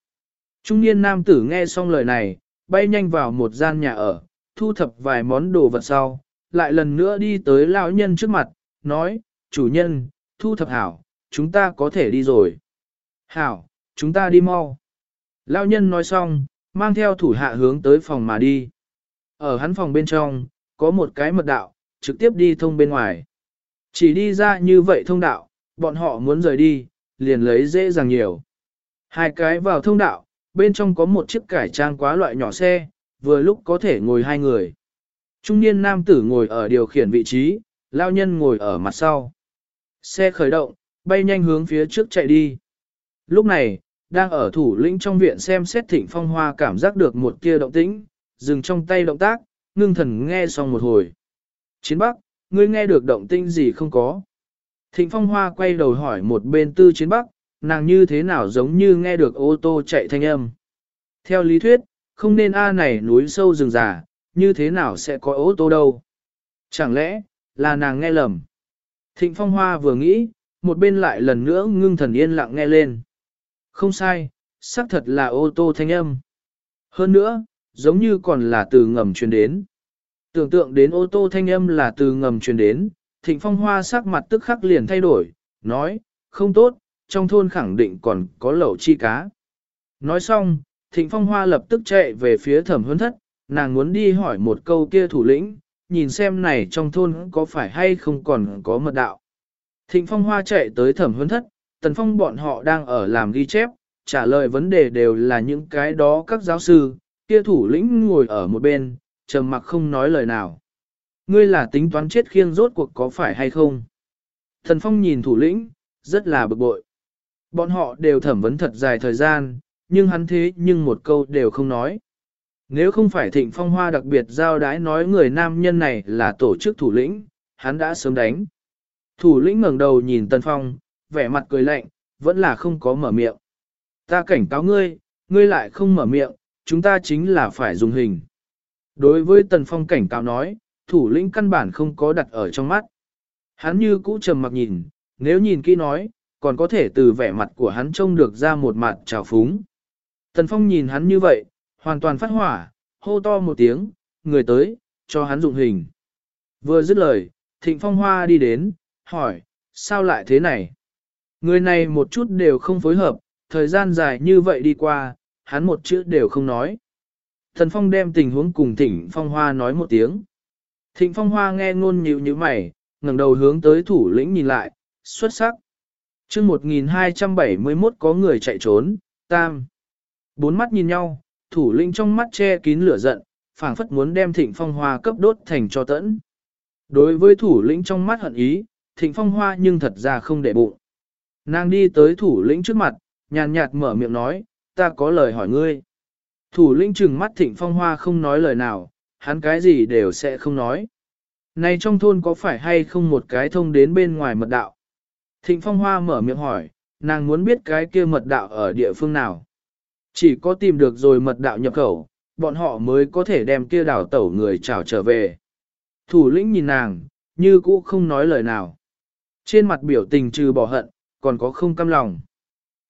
Trung niên nam tử nghe xong lời này, bay nhanh vào một gian nhà ở, thu thập vài món đồ vật sau, lại lần nữa đi tới lão nhân trước mặt, nói, chủ nhân, thu thập hảo, chúng ta có thể đi rồi. Hảo, chúng ta đi mau. Lão nhân nói xong, mang theo thủ hạ hướng tới phòng mà đi. Ở hắn phòng bên trong, có một cái mật đạo, trực tiếp đi thông bên ngoài. Chỉ đi ra như vậy thông đạo, bọn họ muốn rời đi, liền lấy dễ dàng nhiều. Hai cái vào thông đạo, bên trong có một chiếc cải trang quá loại nhỏ xe, vừa lúc có thể ngồi hai người. Trung niên nam tử ngồi ở điều khiển vị trí, lao nhân ngồi ở mặt sau. Xe khởi động, bay nhanh hướng phía trước chạy đi. Lúc này, đang ở thủ lĩnh trong viện xem xét thịnh phong hoa cảm giác được một kia động tĩnh, dừng trong tay động tác, ngưng thần nghe xong một hồi. Chiến Bắc, ngươi nghe được động tĩnh gì không có? Thịnh phong hoa quay đầu hỏi một bên tư chiến Bắc, nàng như thế nào giống như nghe được ô tô chạy thanh âm. Theo lý thuyết, không nên A này núi sâu rừng già, như thế nào sẽ có ô tô đâu. Chẳng lẽ, là nàng nghe lầm. Thịnh phong hoa vừa nghĩ, một bên lại lần nữa ngưng thần yên lặng nghe lên. Không sai, xác thật là ô tô thanh âm. Hơn nữa, giống như còn là từ ngầm truyền đến. Tưởng tượng đến ô tô thanh âm là từ ngầm truyền đến, thịnh phong hoa sắc mặt tức khắc liền thay đổi, nói, không tốt, trong thôn khẳng định còn có lẩu chi cá. Nói xong, thịnh phong hoa lập tức chạy về phía thẩm huấn thất, nàng muốn đi hỏi một câu kia thủ lĩnh, nhìn xem này trong thôn có phải hay không còn có mật đạo. Thịnh phong hoa chạy tới thẩm huấn thất, tần phong bọn họ đang ở làm ghi chép, trả lời vấn đề đều là những cái đó các giáo sư, kia thủ lĩnh ngồi ở một bên, trầm mặc không nói lời nào. Ngươi là tính toán chết khiêng rốt cuộc có phải hay không? Thần phong nhìn thủ lĩnh, rất là bực bội. Bọn họ đều thẩm vấn thật dài thời gian, nhưng hắn thế nhưng một câu đều không nói. Nếu không phải thịnh phong hoa đặc biệt giao đái nói người nam nhân này là tổ chức thủ lĩnh, hắn đã sớm đánh. Thủ lĩnh ngẩng đầu nhìn Tân Phong, vẻ mặt cười lạnh, vẫn là không có mở miệng. Ta cảnh cáo ngươi, ngươi lại không mở miệng, chúng ta chính là phải dùng hình. Đối với Tần Phong cảnh cáo nói, thủ lĩnh căn bản không có đặt ở trong mắt. Hắn như cũ trầm mặc nhìn, nếu nhìn kỹ nói, còn có thể từ vẻ mặt của hắn trông được ra một mặt trào phúng. Tần Phong nhìn hắn như vậy, hoàn toàn phát hỏa, hô to một tiếng, người tới, cho hắn dụng hình. Vừa dứt lời, Thịnh Phong Hoa đi đến, hỏi, sao lại thế này? Người này một chút đều không phối hợp, thời gian dài như vậy đi qua, hắn một chữ đều không nói. Thần Phong đem tình huống cùng Thịnh Phong Hoa nói một tiếng. Thịnh Phong Hoa nghe ngôn nhịu như mày, ngẩng đầu hướng tới thủ lĩnh nhìn lại, xuất sắc. chương 1271 có người chạy trốn, tam. Bốn mắt nhìn nhau, thủ lĩnh trong mắt che kín lửa giận, phảng phất muốn đem thịnh phong hoa cấp đốt thành cho tẫn. Đối với thủ lĩnh trong mắt hận ý, thịnh phong hoa nhưng thật ra không để bụng. Nàng đi tới thủ lĩnh trước mặt, nhàn nhạt mở miệng nói, ta có lời hỏi ngươi. Thủ lĩnh trừng mắt thịnh phong hoa không nói lời nào, hắn cái gì đều sẽ không nói. Này trong thôn có phải hay không một cái thông đến bên ngoài mật đạo? Thịnh phong hoa mở miệng hỏi, nàng muốn biết cái kia mật đạo ở địa phương nào. Chỉ có tìm được rồi mật đạo nhập khẩu, bọn họ mới có thể đem kia đảo tẩu người trảo trở về. Thủ lĩnh nhìn nàng, như cũ không nói lời nào. Trên mặt biểu tình trừ bỏ hận, còn có không căm lòng.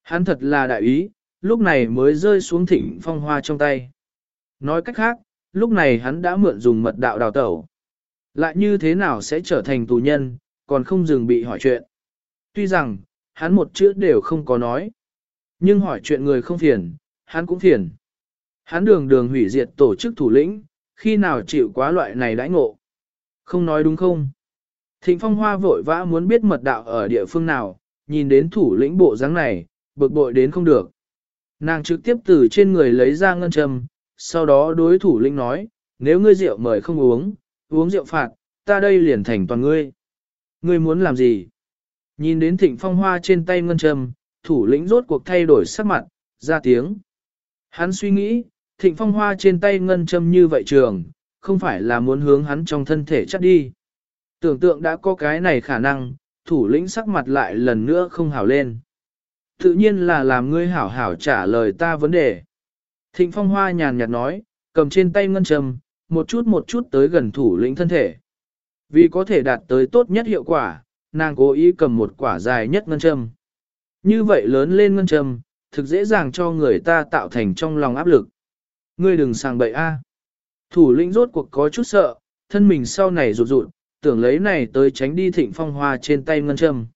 Hắn thật là đại ý, lúc này mới rơi xuống thịnh phong hoa trong tay. Nói cách khác, lúc này hắn đã mượn dùng mật đạo đào tẩu. Lại như thế nào sẽ trở thành tù nhân, còn không dừng bị hỏi chuyện. Tuy rằng, hắn một chữ đều không có nói. Nhưng hỏi chuyện người không phiền, hắn cũng phiền. Hắn đường đường hủy diệt tổ chức thủ lĩnh, khi nào chịu quá loại này đãi ngộ. Không nói đúng không? Thịnh phong hoa vội vã muốn biết mật đạo ở địa phương nào, nhìn đến thủ lĩnh bộ dáng này, bực bội đến không được. Nàng trực tiếp từ trên người lấy ra ngân châm, sau đó đối thủ lĩnh nói, nếu ngươi rượu mời không uống, uống rượu phạt, ta đây liền thành toàn ngươi. Ngươi muốn làm gì? Nhìn đến thịnh phong hoa trên tay ngân châm, thủ lĩnh rốt cuộc thay đổi sắc mặt, ra tiếng. Hắn suy nghĩ, thịnh phong hoa trên tay ngân châm như vậy trường, không phải là muốn hướng hắn trong thân thể chắc đi. Tưởng tượng đã có cái này khả năng, thủ lĩnh sắc mặt lại lần nữa không hảo lên. Tự nhiên là làm ngươi hảo hảo trả lời ta vấn đề. Thịnh phong hoa nhàn nhạt nói, cầm trên tay ngân châm, một chút một chút tới gần thủ lĩnh thân thể. Vì có thể đạt tới tốt nhất hiệu quả, nàng cố ý cầm một quả dài nhất ngân châm. Như vậy lớn lên ngân châm, thực dễ dàng cho người ta tạo thành trong lòng áp lực. Ngươi đừng sang bậy a. Thủ lĩnh rốt cuộc có chút sợ, thân mình sau này rụt rụt, tưởng lấy này tới tránh đi thịnh phong hoa trên tay ngân châm.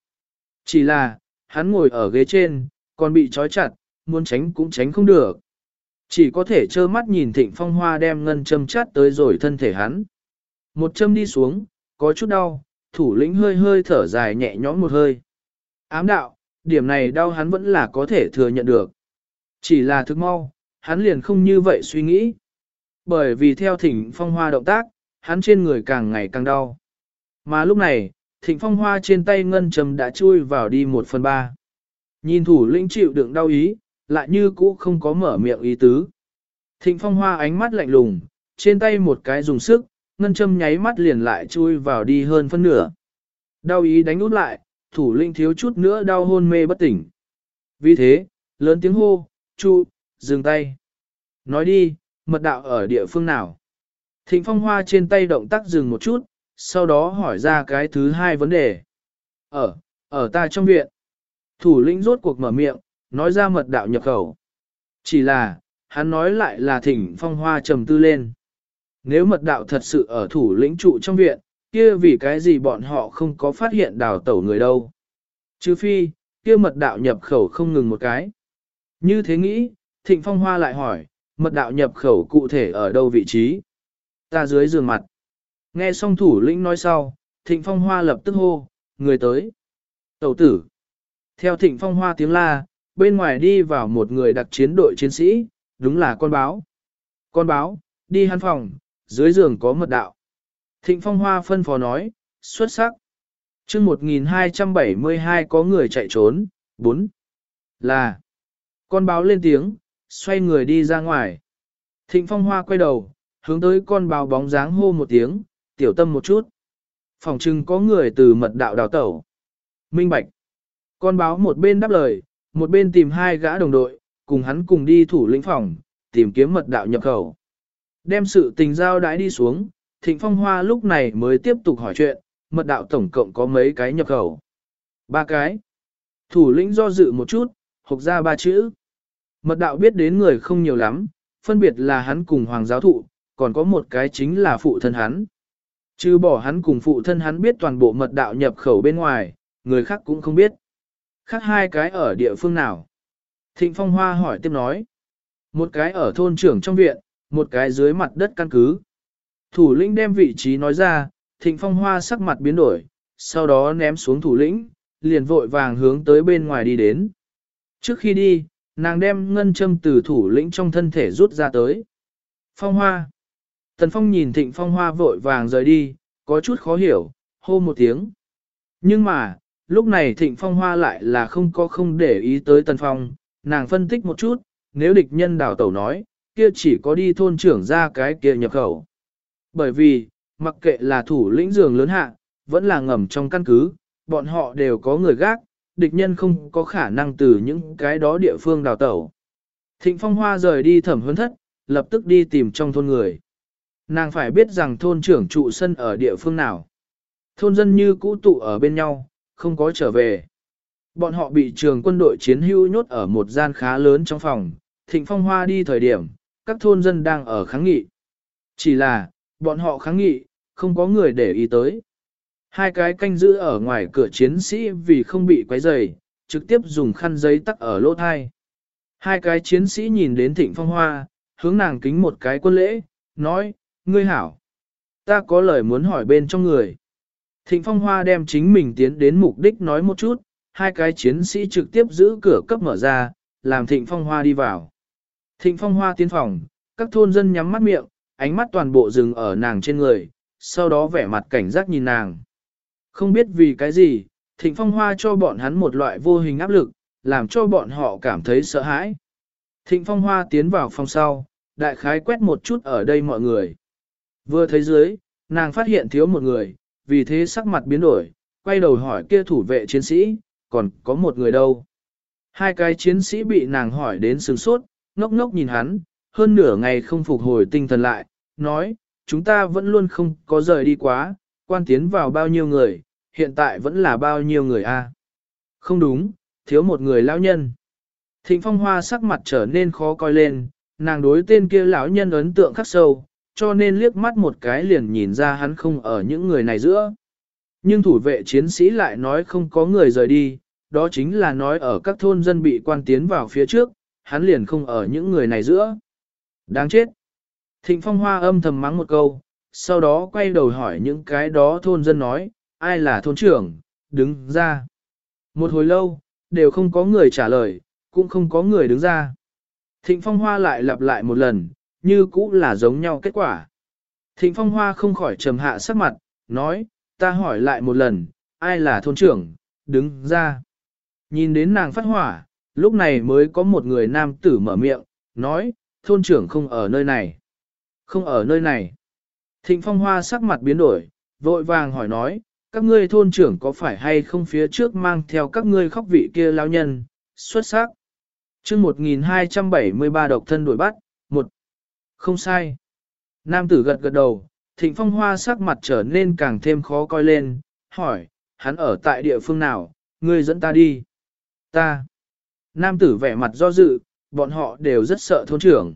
Chỉ là, hắn ngồi ở ghế trên, còn bị trói chặt, muốn tránh cũng tránh không được. Chỉ có thể trơ mắt nhìn thịnh phong hoa đem ngân châm chát tới rồi thân thể hắn. Một châm đi xuống, có chút đau, thủ lĩnh hơi hơi thở dài nhẹ nhõm một hơi. Ám đạo, điểm này đau hắn vẫn là có thể thừa nhận được. Chỉ là thức mau, hắn liền không như vậy suy nghĩ. Bởi vì theo thịnh phong hoa động tác, hắn trên người càng ngày càng đau. Mà lúc này, thịnh phong hoa trên tay ngân Trầm đã chui vào đi một phần ba. Nhìn thủ lĩnh chịu đựng đau ý, lại như cũ không có mở miệng ý tứ. Thịnh phong hoa ánh mắt lạnh lùng, trên tay một cái dùng sức, ngân châm nháy mắt liền lại chui vào đi hơn phân nửa. Đau ý đánh út lại, thủ lĩnh thiếu chút nữa đau hôn mê bất tỉnh. Vì thế, lớn tiếng hô, chu, dừng tay. Nói đi, mật đạo ở địa phương nào? Thịnh phong hoa trên tay động tác dừng một chút, sau đó hỏi ra cái thứ hai vấn đề. Ở, ở ta trong viện. Thủ lĩnh rốt cuộc mở miệng, nói ra mật đạo nhập khẩu. Chỉ là, hắn nói lại là thỉnh phong hoa trầm tư lên. Nếu mật đạo thật sự ở thủ lĩnh trụ trong viện, kia vì cái gì bọn họ không có phát hiện đào tẩu người đâu. Chứ phi, kia mật đạo nhập khẩu không ngừng một cái. Như thế nghĩ, thịnh phong hoa lại hỏi, mật đạo nhập khẩu cụ thể ở đâu vị trí? Ta dưới giường mặt. Nghe xong thủ lĩnh nói sau, thịnh phong hoa lập tức hô, người tới. Tẩu tử. Theo thịnh phong hoa tiếng la, bên ngoài đi vào một người đặc chiến đội chiến sĩ, đúng là con báo. Con báo, đi hắn phòng, dưới giường có mật đạo. Thịnh phong hoa phân phó nói, xuất sắc. chương 1272 có người chạy trốn, 4. Là. Con báo lên tiếng, xoay người đi ra ngoài. Thịnh phong hoa quay đầu, hướng tới con báo bóng dáng hô một tiếng, tiểu tâm một chút. Phòng trưng có người từ mật đạo đào tẩu. Minh Bạch. Con báo một bên đáp lời, một bên tìm hai gã đồng đội, cùng hắn cùng đi thủ lĩnh phòng, tìm kiếm mật đạo nhập khẩu. Đem sự tình giao đãi đi xuống, Thịnh Phong Hoa lúc này mới tiếp tục hỏi chuyện, mật đạo tổng cộng có mấy cái nhập khẩu. Ba cái. Thủ lĩnh do dự một chút, hộc ra ba chữ. Mật đạo biết đến người không nhiều lắm, phân biệt là hắn cùng hoàng giáo thụ, còn có một cái chính là phụ thân hắn. Chứ bỏ hắn cùng phụ thân hắn biết toàn bộ mật đạo nhập khẩu bên ngoài, người khác cũng không biết. Khác hai cái ở địa phương nào? Thịnh Phong Hoa hỏi tiếp nói. Một cái ở thôn trưởng trong viện, một cái dưới mặt đất căn cứ. Thủ lĩnh đem vị trí nói ra, Thịnh Phong Hoa sắc mặt biến đổi, sau đó ném xuống thủ lĩnh, liền vội vàng hướng tới bên ngoài đi đến. Trước khi đi, nàng đem ngân châm từ thủ lĩnh trong thân thể rút ra tới. Phong hoa. Tần Phong nhìn thịnh phong hoa vội vàng rời đi, có chút khó hiểu, hô một tiếng. Nhưng mà, lúc này thịnh phong hoa lại là không có không để ý tới Tần Phong, nàng phân tích một chút, nếu địch nhân đảo tẩu nói, kia chỉ có đi thôn trưởng ra cái kia nhập khẩu. Bởi vì, mặc kệ là thủ lĩnh giường lớn hạ, vẫn là ngầm trong căn cứ, bọn họ đều có người gác, địch nhân không có khả năng từ những cái đó địa phương đào tẩu. Thịnh Phong Hoa rời đi thẩm huấn thất, lập tức đi tìm trong thôn người. Nàng phải biết rằng thôn trưởng trụ sân ở địa phương nào. Thôn dân như cũ tụ ở bên nhau, không có trở về. Bọn họ bị trường quân đội chiến hữu nhốt ở một gian khá lớn trong phòng. Thịnh Phong Hoa đi thời điểm, các thôn dân đang ở kháng nghị. Chỉ là, bọn họ kháng nghị, không có người để ý tới. Hai cái canh giữ ở ngoài cửa chiến sĩ vì không bị quấy rầy, trực tiếp dùng khăn giấy tắc ở lỗ thai. Hai cái chiến sĩ nhìn đến thịnh phong hoa, hướng nàng kính một cái quân lễ, nói, ngươi hảo. Ta có lời muốn hỏi bên trong người. Thịnh phong hoa đem chính mình tiến đến mục đích nói một chút, hai cái chiến sĩ trực tiếp giữ cửa cấp mở ra, làm thịnh phong hoa đi vào. Thịnh phong hoa tiến phòng, các thôn dân nhắm mắt miệng, ánh mắt toàn bộ dừng ở nàng trên người, sau đó vẻ mặt cảnh giác nhìn nàng. Không biết vì cái gì, thịnh phong hoa cho bọn hắn một loại vô hình áp lực, làm cho bọn họ cảm thấy sợ hãi. Thịnh phong hoa tiến vào phòng sau, đại khái quét một chút ở đây mọi người. Vừa thấy dưới, nàng phát hiện thiếu một người, vì thế sắc mặt biến đổi, quay đầu hỏi kia thủ vệ chiến sĩ, còn có một người đâu. Hai cái chiến sĩ bị nàng hỏi đến sừng sốt, ngốc ngốc nhìn hắn, hơn nửa ngày không phục hồi tinh thần lại, nói, chúng ta vẫn luôn không có rời đi quá, quan tiến vào bao nhiêu người, hiện tại vẫn là bao nhiêu người a? Không đúng, thiếu một người lão nhân. Thịnh phong hoa sắc mặt trở nên khó coi lên, nàng đối tên kia lão nhân ấn tượng khắc sâu, cho nên liếc mắt một cái liền nhìn ra hắn không ở những người này giữa. Nhưng thủ vệ chiến sĩ lại nói không có người rời đi, đó chính là nói ở các thôn dân bị quan tiến vào phía trước, hắn liền không ở những người này giữa. Đáng chết. Thịnh phong hoa âm thầm mắng một câu, sau đó quay đầu hỏi những cái đó thôn dân nói, ai là thôn trưởng, đứng ra. Một hồi lâu, đều không có người trả lời, cũng không có người đứng ra. Thịnh Phong Hoa lại lặp lại một lần, như cũ là giống nhau kết quả. Thịnh Phong Hoa không khỏi trầm hạ sắc mặt, nói, ta hỏi lại một lần, ai là thôn trưởng, đứng ra. Nhìn đến nàng phát hỏa, lúc này mới có một người nam tử mở miệng, nói, thôn trưởng không ở nơi này. Không ở nơi này. Thịnh Phong Hoa sắc mặt biến đổi, vội vàng hỏi nói, các ngươi thôn trưởng có phải hay không phía trước mang theo các ngươi khóc vị kia lao nhân, xuất sắc. chương 1273 độc thân đuổi bắt, một không sai. Nam tử gật gật đầu, thịnh phong hoa sắc mặt trở nên càng thêm khó coi lên, hỏi, hắn ở tại địa phương nào, ngươi dẫn ta đi. Ta. Nam tử vẻ mặt do dự, bọn họ đều rất sợ thôn trưởng.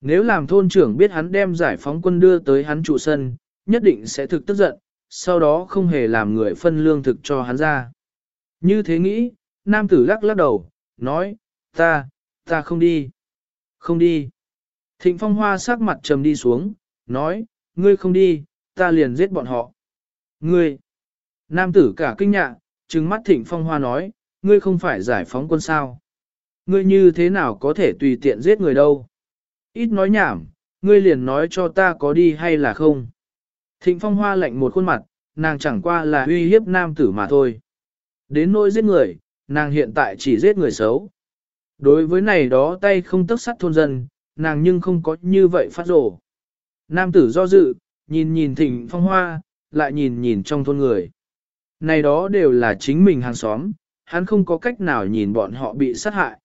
Nếu làm thôn trưởng biết hắn đem giải phóng quân đưa tới hắn trụ sân, nhất định sẽ thực tức giận, sau đó không hề làm người phân lương thực cho hắn ra. Như thế nghĩ, nam tử lắc lắc đầu, nói, ta, ta không đi. Không đi. Thịnh phong hoa sắc mặt trầm đi xuống, nói, ngươi không đi, ta liền giết bọn họ. Ngươi. Nam tử cả kinh nhạ, trừng mắt thịnh phong hoa nói, ngươi không phải giải phóng quân sao. Ngươi như thế nào có thể tùy tiện giết người đâu. Ít nói nhảm, ngươi liền nói cho ta có đi hay là không. Thịnh phong hoa lạnh một khuôn mặt, nàng chẳng qua là uy hiếp nam tử mà thôi. Đến nỗi giết người, nàng hiện tại chỉ giết người xấu. Đối với này đó tay không tức sắt thôn dân, nàng nhưng không có như vậy phát rổ. Nam tử do dự, nhìn nhìn thịnh phong hoa, lại nhìn nhìn trong thôn người. Này đó đều là chính mình hàng xóm, hắn không có cách nào nhìn bọn họ bị sát hại.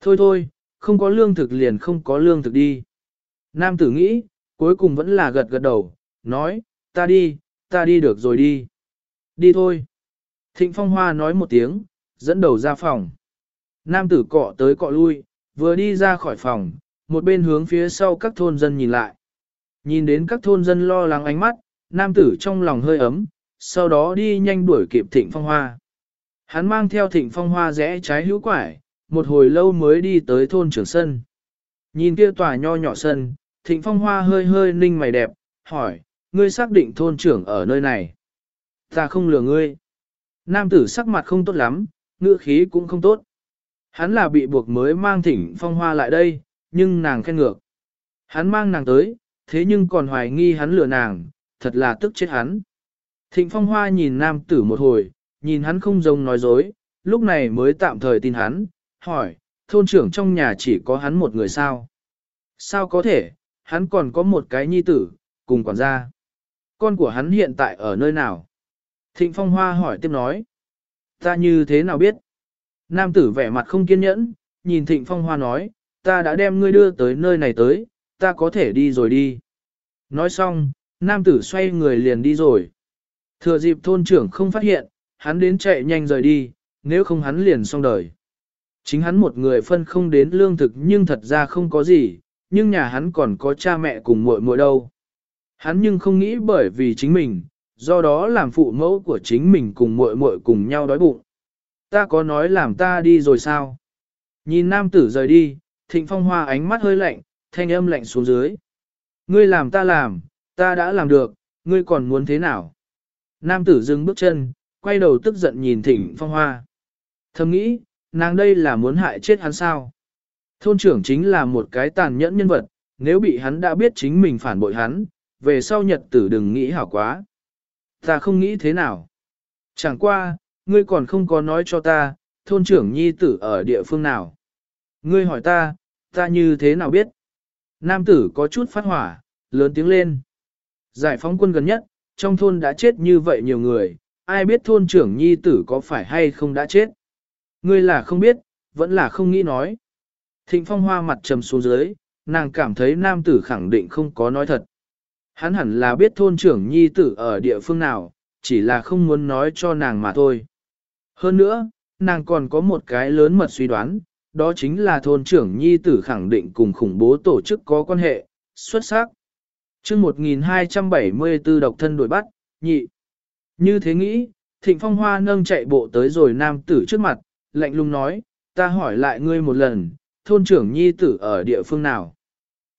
Thôi thôi, không có lương thực liền không có lương thực đi. Nam tử nghĩ, cuối cùng vẫn là gật gật đầu, nói, ta đi, ta đi được rồi đi. Đi thôi. Thịnh Phong Hoa nói một tiếng, dẫn đầu ra phòng. Nam tử cọ tới cọ lui, vừa đi ra khỏi phòng, một bên hướng phía sau các thôn dân nhìn lại. Nhìn đến các thôn dân lo lắng ánh mắt, nam tử trong lòng hơi ấm, sau đó đi nhanh đuổi kịp Thịnh Phong Hoa. Hắn mang theo Thịnh Phong Hoa rẽ trái hữu quải, một hồi lâu mới đi tới thôn trưởng sân. Nhìn kia tòa nho nhỏ sân, Thịnh Phong Hoa hơi hơi ninh mày đẹp, hỏi, ngươi xác định thôn trưởng ở nơi này. Ta không lừa ngươi. Nam tử sắc mặt không tốt lắm, ngữ khí cũng không tốt. Hắn là bị buộc mới mang thỉnh phong hoa lại đây, nhưng nàng khen ngược. Hắn mang nàng tới, thế nhưng còn hoài nghi hắn lừa nàng, thật là tức chết hắn. Thịnh phong hoa nhìn nam tử một hồi, nhìn hắn không giống nói dối, lúc này mới tạm thời tin hắn, hỏi, thôn trưởng trong nhà chỉ có hắn một người sao? Sao có thể, hắn còn có một cái nhi tử, cùng quản gia. Con của hắn hiện tại ở nơi nào? Thịnh phong hoa hỏi tiếp nói. Ta như thế nào biết? Nam tử vẻ mặt không kiên nhẫn, nhìn thịnh phong hoa nói, ta đã đem ngươi đưa tới nơi này tới, ta có thể đi rồi đi. Nói xong, nam tử xoay người liền đi rồi. Thừa dịp thôn trưởng không phát hiện, hắn đến chạy nhanh rời đi, nếu không hắn liền xong đời. Chính hắn một người phân không đến lương thực nhưng thật ra không có gì, nhưng nhà hắn còn có cha mẹ cùng muội muội đâu. Hắn nhưng không nghĩ bởi vì chính mình, do đó làm phụ mẫu của chính mình cùng muội muội cùng nhau đói bụng. Ta có nói làm ta đi rồi sao? Nhìn nam tử rời đi, thịnh phong hoa ánh mắt hơi lạnh, thanh âm lạnh xuống dưới. Ngươi làm ta làm, ta đã làm được, ngươi còn muốn thế nào? Nam tử dừng bước chân, quay đầu tức giận nhìn thịnh phong hoa. Thầm nghĩ, nàng đây là muốn hại chết hắn sao? Thôn trưởng chính là một cái tàn nhẫn nhân vật, nếu bị hắn đã biết chính mình phản bội hắn, về sau nhật tử đừng nghĩ hảo quá. Ta không nghĩ thế nào. Chẳng qua, ngươi còn không có nói cho ta, thôn trưởng nhi tử ở địa phương nào. Ngươi hỏi ta, ta như thế nào biết? Nam tử có chút phát hỏa, lớn tiếng lên. Giải phóng quân gần nhất, trong thôn đã chết như vậy nhiều người, ai biết thôn trưởng nhi tử có phải hay không đã chết? Ngươi là không biết, vẫn là không nghĩ nói. Thịnh phong hoa mặt trầm xuống dưới, nàng cảm thấy nam tử khẳng định không có nói thật. Hắn hẳn là biết thôn trưởng nhi tử ở địa phương nào, chỉ là không muốn nói cho nàng mà thôi. Hơn nữa, nàng còn có một cái lớn mật suy đoán, đó chính là thôn trưởng nhi tử khẳng định cùng khủng bố tổ chức có quan hệ, xuất sắc. chương 1274 độc thân đuổi bắt, nhị. Như thế nghĩ, thịnh phong hoa nâng chạy bộ tới rồi nam tử trước mặt, lạnh lùng nói, ta hỏi lại ngươi một lần, thôn trưởng nhi tử ở địa phương nào?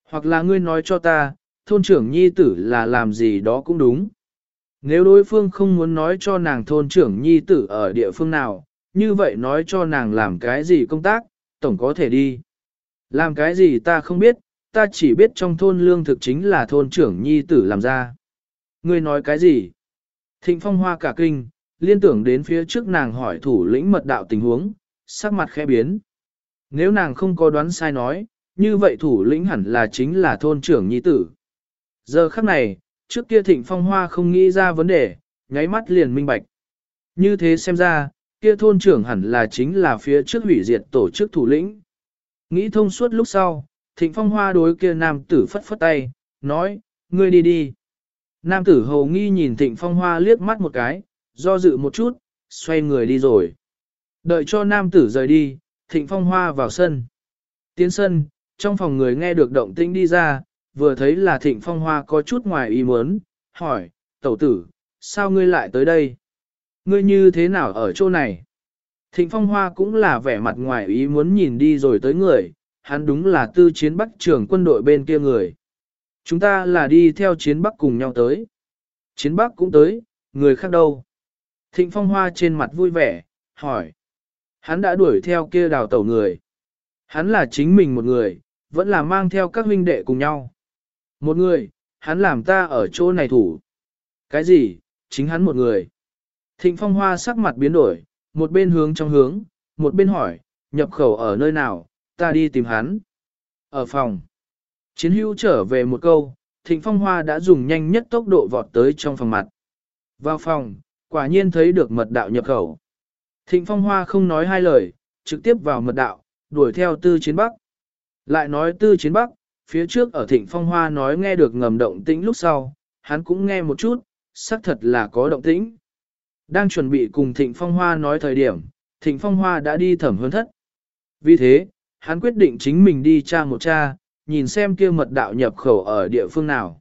Hoặc là ngươi nói cho ta, thôn trưởng nhi tử là làm gì đó cũng đúng. Nếu đối phương không muốn nói cho nàng thôn trưởng nhi tử ở địa phương nào, như vậy nói cho nàng làm cái gì công tác, tổng có thể đi. Làm cái gì ta không biết, ta chỉ biết trong thôn lương thực chính là thôn trưởng nhi tử làm ra. Ngươi nói cái gì? Thịnh phong hoa cả kinh, liên tưởng đến phía trước nàng hỏi thủ lĩnh mật đạo tình huống, sắc mặt khẽ biến. Nếu nàng không có đoán sai nói, như vậy thủ lĩnh hẳn là chính là thôn trưởng nhi tử. Giờ khắc này, trước kia thịnh phong hoa không nghĩ ra vấn đề, nháy mắt liền minh bạch. Như thế xem ra, kia thôn trưởng hẳn là chính là phía trước hủy diệt tổ chức thủ lĩnh. Nghĩ thông suốt lúc sau, thịnh phong hoa đối kia nam tử phất phất tay, nói, ngươi đi đi. Nam tử hầu nghi nhìn thịnh phong hoa liếc mắt một cái, do dự một chút, xoay người đi rồi. Đợi cho nam tử rời đi, thịnh phong hoa vào sân. Tiến sân, trong phòng người nghe được động tĩnh đi ra, vừa thấy là thịnh phong hoa có chút ngoài ý muốn, hỏi, tẩu tử, sao ngươi lại tới đây? Ngươi như thế nào ở chỗ này? Thịnh phong hoa cũng là vẻ mặt ngoài ý muốn nhìn đi rồi tới người, hắn đúng là tư chiến bắc trưởng quân đội bên kia người. Chúng ta là đi theo chiến bắc cùng nhau tới. Chiến bắc cũng tới, người khác đâu? Thịnh phong hoa trên mặt vui vẻ, hỏi. Hắn đã đuổi theo kia đào tẩu người. Hắn là chính mình một người, vẫn là mang theo các huynh đệ cùng nhau. Một người, hắn làm ta ở chỗ này thủ. Cái gì, chính hắn một người. Thịnh phong hoa sắc mặt biến đổi, một bên hướng trong hướng, một bên hỏi, nhập khẩu ở nơi nào, ta đi tìm hắn. Ở phòng. Chiến hữu trở về một câu, thịnh phong hoa đã dùng nhanh nhất tốc độ vọt tới trong phòng mặt. Vào phòng, quả nhiên thấy được mật đạo nhập khẩu. Thịnh phong hoa không nói hai lời, trực tiếp vào mật đạo, đuổi theo tư chiến bắc. Lại nói tư chiến bắc, phía trước ở thịnh phong hoa nói nghe được ngầm động tĩnh lúc sau, hắn cũng nghe một chút, xác thật là có động tĩnh. Đang chuẩn bị cùng thịnh phong hoa nói thời điểm, thịnh phong hoa đã đi thẩm hơn thất. Vì thế, hắn quyết định chính mình đi tra một tra, nhìn xem kia mật đạo nhập khẩu ở địa phương nào.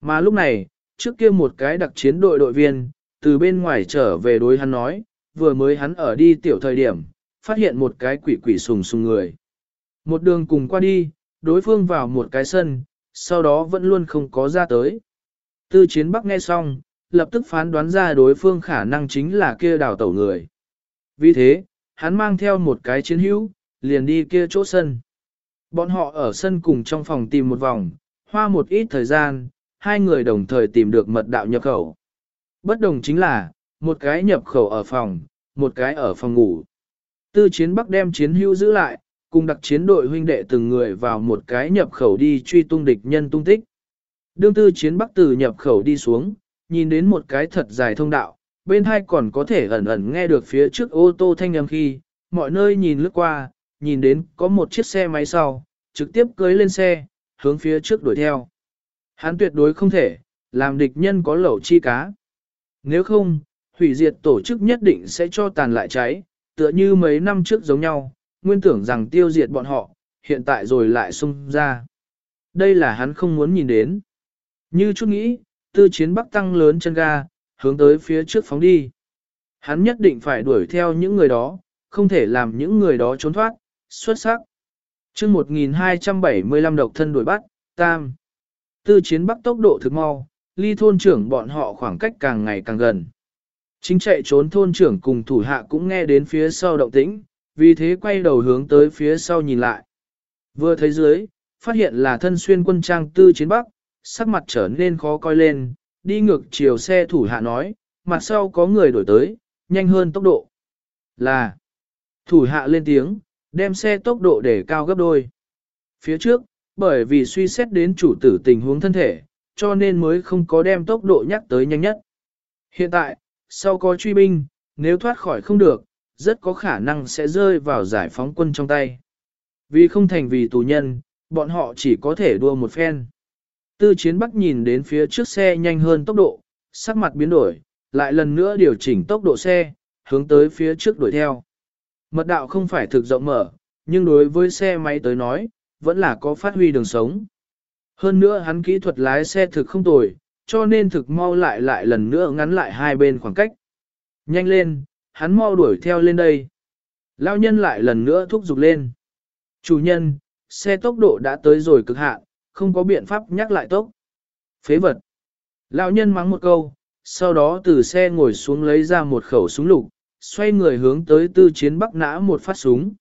Mà lúc này, trước kia một cái đặc chiến đội đội viên, từ bên ngoài trở về đối hắn nói, vừa mới hắn ở đi tiểu thời điểm, phát hiện một cái quỷ quỷ sùng sùng người. Một đường cùng qua đi, đối phương vào một cái sân, sau đó vẫn luôn không có ra tới. Tư chiến bắc nghe xong, lập tức phán đoán ra đối phương khả năng chính là kia đào tẩu người. Vì thế, hắn mang theo một cái chiến hữu, liền đi kia chỗ sân. Bọn họ ở sân cùng trong phòng tìm một vòng, hoa một ít thời gian, hai người đồng thời tìm được mật đạo nhập khẩu. Bất đồng chính là, một cái nhập khẩu ở phòng, một cái ở phòng ngủ. Tư chiến bắc đem chiến hữu giữ lại, cùng đặc chiến đội huynh đệ từng người vào một cái nhập khẩu đi truy tung địch nhân tung tích. Đương tư chiến bắc từ nhập khẩu đi xuống, nhìn đến một cái thật dài thông đạo, bên hai còn có thể ẩn ẩn nghe được phía trước ô tô thanh âm khi, mọi nơi nhìn lướt qua, nhìn đến có một chiếc xe máy sau, trực tiếp cưới lên xe, hướng phía trước đuổi theo. Hắn tuyệt đối không thể, làm địch nhân có lẩu chi cá. Nếu không, hủy diệt tổ chức nhất định sẽ cho tàn lại cháy, tựa như mấy năm trước giống nhau, nguyên tưởng rằng tiêu diệt bọn họ, hiện tại rồi lại xung ra. Đây là hắn không muốn nhìn đến. Như chút nghĩ, tư chiến bắc tăng lớn chân ga, hướng tới phía trước phóng đi. Hắn nhất định phải đuổi theo những người đó, không thể làm những người đó trốn thoát, xuất sắc. chương 1275 độc thân đuổi bắt, tam. Tư chiến bắc tốc độ thực mau, ly thôn trưởng bọn họ khoảng cách càng ngày càng gần. Chính chạy trốn thôn trưởng cùng thủ hạ cũng nghe đến phía sau động tĩnh, vì thế quay đầu hướng tới phía sau nhìn lại. Vừa thấy dưới, phát hiện là thân xuyên quân trang tư chiến bắc, sắc mặt trở nên khó coi lên, đi ngược chiều xe thủ hạ nói, mặt sau có người đổi tới, nhanh hơn tốc độ. Là, thủ hạ lên tiếng, đem xe tốc độ để cao gấp đôi. Phía trước, bởi vì suy xét đến chủ tử tình huống thân thể, cho nên mới không có đem tốc độ nhắc tới nhanh nhất. Hiện tại, sau có truy binh, nếu thoát khỏi không được, rất có khả năng sẽ rơi vào giải phóng quân trong tay. Vì không thành vì tù nhân, bọn họ chỉ có thể đua một phen. Tư chiến bắc nhìn đến phía trước xe nhanh hơn tốc độ, sắc mặt biến đổi, lại lần nữa điều chỉnh tốc độ xe, hướng tới phía trước đuổi theo. Mật đạo không phải thực rộng mở, nhưng đối với xe máy tới nói, vẫn là có phát huy đường sống. Hơn nữa hắn kỹ thuật lái xe thực không tồi, cho nên thực mau lại lại lần nữa ngắn lại hai bên khoảng cách. Nhanh lên, hắn mau đuổi theo lên đây. Lao nhân lại lần nữa thúc giục lên. Chủ nhân, xe tốc độ đã tới rồi cực hạn, không có biện pháp nhắc lại tốc. Phế vật. Lão nhân mắng một câu, sau đó từ xe ngồi xuống lấy ra một khẩu súng lục, xoay người hướng tới tư chiến bắc nã một phát súng.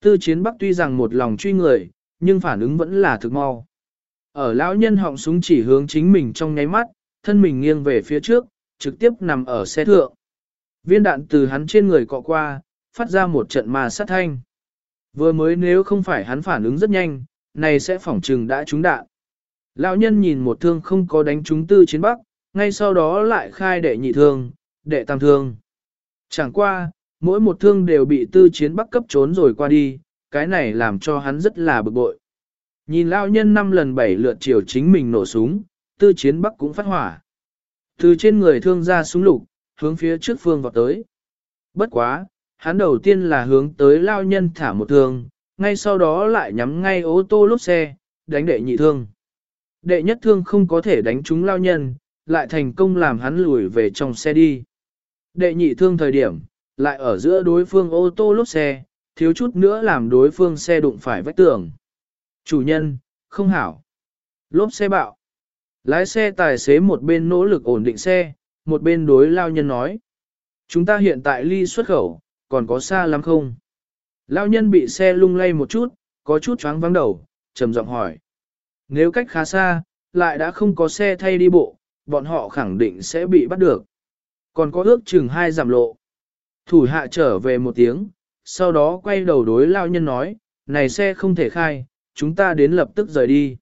Tư chiến bắc tuy rằng một lòng truy người, nhưng phản ứng vẫn là thực mau. Ở lão nhân họng súng chỉ hướng chính mình trong nháy mắt, thân mình nghiêng về phía trước, trực tiếp nằm ở xe thượng. Viên đạn từ hắn trên người cọ qua, phát ra một trận ma sát thanh. Vừa mới nếu không phải hắn phản ứng rất nhanh, này sẽ phỏng trừng đã trúng đạn. Lão nhân nhìn một thương không có đánh trúng tư chiến bắc, ngay sau đó lại khai đệ nhị thương, đệ tam thương. Chẳng qua, mỗi một thương đều bị tư chiến bắc cấp trốn rồi qua đi, cái này làm cho hắn rất là bực bội. Nhìn lão nhân năm lần bảy lượt chiều chính mình nổ súng, tư chiến bắc cũng phát hỏa. Từ trên người thương ra súng lục, hướng phía trước phương vào tới. Bất quá, hắn đầu tiên là hướng tới lao nhân thả một thương, ngay sau đó lại nhắm ngay ô tô lốp xe, đánh đệ nhị thương. Đệ nhất thương không có thể đánh trúng lao nhân, lại thành công làm hắn lùi về trong xe đi. Đệ nhị thương thời điểm, lại ở giữa đối phương ô tô lốp xe, thiếu chút nữa làm đối phương xe đụng phải vách tường. Chủ nhân, không hảo. Lốp xe bạo. Lái xe tài xế một bên nỗ lực ổn định xe, một bên đối lao nhân nói. Chúng ta hiện tại ly xuất khẩu, còn có xa lắm không? Lao nhân bị xe lung lay một chút, có chút choáng vắng đầu, trầm giọng hỏi. Nếu cách khá xa, lại đã không có xe thay đi bộ, bọn họ khẳng định sẽ bị bắt được. Còn có ước chừng hai giảm lộ. Thủ hạ trở về một tiếng, sau đó quay đầu đối lao nhân nói, này xe không thể khai, chúng ta đến lập tức rời đi.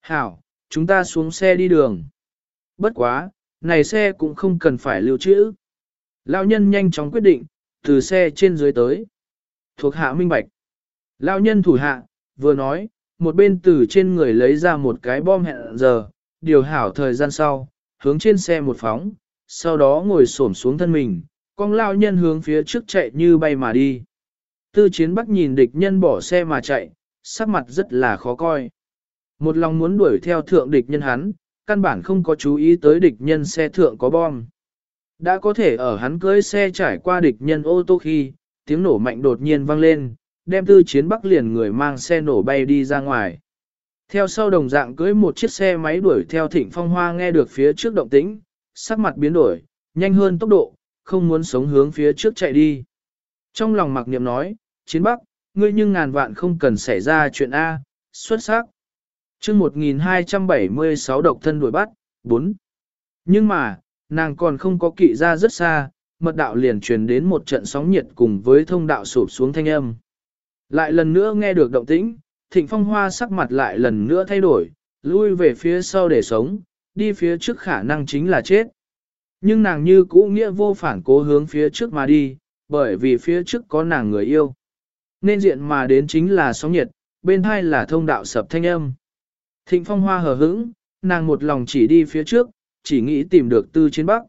Hảo, chúng ta xuống xe đi đường. Bất quá, này xe cũng không cần phải lưu trữ. Lao nhân nhanh chóng quyết định, từ xe trên dưới tới. Thuộc hạ minh bạch. Lao nhân thủ hạ, vừa nói, một bên từ trên người lấy ra một cái bom hẹn giờ, điều hảo thời gian sau, hướng trên xe một phóng, sau đó ngồi xổm xuống thân mình, con lao nhân hướng phía trước chạy như bay mà đi. Tư chiến bắc nhìn địch nhân bỏ xe mà chạy, sắc mặt rất là khó coi. Một lòng muốn đuổi theo thượng địch nhân hắn, căn bản không có chú ý tới địch nhân xe thượng có bom. Đã có thể ở hắn cưới xe trải qua địch nhân ô tô khi, tiếng nổ mạnh đột nhiên vang lên, đem tư chiến bắc liền người mang xe nổ bay đi ra ngoài. Theo sau đồng dạng cưới một chiếc xe máy đuổi theo thịnh phong hoa nghe được phía trước động tĩnh, sắc mặt biến đổi, nhanh hơn tốc độ, không muốn sống hướng phía trước chạy đi. Trong lòng mặc niệm nói, chiến bắc, ngươi nhưng ngàn vạn không cần xảy ra chuyện A, xuất sắc. chương 1276 độc thân đuổi bắt, 4. Nhưng mà, nàng còn không có kỵ ra rất xa, mật đạo liền truyền đến một trận sóng nhiệt cùng với thông đạo sụp xuống thanh âm. Lại lần nữa nghe được động tĩnh, thịnh phong hoa sắc mặt lại lần nữa thay đổi, lui về phía sau để sống, đi phía trước khả năng chính là chết. Nhưng nàng như cũ nghĩa vô phản cố hướng phía trước mà đi, bởi vì phía trước có nàng người yêu. Nên diện mà đến chính là sóng nhiệt, bên hai là thông đạo sập thanh âm. Thịnh phong hoa hờ hững, nàng một lòng chỉ đi phía trước, chỉ nghĩ tìm được tư chiến bắc.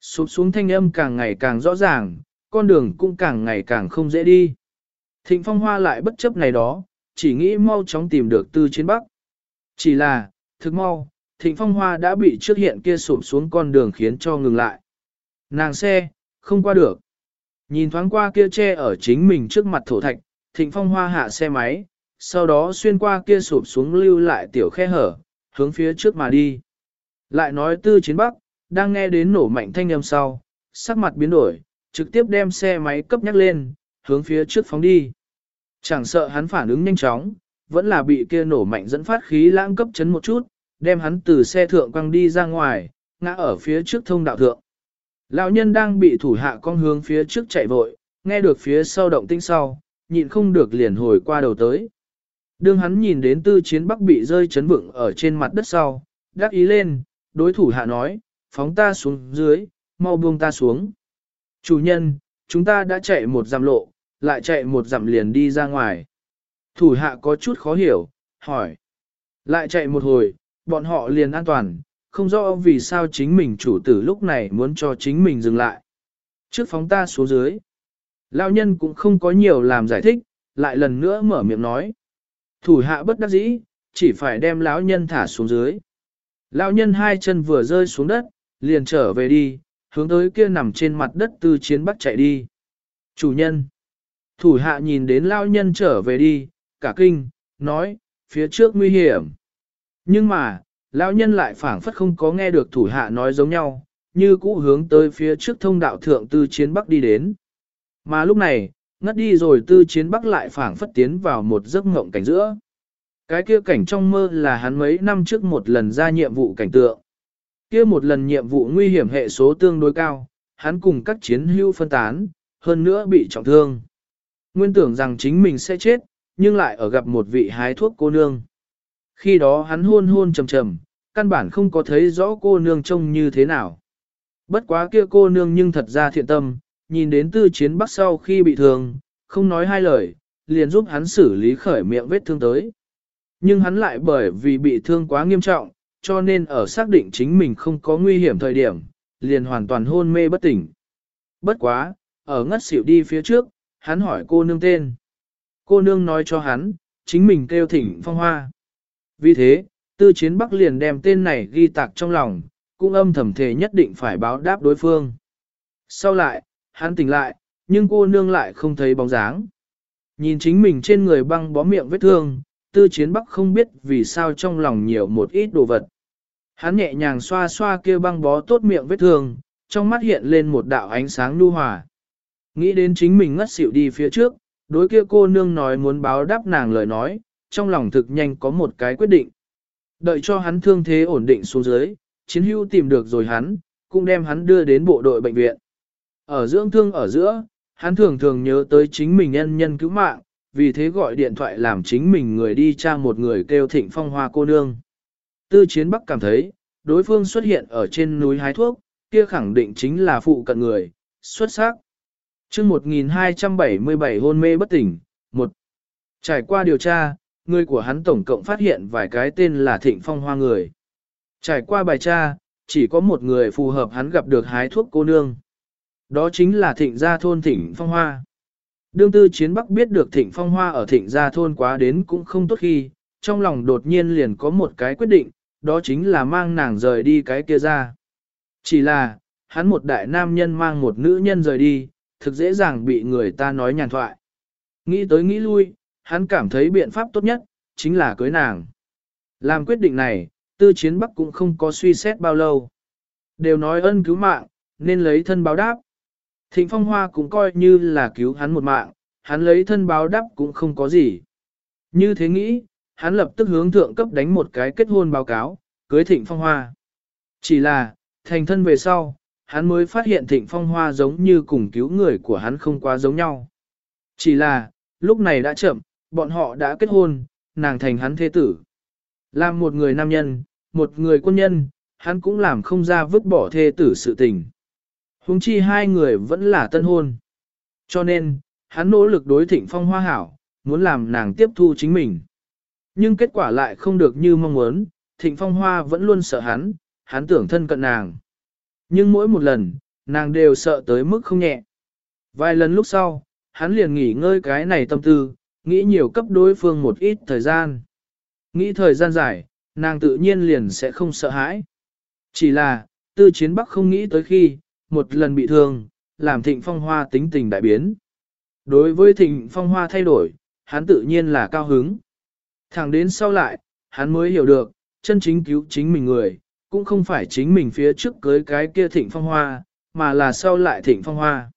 Sụp xuống thanh âm càng ngày càng rõ ràng, con đường cũng càng ngày càng không dễ đi. Thịnh phong hoa lại bất chấp này đó, chỉ nghĩ mau chóng tìm được tư chiến bắc. Chỉ là, thực mau, thịnh phong hoa đã bị trước hiện kia sụp xuống con đường khiến cho ngừng lại. Nàng xe, không qua được. Nhìn thoáng qua kia che ở chính mình trước mặt thổ thạch, thịnh phong hoa hạ xe máy, sau đó xuyên qua kia sụp xuống lưu lại tiểu khe hở, hướng phía trước mà đi. Lại nói tư chiến bắc, đang nghe đến nổ mạnh thanh âm sau, sắc mặt biến đổi, trực tiếp đem xe máy cấp nhắc lên, hướng phía trước phóng đi. Chẳng sợ hắn phản ứng nhanh chóng, vẫn là bị kia nổ mạnh dẫn phát khí lãng cấp chấn một chút, đem hắn từ xe thượng quăng đi ra ngoài, ngã ở phía trước thông đạo thượng. Lão nhân đang bị thủ hạ con hướng phía trước chạy vội, nghe được phía sau động tinh sau, nhịn không được liền hồi qua đầu tới. Đương hắn nhìn đến tư chiến bắc bị rơi chấn vựng ở trên mặt đất sau, đắc ý lên, đối thủ hạ nói, phóng ta xuống dưới, mau buông ta xuống. Chủ nhân, chúng ta đã chạy một dặm lộ, lại chạy một dặm liền đi ra ngoài. Thủ hạ có chút khó hiểu, hỏi. Lại chạy một hồi, bọn họ liền an toàn, không rõ vì sao chính mình chủ tử lúc này muốn cho chính mình dừng lại. Trước phóng ta xuống dưới. Lão nhân cũng không có nhiều làm giải thích, lại lần nữa mở miệng nói. Thủ hạ bất đắc dĩ, chỉ phải đem lão nhân thả xuống dưới. Lão nhân hai chân vừa rơi xuống đất, liền trở về đi, hướng tới kia nằm trên mặt đất tư chiến bắt chạy đi. Chủ nhân. Thủ hạ nhìn đến lão nhân trở về đi, cả kinh, nói, phía trước nguy hiểm. Nhưng mà, lão nhân lại phảng phất không có nghe được thủ hạ nói giống nhau, như cũ hướng tới phía trước thông đạo thượng tư chiến bắc đi đến. Mà lúc này, ngất đi rồi tư chiến bắc lại phảng phất tiến vào một giấc ngộng cảnh giữa. Cái kia cảnh trong mơ là hắn mấy năm trước một lần ra nhiệm vụ cảnh tượng. Kia một lần nhiệm vụ nguy hiểm hệ số tương đối cao, hắn cùng các chiến hữu phân tán, hơn nữa bị trọng thương. Nguyên tưởng rằng chính mình sẽ chết, nhưng lại ở gặp một vị hái thuốc cô nương. Khi đó hắn hôn hôn trầm trầm, căn bản không có thấy rõ cô nương trông như thế nào. Bất quá kia cô nương nhưng thật ra thiện tâm, nhìn đến tư chiến bắc sau khi bị thương, không nói hai lời, liền giúp hắn xử lý khởi miệng vết thương tới. Nhưng hắn lại bởi vì bị thương quá nghiêm trọng, cho nên ở xác định chính mình không có nguy hiểm thời điểm, liền hoàn toàn hôn mê bất tỉnh. Bất quá, ở ngất xỉu đi phía trước, hắn hỏi cô nương tên. Cô nương nói cho hắn, chính mình kêu thỉnh phong hoa. Vì thế, tư chiến bắc liền đem tên này ghi tạc trong lòng, cũng âm thầm thể nhất định phải báo đáp đối phương. Sau lại, hắn tỉnh lại, nhưng cô nương lại không thấy bóng dáng. Nhìn chính mình trên người băng bó miệng vết thương, tư chiến bắc không biết vì sao trong lòng nhiều một ít đồ vật. Hắn nhẹ nhàng xoa xoa kia băng bó tốt miệng vết thương, trong mắt hiện lên một đạo ánh sáng nu hòa. Nghĩ đến chính mình ngất xỉu đi phía trước, đối kia cô nương nói muốn báo đáp nàng lời nói, trong lòng thực nhanh có một cái quyết định. Đợi cho hắn thương thế ổn định xuống dưới, chiến hữu tìm được rồi hắn, cũng đem hắn đưa đến bộ đội bệnh viện. Ở dưỡng thương ở giữa, hắn thường thường nhớ tới chính mình nhân nhân cứu mạng, vì thế gọi điện thoại làm chính mình người đi tra một người kêu thịnh phong hoa cô nương. Tư chiến bắc cảm thấy, đối phương xuất hiện ở trên núi hái thuốc, kia khẳng định chính là phụ cận người, xuất sắc. chương 1277 hôn mê bất tỉnh, một Trải qua điều tra, người của hắn tổng cộng phát hiện vài cái tên là thịnh phong hoa người. Trải qua bài tra, chỉ có một người phù hợp hắn gặp được hái thuốc cô nương. Đó chính là thịnh gia thôn thịnh phong hoa. Đương tư chiến bắc biết được thịnh phong hoa ở thịnh gia thôn quá đến cũng không tốt khi, trong lòng đột nhiên liền có một cái quyết định, đó chính là mang nàng rời đi cái kia ra. Chỉ là, hắn một đại nam nhân mang một nữ nhân rời đi, thực dễ dàng bị người ta nói nhàn thoại. Nghĩ tới nghĩ lui, hắn cảm thấy biện pháp tốt nhất, chính là cưới nàng. Làm quyết định này, tư chiến bắc cũng không có suy xét bao lâu. Đều nói ân cứu mạng, nên lấy thân báo đáp. Thịnh Phong Hoa cũng coi như là cứu hắn một mạng, hắn lấy thân báo đáp cũng không có gì. Như thế nghĩ, hắn lập tức hướng thượng cấp đánh một cái kết hôn báo cáo, cưới Thịnh Phong Hoa. Chỉ là, thành thân về sau, hắn mới phát hiện Thịnh Phong Hoa giống như cùng cứu người của hắn không quá giống nhau. Chỉ là, lúc này đã chậm, bọn họ đã kết hôn, nàng thành hắn thế tử. Làm một người nam nhân, một người quân nhân, hắn cũng làm không ra vứt bỏ thê tử sự tình. Hùng chi hai người vẫn là tân hôn. Cho nên, hắn nỗ lực đối thịnh phong hoa hảo, muốn làm nàng tiếp thu chính mình. Nhưng kết quả lại không được như mong muốn, thịnh phong hoa vẫn luôn sợ hắn, hắn tưởng thân cận nàng. Nhưng mỗi một lần, nàng đều sợ tới mức không nhẹ. Vài lần lúc sau, hắn liền nghỉ ngơi cái này tâm tư, nghĩ nhiều cấp đối phương một ít thời gian. Nghĩ thời gian dài, nàng tự nhiên liền sẽ không sợ hãi. Chỉ là, tư chiến bắc không nghĩ tới khi, một lần bị thương, làm thịnh phong hoa tính tình đại biến. Đối với thịnh phong hoa thay đổi, hắn tự nhiên là cao hứng. Thẳng đến sau lại, hắn mới hiểu được, chân chính cứu chính mình người, cũng không phải chính mình phía trước cưới cái kia thịnh phong hoa, mà là sau lại thịnh phong hoa.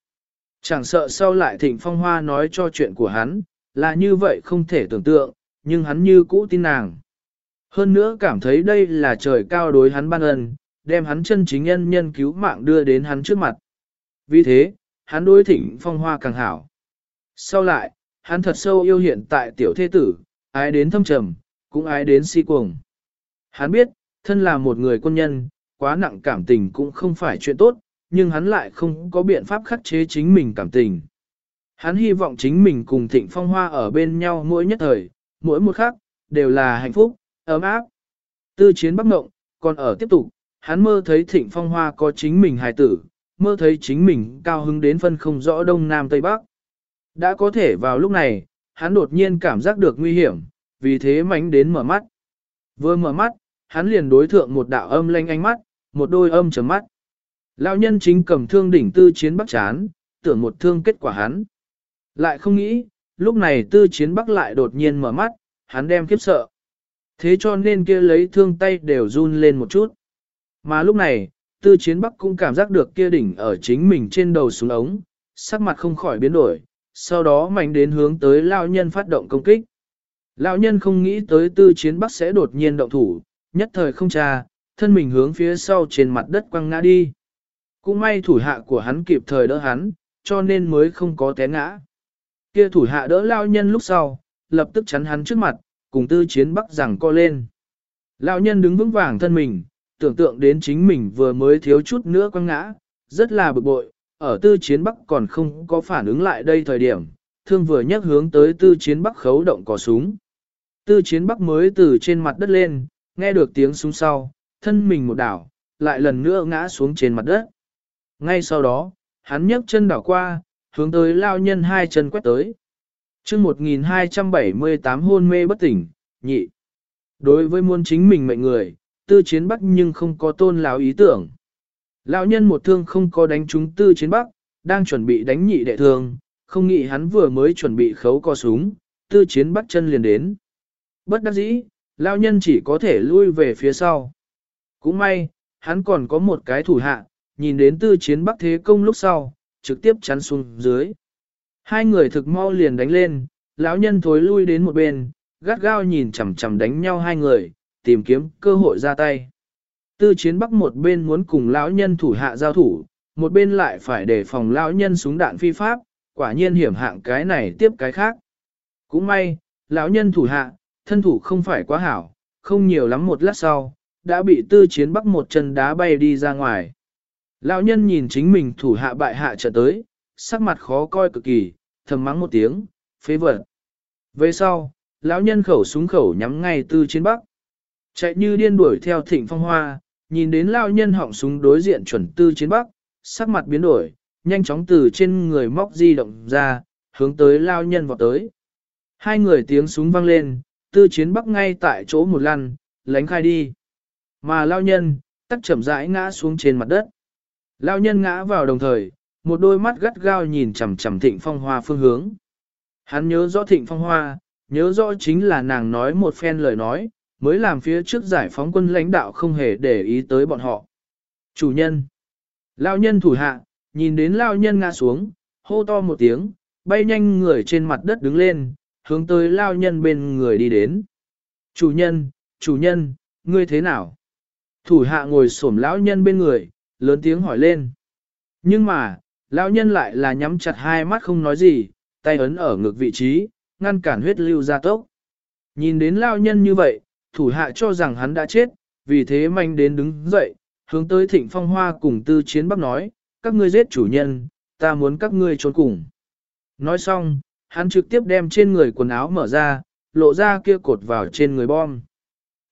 Chẳng sợ sau lại thịnh phong hoa nói cho chuyện của hắn, là như vậy không thể tưởng tượng, nhưng hắn như cũ tin nàng. Hơn nữa cảm thấy đây là trời cao đối hắn ban ân, đem hắn chân chính nhân nhân cứu mạng đưa đến hắn trước mặt. Vì thế, hắn đối thịnh phong hoa càng hảo. Sau lại, hắn thật sâu yêu hiện tại tiểu thế tử, ái đến thâm trầm, cũng ái đến si cuồng. Hắn biết, thân là một người quân nhân, quá nặng cảm tình cũng không phải chuyện tốt, nhưng hắn lại không có biện pháp khắc chế chính mình cảm tình. Hắn hy vọng chính mình cùng thịnh phong hoa ở bên nhau mỗi nhất thời, mỗi một khắc, đều là hạnh phúc, ấm áp. Tư chiến bắc ngộng, còn ở tiếp tục, hắn mơ thấy thịnh phong hoa có chính mình hài tử, mơ thấy chính mình cao hứng đến phân không rõ đông nam tây bắc. Đã có thể vào lúc này, hắn đột nhiên cảm giác được nguy hiểm, vì thế mánh đến mở mắt. Vừa mở mắt, hắn liền đối thượng một đạo âm lanh ánh mắt, một đôi âm chấm mắt. Lão nhân chính cầm thương đỉnh tư chiến bắc chán, tưởng một thương kết quả hắn. Lại không nghĩ, lúc này tư chiến bắc lại đột nhiên mở mắt, hắn đem kiếp sợ. Thế cho nên kia lấy thương tay đều run lên một chút. Mà lúc này, tư chiến bắc cũng cảm giác được kia đỉnh ở chính mình trên đầu xuống ống, sắc mặt không khỏi biến đổi, sau đó mạnh đến hướng tới lao nhân phát động công kích. Lão nhân không nghĩ tới tư chiến bắc sẽ đột nhiên động thủ, nhất thời không tra, thân mình hướng phía sau trên mặt đất quăng ngã đi. Cũng may thủ hạ của hắn kịp thời đỡ hắn, cho nên mới không có té ngã. Kia thủ hạ đỡ lao nhân lúc sau, lập tức chắn hắn trước mặt, cùng tư chiến bắc rằng co lên. Lão nhân đứng vững vàng thân mình, tưởng tượng đến chính mình vừa mới thiếu chút nữa quăng ngã, rất là bực bội, ở tư chiến bắc còn không có phản ứng lại đây thời điểm, thương vừa nhắc hướng tới tư chiến bắc khấu động cò súng. Tư chiến bắc mới từ trên mặt đất lên, nghe được tiếng súng sau, thân mình một đảo, lại lần nữa ngã xuống trên mặt đất. Ngay sau đó, hắn nhấc chân đảo qua, hướng tới lao nhân hai chân quét tới. chương 1278 hôn mê bất tỉnh, nhị. Đối với muôn chính mình mệnh người, tư chiến bắc nhưng không có tôn lão ý tưởng. Lão nhân một thương không có đánh trúng tư chiến bắc, đang chuẩn bị đánh nhị đệ thương, không nghĩ hắn vừa mới chuẩn bị khấu co súng, tư chiến bắc chân liền đến. Bất đắc dĩ, lão nhân chỉ có thể lui về phía sau. Cũng may, hắn còn có một cái thủ hạ, nhìn đến tư chiến bắc thế công lúc sau, trực tiếp chắn xuống dưới. Hai người thực mau liền đánh lên, lão nhân thối lui đến một bên, gắt gao nhìn chằm chằm đánh nhau hai người, tìm kiếm cơ hội ra tay. Tư chiến bắc một bên muốn cùng lão nhân thủ hạ giao thủ, một bên lại phải đề phòng lão nhân súng đạn phi pháp, quả nhiên hiểm hạng cái này tiếp cái khác. Cũng may, lão nhân thủ hạ, thân thủ không phải quá hảo, không nhiều lắm một lát sau, đã bị tư chiến bắc một chân đá bay đi ra ngoài. Lão nhân nhìn chính mình thủ hạ bại hạ trở tới, sắc mặt khó coi cực kỳ, thầm mắng một tiếng, phế vật. Về sau, lão nhân khẩu súng khẩu nhắm ngay tư chiến bắc. Chạy như điên đuổi theo thịnh phong hoa, nhìn đến lao nhân họng súng đối diện chuẩn tư chiến bắc, sắc mặt biến đổi, nhanh chóng từ trên người móc di động ra, hướng tới lao nhân vọt tới. Hai người tiếng súng vang lên, tư chiến bắc ngay tại chỗ một lăn, lánh khai đi. Mà lao nhân, tắt chậm rãi ngã xuống trên mặt đất. lao nhân ngã vào đồng thời, một đôi mắt gắt gao nhìn chằm chằm thịnh phong hoa phương hướng. Hắn nhớ rõ thịnh phong hoa, nhớ rõ chính là nàng nói một phen lời nói, mới làm phía trước giải phóng quân lãnh đạo không hề để ý tới bọn họ. Chủ nhân. Lao nhân thủ hạ, nhìn đến lao nhân ngã xuống, hô to một tiếng, bay nhanh người trên mặt đất đứng lên, hướng tới lao nhân bên người đi đến. Chủ nhân, chủ nhân, ngươi thế nào? Thủ hạ ngồi xổm lão nhân bên người, lớn tiếng hỏi lên. Nhưng mà, lão nhân lại là nhắm chặt hai mắt không nói gì, tay ấn ở ngực vị trí, ngăn cản huyết lưu ra tốc. Nhìn đến lão nhân như vậy, thủ hạ cho rằng hắn đã chết, vì thế manh đến đứng dậy, hướng tới thịnh phong hoa cùng tư chiến bắc nói, các ngươi giết chủ nhân, ta muốn các ngươi trốn cùng. Nói xong, hắn trực tiếp đem trên người quần áo mở ra, lộ ra kia cột vào trên người bom.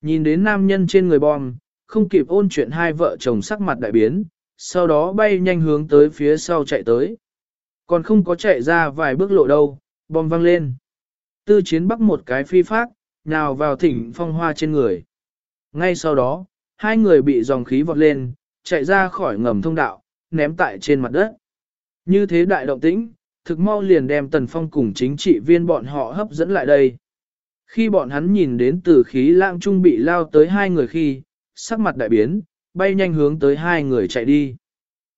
Nhìn đến nam nhân trên người bom, không kịp ôn chuyện hai vợ chồng sắc mặt đại biến, sau đó bay nhanh hướng tới phía sau chạy tới. Còn không có chạy ra vài bước lộ đâu, bom văng lên. Tư chiến bắc một cái phi phát, nào vào thỉnh phong hoa trên người. Ngay sau đó, hai người bị dòng khí vọt lên, chạy ra khỏi ngầm thông đạo, ném tại trên mặt đất. Như thế đại động tĩnh, thực mau liền đem tần phong cùng chính trị viên bọn họ hấp dẫn lại đây. Khi bọn hắn nhìn đến từ khí lãng trung bị lao tới hai người khi, sắc mặt đại biến, bay nhanh hướng tới hai người chạy đi.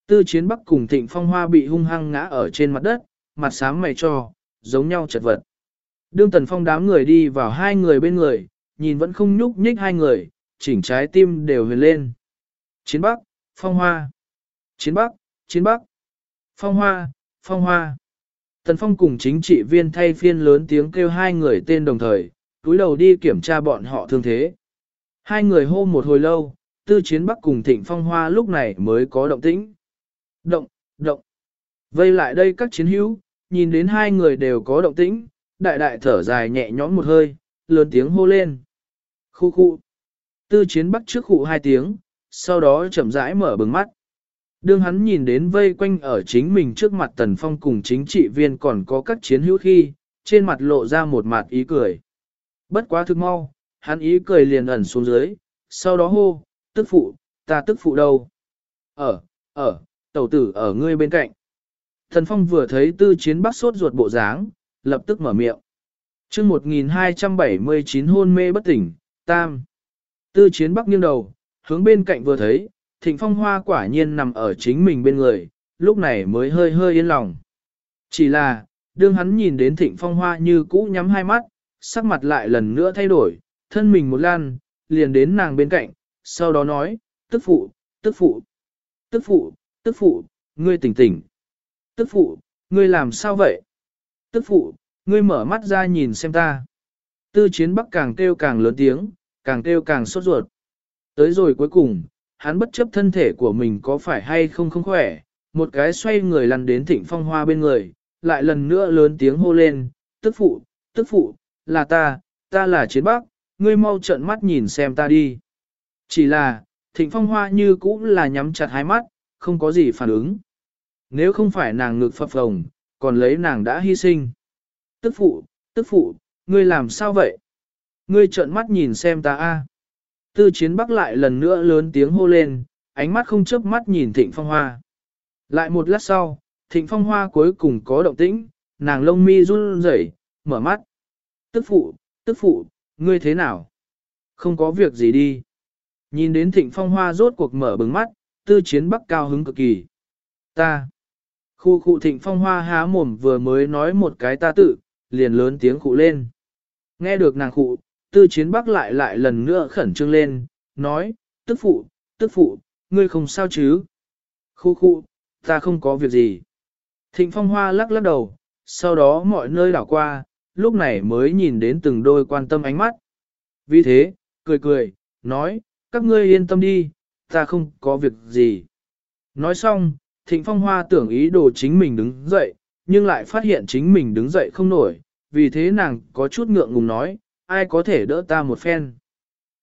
Tư chiến bắc cùng thịnh phong hoa bị hung hăng ngã ở trên mặt đất, mặt sáng mày cho, giống nhau chật vật. Đương tần phong đám người đi vào hai người bên người, nhìn vẫn không nhúc nhích hai người, chỉnh trái tim đều huyền lên. Chiến bắc, phong hoa. Chiến bắc, chiến bắc. Phong hoa, phong hoa. Tần phong cùng chính trị viên thay phiên lớn tiếng kêu hai người tên đồng thời, túi đầu đi kiểm tra bọn họ thương thế. Hai người hô một hồi lâu, tư chiến bắc cùng thịnh phong hoa lúc này mới có động tĩnh. Động, động. Vây lại đây các chiến hữu, nhìn đến hai người đều có động tĩnh, đại đại thở dài nhẹ nhõm một hơi, lớn tiếng hô lên. Khu khu. Tư chiến bắc trước khu hai tiếng, sau đó chậm rãi mở bừng mắt. Đương hắn nhìn đến vây quanh ở chính mình trước mặt tần phong cùng chính trị viên còn có các chiến hữu khi, trên mặt lộ ra một mặt ý cười. Bất quá thức mau, hắn ý cười liền ẩn xuống dưới, sau đó hô, tức phụ, ta tức phụ đâu? Ở, ở, tẩu tử ở ngươi bên cạnh. Thần Phong vừa thấy tư chiến bắc sốt ruột bộ dáng, lập tức mở miệng. chương 1279 hôn mê bất tỉnh, tam. Tư chiến bắc nghiêng đầu, hướng bên cạnh vừa thấy, thịnh phong hoa quả nhiên nằm ở chính mình bên người, lúc này mới hơi hơi yên lòng. Chỉ là, đương hắn nhìn đến thịnh phong hoa như cũ nhắm hai mắt, sắc mặt lại lần nữa thay đổi, thân mình một lan, liền đến nàng bên cạnh, sau đó nói, tức phụ, tức phụ, tức phụ, tức phụ, ngươi tỉnh tỉnh. Tức phụ, ngươi làm sao vậy? Tức phụ, ngươi mở mắt ra nhìn xem ta. Tư chiến bắc càng kêu càng lớn tiếng, càng kêu càng sốt ruột. Tới rồi cuối cùng, hắn bất chấp thân thể của mình có phải hay không không khỏe, một cái xoay người lăn đến thịnh phong hoa bên người, lại lần nữa lớn tiếng hô lên, tức phụ, tức phụ, là ta, ta là chiến bắc, ngươi mau trợn mắt nhìn xem ta đi. Chỉ là, thịnh phong hoa như cũ là nhắm chặt hai mắt, không có gì phản ứng. Nếu không phải nàng ngực phập phồng, còn lấy nàng đã hy sinh. Tức phụ, tức phụ, ngươi làm sao vậy? Ngươi trợn mắt nhìn xem ta a. Tư chiến bắc lại lần nữa lớn tiếng hô lên, ánh mắt không chớp mắt nhìn thịnh phong hoa. Lại một lát sau, thịnh phong hoa cuối cùng có động tĩnh, nàng lông mi run rẩy, mở mắt. Tức phụ, tức phụ, ngươi thế nào? Không có việc gì đi. Nhìn đến thịnh phong hoa rốt cuộc mở bừng mắt, tư chiến bắc cao hứng cực kỳ. Ta. Khu khu thịnh phong hoa há mồm vừa mới nói một cái ta tự, liền lớn tiếng khụ lên. Nghe được nàng khụ, tư chiến bắc lại lại lần nữa khẩn trương lên, nói, tức phụ, tức phụ, ngươi không sao chứ? Khu khu, ta không có việc gì. Thịnh phong hoa lắc lắc đầu, sau đó mọi nơi đảo qua, lúc này mới nhìn đến từng đôi quan tâm ánh mắt. Vì thế, cười cười, nói, các ngươi yên tâm đi, ta không có việc gì. Nói xong, thịnh phong hoa tưởng ý đồ chính mình đứng dậy, nhưng lại phát hiện chính mình đứng dậy không nổi, vì thế nàng có chút ngượng ngùng nói, ai có thể đỡ ta một phen.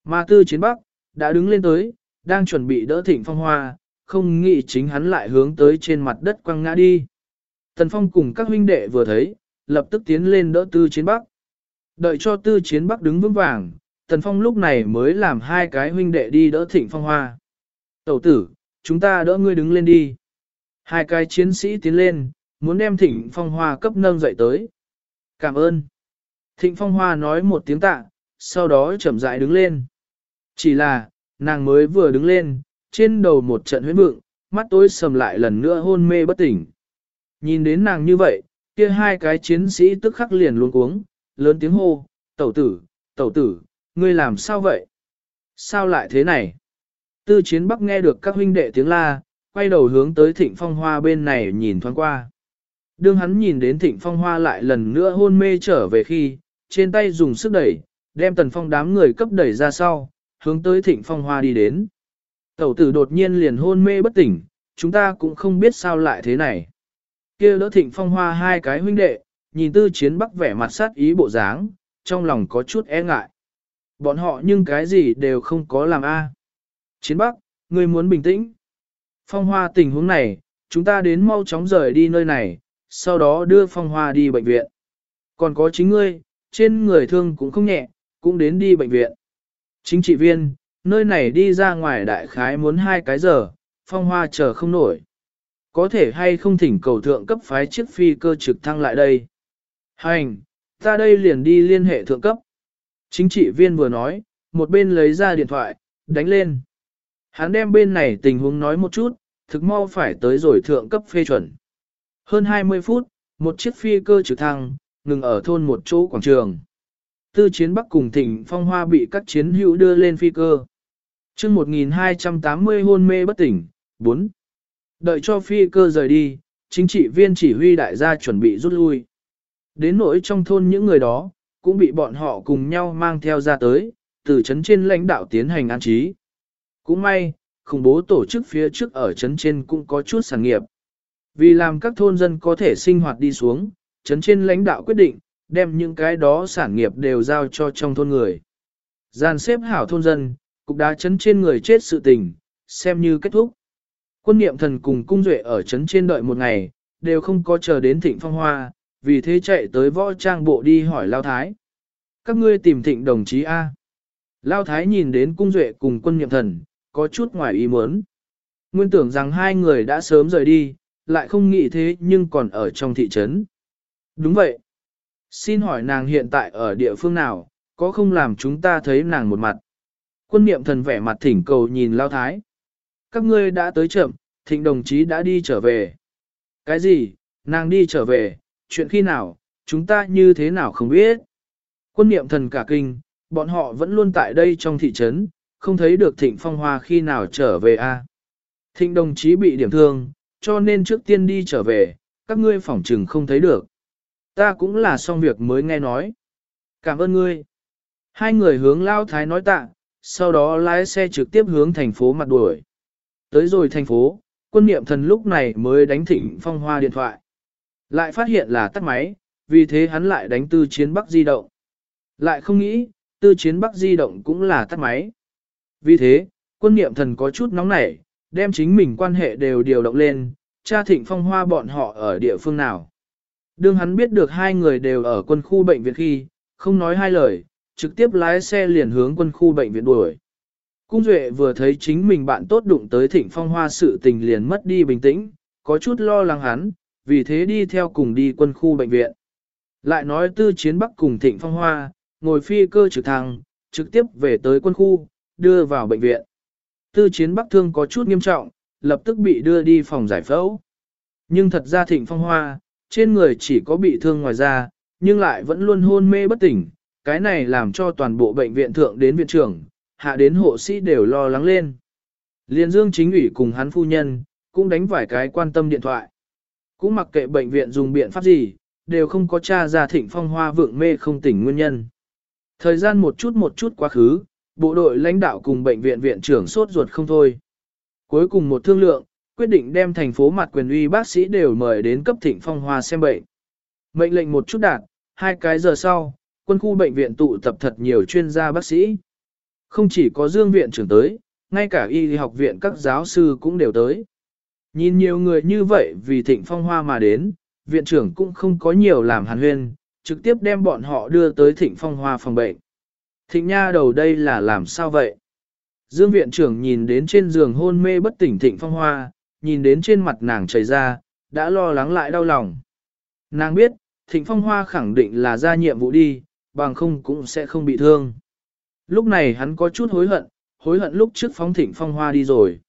Mà tư chiến bắc, đã đứng lên tới, đang chuẩn bị đỡ thịnh phong hoa, không nghĩ chính hắn lại hướng tới trên mặt đất quăng ngã đi. Tần phong cùng các huynh đệ vừa thấy, lập tức tiến lên đỡ tư chiến bắc. Đợi cho tư chiến bắc đứng vững vàng, tần phong lúc này mới làm hai cái huynh đệ đi đỡ thịnh phong hoa. Tẩu tử, chúng ta đỡ ngươi đứng lên đi. Hai cái chiến sĩ tiến lên, muốn đem thịnh phong hoa cấp nâng dậy tới. Cảm ơn. Thịnh phong hoa nói một tiếng tạ, sau đó chậm rãi đứng lên. Chỉ là, nàng mới vừa đứng lên, trên đầu một trận huyết vượng, mắt tối sầm lại lần nữa hôn mê bất tỉnh. Nhìn đến nàng như vậy, kia hai cái chiến sĩ tức khắc liền luôn cuống, lớn tiếng hô, tẩu tử, tẩu tử, ngươi làm sao vậy? Sao lại thế này? Tư chiến bắc nghe được các huynh đệ tiếng la, quay đầu hướng tới thịnh phong hoa bên này nhìn thoáng qua. Đương hắn nhìn đến thịnh phong hoa lại lần nữa hôn mê trở về khi, trên tay dùng sức đẩy, đem tần phong đám người cấp đẩy ra sau, hướng tới thịnh phong hoa đi đến. Tẩu tử đột nhiên liền hôn mê bất tỉnh, chúng ta cũng không biết sao lại thế này. kia đỡ thịnh phong hoa hai cái huynh đệ, nhìn tư chiến bắc vẻ mặt sát ý bộ dáng, trong lòng có chút e ngại. Bọn họ nhưng cái gì đều không có làm a. Chiến bắc, ngươi muốn bình tĩnh. Phong hoa tình huống này, chúng ta đến mau chóng rời đi nơi này, sau đó đưa phong hoa đi bệnh viện. Còn có chính ngươi, trên người thương cũng không nhẹ, cũng đến đi bệnh viện. Chính trị viên, nơi này đi ra ngoài đại khái muốn hai cái giờ, phong hoa chờ không nổi. Có thể hay không thỉnh cầu thượng cấp phái chiếc phi cơ trực thăng lại đây. Hành, ta đây liền đi liên hệ thượng cấp. Chính trị viên vừa nói, một bên lấy ra điện thoại, đánh lên. Hắn đem bên này tình huống nói một chút, thực mau phải tới rồi thượng cấp phê chuẩn. Hơn 20 phút, một chiếc phi cơ trực thăng, ngừng ở thôn một chỗ quảng trường. Tư chiến bắc cùng thỉnh phong hoa bị các chiến hữu đưa lên phi cơ. chương 1280 hôn mê bất tỉnh, 4. Đợi cho phi cơ rời đi, chính trị viên chỉ huy đại gia chuẩn bị rút lui. Đến nỗi trong thôn những người đó, cũng bị bọn họ cùng nhau mang theo ra tới, từ chấn trên lãnh đạo tiến hành an trí. Cũng may, khủng bố tổ chức phía trước ở trấn trên cũng có chút sản nghiệp. Vì làm các thôn dân có thể sinh hoạt đi xuống, trấn trên lãnh đạo quyết định, đem những cái đó sản nghiệp đều giao cho trong thôn người. Gian xếp hảo thôn dân, cục đá trấn trên người chết sự tình, xem như kết thúc. Quân niệm thần cùng cung duệ ở trấn trên đợi một ngày, đều không có chờ đến thịnh phong hoa, vì thế chạy tới võ trang bộ đi hỏi Lao Thái. Các ngươi tìm thịnh đồng chí A. Lao Thái nhìn đến cung duệ cùng quân niệm thần, có chút ngoài ý muốn. Nguyên tưởng rằng hai người đã sớm rời đi, lại không nghĩ thế nhưng còn ở trong thị trấn. Đúng vậy. Xin hỏi nàng hiện tại ở địa phương nào, có không làm chúng ta thấy nàng một mặt. Quân niệm thần vẻ mặt thỉnh cầu nhìn Lao Thái. Các ngươi đã tới chậm, thịnh đồng chí đã đi trở về. Cái gì, nàng đi trở về, chuyện khi nào, chúng ta như thế nào không biết. Quân niệm thần cả kinh, bọn họ vẫn luôn tại đây trong thị trấn, không thấy được thịnh phong hoa khi nào trở về a. Thịnh đồng chí bị điểm thương, cho nên trước tiên đi trở về, các ngươi phỏng trừng không thấy được. Ta cũng là xong việc mới nghe nói. Cảm ơn ngươi. Hai người hướng Lao Thái nói tạ, sau đó lái xe trực tiếp hướng thành phố mặt đuổi. Tới rồi thành phố, quân niệm thần lúc này mới đánh thịnh phong hoa điện thoại. Lại phát hiện là tắt máy, vì thế hắn lại đánh tư chiến bắc di động. Lại không nghĩ, tư chiến bắc di động cũng là tắt máy. Vì thế, quân niệm thần có chút nóng nảy, đem chính mình quan hệ đều điều động lên, cha thịnh phong hoa bọn họ ở địa phương nào. Đương hắn biết được hai người đều ở quân khu bệnh viện khi, không nói hai lời, trực tiếp lái xe liền hướng quân khu bệnh viện đuổi. Cung Duệ vừa thấy chính mình bạn tốt đụng tới thịnh phong hoa sự tình liền mất đi bình tĩnh, có chút lo lắng hắn, vì thế đi theo cùng đi quân khu bệnh viện. Lại nói tư chiến bắc cùng thịnh phong hoa, ngồi phi cơ trực thăng, trực tiếp về tới quân khu, đưa vào bệnh viện. Tư chiến bắc thương có chút nghiêm trọng, lập tức bị đưa đi phòng giải phẫu. Nhưng thật ra thịnh phong hoa, trên người chỉ có bị thương ngoài da, nhưng lại vẫn luôn hôn mê bất tỉnh. Cái này làm cho toàn bộ bệnh viện thượng đến viện trưởng, hạ đến hộ sĩ đều lo lắng lên. Liên dương chính ủy cùng hắn phu nhân, cũng đánh vài cái quan tâm điện thoại. Cũng mặc kệ bệnh viện dùng biện pháp gì, đều không có tra ra thịnh phong hoa vượng mê không tỉnh nguyên nhân. Thời gian một chút một chút quá khứ, bộ đội lãnh đạo cùng bệnh viện viện trưởng sốt ruột không thôi. Cuối cùng một thương lượng, quyết định đem thành phố mặt quyền uy bác sĩ đều mời đến cấp thịnh phong hoa xem bệnh. Mệnh lệnh một chút đạt, hai cái giờ sau, quân khu bệnh viện tụ tập thật nhiều chuyên gia bác sĩ. Không chỉ có dương viện trưởng tới, ngay cả y học viện các giáo sư cũng đều tới. Nhìn nhiều người như vậy vì thịnh phong hoa mà đến, viện trưởng cũng không có nhiều làm hàn huyên, trực tiếp đem bọn họ đưa tới thịnh phong hoa phòng bệnh. Thịnh nha đầu đây là làm sao vậy? Dương viện trưởng nhìn đến trên giường hôn mê bất tỉnh thịnh phong hoa, nhìn đến trên mặt nàng chảy ra, đã lo lắng lại đau lòng. Nàng biết, thịnh phong hoa khẳng định là ra nhiệm vụ đi, bằng không cũng sẽ không bị thương. Lúc này hắn có chút hối hận, hối hận lúc trước phóng thịnh phong hoa đi rồi.